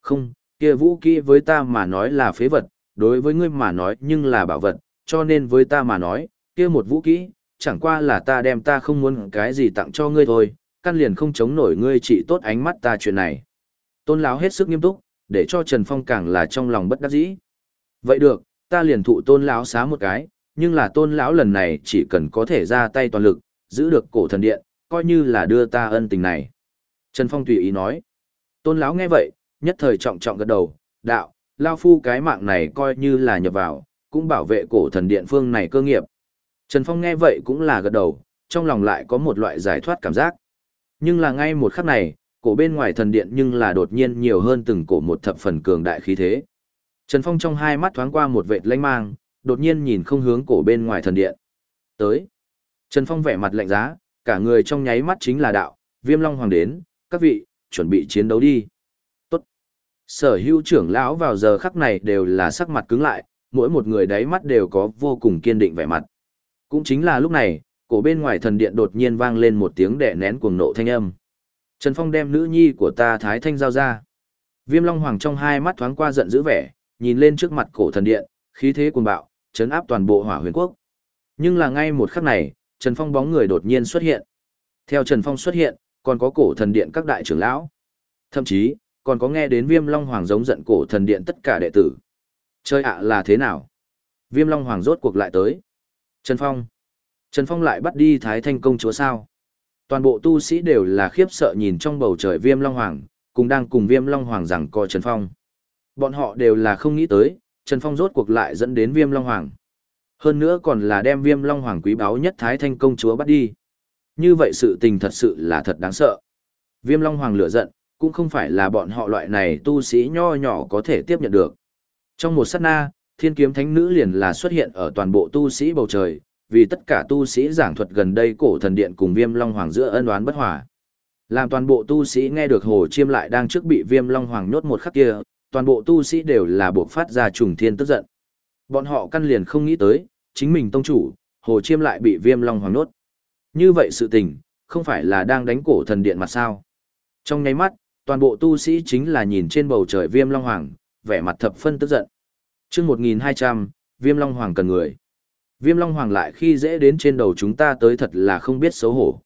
Không, kia vũ kỹ với ta mà nói là phế vật, đối với ngươi mà nói nhưng là bảo vật, cho nên với ta mà nói, kia một vũ kỹ, chẳng qua là ta đem ta không muốn cái gì tặng cho ngươi thôi, căn liền không chống nổi ngươi trị tốt ánh mắt ta chuyện này. Tôn lão hết sức nghiêm túc, để cho Trần Phong càng là trong lòng bất đắc dĩ. Vậy được, ta liền thụ tôn lão xá một cái, nhưng là tôn lão lần này chỉ cần có thể ra tay toàn lực, giữ được cổ thần điện, coi như là đưa ta ân tình này. Trần Phong tùy ý nói. Tôn lão nghe vậy, nhất thời trọng trọng gật đầu, đạo, lao phu cái mạng này coi như là nhập vào, cũng bảo vệ cổ thần điện phương này cơ nghiệp. Trần Phong nghe vậy cũng là gật đầu, trong lòng lại có một loại giải thoát cảm giác. Nhưng là ngay một khắc này, cổ bên ngoài thần điện nhưng là đột nhiên nhiều hơn từng cổ một thập phần cường đại khí thế. Trần Phong trong hai mắt thoáng qua một vệt lanh mang, đột nhiên nhìn không hướng cổ bên ngoài thần điện. Tới. Trần Phong vẻ mặt lạnh giá, cả người trong nháy mắt chính là đạo, viêm long hoàng đến, các vị, chuẩn bị chiến đấu đi. Tốt. Sở hữu trưởng lão vào giờ khắc này đều là sắc mặt cứng lại, mỗi một người đáy mắt đều có vô cùng kiên định vẻ mặt. Cũng chính là lúc này, cổ bên ngoài thần điện đột nhiên vang lên một tiếng đẻ nén cuồng nộ thanh âm. Trần Phong đem nữ nhi của ta Thái Thanh giao ra. Viêm Long Hoàng trong hai mắt thoáng qua giận dữ vẻ, nhìn lên trước mặt cổ thần điện, khí thế cuồng bạo, chấn áp toàn bộ hỏa huyền quốc. Nhưng là ngay một khắc này, Trần Phong bóng người đột nhiên xuất hiện. Theo Trần Phong xuất hiện, còn có cổ thần điện các đại trưởng lão. Thậm chí, còn có nghe đến Viêm Long Hoàng giống giận cổ thần điện tất cả đệ tử. Chơi ạ là thế nào? Viêm Long Hoàng rốt cuộc lại tới. Trần Phong. Trần Phong lại bắt đi Thái Thanh công chúa sao? Toàn bộ tu sĩ đều là khiếp sợ nhìn trong bầu trời Viêm Long Hoàng, cùng đang cùng Viêm Long Hoàng rằng coi Trần Phong. Bọn họ đều là không nghĩ tới, Trần Phong rốt cuộc lại dẫn đến Viêm Long Hoàng. Hơn nữa còn là đem Viêm Long Hoàng quý báu nhất Thái Thanh công chúa bắt đi. Như vậy sự tình thật sự là thật đáng sợ. Viêm Long Hoàng lửa giận, cũng không phải là bọn họ loại này tu sĩ nho nhỏ có thể tiếp nhận được. Trong một sát na, thiên kiếm thánh nữ liền là xuất hiện ở toàn bộ tu sĩ bầu trời, vì tất cả tu sĩ giảng thuật gần đây cổ thần điện cùng viêm long hoàng giữa ân oán bất hòa. Làm toàn bộ tu sĩ nghe được hồ chiêm lại đang trước bị viêm long hoàng nhốt một khắc kia, toàn bộ tu sĩ đều là buộc phát ra trùng thiên tức giận. Bọn họ căn liền không nghĩ tới, chính mình tông chủ, hồ chiêm lại bị viêm long hoàng nốt. Như vậy sự tình, không phải là đang đánh cổ thần điện mặt sao. Trong nháy mắt, toàn bộ tu sĩ chính là nhìn trên bầu trời viêm long hoàng, vẻ mặt thập phân tức giận. Trước 1200, viêm long hoàng cần người. Viêm long hoàng lại khi dễ đến trên đầu chúng ta tới thật là không biết xấu hổ.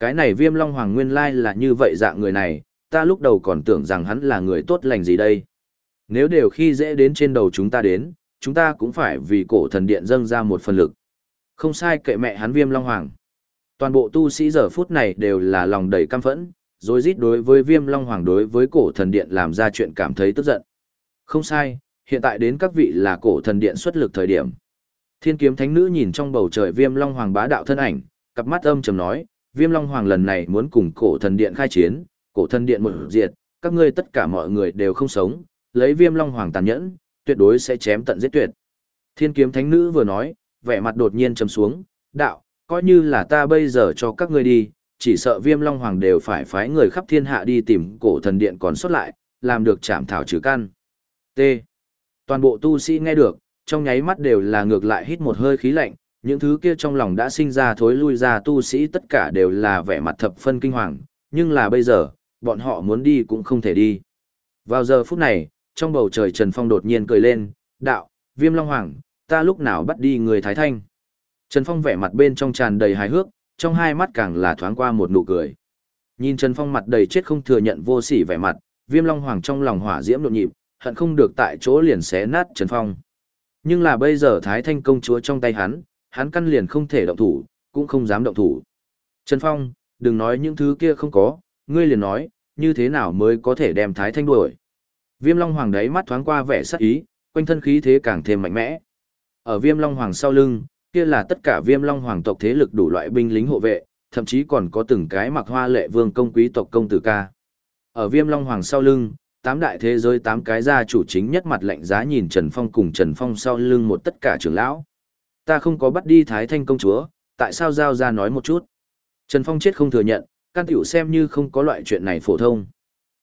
Cái này viêm long hoàng nguyên lai là như vậy dạng người này, ta lúc đầu còn tưởng rằng hắn là người tốt lành gì đây. Nếu đều khi dễ đến trên đầu chúng ta đến, chúng ta cũng phải vì cổ thần điện dâng ra một phần lực. Không sai kệ mẹ hắn viêm long hoàng. Toàn bộ tu sĩ giờ phút này đều là lòng đầy căm phẫn, rồi rít đối với viêm long hoàng đối với cổ thần điện làm ra chuyện cảm thấy tức giận. Không sai, hiện tại đến các vị là cổ thần điện xuất lực thời điểm. Thiên kiếm thánh nữ nhìn trong bầu trời viêm long hoàng bá đạo thân ảnh, cặp mắt âm trầm nói, viêm long hoàng lần này muốn cùng cổ thần điện khai chiến, cổ thần điện một diệt, các ngươi tất cả mọi người đều không sống, lấy viêm long hoàng tàn nhẫn, tuyệt đối sẽ chém tận giết tuyệt. Thiên kiếm thánh nữ vừa nói, vẻ mặt đột nhiên trầm xuống, đạo, coi như là ta bây giờ cho các ngươi đi, chỉ sợ viêm long hoàng đều phải phái người khắp thiên hạ đi tìm cổ thần điện còn xuất lại, làm được chạm thảo trừ căn. T. Toàn bộ tu sĩ nghe được, trong nháy mắt đều là ngược lại hít một hơi khí lạnh, những thứ kia trong lòng đã sinh ra thối lui ra tu sĩ tất cả đều là vẻ mặt thập phân kinh hoàng, nhưng là bây giờ, bọn họ muốn đi cũng không thể đi. Vào giờ phút này, trong bầu trời Trần Phong đột nhiên cười lên, đạo, viêm long hoàng, ta lúc nào bắt đi người Thái Thanh. Trần Phong vẻ mặt bên trong tràn đầy hài hước, trong hai mắt càng là thoáng qua một nụ cười. Nhìn Trần Phong mặt đầy chết không thừa nhận vô sỉ vẻ mặt, viêm long hoàng trong lòng hỏa diễm nhộn nhịp, hận không được tại chỗ liền xé nát Trần Phong. Nhưng là bây giờ Thái Thanh công chúa trong tay hắn, hắn căn liền không thể động thủ, cũng không dám động thủ. Trần Phong, đừng nói những thứ kia không có, ngươi liền nói, như thế nào mới có thể đem Thái Thanh đuổi. Viêm Long Hoàng đấy mắt thoáng qua vẻ sắc ý, quanh thân khí thế càng thêm mạnh mẽ. Ở Viêm Long Hoàng sau lưng, kia là tất cả Viêm Long Hoàng tộc thế lực đủ loại binh lính hộ vệ, thậm chí còn có từng cái mặc hoa lệ vương công quý tộc công tử ca. Ở Viêm Long Hoàng sau lưng, tám đại thế giới tám cái gia chủ chính nhất mặt lạnh giá nhìn Trần Phong cùng Trần Phong sau lưng một tất cả trưởng lão. Ta không có bắt đi Thái Thanh công chúa, tại sao giao ra nói một chút. Trần Phong chết không thừa nhận, can tiểu xem như không có loại chuyện này phổ thông.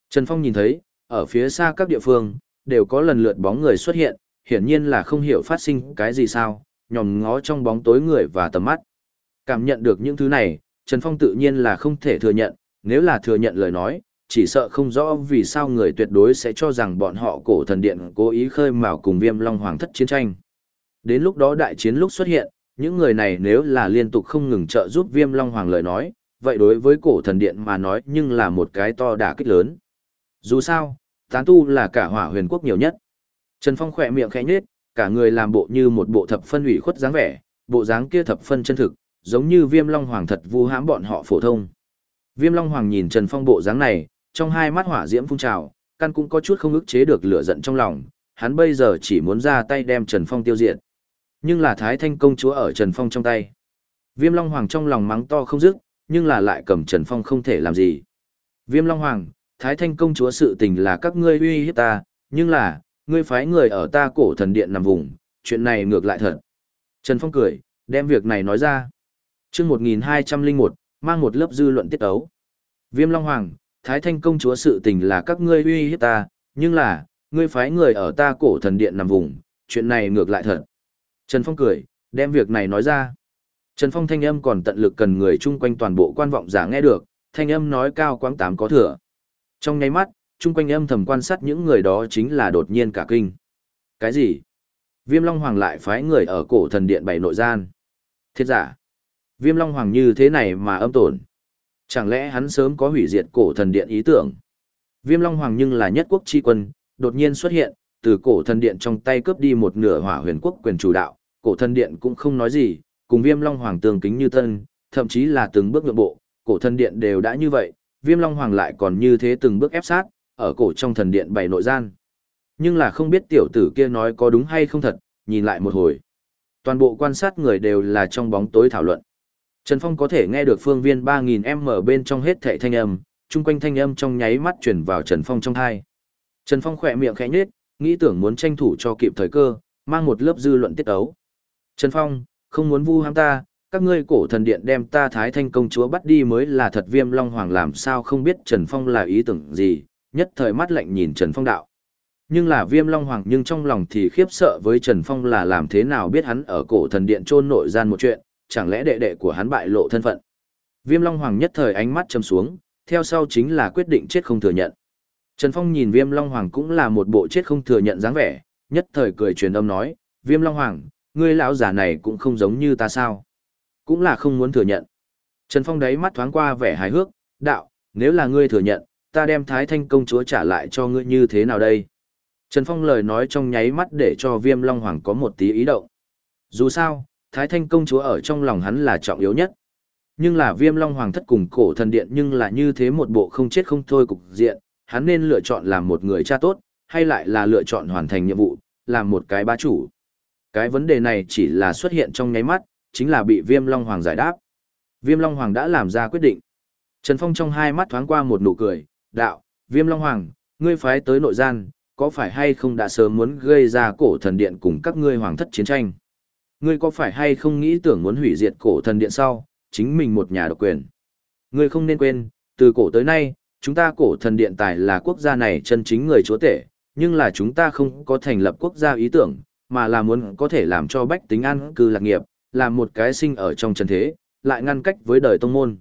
Trần Phong nhìn thấy, ở phía xa các địa phương, đều có lần lượt bóng người xuất hiện, hiển nhiên là không hiểu phát sinh cái gì sao, nhòm ngó trong bóng tối người và tầm mắt. Cảm nhận được những thứ này, Trần Phong tự nhiên là không thể thừa nhận, nếu là thừa nhận lời nói, chỉ sợ không rõ vì sao người tuyệt đối sẽ cho rằng bọn họ cổ thần điện cố ý khơi mào cùng viêm long hoàng thất chiến tranh. Đến lúc đó đại chiến lúc xuất hiện, những người này nếu là liên tục không ngừng trợ giúp viêm long hoàng lời nói, vậy đối với cổ thần điện mà nói nhưng là một cái to đả kích lớn. Dù sao, tán tu là cả hỏa huyền quốc nhiều nhất. Trần Phong khỏe miệng khẽ nhếch, cả người làm bộ như một bộ thập phân ủy khuất dáng vẻ, bộ dáng kia thập phân chân thực, giống như Viêm Long Hoàng thật vu hãm bọn họ phổ thông. Viêm Long Hoàng nhìn Trần Phong bộ dáng này, trong hai mắt hỏa diễm phun trào, căn cũng có chút không ức chế được lửa giận trong lòng, hắn bây giờ chỉ muốn ra tay đem Trần Phong tiêu diệt. Nhưng là Thái Thanh công chúa ở Trần Phong trong tay. Viêm Long Hoàng trong lòng mắng to không dứt, nhưng là lại cầm Trần Phong không thể làm gì. Viêm Long Hoàng, Thái Thanh công chúa sự tình là các ngươi uy hiếp ta, nhưng là, ngươi phái người ở ta cổ thần điện nằm vùng, chuyện này ngược lại thật. Trần Phong cười, đem việc này nói ra. chương 1201, mang một lớp dư luận tiết ấu. Viêm Long Hoàng, Thái Thanh công chúa sự tình là các ngươi uy hiếp ta, nhưng là, ngươi phái người ở ta cổ thần điện nằm vùng, chuyện này ngược lại thật. Trần Phong cười, đem việc này nói ra. Trần Phong thanh âm còn tận lực cần người chung quanh toàn bộ quan vọng giả nghe được, thanh âm nói cao quãng tám có thừa. Trong nháy mắt, chung quanh âm thầm quan sát những người đó chính là đột nhiên cả kinh. Cái gì? Viêm Long Hoàng lại phái người ở cổ thần điện bày nội gian. Thiết giả. Viêm Long Hoàng như thế này mà âm tổn. Chẳng lẽ hắn sớm có hủy diệt cổ thần điện ý tưởng? Viêm Long Hoàng nhưng là nhất quốc chi quân, đột nhiên xuất hiện, từ cổ thần điện trong tay cướp đi một nửa hỏa huyền quốc quyền chủ đạo, cổ thần điện cũng không nói gì, cùng Viêm Long Hoàng tương kính như tân, thậm chí là từng bước nhượng bộ, cổ thần điện đều đã như vậy, Viêm Long Hoàng lại còn như thế từng bước ép sát, ở cổ trong thần điện bày nội gian. Nhưng là không biết tiểu tử kia nói có đúng hay không thật, nhìn lại một hồi. Toàn bộ quan sát người đều là trong bóng tối thảo luận. Trần Phong có thể nghe được phương viên 3000m bên trong hết thảy thanh âm, chung quanh thanh âm trong nháy mắt chuyển vào Trần Phong trong thai. Trần Phong khỏe miệng khẽ nhếch, nghĩ tưởng muốn tranh thủ cho kịp thời cơ, mang một lớp dư luận tiết ấu. Trần Phong, không muốn vu ham ta, các ngươi cổ thần điện đem ta Thái Thanh công chúa bắt đi mới là thật viêm long hoàng làm sao không biết Trần Phong là ý tưởng gì, nhất thời mắt lạnh nhìn Trần Phong đạo. Nhưng là viêm long hoàng nhưng trong lòng thì khiếp sợ với Trần Phong là làm thế nào biết hắn ở cổ thần điện trôn nội gian một chuyện, chẳng lẽ đệ đệ của hắn bại lộ thân phận. Viêm long hoàng nhất thời ánh mắt châm xuống, theo sau chính là quyết định chết không thừa nhận. Trần Phong nhìn viêm long hoàng cũng là một bộ chết không thừa nhận dáng vẻ, nhất thời cười truyền âm nói, viêm long hoàng, ngươi lão già này cũng không giống như ta sao. Cũng là không muốn thừa nhận. Trần Phong đáy mắt thoáng qua vẻ hài hước, đạo, nếu là ngươi thừa nhận, ta đem Thái Thanh công chúa trả lại cho ngươi như thế nào đây? Trần Phong lời nói trong nháy mắt để cho Viêm Long Hoàng có một tí ý động. Dù sao, Thái Thanh công chúa ở trong lòng hắn là trọng yếu nhất. Nhưng là Viêm Long Hoàng thất cùng cổ thần điện nhưng là như thế một bộ không chết không thôi cục diện, hắn nên lựa chọn làm một người cha tốt, hay lại là lựa chọn hoàn thành nhiệm vụ, làm một cái bá chủ. Cái vấn đề này chỉ là xuất hiện trong nháy mắt, chính là bị Viêm Long Hoàng giải đáp. Viêm Long Hoàng đã làm ra quyết định. Trần Phong trong hai mắt thoáng qua một nụ cười, đạo, Viêm Long Hoàng, ngươi phái tới nội gian, có phải hay không đã sớm muốn gây ra cổ thần điện cùng các ngươi hoàng thất chiến tranh? Ngươi có phải hay không nghĩ tưởng muốn hủy diệt cổ thần điện sau, chính mình một nhà độc quyền? Ngươi không nên quên, từ cổ tới nay, chúng ta cổ thần điện tài là quốc gia này chân chính người chúa tể, nhưng là chúng ta không có thành lập quốc gia ý tưởng, mà là muốn có thể làm cho bách tính an cư lạc nghiệp, làm một cái sinh ở trong trần thế, lại ngăn cách với đời tông môn.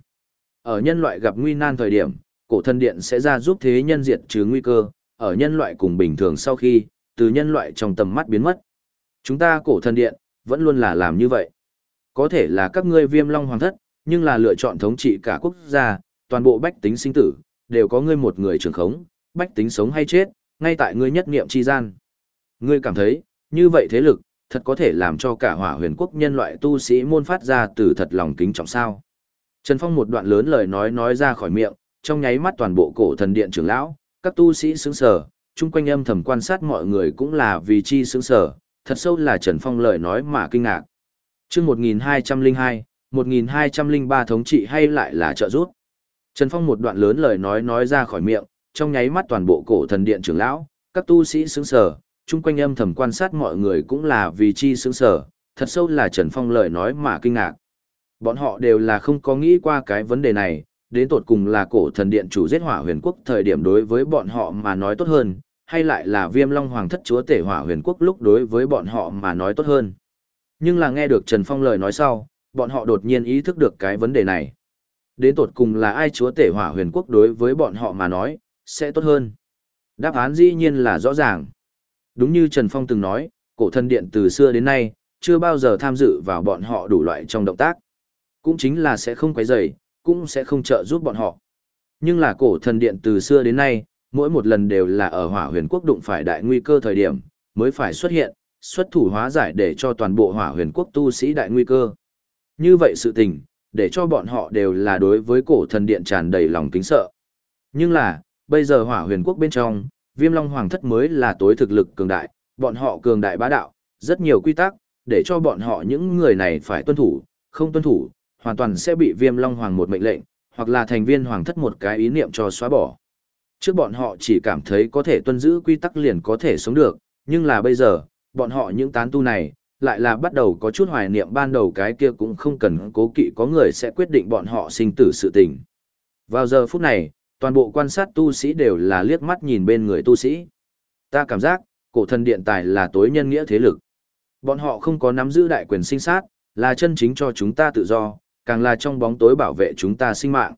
Ở nhân loại gặp nguy nan thời điểm, cổ thần điện sẽ ra giúp thế nhân diệt trừ nguy cơ, ở nhân loại cùng bình thường sau khi, từ nhân loại trong tầm mắt biến mất. Chúng ta cổ thần điện, vẫn luôn là làm như vậy. Có thể là các ngươi viêm long hoàng thất, nhưng là lựa chọn thống trị cả quốc gia, toàn bộ bách tính sinh tử, đều có ngươi một người trưởng khống, bách tính sống hay chết, ngay tại ngươi nhất niệm chi gian. Ngươi cảm thấy, như vậy thế lực, thật có thể làm cho cả hỏa huyền quốc nhân loại tu sĩ môn phát ra từ thật lòng kính trọng sao. Trần Phong một đoạn lớn lời nói nói ra khỏi miệng, trong nháy mắt toàn bộ cổ thần điện trưởng lão, các tu sĩ sướng sở, chung quanh âm thầm quan sát mọi người cũng là vì chi sướng sở, thật sâu là Trần Phong lời nói mà kinh ngạc. chương 1202, 1203 thống trị hay lại là trợ giúp. Trần Phong một đoạn lớn lời nói nói ra khỏi miệng, trong nháy mắt toàn bộ cổ thần điện trưởng lão, các tu sĩ sướng sở, chung quanh âm thầm quan sát mọi người cũng là vì chi sướng sở, thật sâu là Trần Phong lời nói mà kinh ngạc. Bọn họ đều là không có nghĩ qua cái vấn đề này, đến tột cùng là cổ thần điện chủ giết hỏa huyền quốc thời điểm đối với bọn họ mà nói tốt hơn, hay lại là viêm long hoàng thất chúa tể hỏa huyền quốc lúc đối với bọn họ mà nói tốt hơn. Nhưng là nghe được Trần Phong lời nói sau, bọn họ đột nhiên ý thức được cái vấn đề này. Đến tột cùng là ai chúa tể hỏa huyền quốc đối với bọn họ mà nói, sẽ tốt hơn. Đáp án dĩ nhiên là rõ ràng. Đúng như Trần Phong từng nói, cổ thần điện từ xưa đến nay, chưa bao giờ tham dự vào bọn họ đủ loại trong động tác. Cũng chính là sẽ không quấy rầy, cũng sẽ không trợ giúp bọn họ. Nhưng là cổ thần điện từ xưa đến nay, mỗi một lần đều là ở hỏa huyền quốc đụng phải đại nguy cơ thời điểm, mới phải xuất hiện, xuất thủ hóa giải để cho toàn bộ hỏa huyền quốc tu sĩ đại nguy cơ. Như vậy sự tình, để cho bọn họ đều là đối với cổ thần điện tràn đầy lòng kính sợ. Nhưng là, bây giờ hỏa huyền quốc bên trong, viêm long hoàng thất mới là tối thực lực cường đại, bọn họ cường đại bá đạo, rất nhiều quy tắc, để cho bọn họ những người này phải tuân thủ, không tuân thủ, hoàn toàn sẽ bị viêm long hoàng một mệnh lệnh, hoặc là thành viên hoàng thất một cái ý niệm cho xóa bỏ. Trước bọn họ chỉ cảm thấy có thể tuân giữ quy tắc liền có thể sống được, nhưng là bây giờ, bọn họ những tán tu này, lại là bắt đầu có chút hoài niệm ban đầu cái kia cũng không cần cố kỵ có người sẽ quyết định bọn họ sinh tử sự tình. Vào giờ phút này, toàn bộ quan sát tu sĩ đều là liếc mắt nhìn bên người tu sĩ. Ta cảm giác, cổ thần điện tài là tối nhân nghĩa thế lực. Bọn họ không có nắm giữ đại quyền sinh sát, là chân chính cho chúng ta tự do, càng là trong bóng tối bảo vệ chúng ta sinh mạng.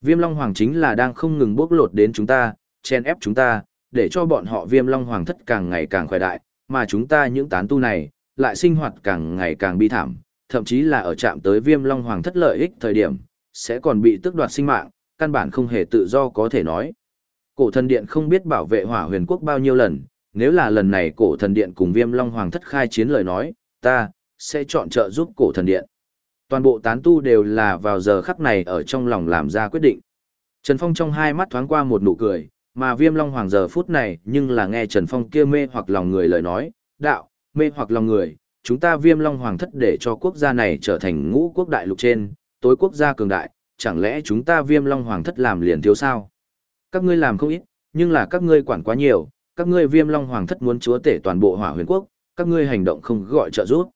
Viêm Long Hoàng chính là đang không ngừng bốc lột đến chúng ta, chen ép chúng ta, để cho bọn họ Viêm Long Hoàng thất càng ngày càng khỏe đại, mà chúng ta những tán tu này, lại sinh hoạt càng ngày càng bi thảm, thậm chí là ở chạm tới Viêm Long Hoàng thất lợi ích thời điểm, sẽ còn bị tước đoạt sinh mạng, căn bản không hề tự do có thể nói. Cổ thần điện không biết bảo vệ hỏa huyền quốc bao nhiêu lần, nếu là lần này cổ thần điện cùng Viêm Long Hoàng thất khai chiến lời nói, ta, sẽ chọn trợ giúp cổ thần điện. Toàn bộ tán tu đều là vào giờ khắc này ở trong lòng làm ra quyết định. Trần Phong trong hai mắt thoáng qua một nụ cười, mà viêm long hoàng giờ phút này nhưng là nghe Trần Phong kia mê hoặc lòng người lời nói, đạo, mê hoặc lòng người, chúng ta viêm long hoàng thất để cho quốc gia này trở thành ngũ quốc đại lục trên, tối quốc gia cường đại, chẳng lẽ chúng ta viêm long hoàng thất làm liền thiếu sao? Các ngươi làm không ít, nhưng là các ngươi quản quá nhiều, các ngươi viêm long hoàng thất muốn chúa tể toàn bộ hỏa huyền quốc, các ngươi hành động không gọi trợ giúp.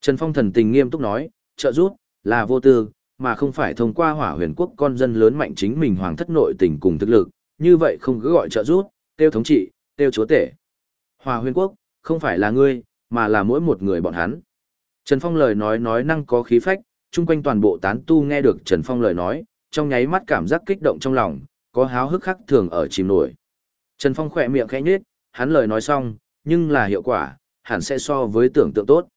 Trần Phong thần tình nghiêm túc nói, trợ giúp, là vô tư, mà không phải thông qua hỏa huyền quốc con dân lớn mạnh chính mình hoàng thất nội tình cùng thực lực, như vậy không cứ gọi trợ giúp, tiêu thống trị, tiêu chúa tể. Hỏa huyền quốc, không phải là ngươi, mà là mỗi một người bọn hắn. Trần Phong lời nói nói năng có khí phách, chung quanh toàn bộ tán tu nghe được Trần Phong lời nói, trong nháy mắt cảm giác kích động trong lòng, có háo hức khắc thường ở chìm nổi. Trần Phong khỏe miệng khẽ nhếch, hắn lời nói xong, nhưng là hiệu quả, hẳn sẽ so với tưởng tượng tốt.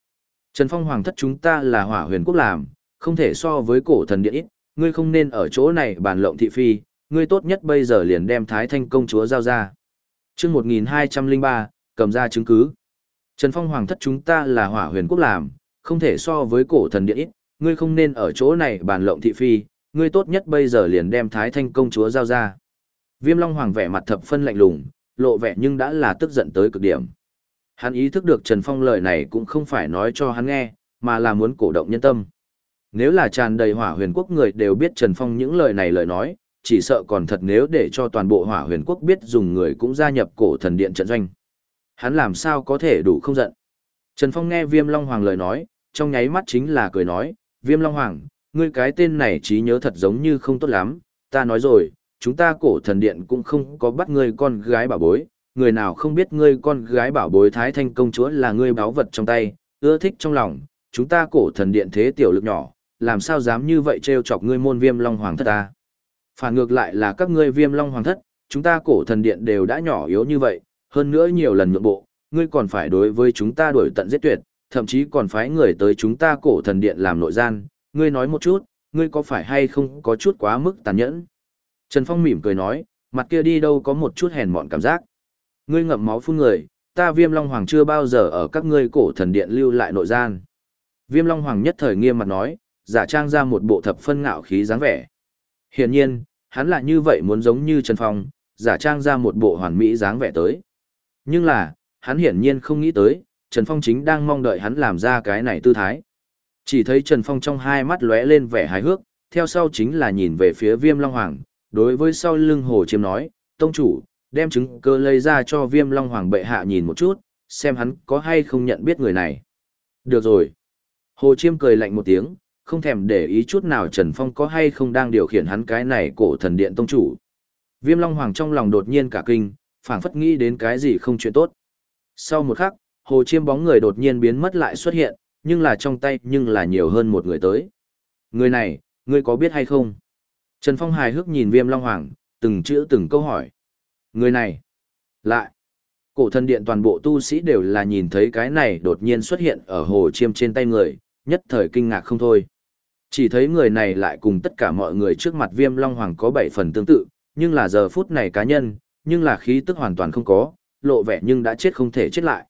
Trần Phong hoàng thất chúng ta là hỏa huyền quốc làm, không thể so với cổ thần điện ít, ngươi không nên ở chỗ này bàn lộng thị phi, ngươi tốt nhất bây giờ liền đem Thái Thanh công chúa giao ra. Chương 1203, cầm ra chứng cứ. Trần Phong hoàng thất chúng ta là hỏa huyền quốc làm, không thể so với cổ thần điện ít, ngươi không nên ở chỗ này bàn lộng thị phi, ngươi tốt nhất bây giờ liền đem Thái Thanh công chúa giao ra. Viêm Long hoàng vẻ mặt thập phân lạnh lùng, lộ vẻ nhưng đã là tức giận tới cực điểm. Hắn ý thức được Trần Phong lời này cũng không phải nói cho hắn nghe, mà là muốn cổ động nhân tâm. Nếu là tràn đầy hỏa huyền quốc người đều biết Trần Phong những lời này lời nói, chỉ sợ còn thật nếu để cho toàn bộ hỏa huyền quốc biết dùng người cũng gia nhập cổ thần điện trận doanh. Hắn làm sao có thể đủ không giận. Trần Phong nghe Viêm Long Hoàng lời nói, trong nháy mắt chính là cười nói, Viêm Long Hoàng, ngươi cái tên này trí nhớ thật giống như không tốt lắm, ta nói rồi, chúng ta cổ thần điện cũng không có bắt ngươi con gái bảo bối, người nào không biết ngươi con gái bảo bối Thái Thanh công chúa là ngươi báo vật trong tay, ưa thích trong lòng, chúng ta cổ thần điện thế tiểu lực nhỏ, làm sao dám như vậy trêu chọc ngươi môn Viêm Long Hoàng thất ta. Phản ngược lại là các ngươi Viêm Long Hoàng thất, chúng ta cổ thần điện đều đã nhỏ yếu như vậy, hơn nữa nhiều lần nhượng bộ, ngươi còn phải đối với chúng ta đuổi tận giết tuyệt, thậm chí còn phái người tới chúng ta cổ thần điện làm nội gian, ngươi nói một chút, ngươi có phải hay không có chút quá mức tàn nhẫn. Trần Phong mỉm cười nói, mặt kia đi đâu có một chút hèn mọn cảm giác. Ngươi ngậm máu phun người, ta viêm long hoàng chưa bao giờ ở các ngươi cổ thần điện lưu lại nội gian. Viêm long hoàng nhất thời nghiêm mặt nói, giả trang ra một bộ thập phân ngạo khí dáng vẻ. Hiển nhiên, hắn là như vậy muốn giống như Trần Phong, giả trang ra một bộ hoàn mỹ dáng vẻ tới. Nhưng là, hắn hiển nhiên không nghĩ tới, Trần Phong chính đang mong đợi hắn làm ra cái này tư thái. Chỉ thấy Trần Phong trong hai mắt lóe lên vẻ hài hước, theo sau chính là nhìn về phía Viêm Long Hoàng, đối với sau lưng Hồ Chiêm nói, Tông chủ, đem chứng cơ lấy ra cho Viêm Long Hoàng bệ hạ nhìn một chút, xem hắn có hay không nhận biết người này. Được rồi. Hồ Chiêm cười lạnh một tiếng, không thèm để ý chút nào Trần Phong có hay không đang điều khiển hắn cái này cổ thần điện tông chủ. Viêm Long Hoàng trong lòng đột nhiên cả kinh, phảng phất nghĩ đến cái gì không chuyện tốt. Sau một khắc, hồ chiêm bóng người đột nhiên biến mất lại xuất hiện, nhưng là trong tay nhưng là nhiều hơn một người tới. Người này, ngươi có biết hay không? Trần Phong hài hước nhìn Viêm Long Hoàng, từng chữ từng câu hỏi. Người này, lại. Cổ thần điện toàn bộ tu sĩ đều là nhìn thấy cái này đột nhiên xuất hiện ở hồ chiêm trên tay người, nhất thời kinh ngạc không thôi. Chỉ thấy người này lại cùng tất cả mọi người trước mặt Viêm Long Hoàng có bảy phần tương tự, nhưng là giờ phút này cá nhân, nhưng là khí tức hoàn toàn không có, lộ vẻ nhưng đã chết không thể chết lại.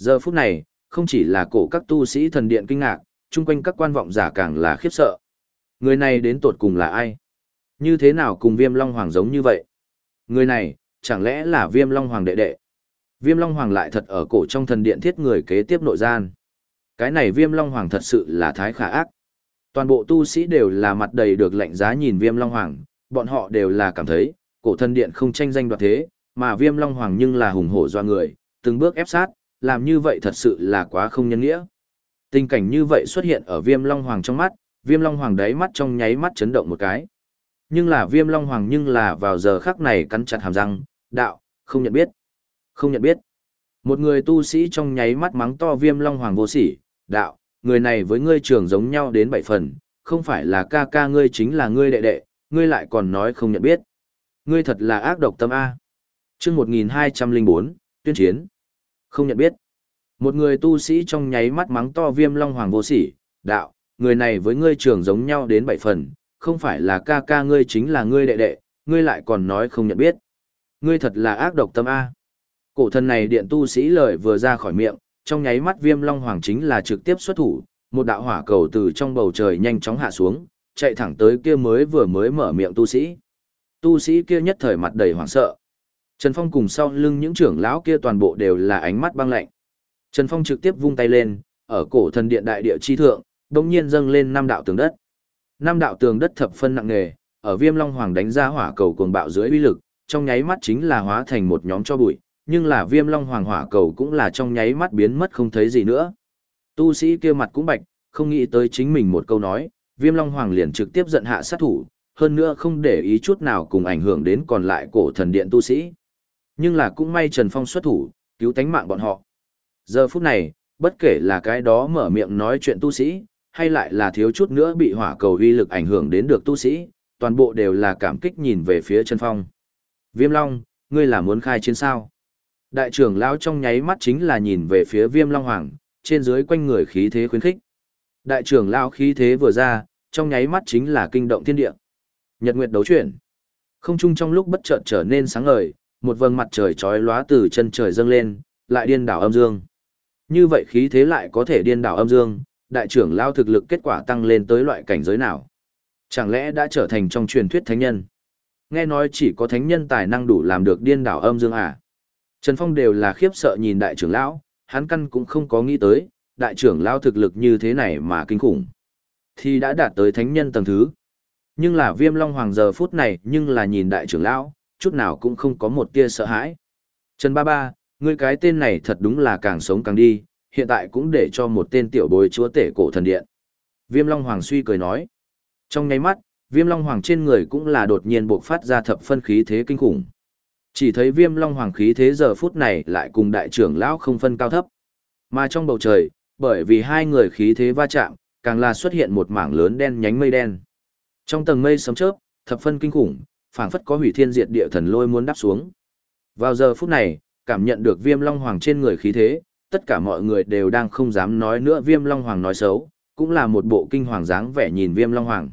Giờ phút này, không chỉ là cổ các tu sĩ thần điện kinh ngạc, chung quanh các quan vọng giả càng là khiếp sợ. Người này đến tột cùng là ai? Như thế nào cùng viêm long hoàng giống như vậy? Người này, chẳng lẽ là viêm long hoàng đệ đệ? Viêm long hoàng lại thật ở cổ trong thần điện thiết người kế tiếp nội gian. Cái này viêm long hoàng thật sự là thái khả ác. Toàn bộ tu sĩ đều là mặt đầy được lạnh giá nhìn viêm long hoàng, bọn họ đều là cảm thấy, cổ thần điện không tranh danh đoạt thế, mà viêm long hoàng nhưng là hùng hổ doa người, từng bước ép sát, làm như vậy thật sự là quá không nhân nghĩa. Tình cảnh như vậy xuất hiện ở viêm long hoàng trong mắt, viêm long hoàng đáy mắt trong nháy mắt chấn động một cái. Nhưng là viêm long hoàng nhưng là vào giờ khắc này cắn chặt hàm răng, đạo, không nhận biết. Không nhận biết. Một người tu sĩ trong nháy mắt mắng to viêm long hoàng vô sỉ, đạo, người này với ngươi trưởng giống nhau đến bảy phần, không phải là ca ca ngươi chính là ngươi đệ đệ, ngươi lại còn nói không nhận biết. Ngươi thật là ác độc tâm A. chương 1204, tuyên chiến. Không nhận biết. Một người tu sĩ trong nháy mắt mắng to viêm long hoàng vô sỉ, đạo, người này với ngươi trưởng giống nhau đến bảy phần, không phải là ca ca ngươi chính là ngươi đệ đệ, ngươi lại còn nói không nhận biết. Ngươi thật là ác độc tâm A. Cổ thần này điện tu sĩ lời vừa ra khỏi miệng, trong nháy mắt viêm long hoàng chính là trực tiếp xuất thủ, một đạo hỏa cầu từ trong bầu trời nhanh chóng hạ xuống, chạy thẳng tới kia mới vừa mới mở miệng tu sĩ. Tu sĩ kia nhất thời mặt đầy hoảng sợ. Trần Phong cùng sau lưng những trưởng lão kia toàn bộ đều là ánh mắt băng lạnh. Trần Phong trực tiếp vung tay lên, ở cổ thần điện đại địa chi thượng, đột nhiên dâng lên năm đạo tường đất. Năm đạo tường đất thập phân nặng nề, ở Viêm Long Hoàng đánh ra hỏa cầu cuồng bạo dưới uy lực, trong nháy mắt chính là hóa thành một nhóm cho bụi, nhưng là Viêm Long Hoàng hỏa cầu cũng là trong nháy mắt biến mất không thấy gì nữa. Tu sĩ kia mặt cũng bạch, không nghĩ tới chính mình một câu nói, Viêm Long Hoàng liền trực tiếp giận hạ sát thủ, hơn nữa không để ý chút nào cùng ảnh hưởng đến còn lại cổ thần điện tu sĩ. Nhưng là cũng may Trần Phong xuất thủ, cứu tánh mạng bọn họ. Giờ phút này, bất kể là cái đó mở miệng nói chuyện tu sĩ, hay lại là thiếu chút nữa bị hỏa cầu uy lực ảnh hưởng đến được tu sĩ, toàn bộ đều là cảm kích nhìn về phía Trần Phong. Viêm Long, ngươi là muốn khai chiến sao? Đại trưởng lão trong nháy mắt chính là nhìn về phía Viêm Long Hoàng, trên dưới quanh người khí thế khuyến khích. Đại trưởng lão khí thế vừa ra, trong nháy mắt chính là kinh động thiên địa. Nhật nguyệt đấu chuyển. Không trung trong lúc bất chợt trở nên sáng ngời, một vầng mặt trời chói lóa từ chân trời dâng lên, lại điên đảo âm dương. Như vậy khí thế lại có thể điên đảo âm dương, đại trưởng lao thực lực kết quả tăng lên tới loại cảnh giới nào? Chẳng lẽ đã trở thành trong truyền thuyết thánh nhân? Nghe nói chỉ có thánh nhân tài năng đủ làm được điên đảo âm dương à? Trần Phong đều là khiếp sợ nhìn đại trưởng lão, hắn căn cũng không có nghĩ tới, đại trưởng lão thực lực như thế này mà kinh khủng. Thì đã đạt tới thánh nhân tầng thứ. Nhưng là viêm long hoàng giờ phút này nhưng là nhìn đại trưởng lão, chút nào cũng không có một tia sợ hãi. Trần Ba Ba, ngươi cái tên này thật đúng là càng sống càng đi, hiện tại cũng để cho một tên tiểu bối chúa tể cổ thần điện. Viêm Long Hoàng suy cười nói. Trong nháy mắt, Viêm Long Hoàng trên người cũng là đột nhiên bộc phát ra thập phân khí thế kinh khủng. Chỉ thấy Viêm Long Hoàng khí thế giờ phút này lại cùng đại trưởng lão không phân cao thấp. Mà trong bầu trời, bởi vì hai người khí thế va chạm, càng là xuất hiện một mảng lớn đen nhánh mây đen. Trong tầng mây sấm chớp, thập phân kinh khủng, phảng phất có hủy thiên diệt địa thần lôi muốn đáp xuống. Vào giờ phút này, cảm nhận được Viêm Long Hoàng trên người khí thế, tất cả mọi người đều đang không dám nói nữa Viêm Long Hoàng nói xấu, cũng là một bộ kinh hoàng dáng vẻ nhìn Viêm Long Hoàng.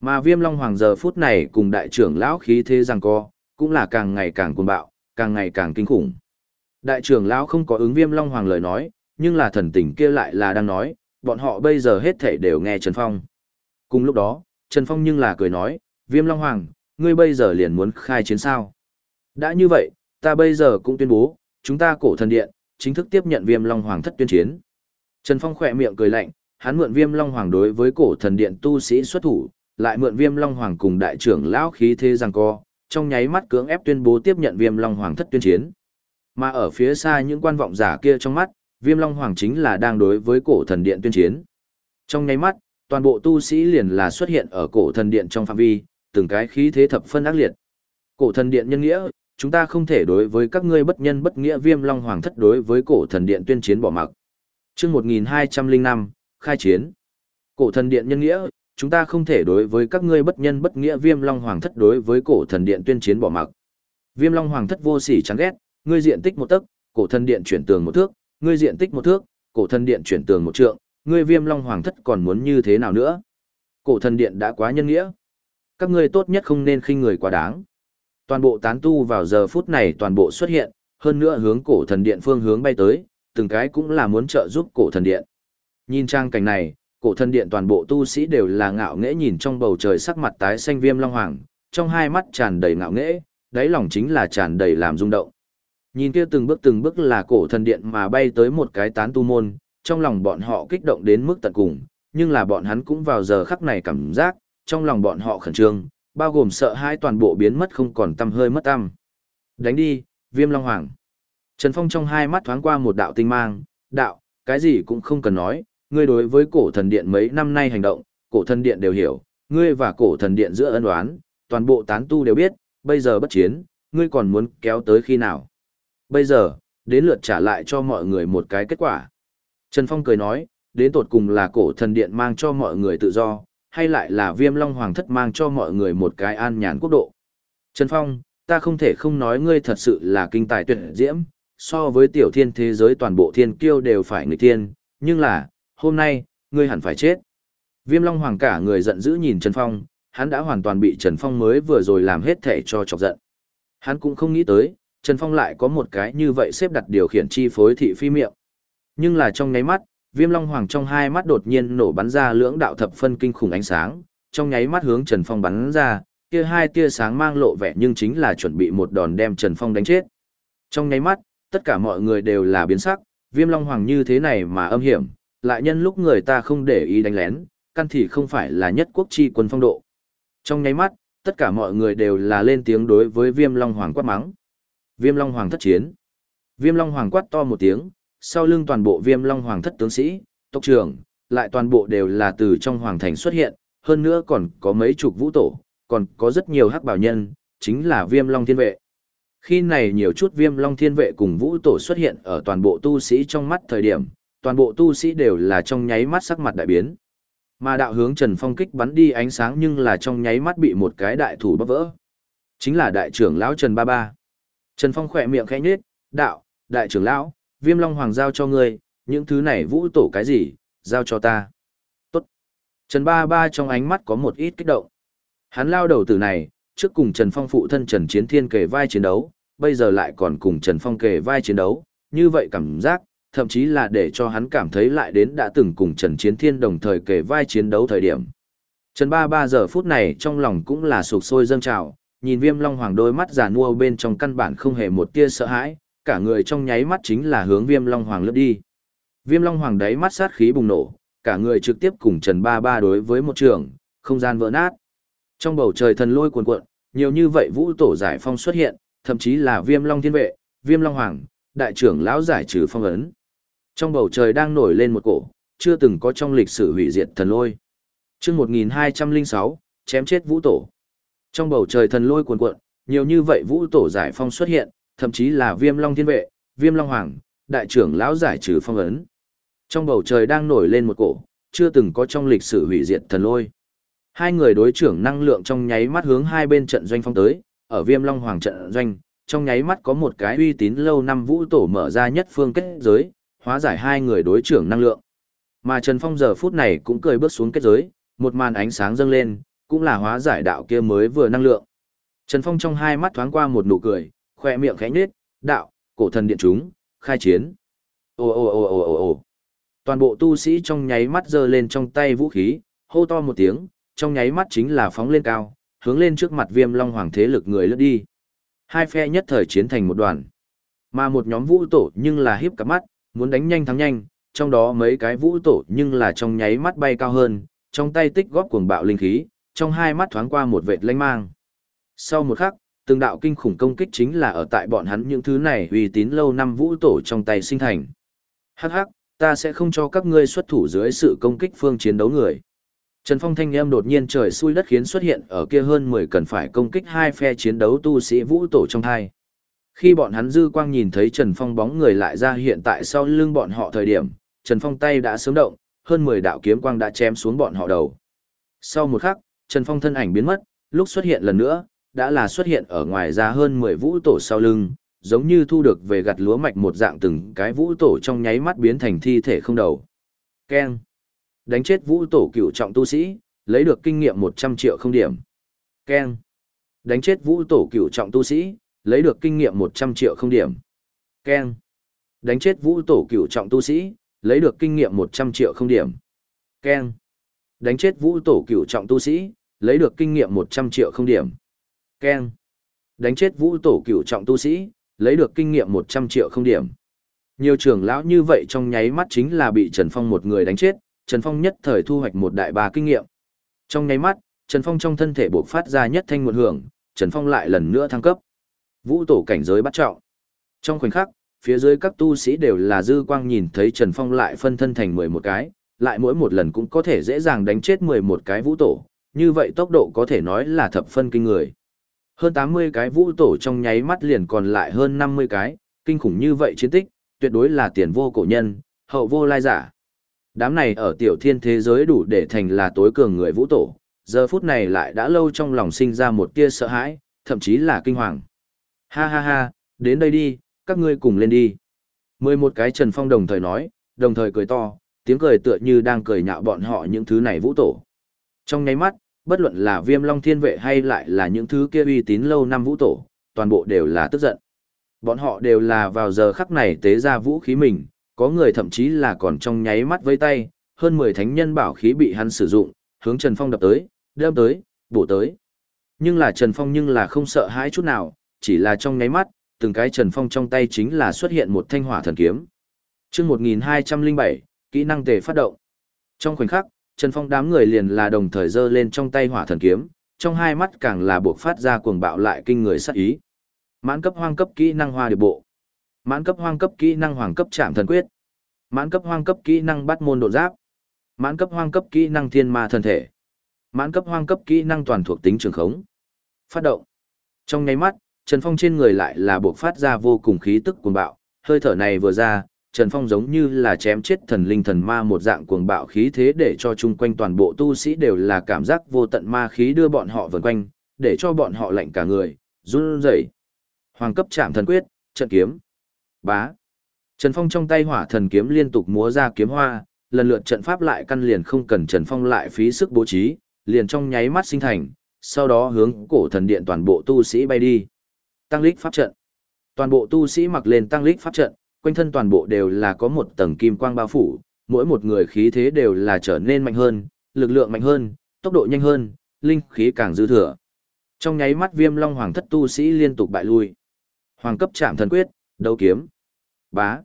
Mà Viêm Long Hoàng giờ phút này cùng đại trưởng lão khí thế rằng co, cũng là càng ngày càng cuồng bạo, càng ngày càng kinh khủng. Đại trưởng lão không có ứng Viêm Long Hoàng lời nói, nhưng là thần tình kia lại là đang nói, bọn họ bây giờ hết thảy đều nghe Trần Phong. Cùng lúc đó, Trần Phong nhưng là cười nói, Viêm Long Hoàng, ngươi bây giờ liền muốn khai chiến sao. Đã như vậy, ta bây giờ cũng tuyên bố, chúng ta cổ thần điện, chính thức tiếp nhận Viêm Long Hoàng thất tuyên chiến. Trần Phong khỏe miệng cười lạnh, hắn mượn Viêm Long Hoàng đối với cổ thần điện tu sĩ xuất thủ, lại mượn Viêm Long Hoàng cùng đại trưởng lão khí thế giằng co, trong nháy mắt cưỡng ép tuyên bố tiếp nhận Viêm Long Hoàng thất tuyên chiến. Mà ở phía xa những quan vọng giả kia trong mắt, Viêm Long Hoàng chính là đang đối với cổ thần điện tuyên chiến. Trong nháy mắt, toàn bộ tu sĩ liền là xuất hiện ở cổ thần điện trong phạm vi, từng cái khí thế thập phân ác liệt. Cổ thần điện nhân nghĩa, chúng ta không thể đối với các ngươi bất nhân bất nghĩa Viêm Long Hoàng thất đối với cổ thần điện tuyên chiến bỏ mặc. Chương 1205, khai chiến. Cổ thần điện nhân nghĩa, chúng ta không thể đối với các ngươi bất nhân bất nghĩa Viêm Long Hoàng thất đối với cổ thần điện tuyên chiến bỏ mặc. Viêm Long Hoàng thất vô sỉ chán ghét, ngươi diện tích một tấc, cổ thần điện chuyển tường một thước, ngươi diện tích một thước, cổ thần điện chuyển tường một trượng, ngươi Viêm Long Hoàng thất còn muốn như thế nào nữa? Cổ thần điện đã quá nhân nghĩa. Các ngươi tốt nhất không nên khinh người quá đáng. Toàn bộ tán tu vào giờ phút này toàn bộ xuất hiện, hơn nữa hướng cổ thần điện phương hướng bay tới, từng cái cũng là muốn trợ giúp cổ thần điện. Nhìn trang cảnh này, cổ thần điện toàn bộ tu sĩ đều là ngạo nghễ nhìn trong bầu trời sắc mặt tái xanh viêm long hoàng, trong hai mắt tràn đầy ngạo nghễ, đáy lòng chính là tràn đầy làm rung động. Nhìn kia từng bước từng bước là cổ thần điện mà bay tới một cái tán tu môn, trong lòng bọn họ kích động đến mức tận cùng, nhưng là bọn hắn cũng vào giờ khắc này cảm giác, trong lòng bọn họ khẩn trương, bao gồm sợ hãi toàn bộ biến mất không còn tâm hơi mất tâm. Đánh đi, viêm long hoàng. Trần Phong trong hai mắt thoáng qua một đạo tinh mang, đạo, cái gì cũng không cần nói, ngươi đối với cổ thần điện mấy năm nay hành động, cổ thần điện đều hiểu, ngươi và cổ thần điện giữa ân oán, toàn bộ tán tu đều biết, bây giờ bất chiến, ngươi còn muốn kéo tới khi nào. Bây giờ, đến lượt trả lại cho mọi người một cái kết quả. Trần Phong cười nói, đến tột cùng là cổ thần điện mang cho mọi người tự do, hay lại là viêm long hoàng thất mang cho mọi người một cái an nhàn quốc độ. Trần Phong, ta không thể không nói ngươi thật sự là kinh tài tuyệt diễm, so với tiểu thiên thế giới toàn bộ thiên kiêu đều phải người thiên, nhưng là, hôm nay, ngươi hẳn phải chết. Viêm long hoàng cả người giận dữ nhìn Trần Phong, hắn đã hoàn toàn bị Trần Phong mới vừa rồi làm hết thể cho chọc giận. Hắn cũng không nghĩ tới, Trần Phong lại có một cái như vậy xếp đặt điều khiển chi phối thị phi miệng. Nhưng là trong ngáy mắt, Viêm Long Hoàng trong hai mắt đột nhiên nổ bắn ra lưỡng đạo thập phân kinh khủng ánh sáng, trong nháy mắt hướng Trần Phong bắn ra, kia hai tia sáng mang lộ vẻ nhưng chính là chuẩn bị một đòn đem Trần Phong đánh chết. Trong nháy mắt, tất cả mọi người đều là biến sắc, Viêm Long Hoàng như thế này mà âm hiểm, lại nhân lúc người ta không để ý đánh lén, căn thì không phải là nhất quốc chi quân phong độ. Trong nháy mắt, tất cả mọi người đều là lên tiếng đối với Viêm Long Hoàng quát mắng. Viêm Long Hoàng thất chiến. Viêm Long Hoàng quát to một tiếng, sau lưng toàn bộ Viêm Long Hoàng thất tướng sĩ, tộc trưởng, lại toàn bộ đều là từ trong hoàng thành xuất hiện, hơn nữa còn có mấy chục vũ tổ, còn có rất nhiều hắc bảo nhân, chính là Viêm Long Thiên Vệ. Khi này nhiều chút Viêm Long Thiên Vệ cùng vũ tổ xuất hiện ở toàn bộ tu sĩ trong mắt thời điểm, toàn bộ tu sĩ đều là trong nháy mắt sắc mặt đại biến. Mà đạo hướng Trần Phong kích bắn đi ánh sáng nhưng là trong nháy mắt bị một cái đại thủ bóp vỡ. Chính là đại trưởng lão Trần Ba Ba. Trần Phong khỏe miệng khẽ nhếch, đạo, đại trưởng lão, viêm long hoàng giao cho ngươi, những thứ này vũ tổ cái gì, giao cho ta. Tốt. Trần Ba Ba trong ánh mắt có một ít kích động. Hắn lao đầu từ này, trước cùng Trần Phong phụ thân Trần Chiến Thiên kề vai chiến đấu, bây giờ lại còn cùng Trần Phong kề vai chiến đấu, như vậy cảm giác, thậm chí là để cho hắn cảm thấy lại đến đã từng cùng Trần Chiến Thiên đồng thời kề vai chiến đấu thời điểm. Trần Ba Ba giờ phút này trong lòng cũng là sụp sôi dâng trào, nhìn viêm long hoàng đôi mắt già nua bên trong căn bản không hề một tia sợ hãi, cả người trong nháy mắt chính là hướng viêm long hoàng lướt đi. Viêm long hoàng đáy mắt sát khí bùng nổ, cả người trực tiếp cùng Trần Ba Ba đối với một trường, không gian vỡ nát. Trong bầu trời thần lôi cuồn cuộn, nhiều như vậy vũ tổ giải phong xuất hiện, thậm chí là Viêm Long Thiên Vệ, Viêm Long Hoàng, đại trưởng lão giải trừ phong ấn. Trong bầu trời đang nổi lên một cổ, chưa từng có trong lịch sử hủy diệt thần lôi. Chương 1206, chém chết vũ tổ. Trong bầu trời thần lôi cuồn cuộn, nhiều như vậy vũ tổ giải phong xuất hiện, thậm chí là Viêm Long Thiên Vệ, Viêm Long Hoàng, đại trưởng lão giải trừ phong ấn. Trong bầu trời đang nổi lên một cổ, chưa từng có trong lịch sử hủy diệt thần lôi. Hai người đối trưởng năng lượng trong nháy mắt hướng hai bên trận doanh phong tới, ở Viêm Long Hoàng trận doanh, trong nháy mắt có một cái uy tín lâu năm vũ tổ mở ra nhất phương kết giới, hóa giải hai người đối trưởng năng lượng. Mà Trần Phong giờ phút này cũng cười bước xuống kết giới, một màn ánh sáng dâng lên, cũng là hóa giải đạo kia mới vừa năng lượng. Trần Phong trong hai mắt thoáng qua một nụ cười, khoe miệng khẽ nhết, đạo, cổ thần điện chúng, khai chiến. Ô ô ô ô ô ô Toàn bộ tu sĩ trong nháy mắt giơ lên trong tay vũ khí, hô to một tiếng, trong nháy mắt chính là phóng lên cao, hướng lên trước mặt Viêm Long Hoàng thế lực người lướt đi. Hai phe nhất thời chiến thành một đoàn. Mà một nhóm vũ tổ nhưng là hiếp cả mắt, muốn đánh nhanh thắng nhanh, trong đó mấy cái vũ tổ nhưng là trong nháy mắt bay cao hơn, trong tay tích góp cuồng bạo linh khí, trong hai mắt thoáng qua một vệt lanh mang. Sau một khắc, từng đạo kinh khủng công kích chính là ở tại bọn hắn những thứ này uy tín lâu năm vũ tổ trong tay sinh thành. Hắc hắc, ta sẽ không cho các ngươi xuất thủ dưới sự công kích phương chiến đấu người. Trần Phong thanh âm đột nhiên trời xui đất khiến xuất hiện ở kia hơn 10 cần phải công kích hai phe chiến đấu tu sĩ vũ tổ trong hai. Khi bọn hắn dư quang nhìn thấy Trần Phong bóng người lại ra hiện tại sau lưng bọn họ thời điểm, Trần Phong tay đã sớm động, hơn 10 đạo kiếm quang đã chém xuống bọn họ đầu. Sau một khắc, Trần Phong thân ảnh biến mất, lúc xuất hiện lần nữa, đã là xuất hiện ở ngoài ra hơn 10 vũ tổ sau lưng, giống như thu được về gặt lúa mạch một dạng từng cái vũ tổ trong nháy mắt biến thành thi thể không đầu. Keng. Đánh chết vũ tổ cựu trọng tu sĩ, lấy được kinh nghiệm 100 triệu không điểm. Keng. Đánh chết vũ tổ cựu trọng tu sĩ, lấy được kinh nghiệm 100 triệu không điểm. Keng. Đánh chết vũ tổ cựu trọng tu sĩ, lấy được kinh nghiệm 100 triệu không điểm. Keng. Đánh chết vũ tổ cựu trọng tu sĩ, lấy được kinh nghiệm 100 triệu không điểm. Keng. Đánh chết vũ tổ cựu trọng tu sĩ, lấy được kinh nghiệm 100 triệu không điểm. Nhiều trưởng lão như vậy trong nháy mắt chính là bị Trần Phong một người đánh chết, Trần Phong nhất thời thu hoạch một đại ba kinh nghiệm. Trong nháy mắt, Trần Phong trong thân thể bộc phát ra nhất thanh nguồn hưởng, Trần Phong lại lần nữa thăng cấp. Vũ tổ cảnh giới bắt trọng. Trong khoảnh khắc, phía dưới các tu sĩ đều là dư quang nhìn thấy Trần Phong lại phân thân thành 11 cái, lại mỗi một lần cũng có thể dễ dàng đánh chết 11 cái vũ tổ, như vậy tốc độ có thể nói là thập phân kinh người. Hơn 80 cái vũ tổ trong nháy mắt liền còn lại hơn 50 cái, kinh khủng như vậy chiến tích, tuyệt đối là tiền vô cổ nhân, hậu vô lai giả. Đám này ở tiểu thiên thế giới đủ để thành là tối cường người vũ tổ, giờ phút này lại đã lâu trong lòng sinh ra một tia sợ hãi, thậm chí là kinh hoàng. Ha ha ha, đến đây đi, các ngươi cùng lên đi. Mười một cái Trần Phong đồng thời nói, đồng thời cười to, tiếng cười tựa như đang cười nhạo bọn họ những thứ này vũ tổ. Trong nháy mắt, bất luận là viêm long thiên vệ hay lại là những thứ kia uy tín lâu năm vũ tổ, toàn bộ đều là tức giận. Bọn họ đều là vào giờ khắc này tế ra vũ khí mình, có người thậm chí là còn trong nháy mắt với tay, hơn 10 thánh nhân bảo khí bị hắn sử dụng, hướng Trần Phong đập tới, đâm tới, bổ tới. Nhưng là Trần Phong nhưng là không sợ hãi chút nào, chỉ là trong nháy mắt, từng cái Trần Phong trong tay chính là xuất hiện một thanh hỏa thần kiếm. Chương 1207, kỹ năng tề phát động. Trong khoảnh khắc, Trần Phong đám người liền là đồng thời giơ lên trong tay hỏa thần kiếm, trong hai mắt càng là buộc phát ra cuồng bạo lại kinh người sát ý. Mãn cấp hoang cấp kỹ năng hoa điệp bộ. Mãn cấp hoang cấp kỹ năng hoàng cấp trạng thần quyết. Mãn cấp hoang cấp kỹ năng bắt môn độ giáp. Mãn cấp hoang cấp kỹ năng thiên ma thần thể. Mãn cấp hoang cấp kỹ năng toàn thuộc tính trường khống. Phát động. Trong nháy mắt, Trần Phong trên người lại là buộc phát ra vô cùng khí tức cuồng bạo, hơi thở này vừa ra, Trần Phong giống như là chém chết thần linh thần ma một dạng cuồng bạo khí thế để cho chung quanh toàn bộ tu sĩ đều là cảm giác vô tận ma khí đưa bọn họ vần quanh, để cho bọn họ lạnh cả người, run rẩy. Hoàng cấp chạm thần quyết, trận kiếm. Bá. Trần Phong trong tay hỏa thần kiếm liên tục múa ra kiếm hoa, lần lượt trận pháp lại căn liền không cần Trần Phong lại phí sức bố trí, liền trong nháy mắt sinh thành, sau đó hướng cổ thần điện toàn bộ tu sĩ bay đi. Tăng lích pháp trận. Toàn bộ tu sĩ mặc lên tăng lích pháp trận, quanh thân toàn bộ đều là có một tầng kim quang bao phủ, mỗi một người khí thế đều là trở nên mạnh hơn, lực lượng mạnh hơn, tốc độ nhanh hơn, linh khí càng dư thừa. Trong nháy mắt Viêm Long Hoàng thất tu sĩ liên tục bại lui. Hoàng cấp Trảm Thần Quyết, đấu kiếm. Bá.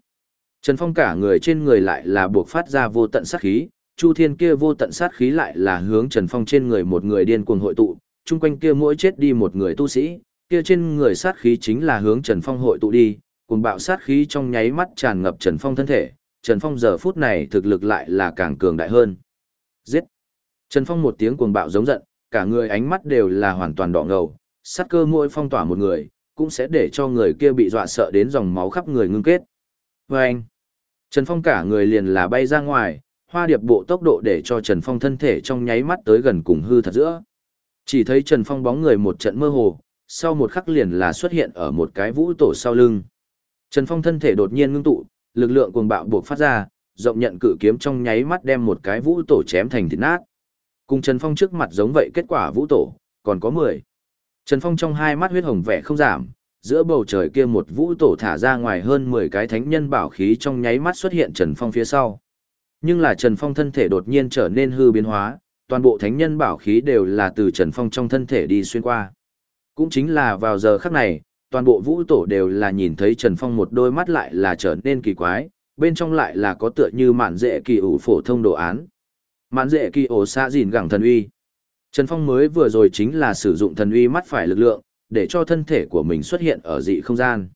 Trần Phong cả người trên người lại là buộc phát ra vô tận sát khí, Chu Thiên kia vô tận sát khí lại là hướng Trần Phong trên người một người điên cuồng hội tụ, chung quanh kia mỗi chết đi một người tu sĩ, kia trên người sát khí chính là hướng Trần Phong hội tụ đi, cùng bạo sát khí trong nháy mắt tràn ngập Trần Phong thân thể, Trần Phong giờ phút này thực lực lại là càng cường đại hơn. Giết! Trần Phong một tiếng cuồng bạo giống giận, cả người ánh mắt đều là hoàn toàn đỏ ngầu, sát cơ mỗi phong tỏa một người, cũng sẽ để cho người kia bị dọa sợ đến dòng máu khắp người ngưng kết. Và anh, Trần Phong cả người liền là bay ra ngoài, hoa điệp bộ tốc độ để cho Trần Phong thân thể trong nháy mắt tới gần cùng hư thật giữa. Chỉ thấy Trần Phong bóng người một trận mơ hồ, sau một khắc liền là xuất hiện ở một cái vũ tổ sau lưng. Trần Phong thân thể đột nhiên ngưng tụ, lực lượng cuồng bạo buộc phát ra, rộng nhận cự kiếm trong nháy mắt đem một cái vũ tổ chém thành thịt nát. Cùng Trần Phong trước mặt giống vậy kết quả vũ tổ, còn có 10. Trần Phong trong hai mắt huyết hồng vẻ không giảm, giữa bầu trời kia một vũ tổ thả ra ngoài hơn 10 cái thánh nhân bảo khí trong nháy mắt xuất hiện Trần Phong phía sau. Nhưng là Trần Phong thân thể đột nhiên trở nên hư biến hóa, toàn bộ thánh nhân bảo khí đều là từ Trần Phong trong thân thể đi xuyên qua. Cũng chính là vào giờ khắc này, toàn bộ vũ tổ đều là nhìn thấy Trần Phong một đôi mắt lại là trở nên kỳ quái, bên trong lại là có tựa như mạn dễ kỳ ủ phổ thông đồ án. Mạn dễ kỳ ổ xa dìn gẳng thần uy. Trần Phong mới vừa rồi chính là sử dụng thần uy mắt phải lực lượng, để cho thân thể của mình xuất hiện ở dị không gian.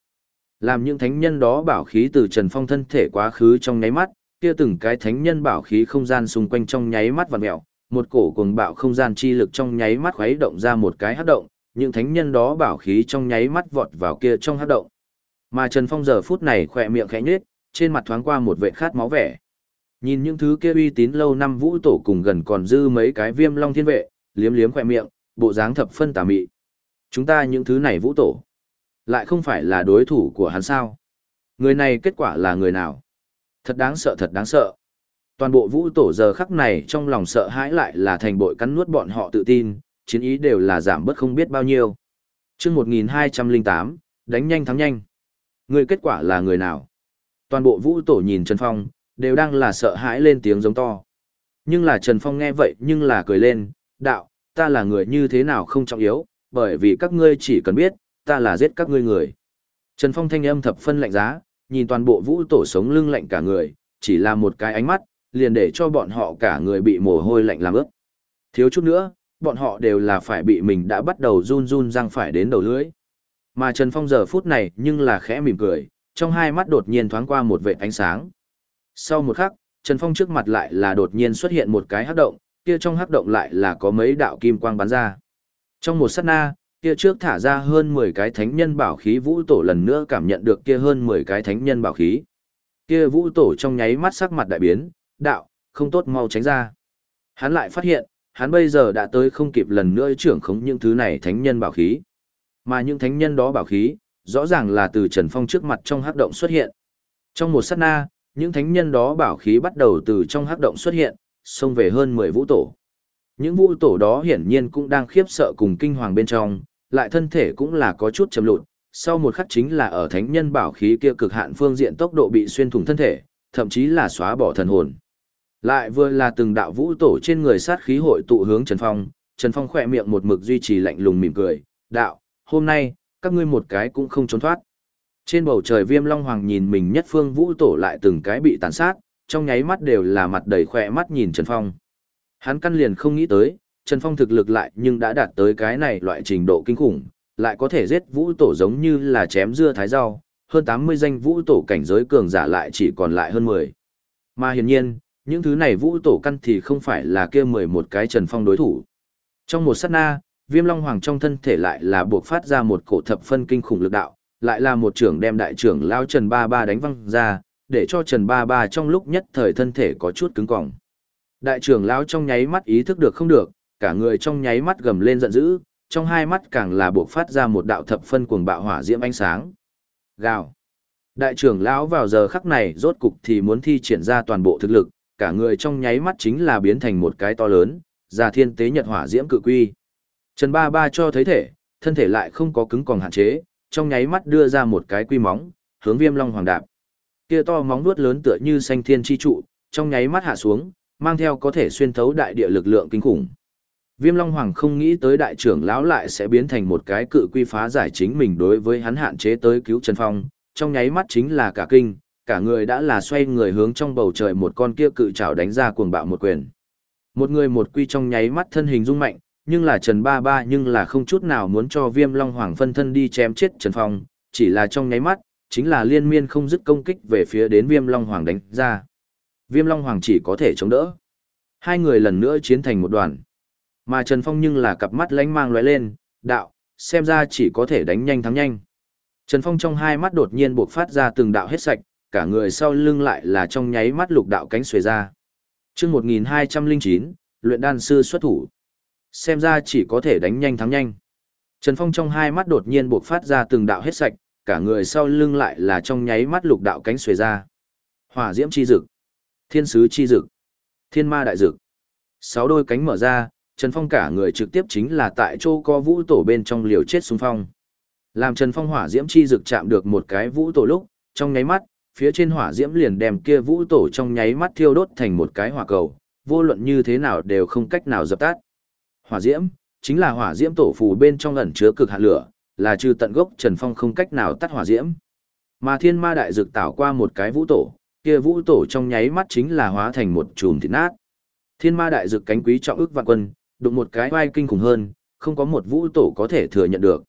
Làm những thánh nhân đó bảo khí từ Trần Phong thân thể quá khứ trong nháy mắt, kia từng cái thánh nhân bảo khí không gian xung quanh trong nháy mắt vặn mèo, một cổ cuồng bạo không gian chi lực trong nháy mắt khuấy động ra một cái hấp động, những thánh nhân đó bảo khí trong nháy mắt vọt vào kia trong hát động. Mà Trần Phong giờ phút này khỏe miệng khẽ nhếch, trên mặt thoáng qua một vệ khát máu vẻ. Nhìn những thứ kia uy tín lâu năm vũ tổ cùng gần còn dư mấy cái viêm long thiên vệ, liếm liếm khỏe miệng, bộ dáng thập phân tà mị. Chúng ta những thứ này vũ tổ, lại không phải là đối thủ của hắn sao. Người này kết quả là người nào? Thật đáng sợ thật đáng sợ. Toàn bộ vũ tổ giờ khắc này trong lòng sợ hãi lại là thành bội cắn nuốt bọn họ tự tin, chiến ý đều là giảm bớt không biết bao nhiêu. chương 1208, đánh nhanh thắng nhanh. Người kết quả là người nào? Toàn bộ vũ tổ nhìn Trần Phong, đều đang là sợ hãi lên tiếng giống to. Nhưng là Trần Phong nghe vậy nhưng là cười lên, đạo, ta là người như thế nào không trọng yếu, bởi vì các ngươi chỉ cần biết, ta là giết các ngươi người. Trần Phong thanh âm thập phân lạnh giá, nhìn toàn bộ vũ tổ sống lưng lạnh cả người, chỉ là một cái ánh mắt, liền để cho bọn họ cả người bị mồ hôi lạnh làm ướt. Thiếu chút nữa, bọn họ đều là phải bị mình đã bắt đầu run run răng phải đến đầu lưỡi. Mà Trần Phong giờ phút này nhưng là khẽ mỉm cười, trong hai mắt đột nhiên thoáng qua một vệt ánh sáng. Sau một khắc, Trần Phong trước mặt lại là đột nhiên xuất hiện một cái hắc động, kia trong hắc động lại là có mấy đạo kim quang bắn ra. Trong một sát na, kia trước thả ra hơn 10 cái thánh nhân bảo khí vũ tổ lần nữa cảm nhận được kia hơn 10 cái thánh nhân bảo khí. Kia vũ tổ trong nháy mắt sắc mặt đại biến, đạo, không tốt mau tránh ra. Hắn lại phát hiện, hắn bây giờ đã tới không kịp lần nữa trưởng khống những thứ này thánh nhân bảo khí. Mà những thánh nhân đó bảo khí, rõ ràng là từ Trần Phong trước mặt trong hắc động xuất hiện. Trong một sát na, những thánh nhân đó bảo khí bắt đầu từ trong hắc động xuất hiện, xông về hơn 10 vũ tổ. Những vũ tổ đó hiển nhiên cũng đang khiếp sợ cùng kinh hoàng bên trong, lại thân thể cũng là có chút chầm lụt, sau một khắc chính là ở thánh nhân bảo khí kia cực hạn phương diện tốc độ bị xuyên thủng thân thể, thậm chí là xóa bỏ thần hồn. Lại vừa là từng đạo vũ tổ trên người sát khí hội tụ hướng Trần Phong, Trần Phong khỏe miệng một mực duy trì lạnh lùng mỉm cười, đạo, hôm nay, các ngươi một cái cũng không trốn thoát. Trên bầu trời viêm long hoàng nhìn mình nhất phương vũ tổ lại từng cái bị tàn sát, trong nháy mắt đều là mặt đầy khỏe mắt nhìn Trần Phong. Hắn căn liền không nghĩ tới, Trần Phong thực lực lại nhưng đã đạt tới cái này loại trình độ kinh khủng, lại có thể giết vũ tổ giống như là chém dưa thái rau, hơn 80 danh vũ tổ cảnh giới cường giả lại chỉ còn lại hơn 10. Mà hiển nhiên, những thứ này vũ tổ căn thì không phải là kia 11 cái Trần Phong đối thủ. Trong một sát na, viêm long hoàng trong thân thể lại là buộc phát ra một cổ thập phân kinh khủng lực đạo, lại là một trưởng đem đại trưởng lao Trần Ba Ba đánh văng ra, để cho Trần Ba Ba trong lúc nhất thời thân thể có chút cứng cỏng. Đại trưởng lão trong nháy mắt ý thức được không được, cả người trong nháy mắt gầm lên giận dữ, trong hai mắt càng là buộc phát ra một đạo thập phân cuồng bạo hỏa diễm ánh sáng. Gào. Đại trưởng lão vào giờ khắc này rốt cục thì muốn thi triển ra toàn bộ thực lực, cả người trong nháy mắt chính là biến thành một cái to lớn, già thiên tế nhật hỏa diễm cự quy. Trần Ba Ba cho thấy thể, thân thể lại không có cứng còn hạn chế, trong nháy mắt đưa ra một cái quy móng, hướng Viêm Long Hoàng đạp. Kia to móng vuốt lớn tựa như xanh thiên chi trụ, trong nháy mắt hạ xuống, mang theo có thể xuyên thấu đại địa lực lượng kinh khủng. Viêm Long Hoàng không nghĩ tới đại trưởng lão lại sẽ biến thành một cái cự quy phá giải chính mình đối với hắn hạn chế tới cứu Trần Phong, trong nháy mắt chính là cả kinh, cả người đã là xoay người hướng trong bầu trời một con kia cự trảo đánh ra cuồng bạo một quyền. Một người một quy trong nháy mắt thân hình rung mạnh, nhưng là Trần Ba Ba nhưng là không chút nào muốn cho Viêm Long Hoàng phân thân đi chém chết Trần Phong, chỉ là trong nháy mắt, chính là liên miên không dứt công kích về phía đến Viêm Long Hoàng đánh ra. Viêm Long Hoàng chỉ có thể chống đỡ. Hai người lần nữa chiến thành một đoàn. Mà Trần Phong nhưng là cặp mắt lánh mang lóe lên, đạo, xem ra chỉ có thể đánh nhanh thắng nhanh. Trần Phong trong hai mắt đột nhiên buộc phát ra từng đạo hết sạch, cả người sau lưng lại là trong nháy mắt lục đạo cánh xuề ra. chương 1209, luyện đan sư xuất thủ. Xem ra chỉ có thể đánh nhanh thắng nhanh. Trần Phong trong hai mắt đột nhiên buộc phát ra từng đạo hết sạch, cả người sau lưng lại là trong nháy mắt lục đạo cánh xuề ra. Hỏa diễm chi dực, thiên sứ chi dực, thiên ma đại dực. Sáu đôi cánh mở ra, Trần Phong cả người trực tiếp chính là tại chỗ co vũ tổ bên trong liều chết xung phong. Làm Trần Phong hỏa diễm chi dực chạm được một cái vũ tổ lúc, trong nháy mắt, phía trên hỏa diễm liền đem kia vũ tổ trong nháy mắt thiêu đốt thành một cái hỏa cầu, vô luận như thế nào đều không cách nào dập tắt. Hỏa diễm, chính là hỏa diễm tổ phù bên trong ẩn chứa cực hạt lửa, là trừ tận gốc Trần Phong không cách nào tắt hỏa diễm. Mà thiên ma đại dược tạo qua một cái vũ tổ, kia vũ tổ trong nháy mắt chính là hóa thành một chùm thịt nát. Thiên ma đại dược cánh quý trọng ước vạn quân, đụng một cái vai kinh khủng hơn, không có một vũ tổ có thể thừa nhận được.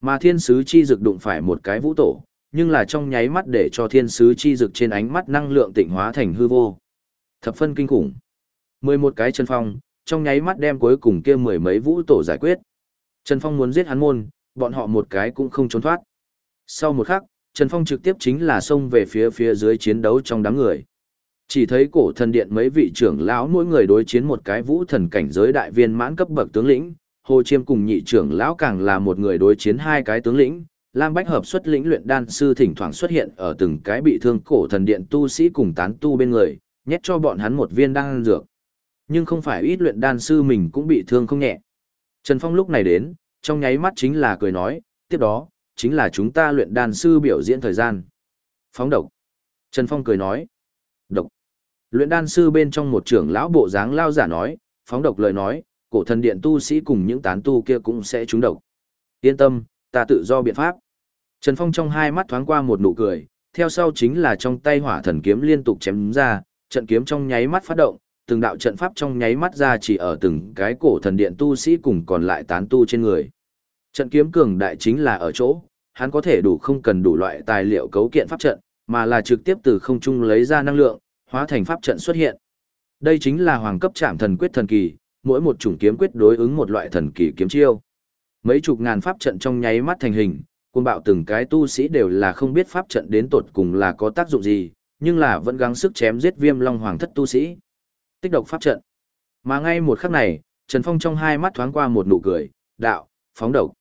Mà thiên sứ chi dược đụng phải một cái vũ tổ, nhưng là trong nháy mắt để cho thiên sứ chi dực trên ánh mắt năng lượng tịnh hóa thành hư vô. Thập phân kinh khủng. mười một cái chân phong, trong nháy mắt đem cuối cùng kia mười mấy vũ tổ giải quyết. Trần Phong muốn giết hắn môn, bọn họ một cái cũng không trốn thoát. Sau một khắc, Trần Phong trực tiếp chính là xông về phía phía dưới chiến đấu trong đám người. Chỉ thấy cổ thần điện mấy vị trưởng lão mỗi người đối chiến một cái vũ thần cảnh giới đại viên mãn cấp bậc tướng lĩnh, Hồ Chiêm cùng nhị trưởng lão càng là một người đối chiến hai cái tướng lĩnh, Lam Bách hợp xuất lĩnh luyện đan sư thỉnh thoảng xuất hiện ở từng cái bị thương cổ thần điện tu sĩ cùng tán tu bên người, nhét cho bọn hắn một viên đan dược. Nhưng không phải ít luyện đan sư mình cũng bị thương không nhẹ. Trần Phong lúc này đến, trong nháy mắt chính là cười nói, tiếp đó, chính là chúng ta luyện đan sư biểu diễn thời gian. Phóng độc. Trần Phong cười nói, độc. Luyện đan sư bên trong một trưởng lão bộ dáng lao giả nói, phóng độc lời nói, cổ thần điện tu sĩ cùng những tán tu kia cũng sẽ trúng độc. Yên tâm, ta tự do biện pháp. Trần Phong trong hai mắt thoáng qua một nụ cười, theo sau chính là trong tay hỏa thần kiếm liên tục chém ra, trận kiếm trong nháy mắt phát động, từng đạo trận pháp trong nháy mắt ra chỉ ở từng cái cổ thần điện tu sĩ cùng còn lại tán tu trên người. Trận kiếm cường đại chính là ở chỗ, hắn có thể đủ không cần đủ loại tài liệu cấu kiện pháp trận, mà là trực tiếp từ không trung lấy ra năng lượng, hóa thành pháp trận xuất hiện. Đây chính là hoàng cấp trảm thần quyết thần kỳ, mỗi một chủng kiếm quyết đối ứng một loại thần kỳ kiếm chiêu. Mấy chục ngàn pháp trận trong nháy mắt thành hình, cuồng bạo từng cái tu sĩ đều là không biết pháp trận đến tột cùng là có tác dụng gì, nhưng là vẫn gắng sức chém giết viêm long hoàng thất tu sĩ. Tích độc pháp trận. Mà ngay một khắc này, Trần Phong trong hai mắt thoáng qua một nụ cười, đạo, phóng độc.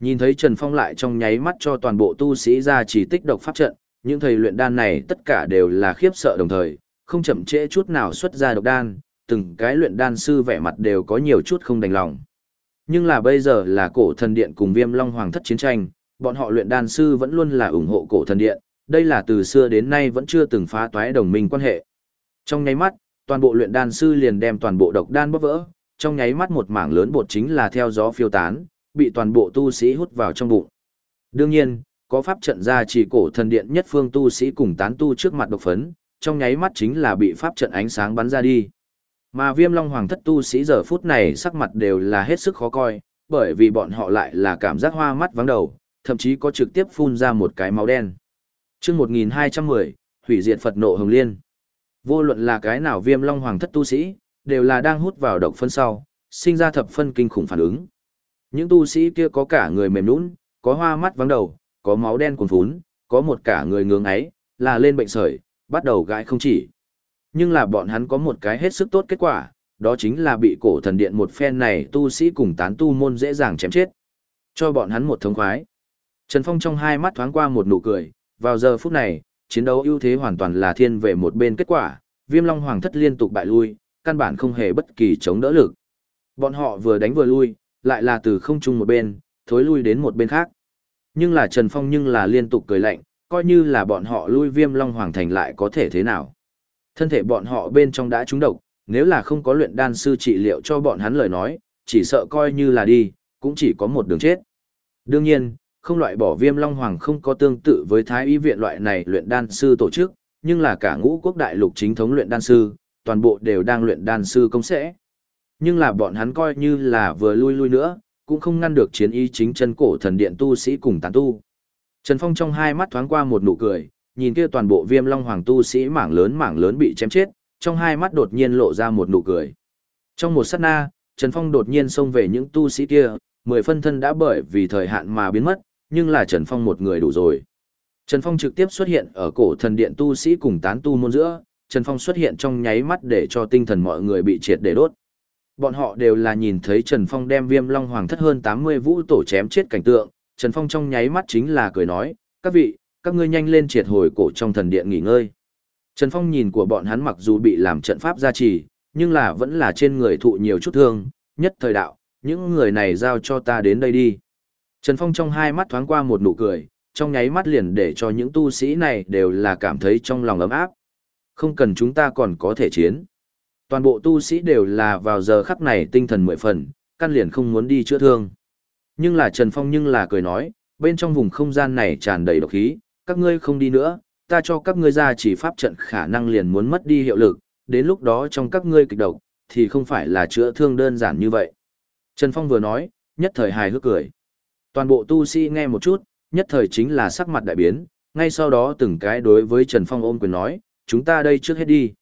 Nhìn thấy Trần Phong lại trong nháy mắt cho toàn bộ tu sĩ ra chỉ tích độc pháp trận, những thầy luyện đan này tất cả đều là khiếp sợ đồng thời, không chậm trễ chút nào xuất ra độc đan, từng cái luyện đan sư vẻ mặt đều có nhiều chút không đành lòng. Nhưng là bây giờ là cổ thần điện cùng viêm long hoàng thất chiến tranh, bọn họ luyện đan sư vẫn luôn là ủng hộ cổ thần điện, đây là từ xưa đến nay vẫn chưa từng phá toái đồng minh quan hệ. Trong nháy mắt, toàn bộ luyện đan sư liền đem toàn bộ độc đan bóp vỡ, trong nháy mắt một mảng lớn bột chính là theo gió phiêu tán, bị toàn bộ tu sĩ hút vào trong bụng. Đương nhiên, có pháp trận ra chỉ cổ thần điện nhất phương tu sĩ cùng tán tu trước mặt độc phấn, trong nháy mắt chính là bị pháp trận ánh sáng bắn ra đi. Mà viêm long hoàng thất tu sĩ giờ phút này sắc mặt đều là hết sức khó coi, bởi vì bọn họ lại là cảm giác hoa mắt vắng đầu, thậm chí có trực tiếp phun ra một cái máu đen. chương 1210, hủy diệt Phật nộ hồng liên. Vô luận là cái nào viêm long hoàng thất tu sĩ, đều là đang hút vào độc phân sau, sinh ra thập phân kinh khủng phản ứng. Những tu sĩ kia có cả người mềm nũng, có hoa mắt vắng đầu, có máu đen cuồn phún, có một cả người ngưỡng ấy, là lên bệnh sởi, bắt đầu gãi không chỉ. Nhưng là bọn hắn có một cái hết sức tốt kết quả, đó chính là bị cổ thần điện một phen này tu sĩ cùng tán tu môn dễ dàng chém chết. Cho bọn hắn một thống khoái. Trần Phong trong hai mắt thoáng qua một nụ cười, vào giờ phút này, chiến đấu ưu thế hoàn toàn là thiên về một bên kết quả, viêm long hoàng thất liên tục bại lui, căn bản không hề bất kỳ chống đỡ lực. Bọn họ vừa đánh vừa lui, lại là từ không trung một bên, thối lui đến một bên khác. Nhưng là Trần Phong nhưng là liên tục cười lạnh, coi như là bọn họ lui viêm long hoàng thành lại có thể thế nào. Thân thể bọn họ bên trong đã trúng độc, nếu là không có luyện đan sư trị liệu cho bọn hắn lời nói, chỉ sợ coi như là đi, cũng chỉ có một đường chết. Đương nhiên, không loại bỏ viêm long hoàng không có tương tự với thái y viện loại này luyện đan sư tổ chức, nhưng là cả ngũ quốc đại lục chính thống luyện đan sư, toàn bộ đều đang luyện đan sư công sẽ. Nhưng là bọn hắn coi như là vừa lui lui nữa, cũng không ngăn được chiến y chính chân cổ thần điện tu sĩ cùng tán tu. Trần Phong trong hai mắt thoáng qua một nụ cười, nhìn kia toàn bộ viêm long hoàng tu sĩ mảng lớn mảng lớn bị chém chết, trong hai mắt đột nhiên lộ ra một nụ cười. Trong một sát na, Trần Phong đột nhiên xông về những tu sĩ kia, mười phân thân đã bởi vì thời hạn mà biến mất, nhưng là Trần Phong một người đủ rồi. Trần Phong trực tiếp xuất hiện ở cổ thần điện tu sĩ cùng tán tu môn giữa, Trần Phong xuất hiện trong nháy mắt để cho tinh thần mọi người bị triệt để đốt. Bọn họ đều là nhìn thấy Trần Phong đem viêm long hoàng thất hơn 80 vũ tổ chém chết cảnh tượng, Trần Phong trong nháy mắt chính là cười nói, các vị, các ngươi nhanh lên triệt hồi cổ trong thần điện nghỉ ngơi. Trần Phong nhìn của bọn hắn mặc dù bị làm trận pháp gia trì, nhưng là vẫn là trên người thụ nhiều chút thương, nhất thời đạo, những người này giao cho ta đến đây đi. Trần Phong trong hai mắt thoáng qua một nụ cười, trong nháy mắt liền để cho những tu sĩ này đều là cảm thấy trong lòng ấm áp. Không cần chúng ta còn có thể chiến. Toàn bộ tu sĩ đều là vào giờ khắc này tinh thần mười phần, căn liền không muốn đi chữa thương. Nhưng là Trần Phong nhưng là cười nói, bên trong vùng không gian này tràn đầy độc khí, các ngươi không đi nữa, ta cho các ngươi ra chỉ pháp trận khả năng liền muốn mất đi hiệu lực, đến lúc đó trong các ngươi kịch độc, thì không phải là chữa thương đơn giản như vậy. Trần Phong vừa nói, nhất thời hài hước cười. Toàn bộ tu sĩ nghe một chút, nhất thời chính là sắc mặt đại biến, ngay sau đó từng cái đối với Trần Phong ôm quyền nói, chúng ta đây trước hết đi.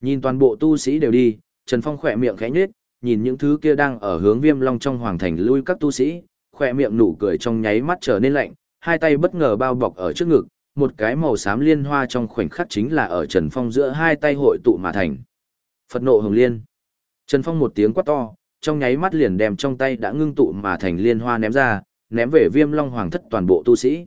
Nhìn toàn bộ tu sĩ đều đi, Trần Phong khỏe miệng khẽ nhếch, nhìn những thứ kia đang ở hướng viêm long trong hoàng thành lui các tu sĩ, khỏe miệng nụ cười trong nháy mắt trở nên lạnh, hai tay bất ngờ bao bọc ở trước ngực, một cái màu xám liên hoa trong khoảnh khắc chính là ở Trần Phong giữa hai tay hội tụ mà thành. Phật nộ hồng liên. Trần Phong một tiếng quát to, trong nháy mắt liền đem trong tay đã ngưng tụ mà thành liên hoa ném ra, ném về viêm long hoàng thất toàn bộ tu sĩ.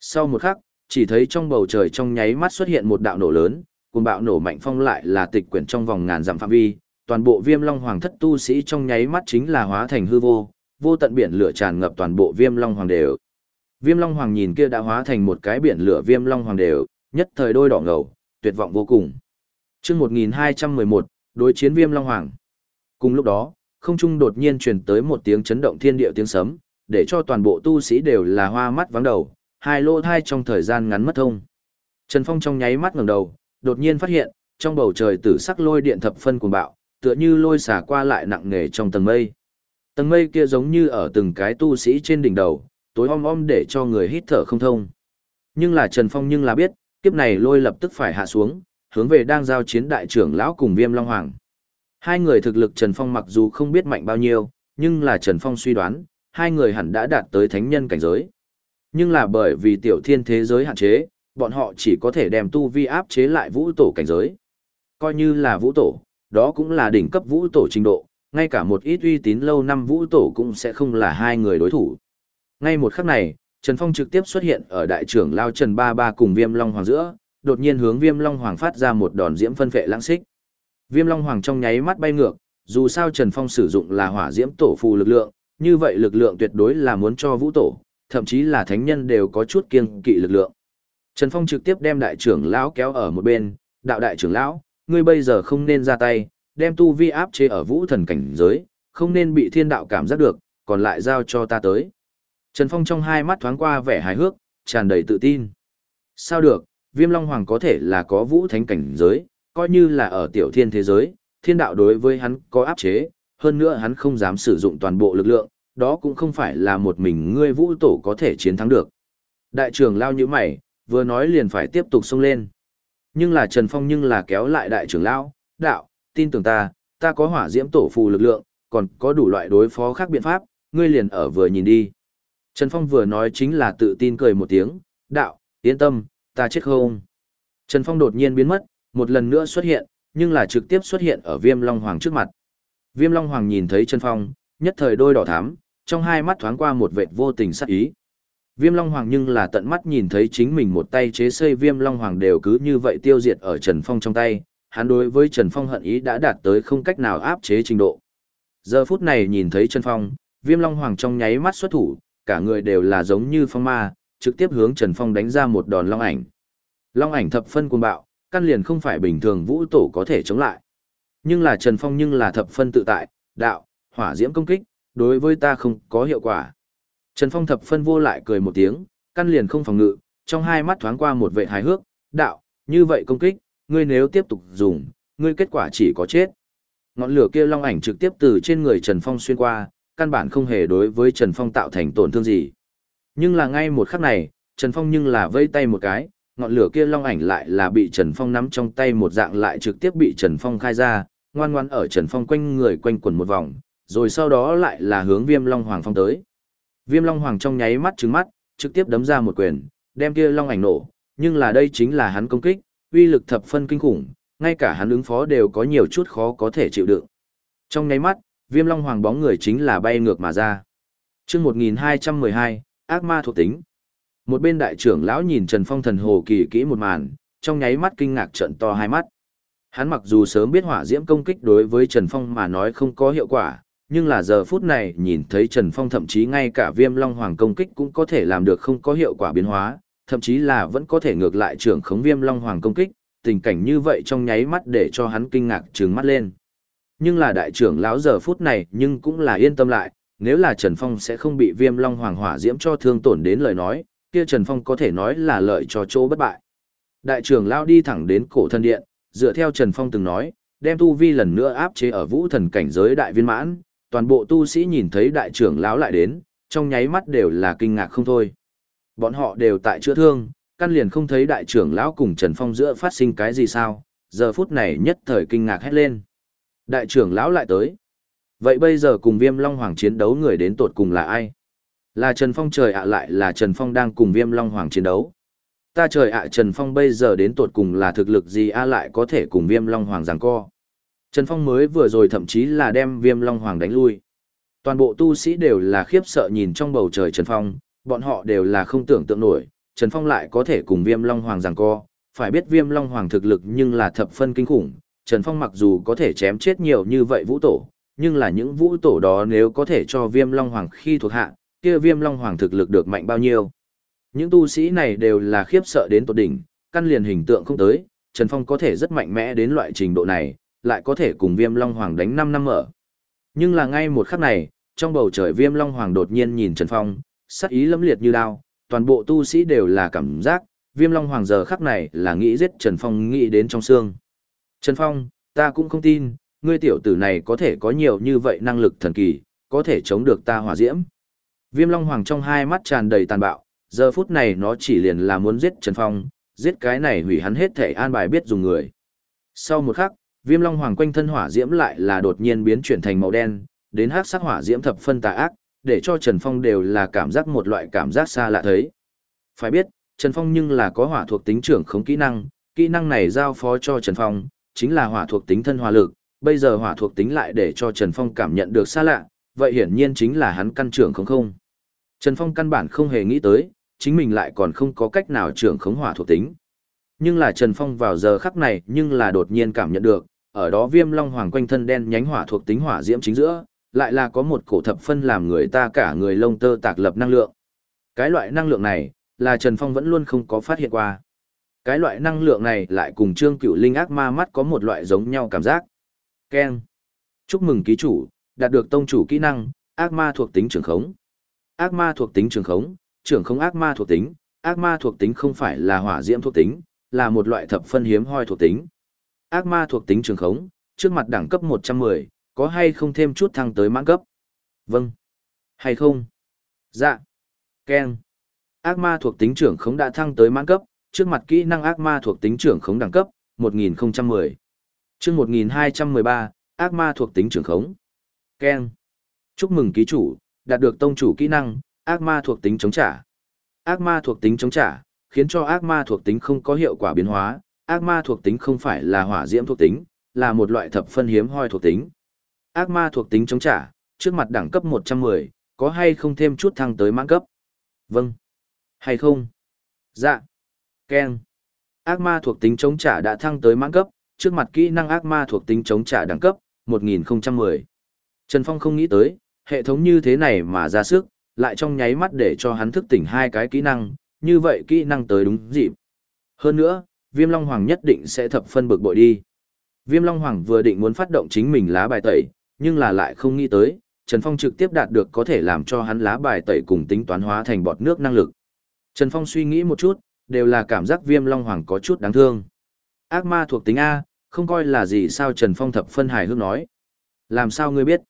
Sau một khắc, chỉ thấy trong bầu trời trong nháy mắt xuất hiện một đạo nổ lớn, cùng bạo nổ mạnh phong lại là tịch quyển trong vòng ngàn dặm phạm vi, toàn bộ viêm long hoàng thất tu sĩ trong nháy mắt chính là hóa thành hư vô, vô tận biển lửa tràn ngập toàn bộ viêm long hoàng đều. Viêm long hoàng nhìn kia đã hóa thành một cái biển lửa viêm long hoàng đều, nhất thời đôi đỏ ngầu, tuyệt vọng vô cùng. Trước 1211, đối chiến viêm long hoàng. Cùng lúc đó, không trung đột nhiên truyền tới một tiếng chấn động thiên địa tiếng sấm, để cho toàn bộ tu sĩ đều là hoa mắt vắng đầu, hai lô thai trong thời gian ngắn mất thông. Trần Phong trong nháy mắt ngẩng đầu, đột nhiên phát hiện, trong bầu trời tử sắc lôi điện thập phân cuồng bạo, tựa như lôi xả qua lại nặng nề trong tầng mây. Tầng mây kia giống như ở từng cái tu sĩ trên đỉnh đầu, tối om om để cho người hít thở không thông. Nhưng là Trần Phong nhưng là biết, kiếp này lôi lập tức phải hạ xuống, hướng về đang giao chiến đại trưởng lão cùng Viêm Long Hoàng. Hai người thực lực Trần Phong mặc dù không biết mạnh bao nhiêu, nhưng là Trần Phong suy đoán, hai người hẳn đã đạt tới thánh nhân cảnh giới. Nhưng là bởi vì tiểu thiên thế giới hạn chế, bọn họ chỉ có thể đem tu vi áp chế lại vũ tổ cảnh giới. Coi như là vũ tổ, đó cũng là đỉnh cấp vũ tổ trình độ, ngay cả một ít uy tín lâu năm vũ tổ cũng sẽ không là hai người đối thủ. Ngay một khắc này, Trần Phong trực tiếp xuất hiện ở đại trưởng Lao Trần Ba Ba cùng Viêm Long Hoàng giữa, đột nhiên hướng Viêm Long Hoàng phát ra một đòn diễm phân vệ lãng xích. Viêm Long Hoàng trong nháy mắt bay ngược, dù sao Trần Phong sử dụng là hỏa diễm tổ phù lực lượng, như vậy lực lượng tuyệt đối là muốn cho vũ tổ, thậm chí là thánh nhân đều có chút kiêng kỵ lực lượng. Trần Phong trực tiếp đem đại trưởng lão kéo ở một bên, đạo đại trưởng lão, ngươi bây giờ không nên ra tay, đem tu vi áp chế ở vũ thần cảnh giới, không nên bị thiên đạo cảm giác được, còn lại giao cho ta tới. Trần Phong trong hai mắt thoáng qua vẻ hài hước, tràn đầy tự tin. Sao được, viêm long hoàng có thể là có vũ thánh cảnh giới, coi như là ở tiểu thiên thế giới, thiên đạo đối với hắn có áp chế, hơn nữa hắn không dám sử dụng toàn bộ lực lượng, đó cũng không phải là một mình ngươi vũ tổ có thể chiến thắng được. Đại trưởng lao như mày, vừa nói liền phải tiếp tục xông lên. Nhưng là Trần Phong nhưng là kéo lại đại trưởng lao, đạo, tin tưởng ta, ta có hỏa diễm tổ phù lực lượng, còn có đủ loại đối phó khác biện pháp, ngươi liền ở vừa nhìn đi. Trần Phong vừa nói chính là tự tin cười một tiếng, đạo, yên tâm, ta chết không. Trần Phong đột nhiên biến mất, một lần nữa xuất hiện, nhưng là trực tiếp xuất hiện ở viêm long hoàng trước mặt. Viêm long hoàng nhìn thấy Trần Phong, nhất thời đôi đỏ thắm, trong hai mắt thoáng qua một vệt vô tình sắc ý. Viêm Long Hoàng nhưng là tận mắt nhìn thấy chính mình một tay chế xây Viêm Long Hoàng đều cứ như vậy tiêu diệt ở Trần Phong trong tay, hắn đối với Trần Phong hận ý đã đạt tới không cách nào áp chế trình độ. Giờ phút này nhìn thấy Trần Phong, Viêm Long Hoàng trong nháy mắt xuất thủ, cả người đều là giống như phong ma, trực tiếp hướng Trần Phong đánh ra một đòn long ảnh. Long ảnh thập phân cuồng bạo, căn liền không phải bình thường vũ tổ có thể chống lại. Nhưng là Trần Phong nhưng là thập phân tự tại, đạo, hỏa diễm công kích, đối với ta không có hiệu quả. Trần Phong thập phân vô lại cười một tiếng, căn liền không phòng ngự, trong hai mắt thoáng qua một vệ hài hước, đạo, như vậy công kích, ngươi nếu tiếp tục dùng, ngươi kết quả chỉ có chết. Ngọn lửa kia long ảnh trực tiếp từ trên người Trần Phong xuyên qua, căn bản không hề đối với Trần Phong tạo thành tổn thương gì. Nhưng là ngay một khắc này, Trần Phong nhưng là vây tay một cái, ngọn lửa kia long ảnh lại là bị Trần Phong nắm trong tay một dạng lại trực tiếp bị Trần Phong khai ra, ngoan ngoan ở Trần Phong quanh người quanh quần một vòng, rồi sau đó lại là hướng Viêm Long Hoàng phong tới. Viêm Long Hoàng trong nháy mắt trừng mắt, trực tiếp đấm ra một quyền, đem kia long ảnh nổ, nhưng là đây chính là hắn công kích, uy lực thập phân kinh khủng, ngay cả hắn ứng phó đều có nhiều chút khó có thể chịu đựng. Trong nháy mắt, Viêm Long Hoàng bóng người chính là bay ngược mà ra. Chương 1212, ác ma thuộc tính. Một bên đại trưởng lão nhìn Trần Phong thần hồ kỳ kỹ một màn, trong nháy mắt kinh ngạc trợn to hai mắt. Hắn mặc dù sớm biết hỏa diễm công kích đối với Trần Phong mà nói không có hiệu quả, nhưng là giờ phút này nhìn thấy Trần Phong thậm chí ngay cả viêm long hoàng công kích cũng có thể làm được không có hiệu quả biến hóa, thậm chí là vẫn có thể ngược lại trưởng khống viêm long hoàng công kích, tình cảnh như vậy trong nháy mắt để cho hắn kinh ngạc trừng mắt lên. Nhưng là đại trưởng lão giờ phút này nhưng cũng là yên tâm lại, nếu là Trần Phong sẽ không bị viêm long hoàng hỏa diễm cho thương tổn đến lời nói, kia Trần Phong có thể nói là lợi cho chỗ bất bại. Đại trưởng lão đi thẳng đến cổ thân điện, dựa theo Trần Phong từng nói, đem tu vi lần nữa áp chế ở vũ thần cảnh giới đại viên mãn, toàn bộ tu sĩ nhìn thấy đại trưởng lão lại đến, trong nháy mắt đều là kinh ngạc không thôi. Bọn họ đều tại chữa thương, căn liền không thấy đại trưởng lão cùng Trần Phong giữa phát sinh cái gì sao, giờ phút này nhất thời kinh ngạc hét lên. Đại trưởng lão lại tới. Vậy bây giờ cùng viêm long hoàng chiến đấu người đến tột cùng là ai? Là Trần Phong trời ạ lại là Trần Phong đang cùng viêm long hoàng chiến đấu. Ta trời ạ Trần Phong bây giờ đến tột cùng là thực lực gì a lại có thể cùng viêm long hoàng giằng co. Trần Phong mới vừa rồi thậm chí là đem viêm long hoàng đánh lui. Toàn bộ tu sĩ đều là khiếp sợ nhìn trong bầu trời Trần Phong, bọn họ đều là không tưởng tượng nổi, Trần Phong lại có thể cùng viêm long hoàng giằng co. Phải biết viêm long hoàng thực lực nhưng là thập phân kinh khủng, Trần Phong mặc dù có thể chém chết nhiều như vậy vũ tổ, nhưng là những vũ tổ đó nếu có thể cho viêm long hoàng khi thuộc hạ, kia viêm long hoàng thực lực được mạnh bao nhiêu. Những tu sĩ này đều là khiếp sợ đến tột đỉnh, căn liền hình tượng không tới, Trần Phong có thể rất mạnh mẽ đến loại trình độ này, lại có thể cùng viêm long hoàng đánh 5 năm ở Nhưng là ngay một khắc này, trong bầu trời viêm long hoàng đột nhiên nhìn Trần Phong, sắc ý lâm liệt như đao, toàn bộ tu sĩ đều là cảm giác, viêm long hoàng giờ khắc này là nghĩ giết Trần Phong nghĩ đến trong xương. Trần Phong, ta cũng không tin, ngươi tiểu tử này có thể có nhiều như vậy năng lực thần kỳ, có thể chống được ta hỏa diễm. Viêm long hoàng trong hai mắt tràn đầy tàn bạo, giờ phút này nó chỉ liền là muốn giết Trần Phong, giết cái này hủy hắn hết thể an bài biết dùng người. Sau một khắc, viêm long hoàng quanh thân hỏa diễm lại là đột nhiên biến chuyển thành màu đen, đến hắc sắc hỏa diễm thập phân tà ác, để cho Trần Phong đều là cảm giác một loại cảm giác xa lạ thấy. Phải biết, Trần Phong nhưng là có hỏa thuộc tính trưởng không kỹ năng, kỹ năng này giao phó cho Trần Phong, chính là hỏa thuộc tính thân hỏa lực, bây giờ hỏa thuộc tính lại để cho Trần Phong cảm nhận được xa lạ, vậy hiển nhiên chính là hắn căn trưởng không không. Trần Phong căn bản không hề nghĩ tới, chính mình lại còn không có cách nào trưởng khống hỏa thuộc tính. Nhưng là Trần Phong vào giờ khắc này nhưng là đột nhiên cảm nhận được, ở đó viêm long hoàng quanh thân đen nhánh hỏa thuộc tính hỏa diễm chính giữa, lại là có một cổ thập phân làm người ta cả người lông tơ tạc lập năng lượng. Cái loại năng lượng này, là Trần Phong vẫn luôn không có phát hiện qua. Cái loại năng lượng này lại cùng trương cựu linh ác ma mắt có một loại giống nhau cảm giác. Ken. Chúc mừng ký chủ, đạt được tông chủ kỹ năng, ác ma thuộc tính trường khống. Ác ma thuộc tính trường khống, trưởng khống ác ma thuộc tính, ác ma thuộc tính không phải là hỏa diễm thuộc tính, là một loại thập phân hiếm hoi thuộc tính. Ác ma thuộc tính trường khống, trước mặt đẳng cấp 110, có hay không thêm chút thăng tới mãn cấp? Vâng. Hay không? Dạ. Ken. Ác ma thuộc tính trưởng khống đã thăng tới mãn cấp, trước mặt kỹ năng ác ma thuộc tính trưởng khống đẳng cấp, 1010. Chương 1213, ác ma thuộc tính trưởng khống. Ken. Chúc mừng ký chủ, đạt được tông chủ kỹ năng, ác ma thuộc tính chống trả. Ác ma thuộc tính chống trả, khiến cho ác ma thuộc tính không có hiệu quả biến hóa, ác ma thuộc tính không phải là hỏa diễm thuộc tính, là một loại thập phân hiếm hoi thuộc tính. Ác ma thuộc tính chống trả, trước mặt đẳng cấp 110, có hay không thêm chút thăng tới mãn cấp? Vâng. Hay không? Dạ. Ken. Ác ma thuộc tính chống trả đã thăng tới mãn cấp, trước mặt kỹ năng ác ma thuộc tính chống trả đẳng cấp, 1010. Trần Phong không nghĩ tới, hệ thống như thế này mà ra sức, lại trong nháy mắt để cho hắn thức tỉnh hai cái kỹ năng, như vậy kỹ năng tới đúng dịp. Hơn nữa, Viêm Long Hoàng nhất định sẽ thập phân bực bội đi. Viêm Long Hoàng vừa định muốn phát động chính mình lá bài tẩy, nhưng là lại không nghĩ tới, Trần Phong trực tiếp đạt được có thể làm cho hắn lá bài tẩy cùng tính toán hóa thành bọt nước năng lực. Trần Phong suy nghĩ một chút, đều là cảm giác Viêm Long Hoàng có chút đáng thương. Ác ma thuộc tính A, không coi là gì sao Trần Phong thập phân hài hước nói, Làm sao ngươi biết?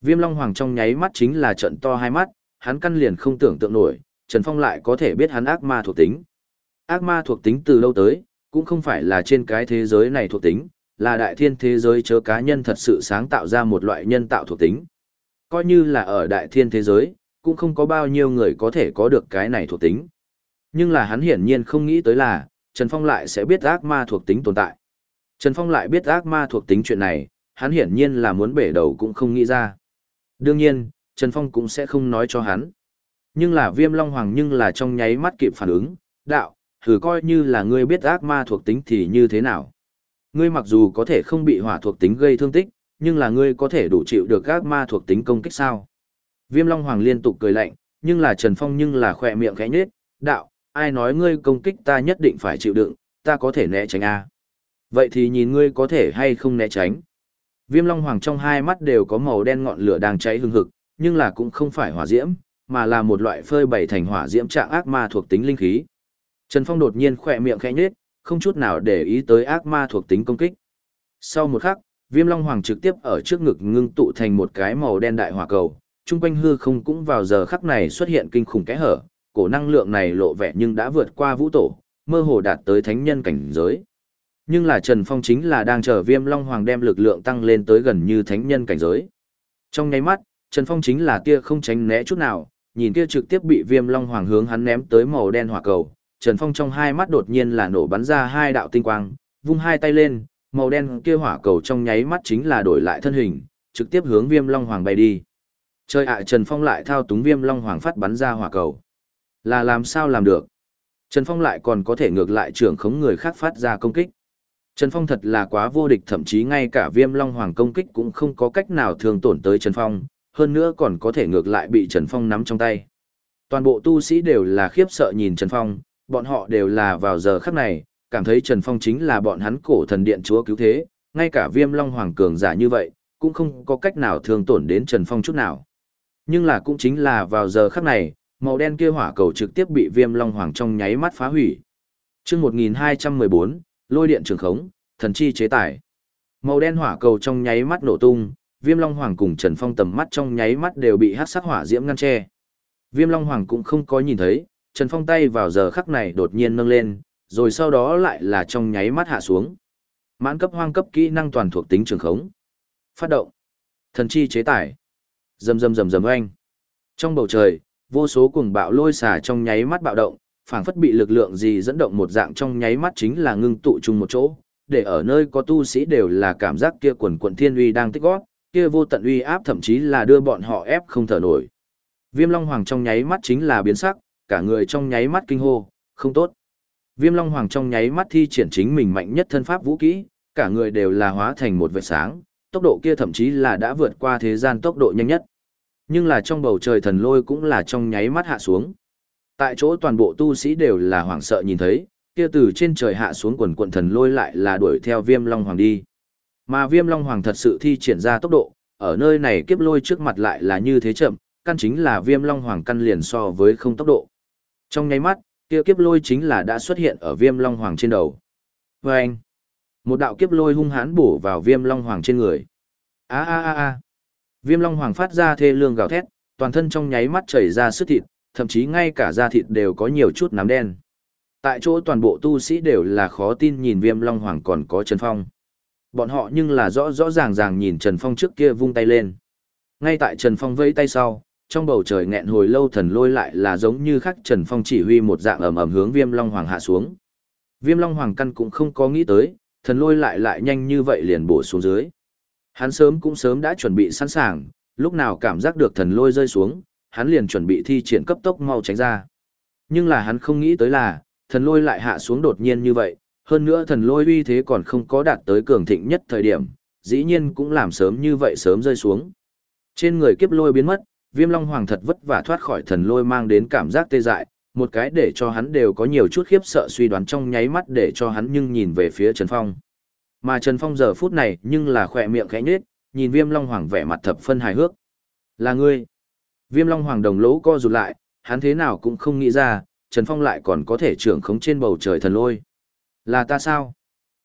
Viêm Long Hoàng trong nháy mắt chính là trận to hai mắt, hắn căn liền không tưởng tượng nổi, Trần Phong lại có thể biết hắn ác ma thuộc tính. Ác ma thuộc tính từ lâu tới, cũng không phải là trên cái thế giới này thuộc tính, là đại thiên thế giới chớ cá nhân thật sự sáng tạo ra một loại nhân tạo thuộc tính. Coi như là ở đại thiên thế giới, cũng không có bao nhiêu người có thể có được cái này thuộc tính. Nhưng là hắn hiển nhiên không nghĩ tới là, Trần Phong lại sẽ biết ác ma thuộc tính tồn tại. Trần Phong lại biết ác ma thuộc tính chuyện này, hắn hiển nhiên là muốn bể đầu cũng không nghĩ ra. Đương nhiên, Trần Phong cũng sẽ không nói cho hắn. Nhưng là viêm long hoàng nhưng là trong nháy mắt kịp phản ứng, đạo, thử coi như là ngươi biết ác ma thuộc tính thì như thế nào. Ngươi mặc dù có thể không bị hỏa thuộc tính gây thương tích, nhưng là ngươi có thể đủ chịu được ác ma thuộc tính công kích sao. Viêm long hoàng liên tục cười lạnh, nhưng là Trần Phong nhưng là khỏe miệng khẽ nhết, đạo, ai nói ngươi công kích ta nhất định phải chịu đựng, ta có thể né tránh a. Vậy thì nhìn ngươi có thể hay không né tránh. Viêm Long Hoàng trong hai mắt đều có màu đen ngọn lửa đang cháy hừng hực, nhưng là cũng không phải hỏa diễm, mà là một loại phơi bày thành hỏa diễm trạng ác ma thuộc tính linh khí. Trần Phong đột nhiên khỏe miệng khẽ nhếch, không chút nào để ý tới ác ma thuộc tính công kích. Sau một khắc, Viêm Long Hoàng trực tiếp ở trước ngực ngưng tụ thành một cái màu đen đại hỏa cầu, trung quanh hư không cũng vào giờ khắc này xuất hiện kinh khủng kẽ hở, cổ năng lượng này lộ vẻ nhưng đã vượt qua vũ tổ, mơ hồ đạt tới thánh nhân cảnh giới. Nhưng là Trần Phong chính là đang chờ Viêm Long Hoàng đem lực lượng tăng lên tới gần như thánh nhân cảnh giới. Trong nháy mắt, Trần Phong chính là tia không tránh né chút nào, nhìn kia trực tiếp bị Viêm Long Hoàng hướng hắn ném tới màu đen hỏa cầu. Trần Phong trong hai mắt đột nhiên là nổ bắn ra hai đạo tinh quang, vung hai tay lên, màu đen kia hỏa cầu trong nháy mắt chính là đổi lại thân hình, trực tiếp hướng Viêm Long Hoàng bay đi. Chơi ạ Trần Phong lại thao túng Viêm Long Hoàng phát bắn ra hỏa cầu. Là làm sao làm được? Trần Phong lại còn có thể ngược lại trưởng khống người khác phát ra công kích. Trần Phong thật là quá vô địch thậm chí ngay cả viêm long hoàng công kích cũng không có cách nào thường tổn tới Trần Phong, hơn nữa còn có thể ngược lại bị Trần Phong nắm trong tay. Toàn bộ tu sĩ đều là khiếp sợ nhìn Trần Phong, bọn họ đều là vào giờ khắc này, cảm thấy Trần Phong chính là bọn hắn cổ thần điện chúa cứu thế, ngay cả viêm long hoàng cường giả như vậy, cũng không có cách nào thương tổn đến Trần Phong chút nào. Nhưng là cũng chính là vào giờ khắc này, màu đen kia hỏa cầu trực tiếp bị viêm long hoàng trong nháy mắt phá hủy. Trước 1214, lôi điện trường khống, thần chi chế tải. Màu đen hỏa cầu trong nháy mắt nổ tung, Viêm Long Hoàng cùng Trần Phong tầm mắt trong nháy mắt đều bị hắc sắc hỏa diễm ngăn che. Viêm Long Hoàng cũng không có nhìn thấy, Trần Phong tay vào giờ khắc này đột nhiên nâng lên, rồi sau đó lại là trong nháy mắt hạ xuống. Mãn cấp hoang cấp kỹ năng toàn thuộc tính trường khống. Phát động. Thần chi chế tải. Rầm rầm rầm rầm oanh. Trong bầu trời, vô số cuồng bạo lôi xả trong nháy mắt bạo động, phảng phất bị lực lượng gì dẫn động một dạng trong nháy mắt chính là ngưng tụ chung một chỗ, để ở nơi có tu sĩ đều là cảm giác kia quần quần thiên uy đang tích gót, kia vô tận uy áp thậm chí là đưa bọn họ ép không thở nổi. Viêm Long Hoàng trong nháy mắt chính là biến sắc, cả người trong nháy mắt kinh hô, không tốt. Viêm Long Hoàng trong nháy mắt thi triển chính mình mạnh nhất thân pháp vũ kỹ, cả người đều là hóa thành một vệt sáng, tốc độ kia thậm chí là đã vượt qua thế gian tốc độ nhanh nhất. Nhưng là trong bầu trời thần lôi cũng là trong nháy mắt hạ xuống. Tại chỗ toàn bộ tu sĩ đều là hoảng sợ nhìn thấy, kia từ trên trời hạ xuống quần quần thần lôi lại là đuổi theo viêm long hoàng đi. Mà viêm long hoàng thật sự thi triển ra tốc độ, ở nơi này kiếp lôi trước mặt lại là như thế chậm, căn chính là viêm long hoàng căn liền so với không tốc độ. Trong nháy mắt, kia kiếp lôi chính là đã xuất hiện ở viêm long hoàng trên đầu. Và anh, một đạo kiếp lôi hung hãn bổ vào viêm long hoàng trên người. a a a a viêm long hoàng phát ra thê lương gào thét, toàn thân trong nháy mắt chảy ra sức thịt, thậm chí ngay cả da thịt đều có nhiều chút nám đen. Tại chỗ toàn bộ tu sĩ đều là khó tin nhìn viêm long hoàng còn có Trần Phong. Bọn họ nhưng là rõ rõ ràng ràng nhìn Trần Phong trước kia vung tay lên. Ngay tại Trần Phong vẫy tay sau, trong bầu trời nghẹn hồi lâu thần lôi lại là giống như khắc Trần Phong chỉ huy một dạng ầm ầm hướng viêm long hoàng hạ xuống. Viêm long hoàng căn cũng không có nghĩ tới, thần lôi lại lại nhanh như vậy liền bổ xuống dưới. Hắn sớm cũng sớm đã chuẩn bị sẵn sàng, lúc nào cảm giác được thần lôi rơi xuống, hắn liền chuẩn bị thi triển cấp tốc mau tránh ra. Nhưng là hắn không nghĩ tới là, thần lôi lại hạ xuống đột nhiên như vậy, hơn nữa thần lôi uy thế còn không có đạt tới cường thịnh nhất thời điểm, dĩ nhiên cũng làm sớm như vậy sớm rơi xuống. Trên người kiếp lôi biến mất, viêm long hoàng thật vất vả thoát khỏi thần lôi mang đến cảm giác tê dại, một cái để cho hắn đều có nhiều chút khiếp sợ suy đoán trong nháy mắt để cho hắn nhưng nhìn về phía Trần Phong. Mà Trần Phong giờ phút này nhưng là khỏe miệng khẽ nhếch, nhìn viêm long hoàng vẻ mặt thập phân hài hước. Là ngươi. Viêm long hoàng đồng lỗ co rụt lại, hắn thế nào cũng không nghĩ ra, Trần Phong lại còn có thể trưởng khống trên bầu trời thần lôi. Là ta sao?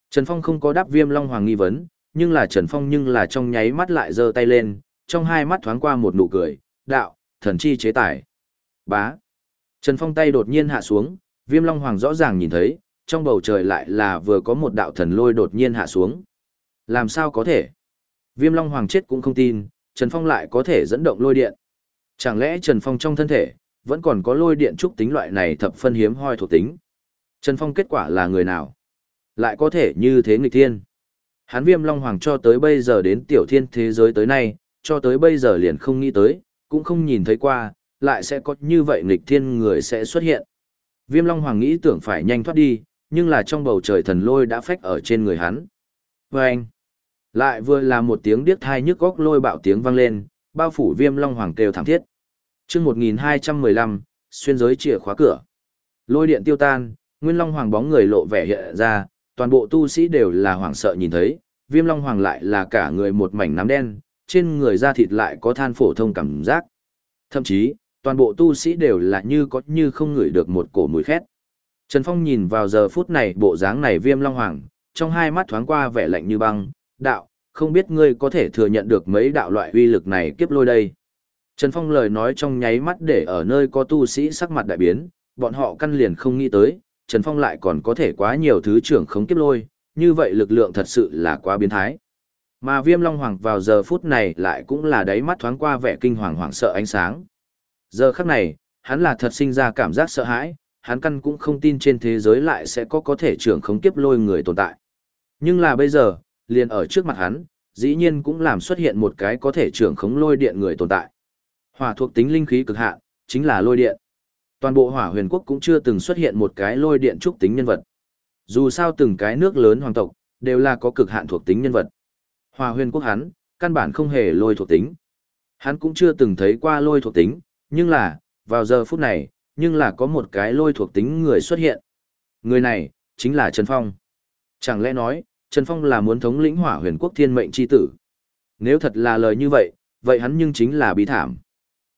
Trần Phong không có đáp viêm long hoàng nghi vấn, nhưng là Trần Phong nhưng là trong nháy mắt lại giơ tay lên, trong hai mắt thoáng qua một nụ cười, đạo, thần chi chế tài. Bá. Trần Phong tay đột nhiên hạ xuống, Viêm Long Hoàng rõ ràng nhìn thấy, trong bầu trời lại là vừa có một đạo thần lôi đột nhiên hạ xuống. Làm sao có thể? Viêm Long Hoàng chết cũng không tin, Trần Phong lại có thể dẫn động lôi điện. Chẳng lẽ Trần Phong trong thân thể, vẫn còn có lôi điện trúc tính loại này thập phân hiếm hoi thuộc tính? Trần Phong kết quả là người nào? Lại có thể như thế nghịch thiên. Hắn Viêm Long Hoàng cho tới bây giờ đến tiểu thiên thế giới tới nay, cho tới bây giờ liền không nghĩ tới, cũng không nhìn thấy qua, lại sẽ có như vậy nghịch thiên người sẽ xuất hiện. Viêm Long Hoàng nghĩ tưởng phải nhanh thoát đi, nhưng là trong bầu trời thần lôi đã phách ở trên người hắn. Vâng! anh, lại vừa là một tiếng điếc thai nhức góc lôi bạo tiếng vang lên, bao phủ Viêm Long Hoàng kêu thảm thiết. chương 1215, xuyên giới chìa khóa cửa. Lôi điện tiêu tan, Nguyên Long Hoàng bóng người lộ vẻ hiện ra, toàn bộ tu sĩ đều là hoảng sợ nhìn thấy, Viêm Long Hoàng lại là cả người một mảnh nám đen, trên người da thịt lại có than phổ thông cảm giác. Thậm chí, toàn bộ tu sĩ đều là như có như không ngửi được một cổ mùi khét. Trần Phong nhìn vào giờ phút này bộ dáng này viêm long hoàng, trong hai mắt thoáng qua vẻ lạnh như băng, đạo, không biết ngươi có thể thừa nhận được mấy đạo loại uy lực này kiếp lôi đây. Trần Phong lời nói trong nháy mắt để ở nơi có tu sĩ sắc mặt đại biến, bọn họ căn liền không nghĩ tới, Trần Phong lại còn có thể quá nhiều thứ trưởng không kiếp lôi, như vậy lực lượng thật sự là quá biến thái. Mà viêm long hoàng vào giờ phút này lại cũng là đáy mắt thoáng qua vẻ kinh hoàng hoảng sợ ánh sáng. Giờ khắc này, hắn là thật sinh ra cảm giác sợ hãi, hắn căn cũng không tin trên thế giới lại sẽ có có thể trưởng khống kiếp lôi người tồn tại. Nhưng là bây giờ, liền ở trước mặt hắn, dĩ nhiên cũng làm xuất hiện một cái có thể trưởng khống lôi điện người tồn tại. Hỏa thuộc tính linh khí cực hạn, chính là lôi điện. Toàn bộ hỏa huyền quốc cũng chưa từng xuất hiện một cái lôi điện trúc tính nhân vật. Dù sao từng cái nước lớn hoàng tộc, đều là có cực hạn thuộc tính nhân vật. Hòa huyền quốc hắn, căn bản không hề lôi thuộc tính. Hắn cũng chưa từng thấy qua lôi thuộc tính, nhưng là, vào giờ phút này, nhưng là có một cái lôi thuộc tính người xuất hiện. Người này, chính là Trần Phong. Chẳng lẽ nói, Trần Phong là muốn thống lĩnh hỏa huyền quốc thiên mệnh chi tử? Nếu thật là lời như vậy, vậy hắn nhưng chính là bí thảm.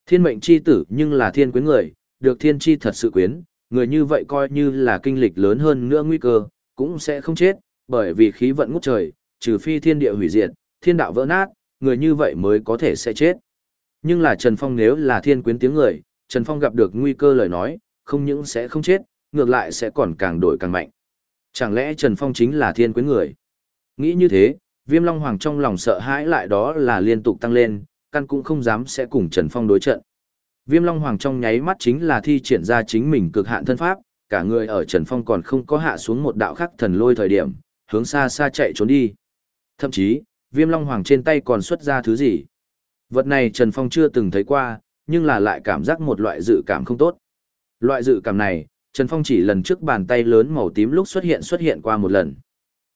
Thiên mệnh chi tử nhưng là thiên quyến người, được thiên chi thật sự quyến, người như vậy coi như là kinh lịch lớn hơn nữa nguy cơ, cũng sẽ không chết, bởi vì khí vận ngút trời, trừ phi thiên địa hủy diệt, thiên đạo vỡ nát, người như vậy mới có thể sẽ chết. Nhưng là Trần Phong nếu là thiên quyến tiếng người, Trần Phong gặp được nguy cơ lời nói, không những sẽ không chết, ngược lại sẽ còn càng đổi càng mạnh. Chẳng lẽ Trần Phong chính là thiên quyến người? Nghĩ như thế, Viêm Long Hoàng trong lòng sợ hãi lại đó là liên tục tăng lên, căn cũng không dám sẽ cùng Trần Phong đối trận. Viêm Long Hoàng trong nháy mắt chính là thi triển ra chính mình cực hạn thân pháp, cả người ở Trần Phong còn không có hạ xuống một đạo khắc thần lôi thời điểm, hướng xa xa chạy trốn đi. Thậm chí, Viêm Long Hoàng trên tay còn xuất ra thứ gì? Vật này Trần Phong chưa từng thấy qua, nhưng là lại cảm giác một loại dự cảm không tốt. Loại dự cảm này, Trần Phong chỉ lần trước bàn tay lớn màu tím lúc xuất hiện xuất hiện qua một lần.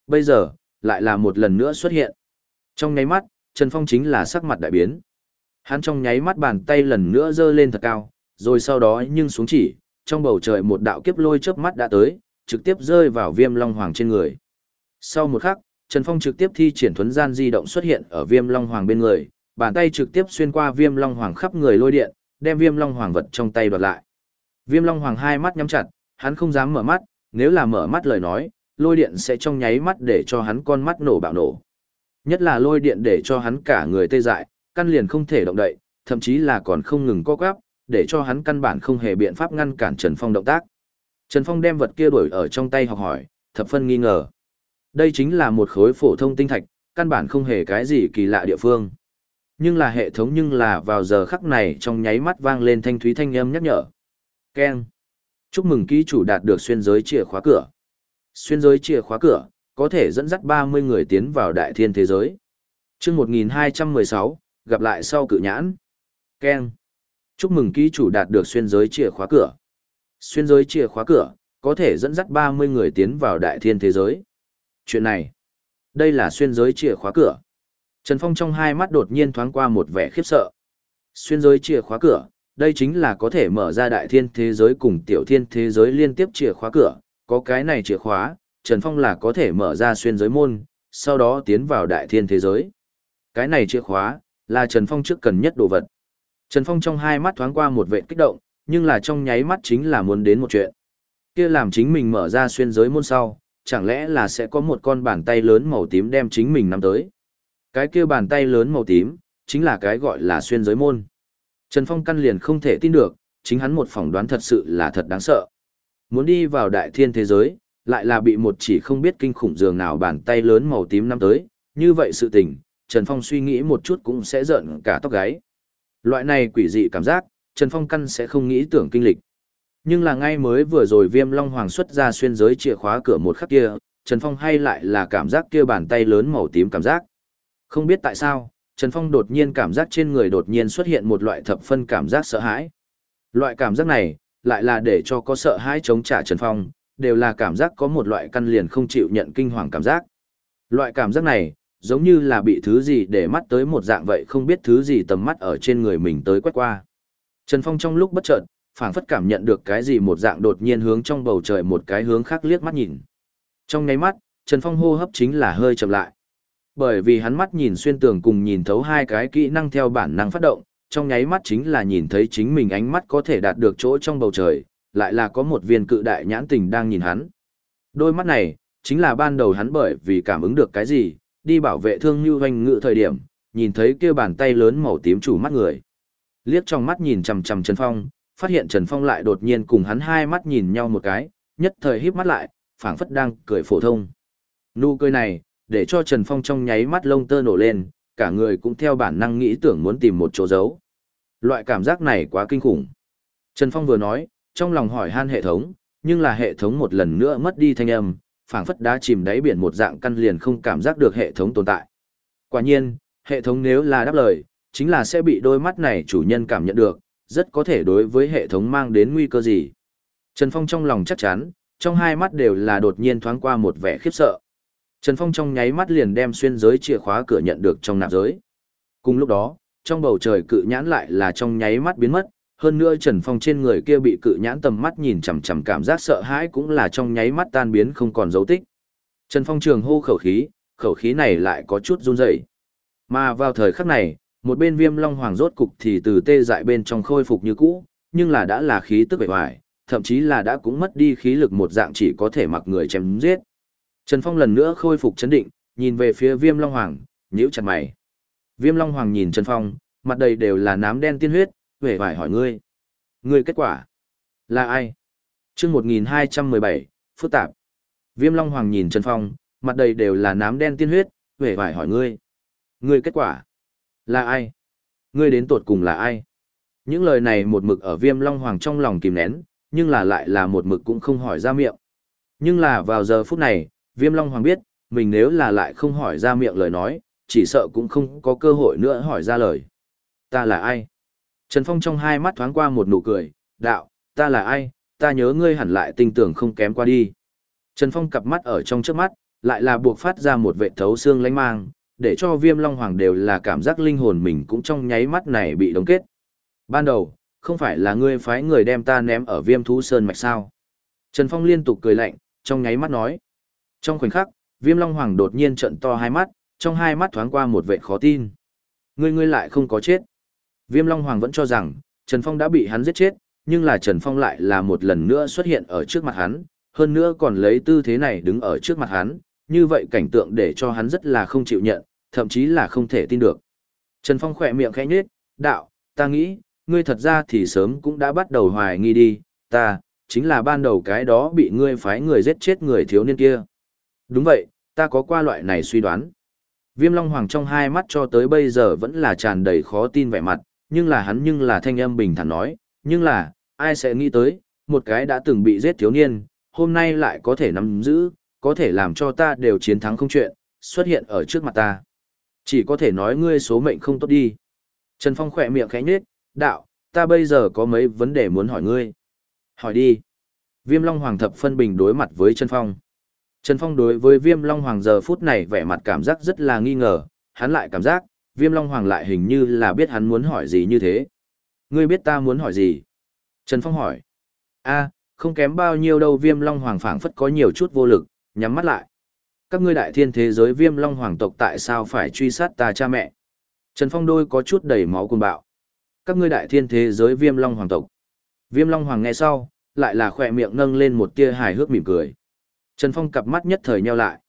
Bây giờ, lại là một lần nữa xuất hiện. Trong nháy mắt, Trần Phong chính là sắc mặt đại biến. Hắn trong nháy mắt bàn tay lần nữa giơ lên thật cao, rồi sau đó nhưng xuống chỉ, trong bầu trời một đạo kiếp lôi chớp mắt đã tới, trực tiếp rơi vào viêm long hoàng trên người. Sau một khắc, Trần Phong trực tiếp thi triển thuấn gian di động xuất hiện ở viêm long hoàng bên người, bàn tay trực tiếp xuyên qua viêm long hoàng khắp người lôi điện, đem viêm long hoàng vật trong tay đoạt lại. Viêm long hoàng hai mắt nhắm chặt, hắn không dám mở mắt, nếu là mở mắt lời nói, lôi điện sẽ trong nháy mắt để cho hắn con mắt nổ bạo nổ. Nhất là lôi điện để cho hắn cả người tê dại, căn liền không thể động đậy, thậm chí là còn không ngừng co quắp, để cho hắn căn bản không hề biện pháp ngăn cản Trần Phong động tác. Trần Phong đem vật kia đuổi ở trong tay học hỏi, thập phân nghi ngờ. Đây chính là một khối phổ thông tinh thạch, căn bản không hề cái gì kỳ lạ địa phương. Nhưng là hệ thống nhưng là vào giờ khắc này trong nháy mắt vang lên thanh thúy thanh âm nhắc nhở. Keng. Chúc mừng ký chủ đạt được xuyên giới chìa khóa cửa. Xuyên giới chìa khóa cửa, có thể dẫn dắt 30 người tiến vào đại thiên thế giới. chương 1216, gặp lại sau cự nhãn. Keng. Chúc mừng ký chủ đạt được xuyên giới chìa khóa cửa. Xuyên giới chìa khóa cửa, có thể dẫn dắt 30 người tiến vào đại thiên thế giới. Chuyện này, đây là xuyên giới chìa khóa cửa. Trần Phong trong hai mắt đột nhiên thoáng qua một vẻ khiếp sợ. Xuyên giới chìa khóa cửa, đây chính là có thể mở ra đại thiên thế giới cùng tiểu thiên thế giới liên tiếp chìa khóa cửa, có cái này chìa khóa, Trần Phong là có thể mở ra xuyên giới môn, sau đó tiến vào đại thiên thế giới. Cái này chìa khóa, là Trần Phong trước cần nhất đồ vật. Trần Phong trong hai mắt thoáng qua một vệ kích động, nhưng là trong nháy mắt chính là muốn đến một chuyện. Kia làm chính mình mở ra xuyên giới môn sau, chẳng lẽ là sẽ có một con bàn tay lớn màu tím đem chính mình nắm tới. Cái kia bàn tay lớn màu tím, chính là cái gọi là xuyên giới môn. Trần Phong căn liền không thể tin được, chính hắn một phỏng đoán thật sự là thật đáng sợ. Muốn đi vào đại thiên thế giới, lại là bị một chỉ không biết kinh khủng dường nào bàn tay lớn màu tím nắm tới, như vậy sự tình, Trần Phong suy nghĩ một chút cũng sẽ giận cả tóc gáy. Loại này quỷ dị cảm giác, Trần Phong căn sẽ không nghĩ tưởng kinh lịch. Nhưng là ngay mới vừa rồi viêm long hoàng xuất ra xuyên giới chìa khóa cửa một khắc kia, Trần Phong hay lại là cảm giác kia bàn tay lớn màu tím cảm giác. Không biết tại sao, Trần Phong đột nhiên cảm giác trên người đột nhiên xuất hiện một loại thập phân cảm giác sợ hãi. Loại cảm giác này, lại là để cho có sợ hãi chống trả Trần Phong, đều là cảm giác có một loại căn liền không chịu nhận kinh hoàng cảm giác. Loại cảm giác này, giống như là bị thứ gì để mắt tới một dạng vậy không biết thứ gì tầm mắt ở trên người mình tới quét qua. Trần Phong trong lúc bất chợt, phảng phất cảm nhận được cái gì một dạng đột nhiên hướng trong bầu trời một cái hướng khác liếc mắt nhìn. Trong nháy mắt, Trần Phong hô hấp chính là hơi chậm lại. Bởi vì hắn mắt nhìn xuyên tường cùng nhìn thấu hai cái kỹ năng theo bản năng phát động, trong nháy mắt chính là nhìn thấy chính mình ánh mắt có thể đạt được chỗ trong bầu trời, lại là có một viên cự đại nhãn tình đang nhìn hắn. Đôi mắt này, chính là ban đầu hắn bởi vì cảm ứng được cái gì, đi bảo vệ thương như hoành ngự thời điểm, nhìn thấy kia bàn tay lớn màu tím chủ mắt người. Liếc trong mắt nhìn chằm chằm Trần Phong, phát hiện Trần Phong lại đột nhiên cùng hắn hai mắt nhìn nhau một cái, nhất thời híp mắt lại, phảng phất đang cười phổ thông. Nụ cười này, để cho Trần Phong trong nháy mắt lông tơ nổ lên, cả người cũng theo bản năng nghĩ tưởng muốn tìm một chỗ giấu. Loại cảm giác này quá kinh khủng. Trần Phong vừa nói, trong lòng hỏi han hệ thống, nhưng là hệ thống một lần nữa mất đi thanh âm, phảng phất đá chìm đáy biển một dạng căn liền không cảm giác được hệ thống tồn tại. Quả nhiên, hệ thống nếu là đáp lời, chính là sẽ bị đôi mắt này chủ nhân cảm nhận được, rất có thể đối với hệ thống mang đến nguy cơ gì. Trần Phong trong lòng chắc chắn, trong hai mắt đều là đột nhiên thoáng qua một vẻ khiếp sợ. Trần Phong trong nháy mắt liền đem xuyên giới chìa khóa cửa nhận được trong nạp giới. Cùng lúc đó, trong bầu trời cự nhãn lại là trong nháy mắt biến mất, hơn nữa Trần Phong trên người kia bị cự nhãn tầm mắt nhìn chằm chằm cảm giác sợ hãi cũng là trong nháy mắt tan biến không còn dấu tích. Trần Phong trường hô khẩu khí, khẩu khí này lại có chút run rẩy. Mà vào thời khắc này, một bên Viêm Long Hoàng rốt cục thì từ tê dại bên trong khôi phục như cũ, nhưng là đã là khí tức bề vải, thậm chí là đã cũng mất đi khí lực một dạng chỉ có thể mặc người chém giết. Trần Phong lần nữa khôi phục chấn định, nhìn về phía Viêm Long Hoàng, nhíu chặt mày. Viêm Long Hoàng nhìn Trần Phong, mặt đầy đều là nám đen tiên huyết, vẻ vải hỏi ngươi. Ngươi kết quả là ai? Chương 1217, phức tạp. Viêm Long Hoàng nhìn Trần Phong, mặt đầy đều là nám đen tiên huyết, vẻ vải hỏi ngươi. Ngươi kết quả là ai? Ngươi đến tột cùng là ai? Những lời này một mực ở Viêm Long Hoàng trong lòng kìm nén, nhưng là lại là một mực cũng không hỏi ra miệng. Nhưng là vào giờ phút này, Viêm Long Hoàng biết, mình nếu là lại không hỏi ra miệng lời nói, chỉ sợ cũng không có cơ hội nữa hỏi ra lời. Ta là ai? Trần Phong trong hai mắt thoáng qua một nụ cười, đạo, ta là ai, ta nhớ ngươi hẳn lại tinh tưởng không kém qua đi. Trần Phong cặp mắt ở trong trước mắt, lại là buộc phát ra một vệ thấu xương lánh mang, để cho viêm long hoàng đều là cảm giác linh hồn mình cũng trong nháy mắt này bị đóng kết. Ban đầu, không phải là ngươi phái người đem ta ném ở viêm thú sơn mạch sao. Trần Phong liên tục cười lạnh, trong nháy mắt nói. Trong khoảnh khắc, viêm long hoàng đột nhiên trận to hai mắt, trong hai mắt thoáng qua một vệ khó tin. Ngươi ngươi lại không có chết. Viêm long hoàng vẫn cho rằng, Trần Phong đã bị hắn giết chết, nhưng là Trần Phong lại là một lần nữa xuất hiện ở trước mặt hắn, hơn nữa còn lấy tư thế này đứng ở trước mặt hắn, như vậy cảnh tượng để cho hắn rất là không chịu nhận, thậm chí là không thể tin được. Trần Phong khỏe miệng khẽ nhếch, đạo, ta nghĩ, ngươi thật ra thì sớm cũng đã bắt đầu hoài nghi đi, ta, chính là ban đầu cái đó bị ngươi phái người giết chết người thiếu niên kia. Đúng vậy, ta có qua loại này suy đoán. Viêm Long Hoàng trong hai mắt cho tới bây giờ vẫn là tràn đầy khó tin vẻ mặt, nhưng là hắn nhưng là thanh âm bình thản nói, nhưng là, ai sẽ nghĩ tới, một cái đã từng bị giết thiếu niên, hôm nay lại có thể nắm giữ, có thể làm cho ta đều chiến thắng không chuyện, xuất hiện ở trước mặt ta. Chỉ có thể nói ngươi số mệnh không tốt đi. Trần Phong khỏe miệng khẽ nhếch, đạo, ta bây giờ có mấy vấn đề muốn hỏi ngươi. Hỏi đi. Viêm Long Hoàng thập phân bình đối mặt với Trần Phong. Trần Phong đối với Viêm Long Hoàng giờ phút này vẻ mặt cảm giác rất là nghi ngờ, hắn lại cảm giác, Viêm Long Hoàng lại hình như là biết hắn muốn hỏi gì như thế. Ngươi biết ta muốn hỏi gì? Trần Phong hỏi. a không kém bao nhiêu đâu Viêm Long Hoàng phảng phất có nhiều chút vô lực, nhắm mắt lại. Các ngươi đại thiên thế giới Viêm Long Hoàng tộc tại sao phải truy sát ta cha mẹ? Trần Phong đôi có chút đầy máu cuồng bạo. Các ngươi đại thiên thế giới Viêm Long Hoàng tộc. Viêm Long Hoàng nghe sau, lại là khỏe miệng nâng lên một tia hài hước mỉm cười. Trần Phong cặp mắt nhất thời nheo lại.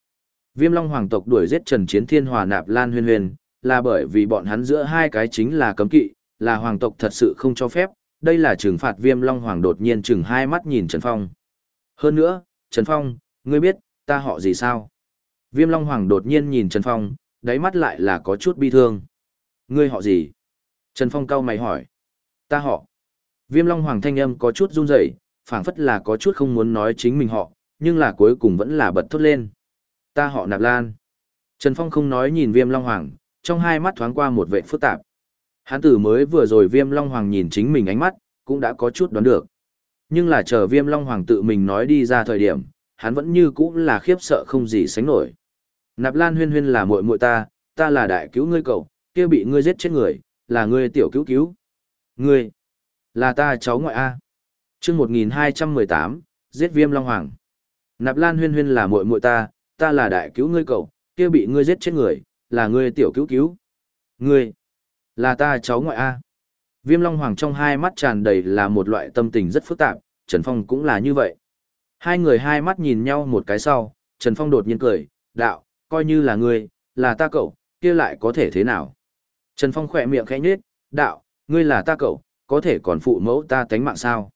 Viêm Long Hoàng tộc đuổi giết Trần Chiến Thiên Hòa Nạp Lan Huyên Huyên, là bởi vì bọn hắn giữa hai cái chính là cấm kỵ, là hoàng tộc thật sự không cho phép, đây là trừng phạt Viêm Long Hoàng đột nhiên chừng hai mắt nhìn Trần Phong. Hơn nữa, Trần Phong, ngươi biết, ta họ gì sao? Viêm Long Hoàng đột nhiên nhìn Trần Phong, đáy mắt lại là có chút bi thương. Ngươi họ gì? Trần Phong cau mày hỏi. Ta họ. Viêm Long Hoàng thanh âm có chút run rẩy, phảng phất là có chút không muốn nói chính mình họ, nhưng là cuối cùng vẫn là bật thốt lên. Ta họ Nạp Lan. Trần Phong không nói nhìn Viêm Long Hoàng, trong hai mắt thoáng qua một vẻ phức tạp. Hán tử mới vừa rồi Viêm Long Hoàng nhìn chính mình ánh mắt, cũng đã có chút đoán được. Nhưng là chờ Viêm Long Hoàng tự mình nói đi ra thời điểm, hắn vẫn như cũ là khiếp sợ không gì sánh nổi. Nạp Lan Huyên Huyên là muội muội ta, ta là đại cứu ngươi cậu, kia bị ngươi giết chết người, là ngươi tiểu cứu cứu. Ngươi, là ta cháu ngoại A. chương 1218, giết viêm Long Hoàng. Nạp Lan Huyên Huyên là muội muội ta, ta là đại cứu ngươi cậu, kia bị ngươi giết chết người, là ngươi tiểu cứu cứu. Ngươi, là ta cháu ngoại A. Viêm Long Hoàng trong hai mắt tràn đầy là một loại tâm tình rất phức tạp, Trần Phong cũng là như vậy. Hai người hai mắt nhìn nhau một cái sau, Trần Phong đột nhiên cười, đạo, coi như là ngươi, là ta cậu, kia lại có thể thế nào? Trần Phong khỏe miệng khẽ nhếch, đạo, ngươi là ta cậu, có thể còn phụ mẫu ta tánh mạng sao?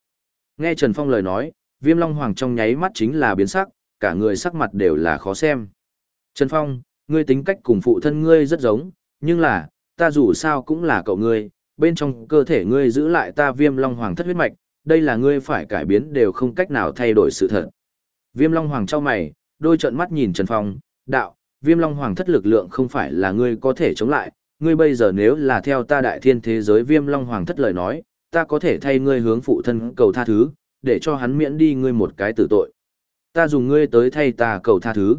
Nghe Trần Phong lời nói, viêm long hoàng trong nháy mắt chính là biến sắc, cả người sắc mặt đều là khó xem. Trần Phong, ngươi tính cách cùng phụ thân ngươi rất giống, nhưng là, ta dù sao cũng là cậu ngươi, bên trong cơ thể ngươi giữ lại ta viêm long hoàng thất huyết mạch, đây là ngươi phải cải biến đều không cách nào thay đổi sự thật. Viêm long hoàng trao mày, đôi trận mắt nhìn Trần Phong, đạo, viêm long hoàng thất lực lượng không phải là ngươi có thể chống lại, ngươi bây giờ nếu là theo ta đại thiên thế giới viêm long hoàng thất lời nói, ta có thể thay ngươi hướng phụ thân cầu tha thứ, để cho hắn miễn đi ngươi một cái tử tội. Ta dùng ngươi tới thay ta cầu tha thứ.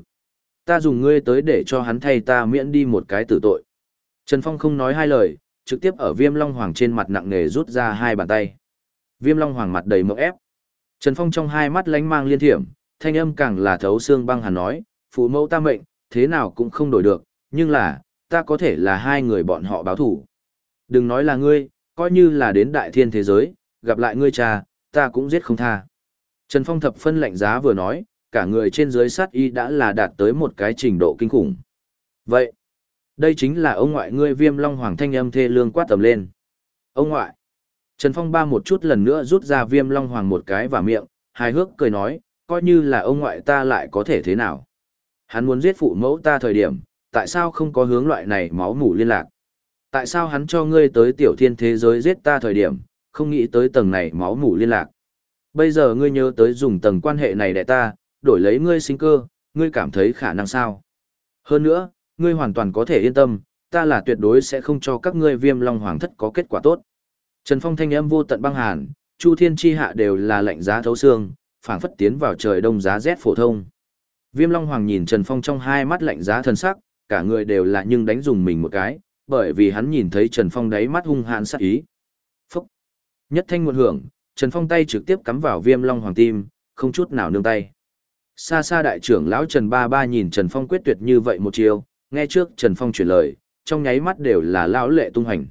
Ta dùng ngươi tới để cho hắn thay ta miễn đi một cái tử tội. Trần Phong không nói hai lời, trực tiếp ở viêm long hoàng trên mặt nặng nề rút ra hai bàn tay. Viêm long hoàng mặt đầy mộng ép. Trần Phong trong hai mắt lánh mang liên thiểm, thanh âm càng là thấu xương băng hàn nói, phụ mẫu ta mệnh, thế nào cũng không đổi được, nhưng là, ta có thể là hai người bọn họ báo thủ. Đừng nói là ngươi, coi như là đến đại thiên thế giới, gặp lại ngươi cha, ta cũng giết không tha. Trần Phong thập phân lạnh giá vừa nói, cả người trên dưới sát y đã là đạt tới một cái trình độ kinh khủng. Vậy, đây chính là ông ngoại ngươi viêm long hoàng thanh âm thê lương quát tầm lên. Ông ngoại, Trần Phong ba một chút lần nữa rút ra viêm long hoàng một cái vào miệng, hài hước cười nói, coi như là ông ngoại ta lại có thể thế nào. Hắn muốn giết phụ mẫu ta thời điểm, tại sao không có hướng loại này máu mủ liên lạc? Tại sao hắn cho ngươi tới tiểu thiên thế giới giết ta thời điểm, không nghĩ tới tầng này máu mủ liên lạc? Bây giờ ngươi nhớ tới dùng tầng quan hệ này để ta, đổi lấy ngươi sinh cơ, ngươi cảm thấy khả năng sao? Hơn nữa, ngươi hoàn toàn có thể yên tâm, ta là tuyệt đối sẽ không cho các ngươi viêm long hoàng thất có kết quả tốt. Trần Phong thanh âm vô tận băng hàn, Chu Thiên chi hạ đều là lạnh giá thấu xương, phảng phất tiến vào trời đông giá rét phổ thông. Viêm Long Hoàng nhìn Trần Phong trong hai mắt lạnh giá thần sắc, cả người đều là nhưng đánh dùng mình một cái, bởi vì hắn nhìn thấy Trần Phong đáy mắt hung hãn sát ý. Phúc! Nhất thanh nguồn hưởng, Trần Phong tay trực tiếp cắm vào Viêm Long Hoàng tim, không chút nào nương tay. Xa xa đại trưởng lão Trần Ba Ba nhìn Trần Phong quyết tuyệt như vậy một chiều, nghe trước Trần Phong chuyển lời, trong nháy mắt đều là lão lệ tung hành.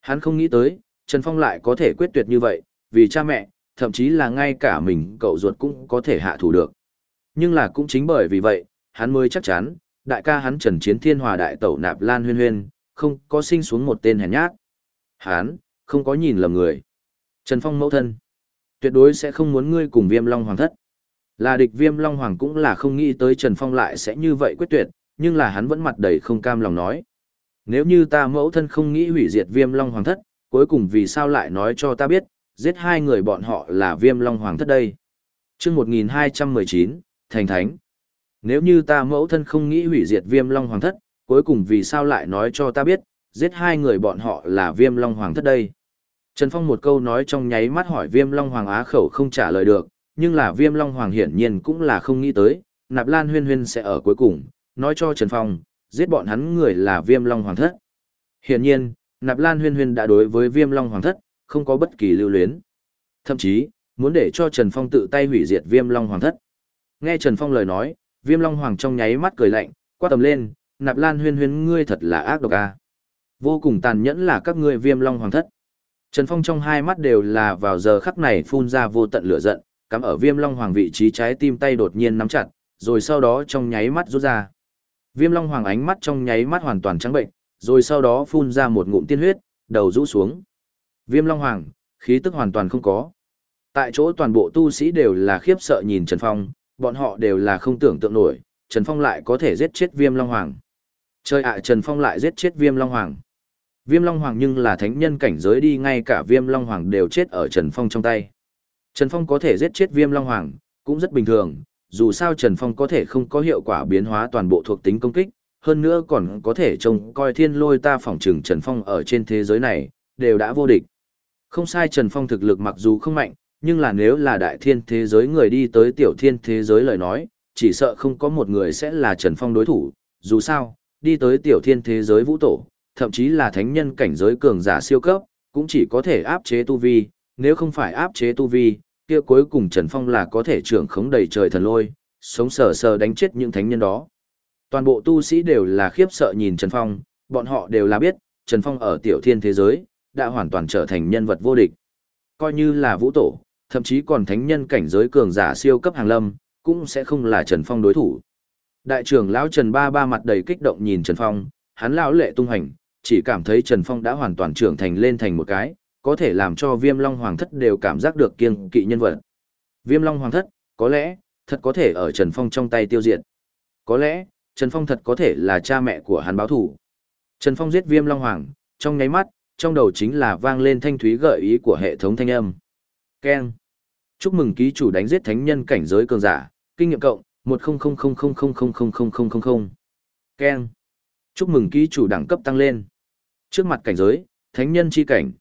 Hắn không nghĩ tới, Trần Phong lại có thể quyết tuyệt như vậy, vì cha mẹ, thậm chí là ngay cả mình cậu ruột cũng có thể hạ thủ được. Nhưng là cũng chính bởi vì vậy, hắn mới chắc chắn, đại ca hắn Trần Chiến Thiên Hòa đại tẩu nạp lan huyên huyên, không có sinh xuống một tên hèn nhát. Hắn, không có nhìn lầm người. Trần Phong mẫu thân, tuyệt đối sẽ không muốn ngươi cùng viêm long hoàng thất. Là địch viêm long hoàng cũng là không nghĩ tới Trần Phong lại sẽ như vậy quyết tuyệt, nhưng là hắn vẫn mặt đầy không cam lòng nói. Nếu như ta mẫu thân không nghĩ hủy diệt viêm long hoàng thất, cuối cùng vì sao lại nói cho ta biết, giết hai người bọn họ là viêm long hoàng thất đây. chương 1219, thành thánh. Nếu như ta mẫu thân không nghĩ hủy diệt viêm long hoàng thất, cuối cùng vì sao lại nói cho ta biết, giết hai người bọn họ là viêm long hoàng thất đây. Trần Phong một câu nói trong nháy mắt hỏi viêm long hoàng á khẩu không trả lời được, nhưng là viêm long hoàng hiển nhiên cũng là không nghĩ tới, nạp lan huyên huyên sẽ ở cuối cùng, nói cho Trần Phong, giết bọn hắn người là viêm long hoàng thất. Hiển nhiên, nạp lan huyên huyên đã đối với viêm long hoàng thất, không có bất kỳ lưu luyến. Thậm chí, muốn để cho Trần Phong tự tay hủy diệt viêm long hoàng thất. Nghe Trần Phong lời nói, Viêm Long Hoàng trong nháy mắt cười lạnh, quát tầm lên, Nạp Lan Huyên Huyên ngươi thật là ác độc a. Vô cùng tàn nhẫn là các ngươi Viêm Long Hoàng thất. Trần Phong trong hai mắt đều là vào giờ khắc này phun ra vô tận lửa giận, cắm ở Viêm Long Hoàng vị trí trái tim tay đột nhiên nắm chặt, rồi sau đó trong nháy mắt rút ra. Viêm Long Hoàng ánh mắt trong nháy mắt hoàn toàn trắng bệnh, rồi sau đó phun ra một ngụm tiên huyết, đầu rũ xuống. Viêm Long Hoàng, khí tức hoàn toàn không có. Tại chỗ toàn bộ tu sĩ đều là khiếp sợ nhìn Trần Phong, bọn họ đều là không tưởng tượng nổi, Trần Phong lại có thể giết chết Viêm Long Hoàng. Chơi ạ Trần Phong lại giết chết Viêm Long Hoàng. Viêm Long Hoàng nhưng là thánh nhân cảnh giới đi ngay cả Viêm Long Hoàng đều chết ở Trần Phong trong tay. Trần Phong có thể giết chết Viêm Long Hoàng, cũng rất bình thường, dù sao Trần Phong có thể không có hiệu quả biến hóa toàn bộ thuộc tính công kích, hơn nữa còn có thể trông coi thiên lôi ta phỏng trừng Trần Phong ở trên thế giới này, đều đã vô địch. Không sai Trần Phong thực lực mặc dù không mạnh, nhưng là nếu là đại thiên thế giới người đi tới tiểu thiên thế giới lời nói, chỉ sợ không có một người sẽ là Trần Phong đối thủ, dù sao, đi tới tiểu thiên thế giới vũ tổ, thậm chí là thánh nhân cảnh giới cường giả siêu cấp, cũng chỉ có thể áp chế tu vi, nếu không phải áp chế tu vi, kia cuối cùng Trần Phong là có thể trưởng khống đầy trời thần lôi, sống sờ sờ đánh chết những thánh nhân đó. Toàn bộ tu sĩ đều là khiếp sợ nhìn Trần Phong, bọn họ đều là biết, Trần Phong ở tiểu thiên thế giới, đã hoàn toàn trở thành nhân vật vô địch. Coi như là vũ tổ, thậm chí còn thánh nhân cảnh giới cường giả siêu cấp hàng lâm, cũng sẽ không là Trần Phong đối thủ. Đại trưởng lão Trần Ba Ba mặt đầy kích động nhìn Trần Phong, hắn lão lệ tung hành, chỉ cảm thấy Trần Phong đã hoàn toàn trưởng thành lên thành một cái, có thể làm cho Viêm Long Hoàng thất đều cảm giác được kiêng kỵ nhân vật. Viêm Long Hoàng thất, có lẽ, thật có thể ở Trần Phong trong tay tiêu diệt. Có lẽ, Trần Phong thật có thể là cha mẹ của hắn báo thủ. Trần Phong giết Viêm Long Hoàng, trong nháy mắt, trong đầu chính là vang lên thanh thúy gợi ý của hệ thống thanh âm. Keng. Chúc mừng ký chủ đánh giết thánh nhân cảnh giới cường giả, kinh nghiệm cộng, một Keng. Chúc mừng ký chủ đẳng cấp tăng lên. Trước mặt cảnh giới, thánh nhân chi cảnh.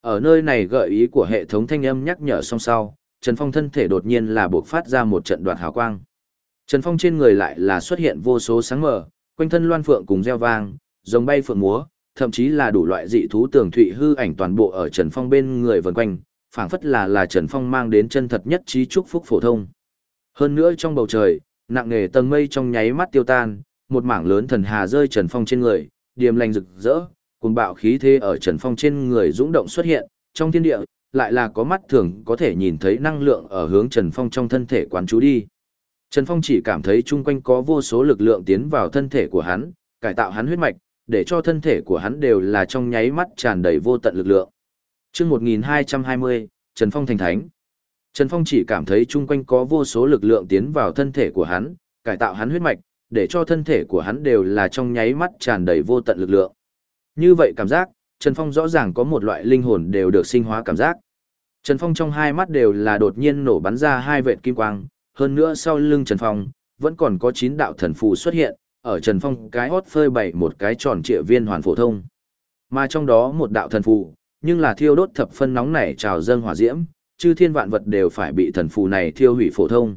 Ở nơi này gợi ý của hệ thống thanh âm nhắc nhở song sau, Trần Phong thân thể đột nhiên là buộc phát ra một trận đoạt hào quang. Trần Phong trên người lại là xuất hiện vô số sáng mờ, quanh thân loan phượng cùng reo vang, giống bay phượng múa, thậm chí là đủ loại dị thú tường thụy hư ảnh toàn bộ ở Trần Phong bên người vần quanh, phảng phất là là Trần Phong mang đến chân thật nhất trí chúc phúc phổ thông. Hơn nữa trong bầu trời, nặng nề tầng mây trong nháy mắt tiêu tan, một mảng lớn thần hà rơi Trần Phong trên người, điềm lành rực rỡ, cùng bạo khí thế ở Trần Phong trên người dũng động xuất hiện, trong thiên địa, lại là có mắt thường có thể nhìn thấy năng lượng ở hướng Trần Phong trong thân thể quán chú đi. Trần Phong chỉ cảm thấy chung quanh có vô số lực lượng tiến vào thân thể của hắn, cải tạo hắn huyết mạch, để cho thân thể của hắn đều là trong nháy mắt tràn đầy vô tận lực lượng. Trước 1220, Trần Phong thành thánh. Trần Phong chỉ cảm thấy chung quanh có vô số lực lượng tiến vào thân thể của hắn, cải tạo hắn huyết mạch, để cho thân thể của hắn đều là trong nháy mắt tràn đầy vô tận lực lượng. Như vậy cảm giác, Trần Phong rõ ràng có một loại linh hồn đều được sinh hóa cảm giác. Trần Phong trong hai mắt đều là đột nhiên nổ bắn ra hai vệt kim quang, hơn nữa sau lưng Trần Phong, vẫn còn có chín đạo thần phù xuất hiện, ở Trần Phong cái hót phơi bày một cái tròn trịa viên hoàn phổ thông. Mà trong đó một đạo thần phù, nhưng là thiêu đốt thập phân nóng này trào dâng hỏa diễm, chư thiên vạn vật đều phải bị thần phù này thiêu hủy phổ thông.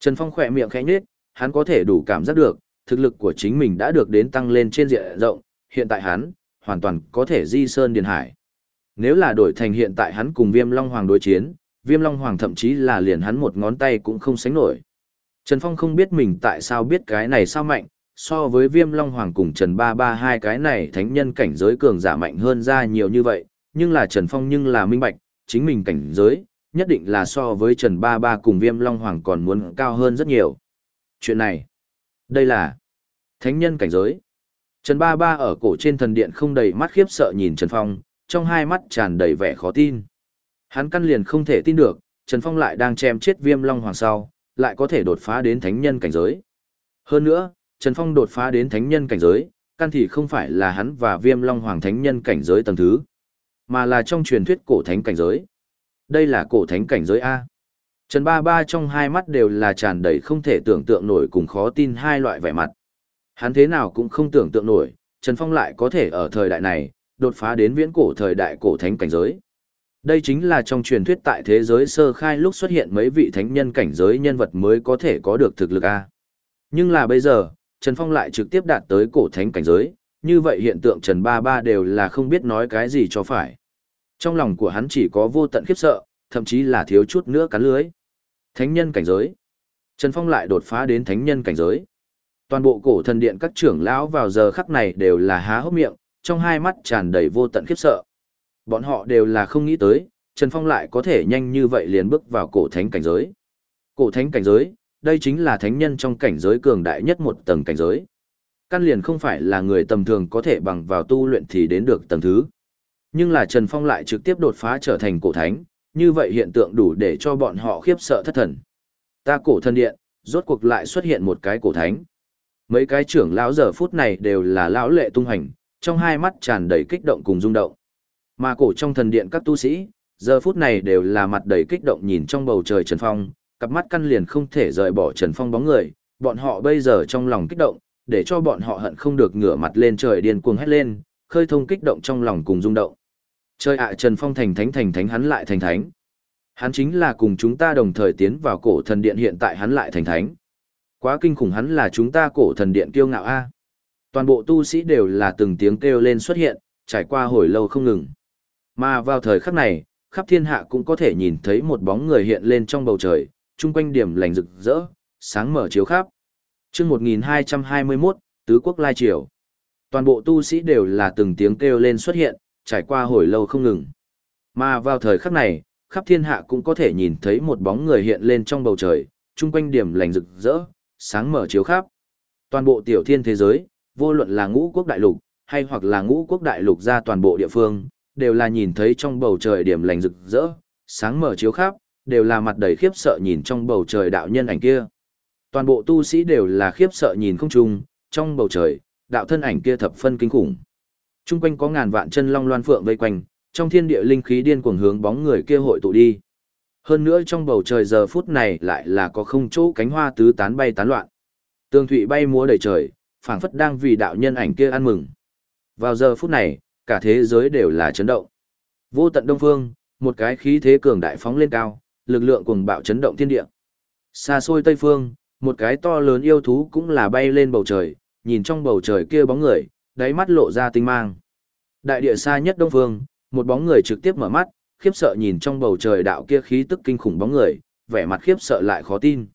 Trần Phong khỏe miệng khẽ nhếch, hắn có thể đủ cảm giác được, thực lực của chính mình đã được đến tăng lên trên diện rộng, hiện tại hắn, hoàn toàn có thể di sơn điền hải. Nếu là đổi thành hiện tại hắn cùng Viêm Long Hoàng đối chiến, Viêm Long Hoàng thậm chí là liền hắn một ngón tay cũng không sánh nổi. Trần Phong không biết mình tại sao biết cái này sao mạnh, so với Viêm Long Hoàng cùng Trần Ba Ba hai cái này thánh nhân cảnh giới cường giả mạnh hơn ra nhiều như vậy, nhưng là Trần Phong nhưng là minh bạch, chính mình cảnh giới, nhất định là so với Trần Ba Ba cùng Viêm Long Hoàng còn muốn cao hơn rất nhiều. Chuyện này, đây là thánh nhân cảnh giới. Trần Ba Ba ở cổ trên thần điện không đầy mắt khiếp sợ nhìn Trần Phong, trong hai mắt tràn đầy vẻ khó tin. Hắn căn liền không thể tin được, Trần Phong lại đang chém chết viêm long hoàng sau, lại có thể đột phá đến thánh nhân cảnh giới. Hơn nữa, Trần Phong đột phá đến thánh nhân cảnh giới, căn thì không phải là hắn và viêm long hoàng thánh nhân cảnh giới tầng thứ, mà là trong truyền thuyết cổ thánh cảnh giới. Đây là cổ thánh cảnh giới A. Trần Ba Ba trong hai mắt đều là tràn đầy không thể tưởng tượng nổi cùng khó tin hai loại vẻ mặt. Hắn thế nào cũng không tưởng tượng nổi, Trần Phong lại có thể ở thời đại này, đột phá đến viễn cổ thời đại cổ thánh cảnh giới. Đây chính là trong truyền thuyết tại thế giới sơ khai lúc xuất hiện mấy vị thánh nhân cảnh giới nhân vật mới có thể có được thực lực A. Nhưng là bây giờ, Trần Phong lại trực tiếp đạt tới cổ thánh cảnh giới, như vậy hiện tượng Trần Ba Ba đều là không biết nói cái gì cho phải. Trong lòng của hắn chỉ có vô tận khiếp sợ, thậm chí là thiếu chút nữa cắn lưới. Thánh nhân cảnh giới. Trần Phong lại đột phá đến thánh nhân cảnh giới. Toàn bộ cổ thần điện các trưởng lão vào giờ khắc này đều là há hốc miệng, trong hai mắt tràn đầy vô tận khiếp sợ. Bọn họ đều là không nghĩ tới, Trần Phong lại có thể nhanh như vậy liền bước vào cổ thánh cảnh giới. Cổ thánh cảnh giới, đây chính là thánh nhân trong cảnh giới cường đại nhất một tầng cảnh giới. Căn liền không phải là người tầm thường có thể bằng vào tu luyện thì đến được tầng thứ. Nhưng là Trần Phong lại trực tiếp đột phá trở thành cổ thánh, như vậy hiện tượng đủ để cho bọn họ khiếp sợ thất thần. Ta cổ thần điện, rốt cuộc lại xuất hiện một cái cổ thánh. Mấy cái trưởng lão giờ phút này đều là lão lệ tung hành, trong hai mắt tràn đầy kích động cùng rung động. Mà cổ trong thần điện các tu sĩ, giờ phút này đều là mặt đầy kích động nhìn trong bầu trời Trần Phong, cặp mắt căn liền không thể rời bỏ Trần Phong bóng người, bọn họ bây giờ trong lòng kích động, để cho bọn họ hận không được ngửa mặt lên trời điên cuồng hét lên, khơi thông kích động trong lòng cùng rung động. Trời ạ Trần Phong thành thánh thành thánh hắn lại thành thánh. Hắn chính là cùng chúng ta đồng thời tiến vào cổ thần điện hiện tại hắn lại thành thánh. Quá kinh khủng hắn là chúng ta cổ thần điện kiêu ngạo a. Toàn bộ tu sĩ đều là từng tiếng kêu lên xuất hiện, trải qua hồi lâu không ngừng. Mà vào thời khắc này, khắp thiên hạ cũng có thể nhìn thấy một bóng người hiện lên trong bầu trời, chung quanh điểm lành rực rỡ, sáng mở chiếu khắp chương 1221, Tứ Quốc Lai Triều. Toàn bộ tu sĩ đều là từng tiếng kêu lên xuất hiện, trải qua hồi lâu không ngừng. Mà vào thời khắc này, khắp thiên hạ cũng có thể nhìn thấy một bóng người hiện lên trong bầu trời, chung quanh điểm lành rực rỡ, sáng mở chiếu khắp. Toàn bộ tiểu thiên thế giới, vô luận là ngũ quốc đại lục, hay hoặc là ngũ quốc đại lục ra toàn bộ địa phương, đều là nhìn thấy trong bầu trời điểm lành rực rỡ, sáng mở chiếu khắp, đều là mặt đầy khiếp sợ nhìn trong bầu trời đạo nhân ảnh kia. Toàn bộ tu sĩ đều là khiếp sợ nhìn không trung, trong bầu trời, đạo thân ảnh kia thập phân kinh khủng. Trung quanh có ngàn vạn chân long loan phượng vây quanh, trong thiên địa linh khí điên cuồng hướng bóng người kia hội tụ đi. Hơn nữa trong bầu trời giờ phút này lại là có không chỗ cánh hoa tứ tán bay tán loạn. Tường thụy bay múa đầy trời, phảng phất đang vì đạo nhân ảnh kia ăn mừng. Vào giờ phút này, cả thế giới đều là chấn động. Vô tận đông phương, một cái khí thế cường đại phóng lên cao, lực lượng cuồng bạo chấn động thiên địa. Xa xôi tây phương, một cái to lớn yêu thú cũng là bay lên bầu trời, nhìn trong bầu trời kia bóng người, đáy mắt lộ ra tinh mang. Đại địa xa nhất đông phương, một bóng người trực tiếp mở mắt, khiếp sợ nhìn trong bầu trời đạo kia khí tức kinh khủng bóng người, vẻ mặt khiếp sợ lại khó tin.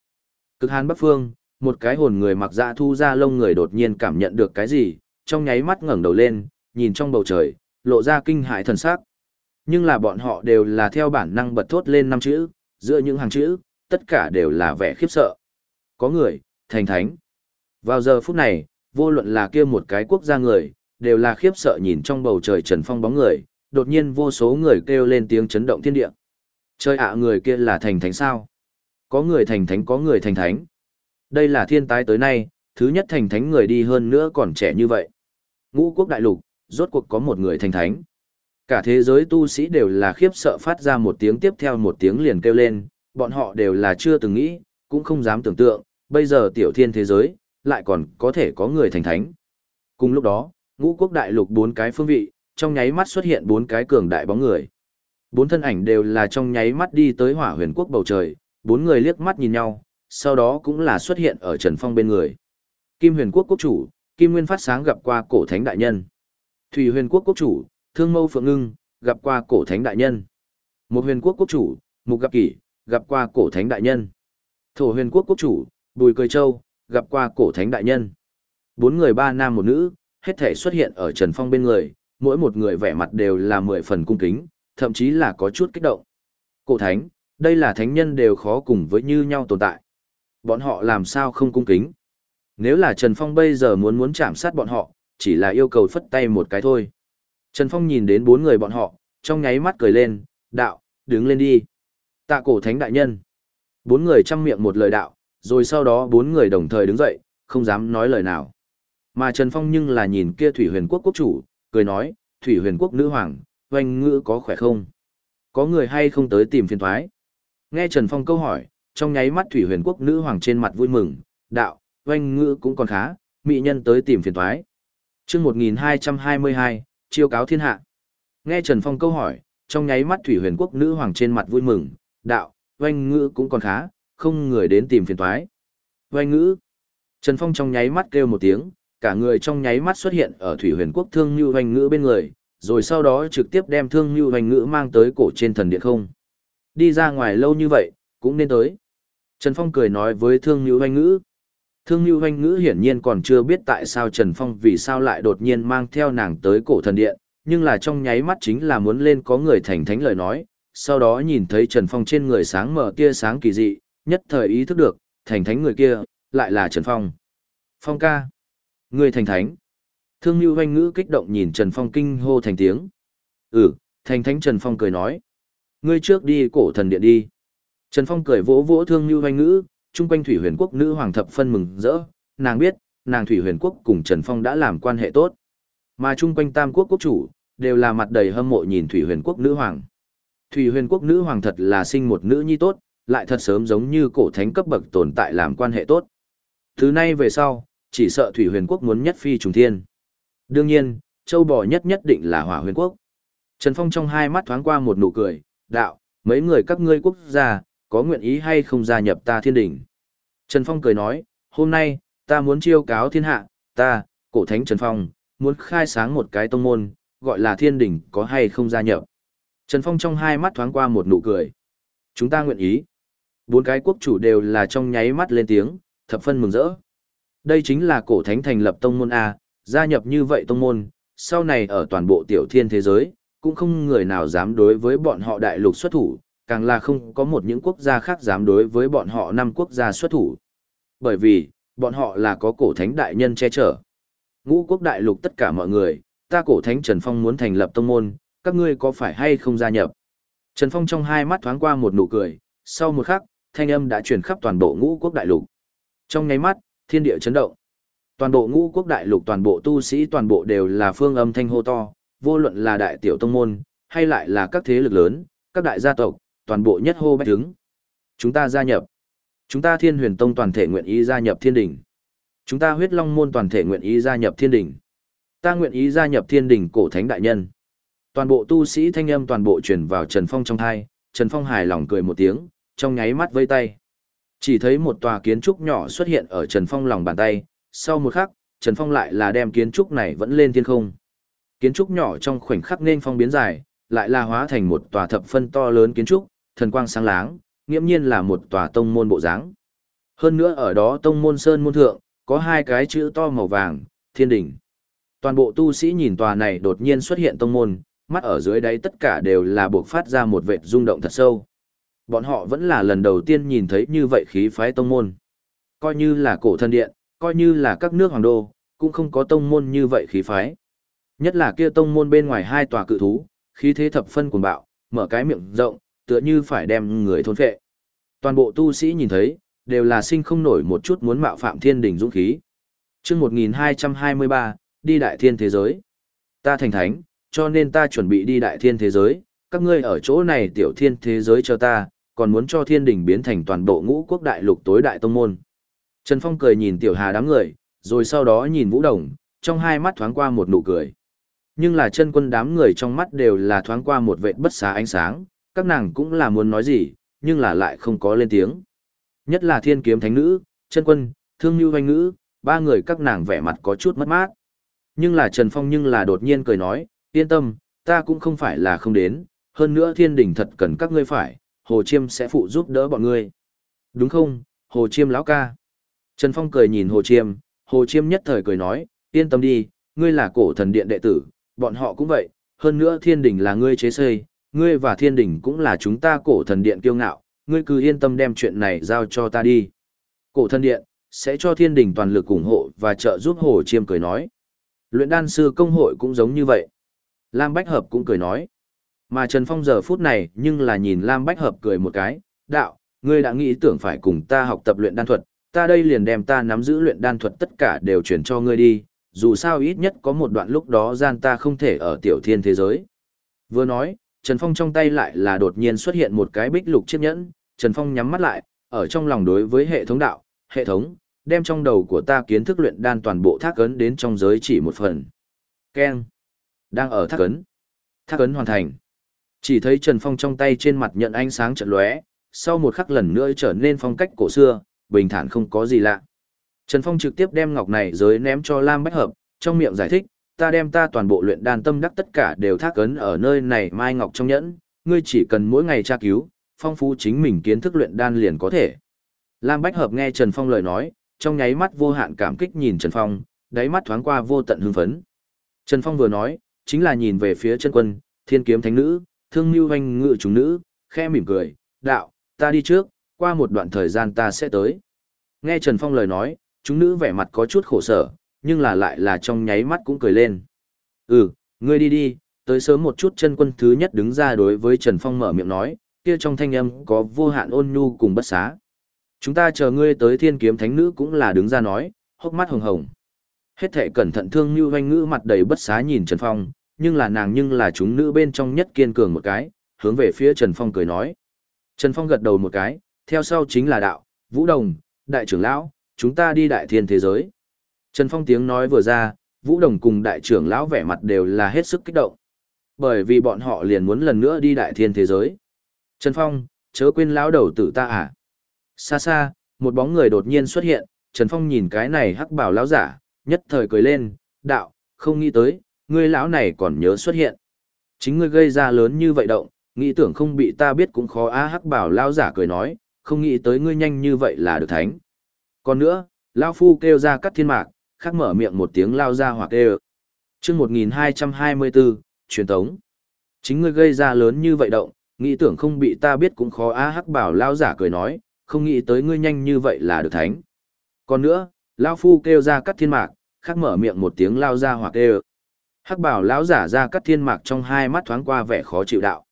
Cực hàn bắc phương, một cái hồn người mặc dạ thu ra lông người đột nhiên cảm nhận được cái gì, trong nháy mắt ngẩng đầu lên, nhìn trong bầu trời, lộ ra kinh hãi thần sắc. Nhưng là bọn họ đều là theo bản năng bật thốt lên năm chữ, giữa những hàng chữ, tất cả đều là vẻ khiếp sợ. Có người, thành thánh. Vào giờ phút này, vô luận là kia một cái quốc gia người, đều là khiếp sợ nhìn trong bầu trời trần phong bóng người, đột nhiên vô số người kêu lên tiếng chấn động thiên địa. Chơi ạ người kia là thành thánh sao? Có người thành thánh có người thành thánh. Đây là thiên tái tới nay, thứ nhất thành thánh người đi hơn nữa còn trẻ như vậy. Ngũ quốc đại lục, rốt cuộc có một người thành thánh. Cả thế giới tu sĩ đều là khiếp sợ phát ra một tiếng tiếp theo một tiếng liền kêu lên, bọn họ đều là chưa từng nghĩ, cũng không dám tưởng tượng, bây giờ tiểu thiên thế giới, lại còn có thể có người thành thánh. Cùng lúc đó, ngũ quốc đại lục bốn cái phương vị, trong nháy mắt xuất hiện bốn cái cường đại bóng người. Bốn thân ảnh đều là trong nháy mắt đi tới hỏa huyền quốc bầu trời, bốn người liếc mắt nhìn nhau, sau đó cũng là xuất hiện ở Trần Phong bên người. Kim huyền quốc quốc chủ, Kim Nguyên phát sáng gặp qua cổ thánh đại nhân. Thủy huyền quốc quốc chủ, Thương Mâu Phượng Ngưng, gặp qua cổ thánh đại nhân. Một huyền quốc quốc chủ, Mục Gặp Kỷ, gặp qua cổ thánh đại nhân. Thổ huyền quốc quốc chủ, Bùi Cười Châu, gặp qua cổ thánh đại nhân. Bốn người ba nam một nữ, hết thể xuất hiện ở Trần Phong bên người, mỗi một người vẻ mặt đều là mười phần cung kính, thậm chí là có chút kích động. Cổ thánh, đây là thánh nhân đều khó cùng với như nhau tồn tại. Bọn họ làm sao không cung kính? Nếu là Trần Phong bây giờ muốn muốn chạm sát bọn họ, chỉ là yêu cầu phất tay một cái thôi. Trần Phong nhìn đến bốn người bọn họ, trong nháy mắt cười lên, đạo, đứng lên đi. Tạ cổ thánh đại nhân. Bốn người chăm miệng một lời đạo, rồi sau đó bốn người đồng thời đứng dậy, không dám nói lời nào. Mà Trần Phong nhưng là nhìn kia Thủy Huyền Quốc quốc chủ, cười nói, Thủy Huyền Quốc nữ hoàng, oanh ngữ có khỏe không? Có người hay không tới tìm phiền thoái? Nghe Trần Phong câu hỏi, trong nháy mắt Thủy Huyền Quốc nữ hoàng trên mặt vui mừng, đạo, oanh ngữ cũng còn khá, mỹ nhân tới tìm phiền thoái. chương 1222, chiêu cáo thiên hạ. Nghe Trần Phong câu hỏi, trong nháy mắt Thủy Huyền Quốc nữ hoàng trên mặt vui mừng, đạo, oanh ngữ cũng còn khá, không người đến tìm phiền thoái. Oanh ngữ. Trần Phong trong nháy mắt kêu một tiếng, cả người trong nháy mắt xuất hiện ở Thủy Huyền Quốc Thương Như Oanh Ngữ bên người, rồi sau đó trực tiếp đem Thương Như Oanh Ngữ mang tới cổ trên thần điện không. Đi ra ngoài lâu như vậy, cũng nên tới. Trần Phong cười nói với Thương Như Oanh Ngữ. Thương Như Hoành Ngữ hiển nhiên còn chưa biết tại sao Trần Phong vì sao lại đột nhiên mang theo nàng tới cổ thần điện, nhưng là trong nháy mắt chính là muốn lên có người thành thánh lời nói, sau đó nhìn thấy Trần Phong trên người sáng mở tia sáng kỳ dị, nhất thời ý thức được, thành thánh người kia, lại là Trần Phong. Phong ca. Người thành thánh. Thương lưu Hoanh Ngữ kích động nhìn Trần Phong kinh hô thành tiếng. Ừ, thành thánh Trần Phong cười nói. Ngươi trước đi cổ thần điện đi. Trần Phong cười vỗ vỗ Thương lưu Hoanh Ngữ, chung quanh Thủy Huyền Quốc nữ hoàng thập phân mừng rỡ, nàng biết, nàng Thủy Huyền Quốc cùng Trần Phong đã làm quan hệ tốt. Mà chung quanh Tam Quốc quốc chủ, đều là mặt đầy hâm mộ nhìn Thủy Huyền Quốc nữ hoàng. Thủy Huyền Quốc nữ hoàng thật là sinh một nữ nhi tốt, lại thật sớm giống như cổ thánh cấp bậc tồn tại làm quan hệ tốt. Thứ nay về sau, chỉ sợ Thủy Huyền Quốc muốn nhất phi trùng thiên. Đương nhiên, châu bò nhất nhất định là Hỏa Huyền Quốc. Trần Phong trong hai mắt thoáng qua một nụ cười, đạo, mấy người các ngươi quốc gia, có nguyện ý hay không gia nhập ta thiên đỉnh. Trần Phong cười nói, hôm nay, ta muốn chiêu cáo thiên hạ, ta, cổ thánh Trần Phong, muốn khai sáng một cái tông môn, gọi là thiên đỉnh có hay không gia nhập. Trần Phong trong hai mắt thoáng qua một nụ cười. Chúng ta nguyện ý. Bốn cái quốc chủ đều là trong nháy mắt lên tiếng, thập phân mừng rỡ. Đây chính là cổ thánh thành lập tông môn A, gia nhập như vậy tông môn, sau này ở toàn bộ tiểu thiên thế giới, cũng không người nào dám đối với bọn họ đại lục xuất thủ, càng là không có một những quốc gia khác dám đối với bọn họ năm quốc gia xuất thủ. Bởi vì, bọn họ là có cổ thánh đại nhân che chở. Ngũ quốc đại lục tất cả mọi người, ta cổ thánh Trần Phong muốn thành lập tông môn, các ngươi có phải hay không gia nhập? Trần Phong trong hai mắt thoáng qua một nụ cười, sau một khắc, thanh âm đã truyền khắp toàn bộ ngũ quốc đại lục. Trong nháy mắt, thiên địa chấn động. Toàn bộ ngũ quốc đại lục toàn bộ tu sĩ toàn bộ đều là phương âm thanh hô to, vô luận là đại tiểu tông môn, hay lại là các thế lực lớn, các đại gia tộc, toàn bộ nhất hô bách đứng. Chúng ta gia nhập. Chúng ta thiên huyền tông toàn thể nguyện ý gia nhập thiên đình. Chúng ta huyết long môn toàn thể nguyện ý gia nhập thiên đình. Ta nguyện ý gia nhập thiên đình cổ thánh đại nhân. Toàn bộ tu sĩ thanh âm toàn bộ truyền vào Trần Phong trong thai, Trần Phong hài lòng cười một tiếng, trong nháy mắt vây tay. Chỉ thấy một tòa kiến trúc nhỏ xuất hiện ở Trần Phong lòng bàn tay, sau một khắc, Trần Phong lại là đem kiến trúc này vẫn lên thiên không. Kiến trúc nhỏ trong khoảnh khắc nên phong biến dài, lại là hóa thành một tòa thập phân to lớn kiến trúc, thần quang sáng láng, nghiễm nhiên là một tòa tông môn bộ dáng. Hơn nữa ở đó tông môn sơn môn thượng, có hai cái chữ to màu vàng, thiên đỉnh. Toàn bộ tu sĩ nhìn tòa này đột nhiên xuất hiện tông môn, mắt ở dưới đáy tất cả đều là buộc phát ra một vệt rung động thật sâu. Bọn họ vẫn là lần đầu tiên nhìn thấy như vậy khí phái tông môn. Coi như là cổ thân điện, coi như là các nước hoàng đô, cũng không có tông môn như vậy khí phái. Nhất là kia tông môn bên ngoài hai tòa cự thú, khí thế thập phân cuồng bạo, mở cái miệng rộng, tựa như phải đem người thôn phệ. Toàn bộ tu sĩ nhìn thấy, đều là sinh không nổi một chút muốn mạo phạm thiên đỉnh dũng khí. Chương 1223, đi đại thiên thế giới. Ta thành thánh, cho nên ta chuẩn bị đi đại thiên thế giới, các ngươi ở chỗ này tiểu thiên thế giới cho ta, còn muốn cho thiên đình biến thành toàn bộ ngũ quốc đại lục tối đại tông môn. Trần Phong cười nhìn tiểu hà đám người, rồi sau đó nhìn Vũ Đồng, trong hai mắt thoáng qua một nụ cười. Nhưng là chân quân đám người trong mắt đều là thoáng qua một vệt bất xá ánh sáng, các nàng cũng là muốn nói gì, nhưng là lại không có lên tiếng. Nhất là thiên kiếm thánh nữ, chân quân, thương như hoanh ngữ, ba người các nàng vẻ mặt có chút mất mát. Nhưng là Trần Phong nhưng là đột nhiên cười nói, yên tâm, ta cũng không phải là không đến, hơn nữa thiên đình thật cần các ngươi phải, Hồ Chiêm sẽ phụ giúp đỡ bọn ngươi. Đúng không, Hồ Chiêm lão ca? Trần Phong cười nhìn Hồ Chiêm, Hồ Chiêm nhất thời cười nói, yên tâm đi, ngươi là cổ thần điện đệ tử, bọn họ cũng vậy, hơn nữa thiên đình là ngươi chế xây, ngươi và thiên đình cũng là chúng ta cổ thần điện kiêu ngạo, ngươi cứ yên tâm đem chuyện này giao cho ta đi. Cổ thần điện, sẽ cho thiên đình toàn lực ủng hộ và trợ giúp Hồ Chiêm cười nói. Luyện đan sư công hội cũng giống như vậy. Lam Bách Hợp cũng cười nói. Mà Trần Phong giờ phút này nhưng là nhìn Lam Bách Hợp cười một cái, đạo, ngươi đã nghĩ tưởng phải cùng ta học tập luyện đan thuật, ta đây liền đem ta nắm giữ luyện đan thuật tất cả đều chuyển cho ngươi đi, dù sao ít nhất có một đoạn lúc đó gian ta không thể ở tiểu thiên thế giới. Vừa nói, Trần Phong trong tay lại là đột nhiên xuất hiện một cái bích lục chiếc nhẫn, Trần Phong nhắm mắt lại, ở trong lòng đối với hệ thống đạo, hệ thống, đem trong đầu của ta kiến thức luyện đan toàn bộ thác ấn đến trong giới chỉ một phần. Ken, đang ở thác ấn. Thác ấn hoàn thành. Chỉ thấy Trần Phong trong tay trên mặt nhận ánh sáng trận lóe, sau một khắc lần nữa trở nên phong cách cổ xưa, bình thản không có gì lạ. Trần Phong trực tiếp đem ngọc này giới ném cho Lam Bách Hợp, trong miệng giải thích, ta đem ta toàn bộ luyện đan tâm đắc tất cả đều thác ấn ở nơi này mai ngọc trong nhẫn, ngươi chỉ cần mỗi ngày tra cứu, phong phú chính mình kiến thức luyện đan liền có thể. Lam Bách Hợp nghe Trần Phong lời nói, trong nháy mắt vô hạn cảm kích nhìn Trần Phong, đáy mắt thoáng qua vô tận hưng phấn. Trần Phong vừa nói, chính là nhìn về phía chân quân, thiên kiếm thánh nữ, thương mưu hoanh ngự chúng nữ, khe mỉm cười, đạo, ta đi trước, qua một đoạn thời gian ta sẽ tới. Nghe Trần Phong lời nói, chúng nữ vẻ mặt có chút khổ sở, nhưng là lại là trong nháy mắt cũng cười lên. Ừ, ngươi đi đi, tới sớm một chút chân quân thứ nhất đứng ra đối với Trần Phong mở miệng nói, kia trong thanh âm có vô hạn ôn nhu cùng bất xá. Chúng ta chờ ngươi tới thiên kiếm thánh nữ cũng là đứng ra nói, hốc mắt hồng hồng. Hết thể cẩn thận thương như hoanh ngữ mặt đầy bất xá nhìn Trần Phong, nhưng là nàng nhưng là chúng nữ bên trong nhất kiên cường một cái, hướng về phía Trần Phong cười nói. Trần Phong gật đầu một cái, theo sau chính là đạo, Vũ Đồng, Đại trưởng Lão, chúng ta đi đại thiên thế giới. Trần Phong tiếng nói vừa ra, Vũ Đồng cùng Đại trưởng Lão vẻ mặt đều là hết sức kích động. Bởi vì bọn họ liền muốn lần nữa đi đại thiên thế giới. Trần Phong, chớ quên lão đầu tử ta à. Xa xa, một bóng người đột nhiên xuất hiện, Trần Phong nhìn cái này hắc bảo lão giả, nhất thời cười lên, đạo, không nghĩ tới, ngươi lão này còn nhớ xuất hiện. Chính ngươi gây ra lớn như vậy động, nghĩ tưởng không bị ta biết cũng khó á hắc bảo lão giả cười nói, không nghĩ tới ngươi nhanh như vậy là được thánh. Còn nữa, lão phu kêu ra cắt thiên mạc, khắc mở miệng một tiếng lao ra hoặc kêu. trước 1224, truyền tống. Chính ngươi gây ra lớn như vậy động, nghĩ tưởng không bị ta biết cũng khó á hắc bảo lão giả cười nói, không nghĩ tới ngươi nhanh như vậy là được thánh. Còn nữa, lão phu kêu ra cắt thiên mạc, khắc mở miệng một tiếng lao ra hoặc kêu. Hắc bảo lão giả ra cắt thiên mạc trong hai mắt thoáng qua vẻ khó chịu đạo.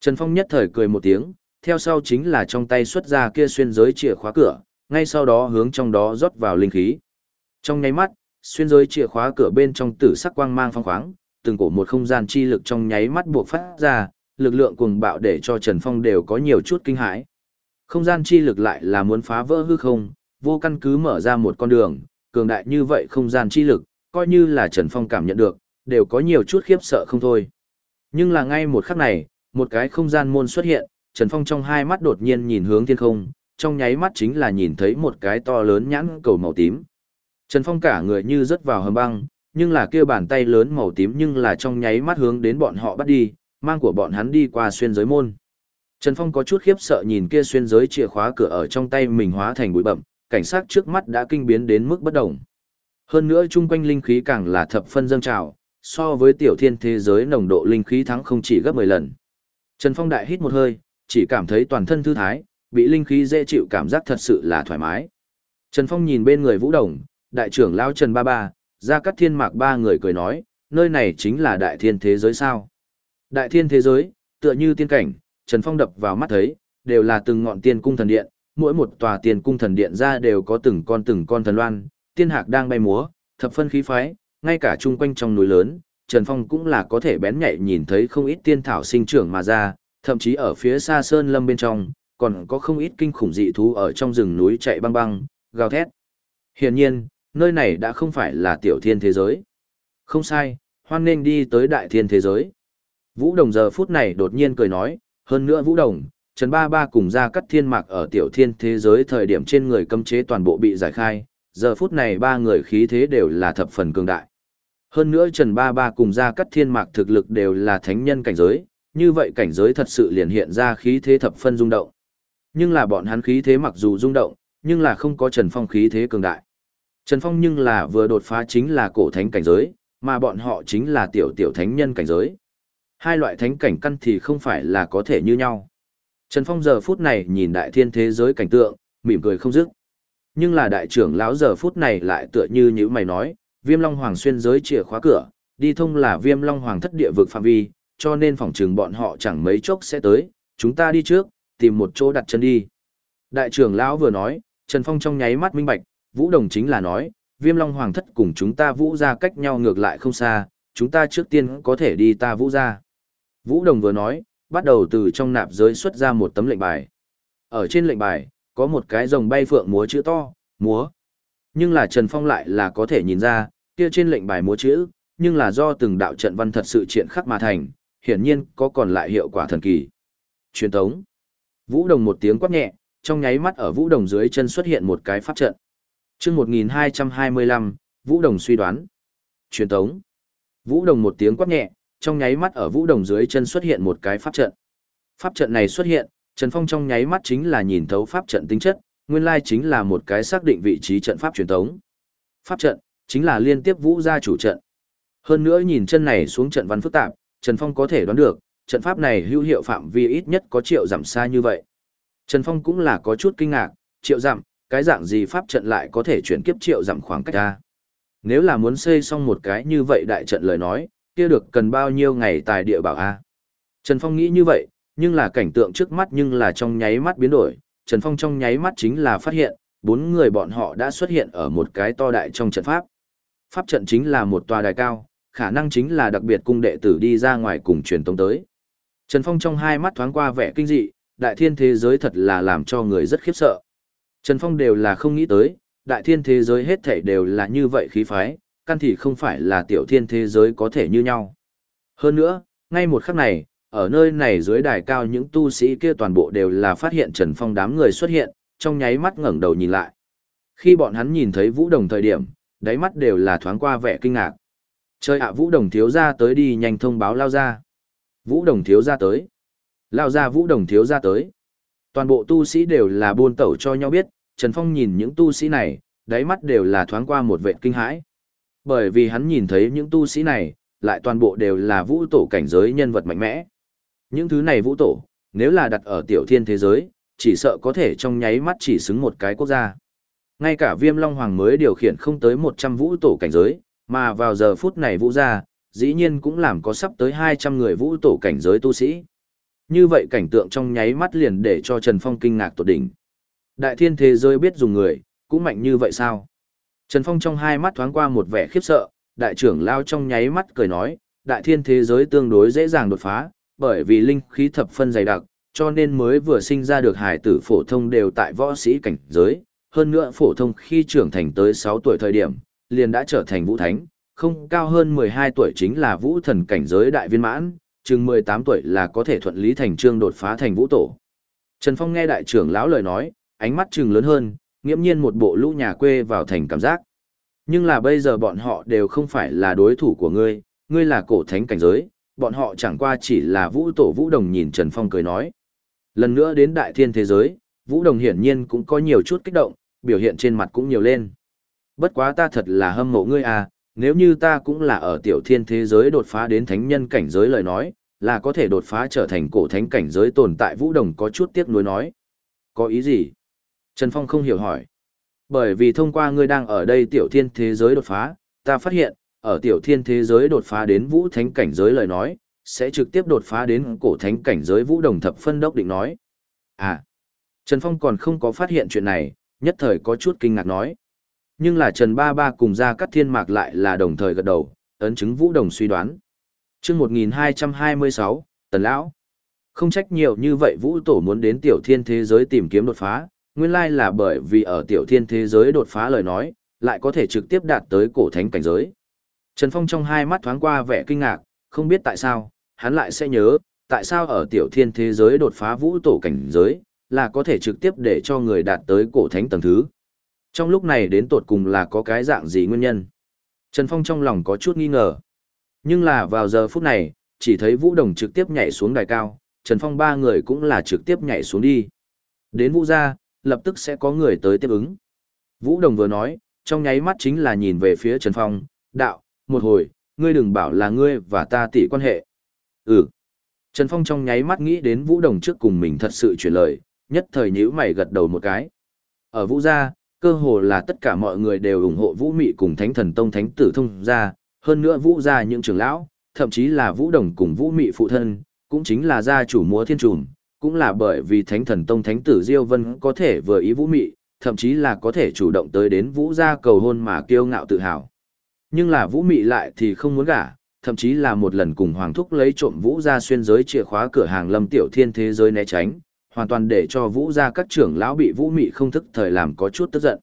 Trần Phong nhất thời cười một tiếng, theo sau chính là trong tay xuất ra kia xuyên giới chìa khóa cửa, ngay sau đó hướng trong đó rót vào linh khí. Trong nháy mắt, xuyên giới chìa khóa cửa bên trong tử sắc quang mang phong khoáng, từng cổ một không gian chi lực trong nháy mắt buộc phát ra, lực lượng cuồng bạo để cho Trần Phong đều có nhiều chút kinh hãi. Không gian chi lực lại là muốn phá vỡ hư không, vô căn cứ mở ra một con đường, cường đại như vậy không gian chi lực, coi như là Trần Phong cảm nhận được, đều có nhiều chút khiếp sợ không thôi. Nhưng là ngay một khắc này, một cái không gian môn xuất hiện, Trần Phong trong hai mắt đột nhiên nhìn hướng thiên không, trong nháy mắt chính là nhìn thấy một cái to lớn nhãn cầu màu tím. Trần Phong cả người như rớt vào hầm băng, nhưng là kia bàn tay lớn màu tím nhưng là trong nháy mắt hướng đến bọn họ bắt đi, mang của bọn hắn đi qua xuyên giới môn. Trần Phong có chút khiếp sợ nhìn kia xuyên giới chìa khóa cửa ở trong tay mình hóa thành bụi bậm, cảnh sát trước mắt đã kinh biến đến mức bất động. Hơn nữa chung quanh linh khí càng là thập phân dâng trào, so với tiểu thiên thế giới nồng độ linh khí thắng không chỉ gấp 10 lần. Trần Phong đại hít một hơi, chỉ cảm thấy toàn thân thư thái, bị linh khí dễ chịu cảm giác thật sự là thoải mái. Trần Phong nhìn bên người Vũ Đồng, đại trưởng lão Trần Ba Ba, ra cắt thiên mạc ba người cười nói, nơi này chính là đại thiên thế giới sao. Đại thiên thế giới, tựa như tiên cảnh, Trần Phong đập vào mắt thấy, đều là từng ngọn tiên cung thần điện, mỗi một tòa tiền cung thần điện ra đều có từng con từng con thần loan, tiên hạc đang bay múa, thập phân khí phái, ngay cả chung quanh trong núi lớn, Trần Phong cũng là có thể bén nhạy nhìn thấy không ít tiên thảo sinh trưởng mà ra, thậm chí ở phía xa sơn lâm bên trong, còn có không ít kinh khủng dị thú ở trong rừng núi chạy băng băng, gào thét. Hiển nhiên, nơi này đã không phải là tiểu thiên thế giới. Không sai, hoan nên đi tới đại thiên thế giới. Vũ Đồng giờ phút này đột nhiên cười nói, hơn nữa Vũ Đồng, Trần Ba Ba cùng ra cắt thiên mạc ở tiểu thiên thế giới thời điểm trên người cấm chế toàn bộ bị giải khai, giờ phút này ba người khí thế đều là thập phần cường đại. Hơn nữa Trần Ba Ba cùng ra cắt thiên mạc thực lực đều là thánh nhân cảnh giới, như vậy cảnh giới thật sự liền hiện ra khí thế thập phân rung động. Nhưng là bọn hắn khí thế mặc dù rung động, nhưng là không có Trần Phong khí thế cường đại. Trần Phong nhưng là vừa đột phá chính là cổ thánh cảnh giới, mà bọn họ chính là tiểu tiểu thánh nhân cảnh giới. Hai loại thánh cảnh căn thì không phải là có thể như nhau. Trần Phong giờ phút này nhìn đại thiên thế giới cảnh tượng, mỉm cười không dứt. Nhưng là đại trưởng lão giờ phút này lại tựa như như mày nói, Viêm Long Hoàng xuyên giới chìa khóa cửa, đi thông là Viêm Long Hoàng thất địa vực phạm vi, cho nên phòng trường bọn họ chẳng mấy chốc sẽ tới, chúng ta đi trước, tìm một chỗ đặt chân đi. Đại trưởng lão vừa nói, Trần Phong trong nháy mắt minh bạch, Vũ Đồng chính là nói, Viêm Long Hoàng thất cùng chúng ta Vũ ra cách nhau ngược lại không xa, chúng ta trước tiên có thể đi ta Vũ ra. Vũ Đồng vừa nói, bắt đầu từ trong nạp giới xuất ra một tấm lệnh bài. Ở trên lệnh bài, có một cái rồng bay phượng múa chữ to, múa. Nhưng là Trần Phong lại là có thể nhìn ra, kia trên lệnh bài múa chữ, nhưng là do từng đạo trận văn thật sự triển khắc mà thành, hiển nhiên có còn lại hiệu quả thần kỳ. Truyền tống. Vũ Đồng một tiếng quát nhẹ, trong nháy mắt ở Vũ Đồng dưới chân xuất hiện một cái pháp trận. Chương 1225, Vũ Đồng suy đoán. Truyền tống. Vũ Đồng một tiếng quát nhẹ, trong nháy mắt ở Vũ Đồng dưới chân xuất hiện một cái pháp trận. Pháp trận này xuất hiện, Trần Phong trong nháy mắt chính là nhìn thấu pháp trận tính chất, nguyên lai chính là một cái xác định vị trí trận pháp truyền thống Pháp trận chính là liên tiếp Vũ gia chủ trận. Hơn nữa nhìn chân này xuống trận văn phức tạp, Trần Phong có thể đoán được, trận pháp này hữu hiệu phạm vi ít nhất có triệu giảm xa như vậy. Trần Phong cũng là có chút kinh ngạc, triệu giảm, cái dạng gì pháp trận lại có thể chuyển kiếp triệu giảm khoảng cách ra. Nếu là muốn xây xong một cái như vậy đại trận lời nói, kia được cần bao nhiêu ngày tài địa bảo a? Trần Phong nghĩ như vậy, nhưng là cảnh tượng trước mắt nhưng là trong nháy mắt biến đổi, Trần Phong trong nháy mắt chính là phát hiện, bốn người bọn họ đã xuất hiện ở một cái to đại trong trận pháp. Pháp trận chính là một tòa đài cao, khả năng chính là đặc biệt cung đệ tử đi ra ngoài cùng truyền tống tới. Trần Phong trong hai mắt thoáng qua vẻ kinh dị, đại thiên thế giới thật là làm cho người rất khiếp sợ. Trần Phong đều là không nghĩ tới, đại thiên thế giới hết thảy đều là như vậy khí phái, căn thì không phải là tiểu thiên thế giới có thể như nhau. Hơn nữa, ngay một khắc này, ở nơi này dưới đài cao những tu sĩ kia toàn bộ đều là phát hiện Trần Phong đám người xuất hiện, trong nháy mắt ngẩng đầu nhìn lại. Khi bọn hắn nhìn thấy Vũ Đồng thời điểm, đáy mắt đều là thoáng qua vẻ kinh ngạc. Trời ạ Vũ Đồng thiếu gia tới đi nhanh thông báo lao ra. Vũ Đồng thiếu gia tới. Lao ra Vũ Đồng thiếu gia tới. Toàn bộ tu sĩ đều là buôn tẩu cho nhau biết, Trần Phong nhìn những tu sĩ này, đáy mắt đều là thoáng qua một vẻ kinh hãi. Bởi vì hắn nhìn thấy những tu sĩ này, lại toàn bộ đều là vũ tổ cảnh giới nhân vật mạnh mẽ. Những thứ này vũ tổ, nếu là đặt ở tiểu thiên thế giới, chỉ sợ có thể trong nháy mắt chỉ xứng một cái quốc gia. Ngay cả viêm long hoàng mới điều khiển không tới 100 vũ tổ cảnh giới, mà vào giờ phút này vũ gia, dĩ nhiên cũng làm có sắp tới 200 người vũ tổ cảnh giới tu sĩ. Như vậy cảnh tượng trong nháy mắt liền để cho Trần Phong kinh ngạc tột đỉnh. Đại thiên thế giới biết dùng người, cũng mạnh như vậy sao? Trần Phong trong hai mắt thoáng qua một vẻ khiếp sợ, đại trưởng lao trong nháy mắt cười nói, đại thiên thế giới tương đối dễ dàng đột phá, bởi vì linh khí thập phân dày đặc, cho nên mới vừa sinh ra được hải tử phổ thông đều tại võ sĩ cảnh giới, hơn nữa phổ thông khi trưởng thành tới 6 tuổi thời điểm, liền đã trở thành vũ thánh, không cao hơn 12 tuổi chính là vũ thần cảnh giới đại viên mãn, chừng 18 tuổi là có thể thuận lý thành trương đột phá thành vũ tổ. Trần Phong nghe đại trưởng lão lời nói, ánh mắt trừng lớn hơn, nghiễm nhiên một bộ lũ nhà quê vào thành cảm giác. Nhưng là bây giờ bọn họ đều không phải là đối thủ của ngươi, ngươi là cổ thánh cảnh giới, bọn họ chẳng qua chỉ là vũ tổ vũ đồng nhìn Trần Phong cười nói. Lần nữa đến đại thiên thế giới, vũ đồng hiển nhiên cũng có nhiều chút kích động, biểu hiện trên mặt cũng nhiều lên. Bất quá ta thật là hâm mộ ngươi à, nếu như ta cũng là ở tiểu thiên thế giới đột phá đến thánh nhân cảnh giới lời nói, là có thể đột phá trở thành cổ thánh cảnh giới tồn tại vũ đồng có chút tiếc nuối nói. Có ý gì? Trần Phong không hiểu hỏi. Bởi vì thông qua ngươi đang ở đây tiểu thiên thế giới đột phá, ta phát hiện, ở tiểu thiên thế giới đột phá đến vũ thánh cảnh giới lời nói, sẽ trực tiếp đột phá đến cổ thánh cảnh giới vũ đồng thập phân đốc định nói. À, Trần Phong còn không có phát hiện chuyện này, nhất thời có chút kinh ngạc nói. Nhưng là Trần Ba Ba cùng ra cắt thiên mạc lại là đồng thời gật đầu, ấn chứng vũ đồng suy đoán. chương 1226, Tần Lão. Không trách nhiều như vậy vũ tổ muốn đến tiểu thiên thế giới tìm kiếm đột phá, nguyên lai là bởi vì ở tiểu thiên thế giới đột phá lời nói, lại có thể trực tiếp đạt tới cổ thánh cảnh giới. Trần Phong trong hai mắt thoáng qua vẻ kinh ngạc, không biết tại sao, hắn lại sẽ nhớ, tại sao ở tiểu thiên thế giới đột phá vũ tổ cảnh giới, là có thể trực tiếp để cho người đạt tới cổ thánh tầng thứ. Trong lúc này đến tột cùng là có cái dạng gì nguyên nhân. Trần Phong trong lòng có chút nghi ngờ. Nhưng là vào giờ phút này, chỉ thấy Vũ Đồng trực tiếp nhảy xuống đài cao, Trần Phong ba người cũng là trực tiếp nhảy xuống đi. Đến Vũ gia, lập tức sẽ có người tới tiếp ứng. Vũ Đồng vừa nói, trong nháy mắt chính là nhìn về phía Trần Phong, đạo, một hồi, ngươi đừng bảo là ngươi và ta tỷ quan hệ. Ừ. Trần Phong trong nháy mắt nghĩ đến Vũ Đồng trước cùng mình thật sự chuyển lời, nhất thời nhíu mày gật đầu một cái. Ở Vũ gia, cơ hồ là tất cả mọi người đều ủng hộ Vũ Mị cùng Thánh Thần Tông Thánh Tử Thông gia, hơn nữa Vũ gia những trưởng lão, thậm chí là Vũ Đồng cùng Vũ Mị phụ thân, cũng chính là gia chủ múa thiên trùm, cũng là bởi vì Thánh Thần Tông Thánh Tử Diêu Vân có thể vừa ý Vũ Mị, thậm chí là có thể chủ động tới đến Vũ gia cầu hôn mà kiêu ngạo tự hào. Nhưng là Vũ Mị lại thì không muốn gả, thậm chí là một lần cùng Hoàng Thúc lấy trộm Vũ gia xuyên giới chìa khóa cửa hàng Lâm Tiểu Thiên thế giới né tránh, hoàn toàn để cho Vũ gia các trưởng lão bị Vũ Mị không thức thời làm có chút tức giận.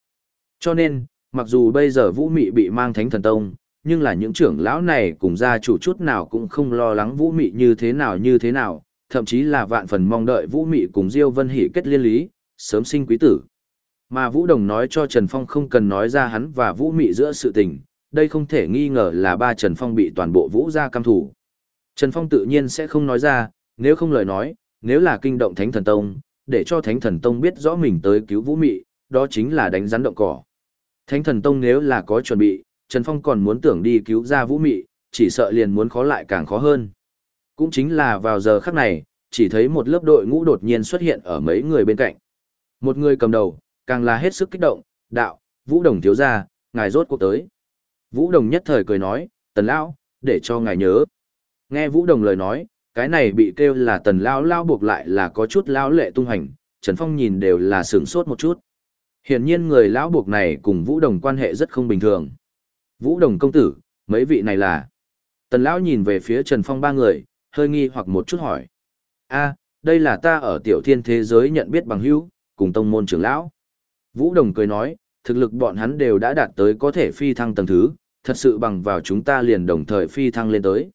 Cho nên, mặc dù bây giờ Vũ Mị bị mang Thánh Thần Tông, nhưng là những trưởng lão này cùng gia chủ chút nào cũng không lo lắng Vũ Mị như thế nào như thế nào, thậm chí là vạn phần mong đợi Vũ Mị cùng Diêu Vân Hỷ kết liên lý, sớm sinh quý tử. Mà Vũ Đồng nói cho Trần Phong không cần nói ra hắn và Vũ Mị giữa sự tình, đây không thể nghi ngờ là ba Trần Phong bị toàn bộ Vũ gia cam thủ. Trần Phong tự nhiên sẽ không nói ra, nếu không lời nói, nếu là kinh động Thánh Thần Tông, để cho Thánh Thần Tông biết rõ mình tới cứu Vũ Mị, đó chính là đánh rắn động cỏ. Thánh Thần Tông nếu là có chuẩn bị, Trần Phong còn muốn tưởng đi cứu ra Vũ Mị, chỉ sợ liền muốn khó lại càng khó hơn. Cũng chính là vào giờ khắc này, chỉ thấy một lớp đội ngũ đột nhiên xuất hiện ở mấy người bên cạnh. Một người cầm đầu, càng là hết sức kích động, đạo, Vũ Đồng thiếu gia, ngài rốt cuộc tới. Vũ Đồng nhất thời cười nói, tần lão, để cho ngài nhớ. Nghe Vũ Đồng lời nói, cái này bị kêu là tần lão lao buộc lại là có chút lão lệ tung hành, Trần Phong nhìn đều là sửng sốt một chút. Hiển nhiên người lão buộc này cùng Vũ Đồng quan hệ rất không bình thường. Vũ Đồng công tử, mấy vị này là... Tần lão nhìn về phía Trần Phong ba người, hơi nghi hoặc một chút hỏi. a đây là ta ở tiểu thiên thế giới nhận biết bằng hữu, cùng tông môn trưởng lão. Vũ Đồng cười nói, thực lực bọn hắn đều đã đạt tới có thể phi thăng tầng thứ, thật sự bằng vào chúng ta liền đồng thời phi thăng lên tới.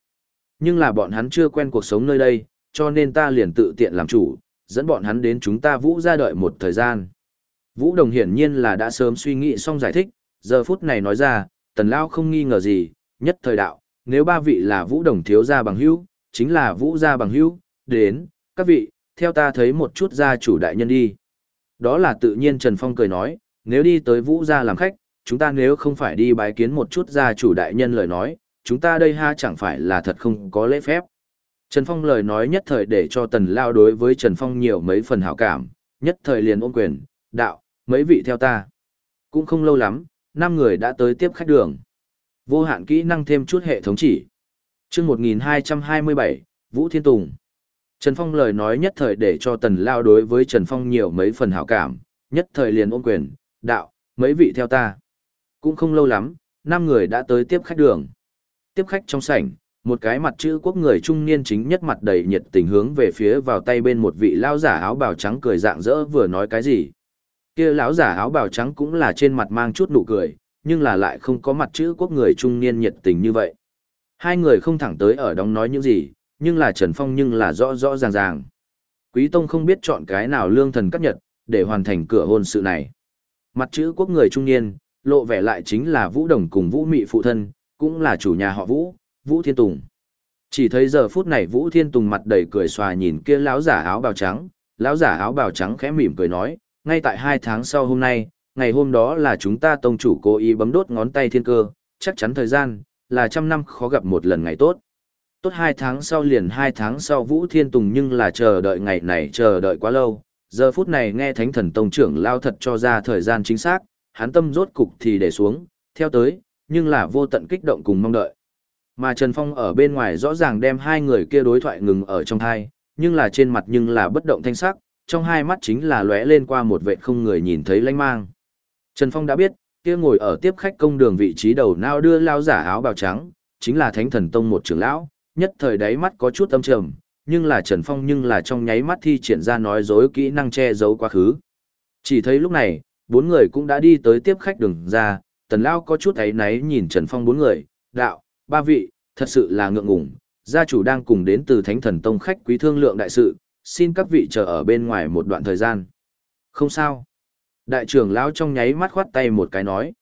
Nhưng là bọn hắn chưa quen cuộc sống nơi đây, cho nên ta liền tự tiện làm chủ, dẫn bọn hắn đến chúng ta Vũ ra đợi một thời gian. Vũ Đồng hiển nhiên là đã sớm suy nghĩ xong giải thích, giờ phút này nói ra, Tần Lao không nghi ngờ gì, nhất thời đạo, nếu ba vị là Vũ Đồng thiếu gia bằng hữu, chính là Vũ gia bằng hữu, đến, các vị, theo ta thấy một chút gia chủ đại nhân đi. Đó là tự nhiên Trần Phong cười nói, nếu đi tới Vũ gia làm khách, chúng ta nếu không phải đi bái kiến một chút gia chủ đại nhân lời nói, chúng ta đây ha chẳng phải là thật không có lễ phép. Trần Phong lời nói nhất thời để cho Tần Lao đối với Trần Phong nhiều mấy phần hảo cảm, nhất thời liền ôm quyền, đạo, mấy vị theo ta. Cũng không lâu lắm, năm người đã tới tiếp khách đường. Vô hạn kỹ năng thêm chút hệ thống chỉ chương 1227, Vũ Thiên Tùng. Trần Phong lời nói nhất thời để cho Tần Lao đối với Trần Phong nhiều mấy phần hảo cảm, nhất thời liền ôm quyền, đạo, mấy vị theo ta. Cũng không lâu lắm, năm người đã tới tiếp khách đường. Tiếp khách trong sảnh, một cái mặt chữ quốc người trung niên chính nhất mặt đầy nhiệt tình hướng về phía vào tay bên một vị lão giả áo bào trắng cười dạng dỡ vừa nói cái gì. Kia lão giả áo bào trắng cũng là trên mặt mang chút nụ cười, nhưng là lại không có mặt chữ quốc người trung niên nhiệt tình như vậy. Hai người không thẳng tới ở đóng nói những gì, nhưng là Trần Phong nhưng là rõ rõ ràng ràng. Quý Tông không biết chọn cái nào lương thần cấp nhật, để hoàn thành cửa hôn sự này. Mặt chữ quốc người trung niên, lộ vẻ lại chính là Vũ Đồng cùng Vũ Mị phụ thân, cũng là chủ nhà họ Vũ, Vũ Thiên Tùng. Chỉ thấy giờ phút này Vũ Thiên Tùng mặt đầy cười xòa nhìn kia lão giả áo bào trắng, lão giả áo bào trắng khẽ mỉm cười nói, ngay tại hai tháng sau hôm nay, ngày hôm đó là chúng ta tông chủ cố ý bấm đốt ngón tay thiên cơ, chắc chắn thời gian, là trăm năm khó gặp một lần ngày tốt. Tốt hai tháng sau liền hai tháng sau Vũ Thiên Tùng nhưng là chờ đợi ngày này chờ đợi quá lâu, giờ phút này nghe Thánh Thần Tông trưởng lao thật cho ra thời gian chính xác, hắn tâm rốt cục thì để xuống, theo tới, nhưng là vô tận kích động cùng mong đợi. Mà Trần Phong ở bên ngoài rõ ràng đem hai người kia đối thoại ngừng ở trong thai, nhưng là trên mặt nhưng là bất động thanh sắc, trong hai mắt chính là lóe lên qua một vệ không người nhìn thấy lanh mang. Trần Phong đã biết, kia ngồi ở tiếp khách công đường vị trí đầu nao đưa lao giả áo bào trắng, chính là Thánh Thần Tông một trưởng lão, nhất thời đáy mắt có chút âm trầm, nhưng là Trần Phong nhưng là trong nháy mắt thi triển ra nói dối kỹ năng che giấu quá khứ. Chỉ thấy lúc này, bốn người cũng đã đi tới tiếp khách đường ra, tần lao có chút ấy náy nhìn Trần Phong bốn người, đạo, ba vị, thật sự là ngượng ngùng, gia chủ đang cùng đến từ Thánh Thần Tông khách quý thương lượng đại sự, xin các vị chờ ở bên ngoài một đoạn thời gian. Không sao. Đại trưởng lão trong nháy mắt khoát tay một cái nói.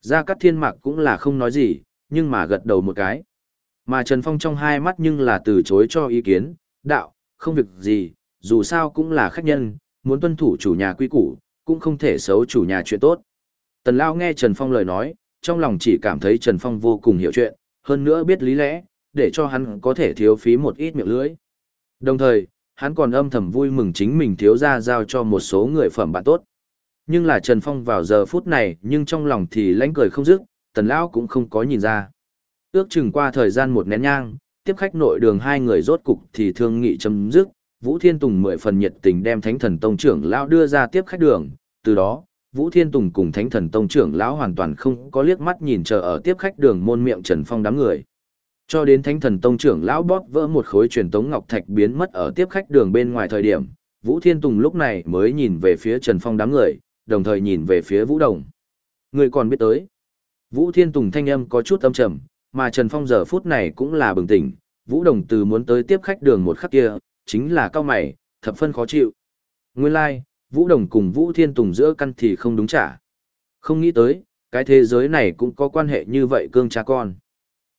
Gia Cát Thiên Mạc cũng là không nói gì, nhưng mà gật đầu một cái. Mà Trần Phong trong hai mắt nhưng là từ chối cho ý kiến, đạo, không việc gì, dù sao cũng là khách nhân, muốn tuân thủ chủ nhà quy củ, cũng không thể xấu chủ nhà chuyện tốt. Tần Lao nghe Trần Phong lời nói, trong lòng chỉ cảm thấy Trần Phong vô cùng hiểu chuyện, hơn nữa biết lý lẽ, để cho hắn có thể thiếu phí một ít miệng lưỡi. Đồng thời, hắn còn âm thầm vui mừng chính mình thiếu ra giao cho một số người phẩm bạn tốt. Nhưng là Trần Phong vào giờ phút này, nhưng trong lòng thì lãnh cười không dứt, Tần Lão cũng không có nhìn ra. Ước chừng qua thời gian một nén nhang, tiếp khách nội đường hai người rốt cục thì thương nghị chấm dứt, Vũ Thiên Tùng mười phần nhiệt tình đem Thánh Thần Tông trưởng lão đưa ra tiếp khách đường, từ đó, Vũ Thiên Tùng cùng Thánh Thần Tông trưởng lão hoàn toàn không có liếc mắt nhìn chờ ở tiếp khách đường môn miệng Trần Phong đám người. Cho đến Thánh Thần Tông trưởng lão bóp vỡ một khối truyền tống ngọc thạch biến mất ở tiếp khách đường bên ngoài thời điểm, Vũ Thiên Tùng lúc này mới nhìn về phía Trần Phong đám người, đồng thời nhìn về phía Vũ Đồng. Người còn biết tới. Vũ Thiên Tùng thanh âm có chút âm trầm, mà Trần Phong giờ phút này cũng là bừng tỉnh, Vũ Đồng từ muốn tới tiếp khách đường một khắc kia, chính là cao mày, thập phân khó chịu. Nguyên lai, like, Vũ Đồng cùng Vũ Thiên Tùng giữa căn thì không đúng trả. Không nghĩ tới, cái thế giới này cũng có quan hệ như vậy cương cha con.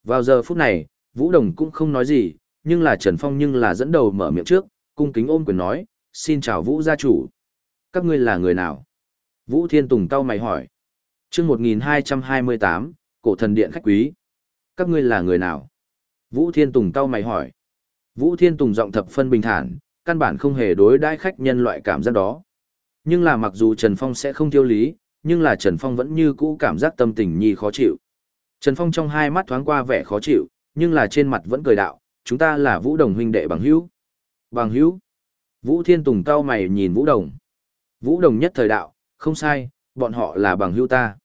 Vào giờ phút này, Vũ Đồng cũng không nói gì, nhưng là Trần Phong nhưng là dẫn đầu mở miệng trước, cung kính ôm quyền nói, xin chào Vũ gia chủ. Các ngươi là người nào? Vũ Thiên Tùng cau mày hỏi. chương 1228, cổ thần điện khách quý. Các ngươi là người nào? Vũ Thiên Tùng cau mày hỏi. Vũ Thiên Tùng giọng thập phân bình thản, căn bản không hề đối đãi khách nhân loại cảm giác đó. Nhưng là mặc dù Trần Phong sẽ không tiêu lý, nhưng là Trần Phong vẫn như cũ cảm giác tâm tình nhi khó chịu. Trần Phong trong hai mắt thoáng qua vẻ khó chịu, nhưng là trên mặt vẫn cười đạo, chúng ta là Vũ Đồng huynh đệ bằng hữu. Bằng hữu. Vũ Thiên Tùng cao mày nhìn Vũ Đồng. Vũ Đồng nhất thời đạo, không sai, bọn họ là bằng hữu ta.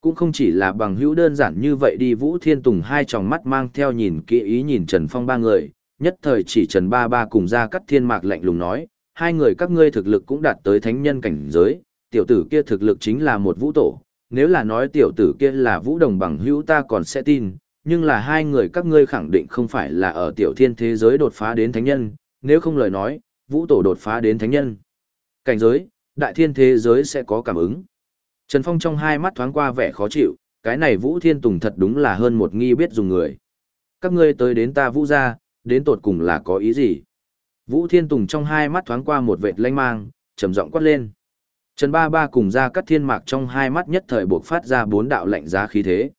Cũng không chỉ là bằng hữu đơn giản như vậy đi Vũ Thiên Tùng hai tròng mắt mang theo nhìn kỹ ý nhìn Trần Phong ba người, nhất thời chỉ Trần Ba Ba cùng ra cắt thiên mạc lạnh lùng nói, hai người các ngươi thực lực cũng đạt tới thánh nhân cảnh giới, tiểu tử kia thực lực chính là một vũ tổ, nếu là nói tiểu tử kia là vũ đồng bằng hữu ta còn sẽ tin, nhưng là hai người các ngươi khẳng định không phải là ở tiểu thiên thế giới đột phá đến thánh nhân, nếu không lời nói, vũ tổ đột phá đến thánh nhân. Cảnh giới, đại thiên thế giới sẽ có cảm ứng. Trần Phong trong hai mắt thoáng qua vẻ khó chịu, cái này Vũ Thiên Tùng thật đúng là hơn một nghi biết dùng người. Các ngươi tới đến ta Vũ gia, đến tột cùng là có ý gì? Vũ Thiên Tùng trong hai mắt thoáng qua một vệt lanh mang, trầm giọng quát lên. Trần Ba Ba cùng ra cắt thiên mạc trong hai mắt nhất thời buộc phát ra bốn đạo lạnh giá khí thế.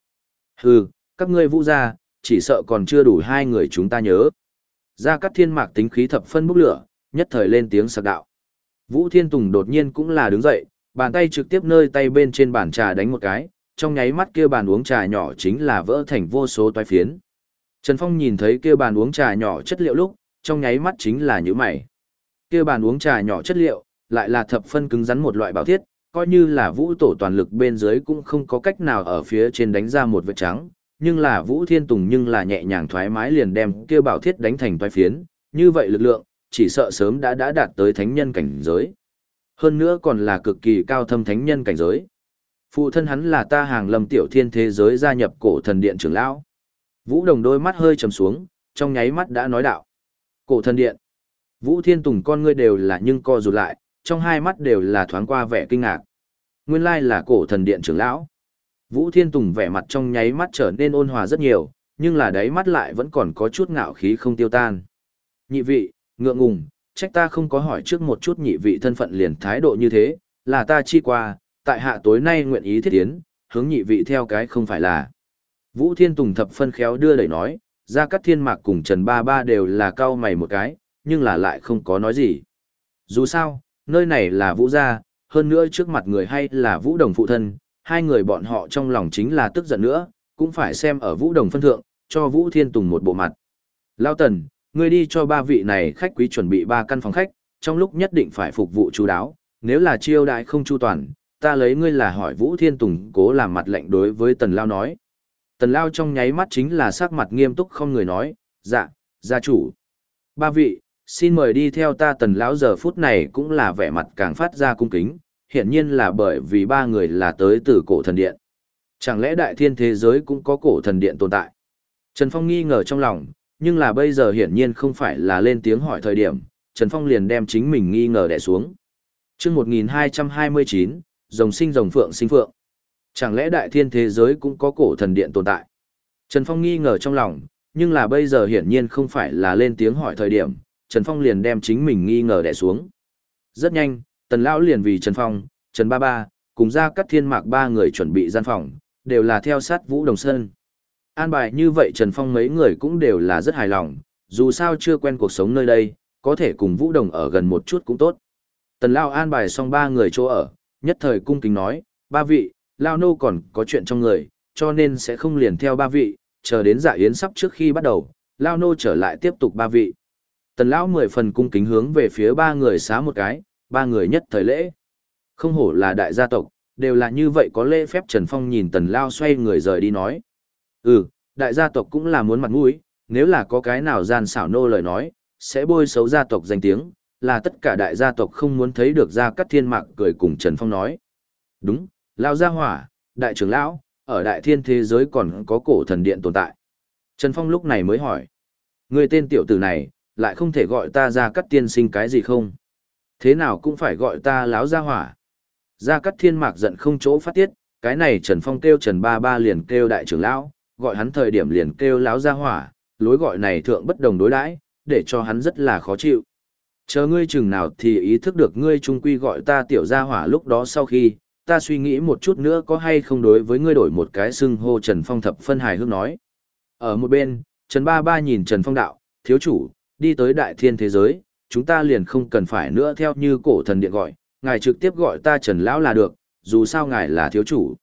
Hừ, các ngươi vũ gia, chỉ sợ còn chưa đủ hai người chúng ta nhớ. Ra cắt thiên mạc tính khí thập phân bốc lửa, nhất thời lên tiếng sạc đạo. Vũ Thiên Tùng đột nhiên cũng là đứng dậy, bàn tay trực tiếp nơi tay bên trên bàn trà đánh một cái, trong nháy mắt kia bàn uống trà nhỏ chính là vỡ thành vô số toái phiến. Trần Phong nhìn thấy kia bàn uống trà nhỏ chất liệu lúc, trong nháy mắt chính là như mày. Kia bàn uống trà nhỏ chất liệu, lại là thập phân cứng rắn một loại bảo thiết, coi như là vũ tổ toàn lực bên dưới cũng không có cách nào ở phía trên đánh ra một vệt trắng, nhưng là vũ thiên tùng nhưng là nhẹ nhàng thoải mái liền đem kia bảo thiết đánh thành toái phiến, như vậy lực lượng, chỉ sợ sớm đã đã đạt tới thánh nhân cảnh giới. Hơn nữa còn là cực kỳ cao thâm thánh nhân cảnh giới. Phụ thân hắn là ta hàng lâm tiểu thiên thế giới gia nhập cổ thần điện trưởng lão. Vũ đồng đôi mắt hơi trầm xuống, trong nháy mắt đã nói đạo. Cổ thần điện. Vũ thiên tùng con ngươi đều là nhưng co rụt lại, trong hai mắt đều là thoáng qua vẻ kinh ngạc. Nguyên lai là cổ thần điện trưởng lão. Vũ Thiên Tùng vẻ mặt trong nháy mắt trở nên ôn hòa rất nhiều, nhưng là đáy mắt lại vẫn còn có chút ngạo khí không tiêu tan. Nhị vị, ngượng ngùng, trách ta không có hỏi trước một chút nhị vị thân phận liền thái độ như thế, là ta chi qua, tại hạ tối nay nguyện ý thiết tiến, hướng nhị vị theo cái không phải là. Vũ Thiên Tùng thập phân khéo đưa đẩy nói, ra cắt thiên mạc cùng Trần Ba Ba đều là cao mày một cái, nhưng là lại không có nói gì. Dù sao, nơi này là Vũ gia, hơn nữa trước mặt người hay là Vũ Đồng phụ thân, hai người bọn họ trong lòng chính là tức giận nữa, cũng phải xem ở Vũ Đồng phân thượng, cho Vũ Thiên Tùng một bộ mặt. Lao Tần, ngươi đi cho ba vị này khách quý chuẩn bị ba căn phòng khách, trong lúc nhất định phải phục vụ chú đáo, nếu là chiêu đại không chu toàn, ta lấy ngươi là hỏi Vũ Thiên Tùng cố làm mặt lệnh đối với Tần Lao nói. Tần Lao trong nháy mắt chính là sắc mặt nghiêm túc không người nói, dạ, gia chủ. Ba vị, xin mời đi theo ta Tần Lão giờ phút này cũng là vẻ mặt càng phát ra cung kính, hiển nhiên là bởi vì ba người là tới từ cổ thần điện. Chẳng lẽ đại thiên thế giới cũng có cổ thần điện tồn tại? Trần Phong nghi ngờ trong lòng, nhưng là bây giờ hiển nhiên không phải là lên tiếng hỏi thời điểm, Trần Phong liền đem chính mình nghi ngờ đè xuống. Trước 1229, rồng sinh rồng phượng sinh phượng. Chẳng lẽ đại thiên thế giới cũng có cổ thần điện tồn tại? Trần Phong nghi ngờ trong lòng, nhưng là bây giờ hiển nhiên không phải là lên tiếng hỏi thời điểm, Trần Phong liền đem chính mình nghi ngờ đè xuống. Rất nhanh, Tần Lão liền vì Trần Phong, Trần Ba Ba, cùng ra các thiên mạc ba người chuẩn bị gian phòng, đều là theo sát Vũ Đồng Sơn. An bài như vậy Trần Phong mấy người cũng đều là rất hài lòng, dù sao chưa quen cuộc sống nơi đây, có thể cùng Vũ Đồng ở gần một chút cũng tốt. Tần Lao an bài xong ba người chỗ ở, nhất thời cung kính nói, ba vị, Lao nô còn có chuyện trong người, cho nên sẽ không liền theo ba vị, chờ đến dạ yến sắp trước khi bắt đầu, Lao nô trở lại tiếp tục ba vị. Tần Lão mười phần cung kính hướng về phía ba người xá một cái, ba người nhất thời lễ. Không hổ là đại gia tộc, đều là như vậy có lễ phép Trần Phong nhìn Tần Lao xoay người rời đi nói. Ừ, đại gia tộc cũng là muốn mặt mũi, nếu là có cái nào gian xảo nô lời nói, sẽ bôi xấu gia tộc danh tiếng, là tất cả đại gia tộc không muốn thấy được gia cắt thiên mạc cười cùng Trần Phong nói. Đúng, Lao gia hỏa, đại trưởng lão, ở đại thiên thế giới còn có cổ thần điện tồn tại. Trần Phong lúc này mới hỏi. Người tên tiểu tử này, lại không thể gọi ta gia cắt tiên sinh cái gì không? Thế nào cũng phải gọi ta láo gia hỏa. Gia cắt thiên mạc giận không chỗ phát tiết, cái này Trần Phong kêu Trần Ba Ba liền kêu đại trưởng lão, gọi hắn thời điểm liền kêu láo gia hỏa, lối gọi này thượng bất đồng đối đãi, để cho hắn rất là khó chịu. Chờ ngươi chừng nào thì ý thức được ngươi trung quy gọi ta tiểu gia hỏa lúc đó sau khi, ta suy nghĩ một chút nữa có hay không đối với ngươi đổi một cái xưng hô Trần Phong thập phân hài hước nói. Ở một bên, Trần Ba Ba nhìn Trần Phong đạo, thiếu chủ, đi tới đại thiên thế giới, chúng ta liền không cần phải nữa theo như cổ thần điện gọi, ngài trực tiếp gọi ta Trần Lão là được, dù sao ngài là thiếu chủ.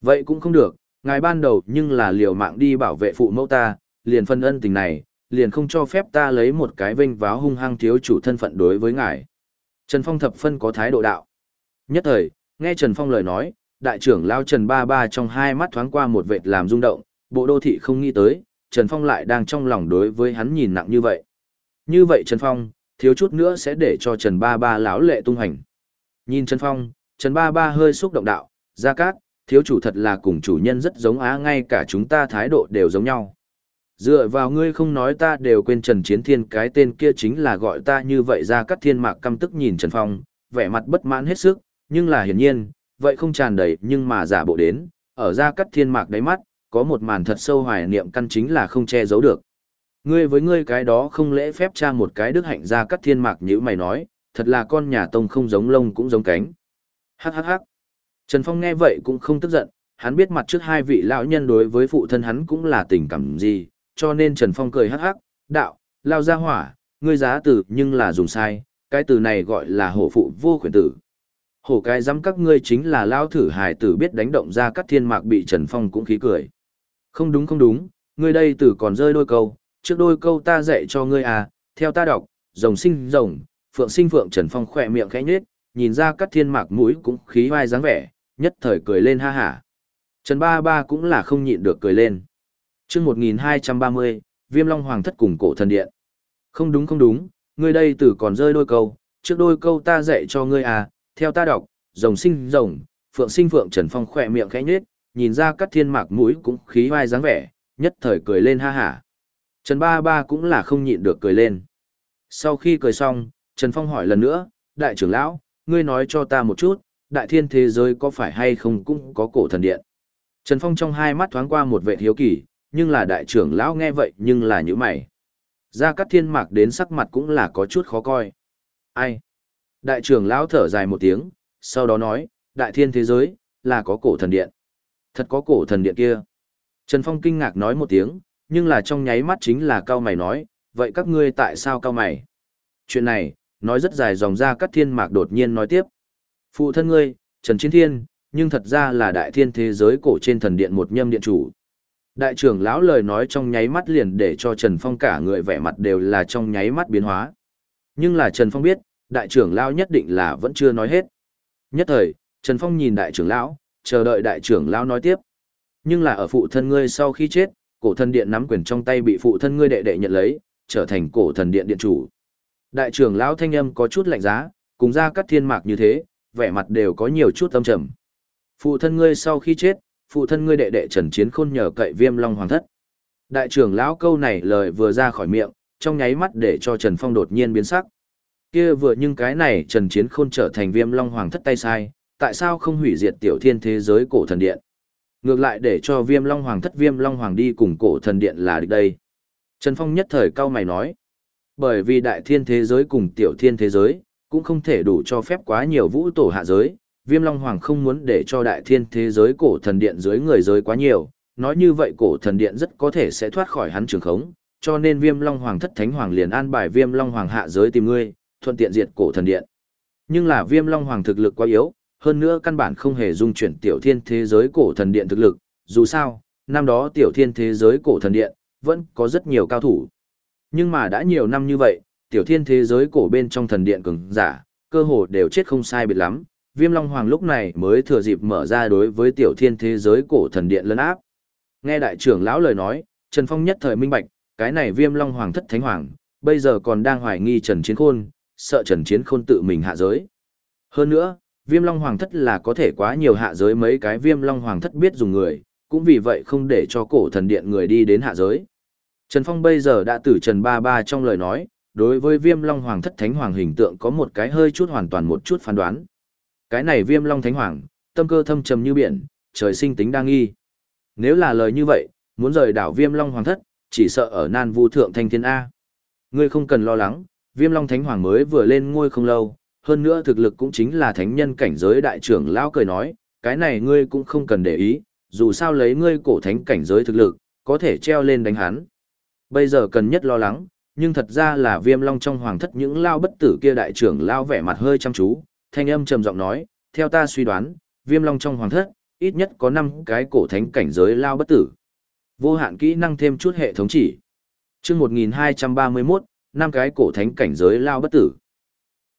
Vậy cũng không được, ngài ban đầu nhưng là liều mạng đi bảo vệ phụ mẫu ta, liền phân ân tình này, liền không cho phép ta lấy một cái vinh váo hung hăng thiếu chủ thân phận đối với ngài. Trần Phong thập phân có thái độ đạo. Nhất thời, nghe Trần Phong lời nói, đại trưởng lao Trần Ba Ba trong hai mắt thoáng qua một vệt làm rung động, bộ đô thị không nghĩ tới, Trần Phong lại đang trong lòng đối với hắn nhìn nặng như vậy. Như vậy Trần Phong, thiếu chút nữa sẽ để cho Trần Ba Ba lão lệ tung hành. Nhìn Trần Phong, Trần Ba Ba hơi xúc động đạo, ra Cát, thiếu chủ thật là cùng chủ nhân rất giống á ngay cả chúng ta thái độ đều giống nhau. Dựa vào ngươi không nói ta đều quên Trần Chiến Thiên cái tên kia chính là gọi ta như vậy ra Cát Thiên Mạc căm tức nhìn Trần Phong, vẻ mặt bất mãn hết sức, nhưng là hiển nhiên, vậy không tràn đầy nhưng mà giả bộ đến, ở ra Cát Thiên Mạc đáy mắt, có một màn thật sâu hoài niệm căn chính là không che giấu được. Ngươi với ngươi cái đó không lễ phép tra một cái đức hạnh ra Cát Thiên Mạc như mày nói, thật là con nhà tông không giống lông cũng giống cánh. Hắc hắc hắc. Trần Phong nghe vậy cũng không tức giận, hắn biết mặt trước hai vị lão nhân đối với phụ thân hắn cũng là tình cảm gì, cho nên Trần Phong cười hắc hắc, đạo, lao ra hỏa, ngươi giá từ nhưng là dùng sai, cái từ này gọi là hổ phụ vô khuyển tử. Hổ cái dám các ngươi chính là lao thử hài tử biết đánh động ra các thiên mạc bị Trần Phong cũng khí cười. Không đúng không đúng, ngươi đây tử còn rơi đôi câu, trước đôi câu ta dạy cho ngươi à, theo ta đọc, rồng sinh rồng, phượng sinh phượng Trần Phong khỏe miệng khẽ nhếch, nhìn ra các thiên mạc mũi cũng khí vai dáng vẻ, nhất thời cười lên ha hả. Trần Ba Ba cũng là không nhịn được cười lên. chương 1230, Viêm Long Hoàng thất cùng cổ thần điện. Không đúng không đúng, ngươi đây từ còn rơi đôi câu, trước đôi câu ta dạy cho ngươi à, theo ta đọc, rồng sinh rồng, phượng sinh phượng Trần Phong khỏe miệng khẽ nhếch, nhìn ra các thiên mạc mũi cũng khí vai dáng vẻ, nhất thời cười lên ha hả. Trần Ba Ba cũng là không nhịn được cười lên. Sau khi cười xong, Trần Phong hỏi lần nữa, đại trưởng lão, ngươi nói cho ta một chút, đại thiên thế giới có phải hay không cũng có cổ thần điện. Trần Phong trong hai mắt thoáng qua một vệ thiếu kỳ, nhưng là đại trưởng lão nghe vậy nhưng là như mày. Gia Cát Thiên Mạc đến sắc mặt cũng là có chút khó coi. Ai? Đại trưởng lão thở dài một tiếng, sau đó nói, đại thiên thế giới, là có cổ thần điện. Thật có cổ thần điện kia. Trần Phong kinh ngạc nói một tiếng, nhưng là trong nháy mắt chính là cao mày nói, vậy các ngươi tại sao cao mày? Chuyện này, nói rất dài dòng ra Cát Thiên Mạc đột nhiên nói tiếp. Phụ thân ngươi, Trần Chiến Thiên, nhưng thật ra là đại thiên thế giới cổ trên thần điện một nhâm điện chủ. Đại trưởng lão lời nói trong nháy mắt liền để cho Trần Phong cả người vẻ mặt đều là trong nháy mắt biến hóa. Nhưng là Trần Phong biết, đại trưởng lão nhất định là vẫn chưa nói hết. Nhất thời, Trần Phong nhìn đại trưởng lão, chờ đợi đại trưởng lão nói tiếp. Nhưng là ở phụ thân ngươi sau khi chết, cổ thần điện nắm quyền trong tay bị phụ thân ngươi đệ đệ nhận lấy, trở thành cổ thần điện điện chủ. Đại trưởng lão thanh âm có chút lạnh giá, cùng ra cắt thiên mạc như thế, vẻ mặt đều có nhiều chút âm trầm. Phụ thân ngươi sau khi chết, phụ thân ngươi đệ đệ Trần Chiến Khôn nhờ cậy Viêm Long Hoàng thất. Đại trưởng lão câu này lời vừa ra khỏi miệng, trong nháy mắt để cho Trần Phong đột nhiên biến sắc. Kia vừa nhưng cái này Trần Chiến Khôn trở thành Viêm Long Hoàng thất tay sai, tại sao không hủy diệt tiểu thiên thế giới cổ thần điện? Ngược lại để cho Viêm Long Hoàng thất Viêm Long Hoàng đi cùng cổ thần điện là địch đây. Trần Phong nhất thời cao mày nói. Bởi vì đại thiên thế giới cùng tiểu thiên thế giới, cũng không thể đủ cho phép quá nhiều vũ tổ hạ giới. Viêm Long Hoàng không muốn để cho đại thiên thế giới cổ thần điện dưới người giới quá nhiều, nói như vậy cổ thần điện rất có thể sẽ thoát khỏi hắn trường khống, cho nên Viêm Long Hoàng thất thánh hoàng liền an bài Viêm Long Hoàng hạ giới tìm ngươi, thuận tiện diệt cổ thần điện. Nhưng là Viêm Long Hoàng thực lực quá yếu, hơn nữa căn bản không hề dung chuyển tiểu thiên thế giới cổ thần điện thực lực, dù sao, năm đó tiểu thiên thế giới cổ thần điện vẫn có rất nhiều cao thủ. Nhưng mà đã nhiều năm như vậy, tiểu thiên thế giới cổ bên trong thần điện cường giả, cơ hồ đều chết không sai biệt lắm. Viêm Long Hoàng lúc này mới thừa dịp mở ra đối với tiểu thiên thế giới cổ thần điện lấn áp. Nghe đại trưởng lão lời nói, Trần Phong nhất thời minh bạch, cái này Viêm Long Hoàng thất thánh hoàng, bây giờ còn đang hoài nghi Trần Chiến Khôn, sợ Trần Chiến Khôn tự mình hạ giới. Hơn nữa, Viêm Long Hoàng thất là có thể quá nhiều hạ giới mấy cái Viêm Long Hoàng thất biết dùng người, cũng vì vậy không để cho cổ thần điện người đi đến hạ giới. Trần Phong bây giờ đã từ Trần Ba Ba trong lời nói, đối với viêm long hoàng thất thánh hoàng hình tượng có một cái hơi chút hoàn toàn một chút phán đoán. Cái này viêm long thánh hoàng, tâm cơ thâm trầm như biển, trời sinh tính đa nghi. Nếu là lời như vậy, muốn rời đảo viêm long hoàng thất, chỉ sợ ở nan vu thượng thanh thiên A. Ngươi không cần lo lắng, viêm long thánh hoàng mới vừa lên ngôi không lâu, hơn nữa thực lực cũng chính là thánh nhân cảnh giới đại trưởng lão cười nói, cái này ngươi cũng không cần để ý, dù sao lấy ngươi cổ thánh cảnh giới thực lực, có thể treo lên đánh hắn. Bây giờ cần nhất lo lắng, nhưng thật ra là viêm long trong hoàng thất những lao bất tử kia đại trưởng lao vẻ mặt hơi chăm chú, thanh âm trầm giọng nói, theo ta suy đoán, viêm long trong hoàng thất, ít nhất có 5 cái cổ thánh cảnh giới lao bất tử. Vô hạn kỹ năng thêm chút hệ thống chỉ. Chương 1231, năm cái cổ thánh cảnh giới lao bất tử.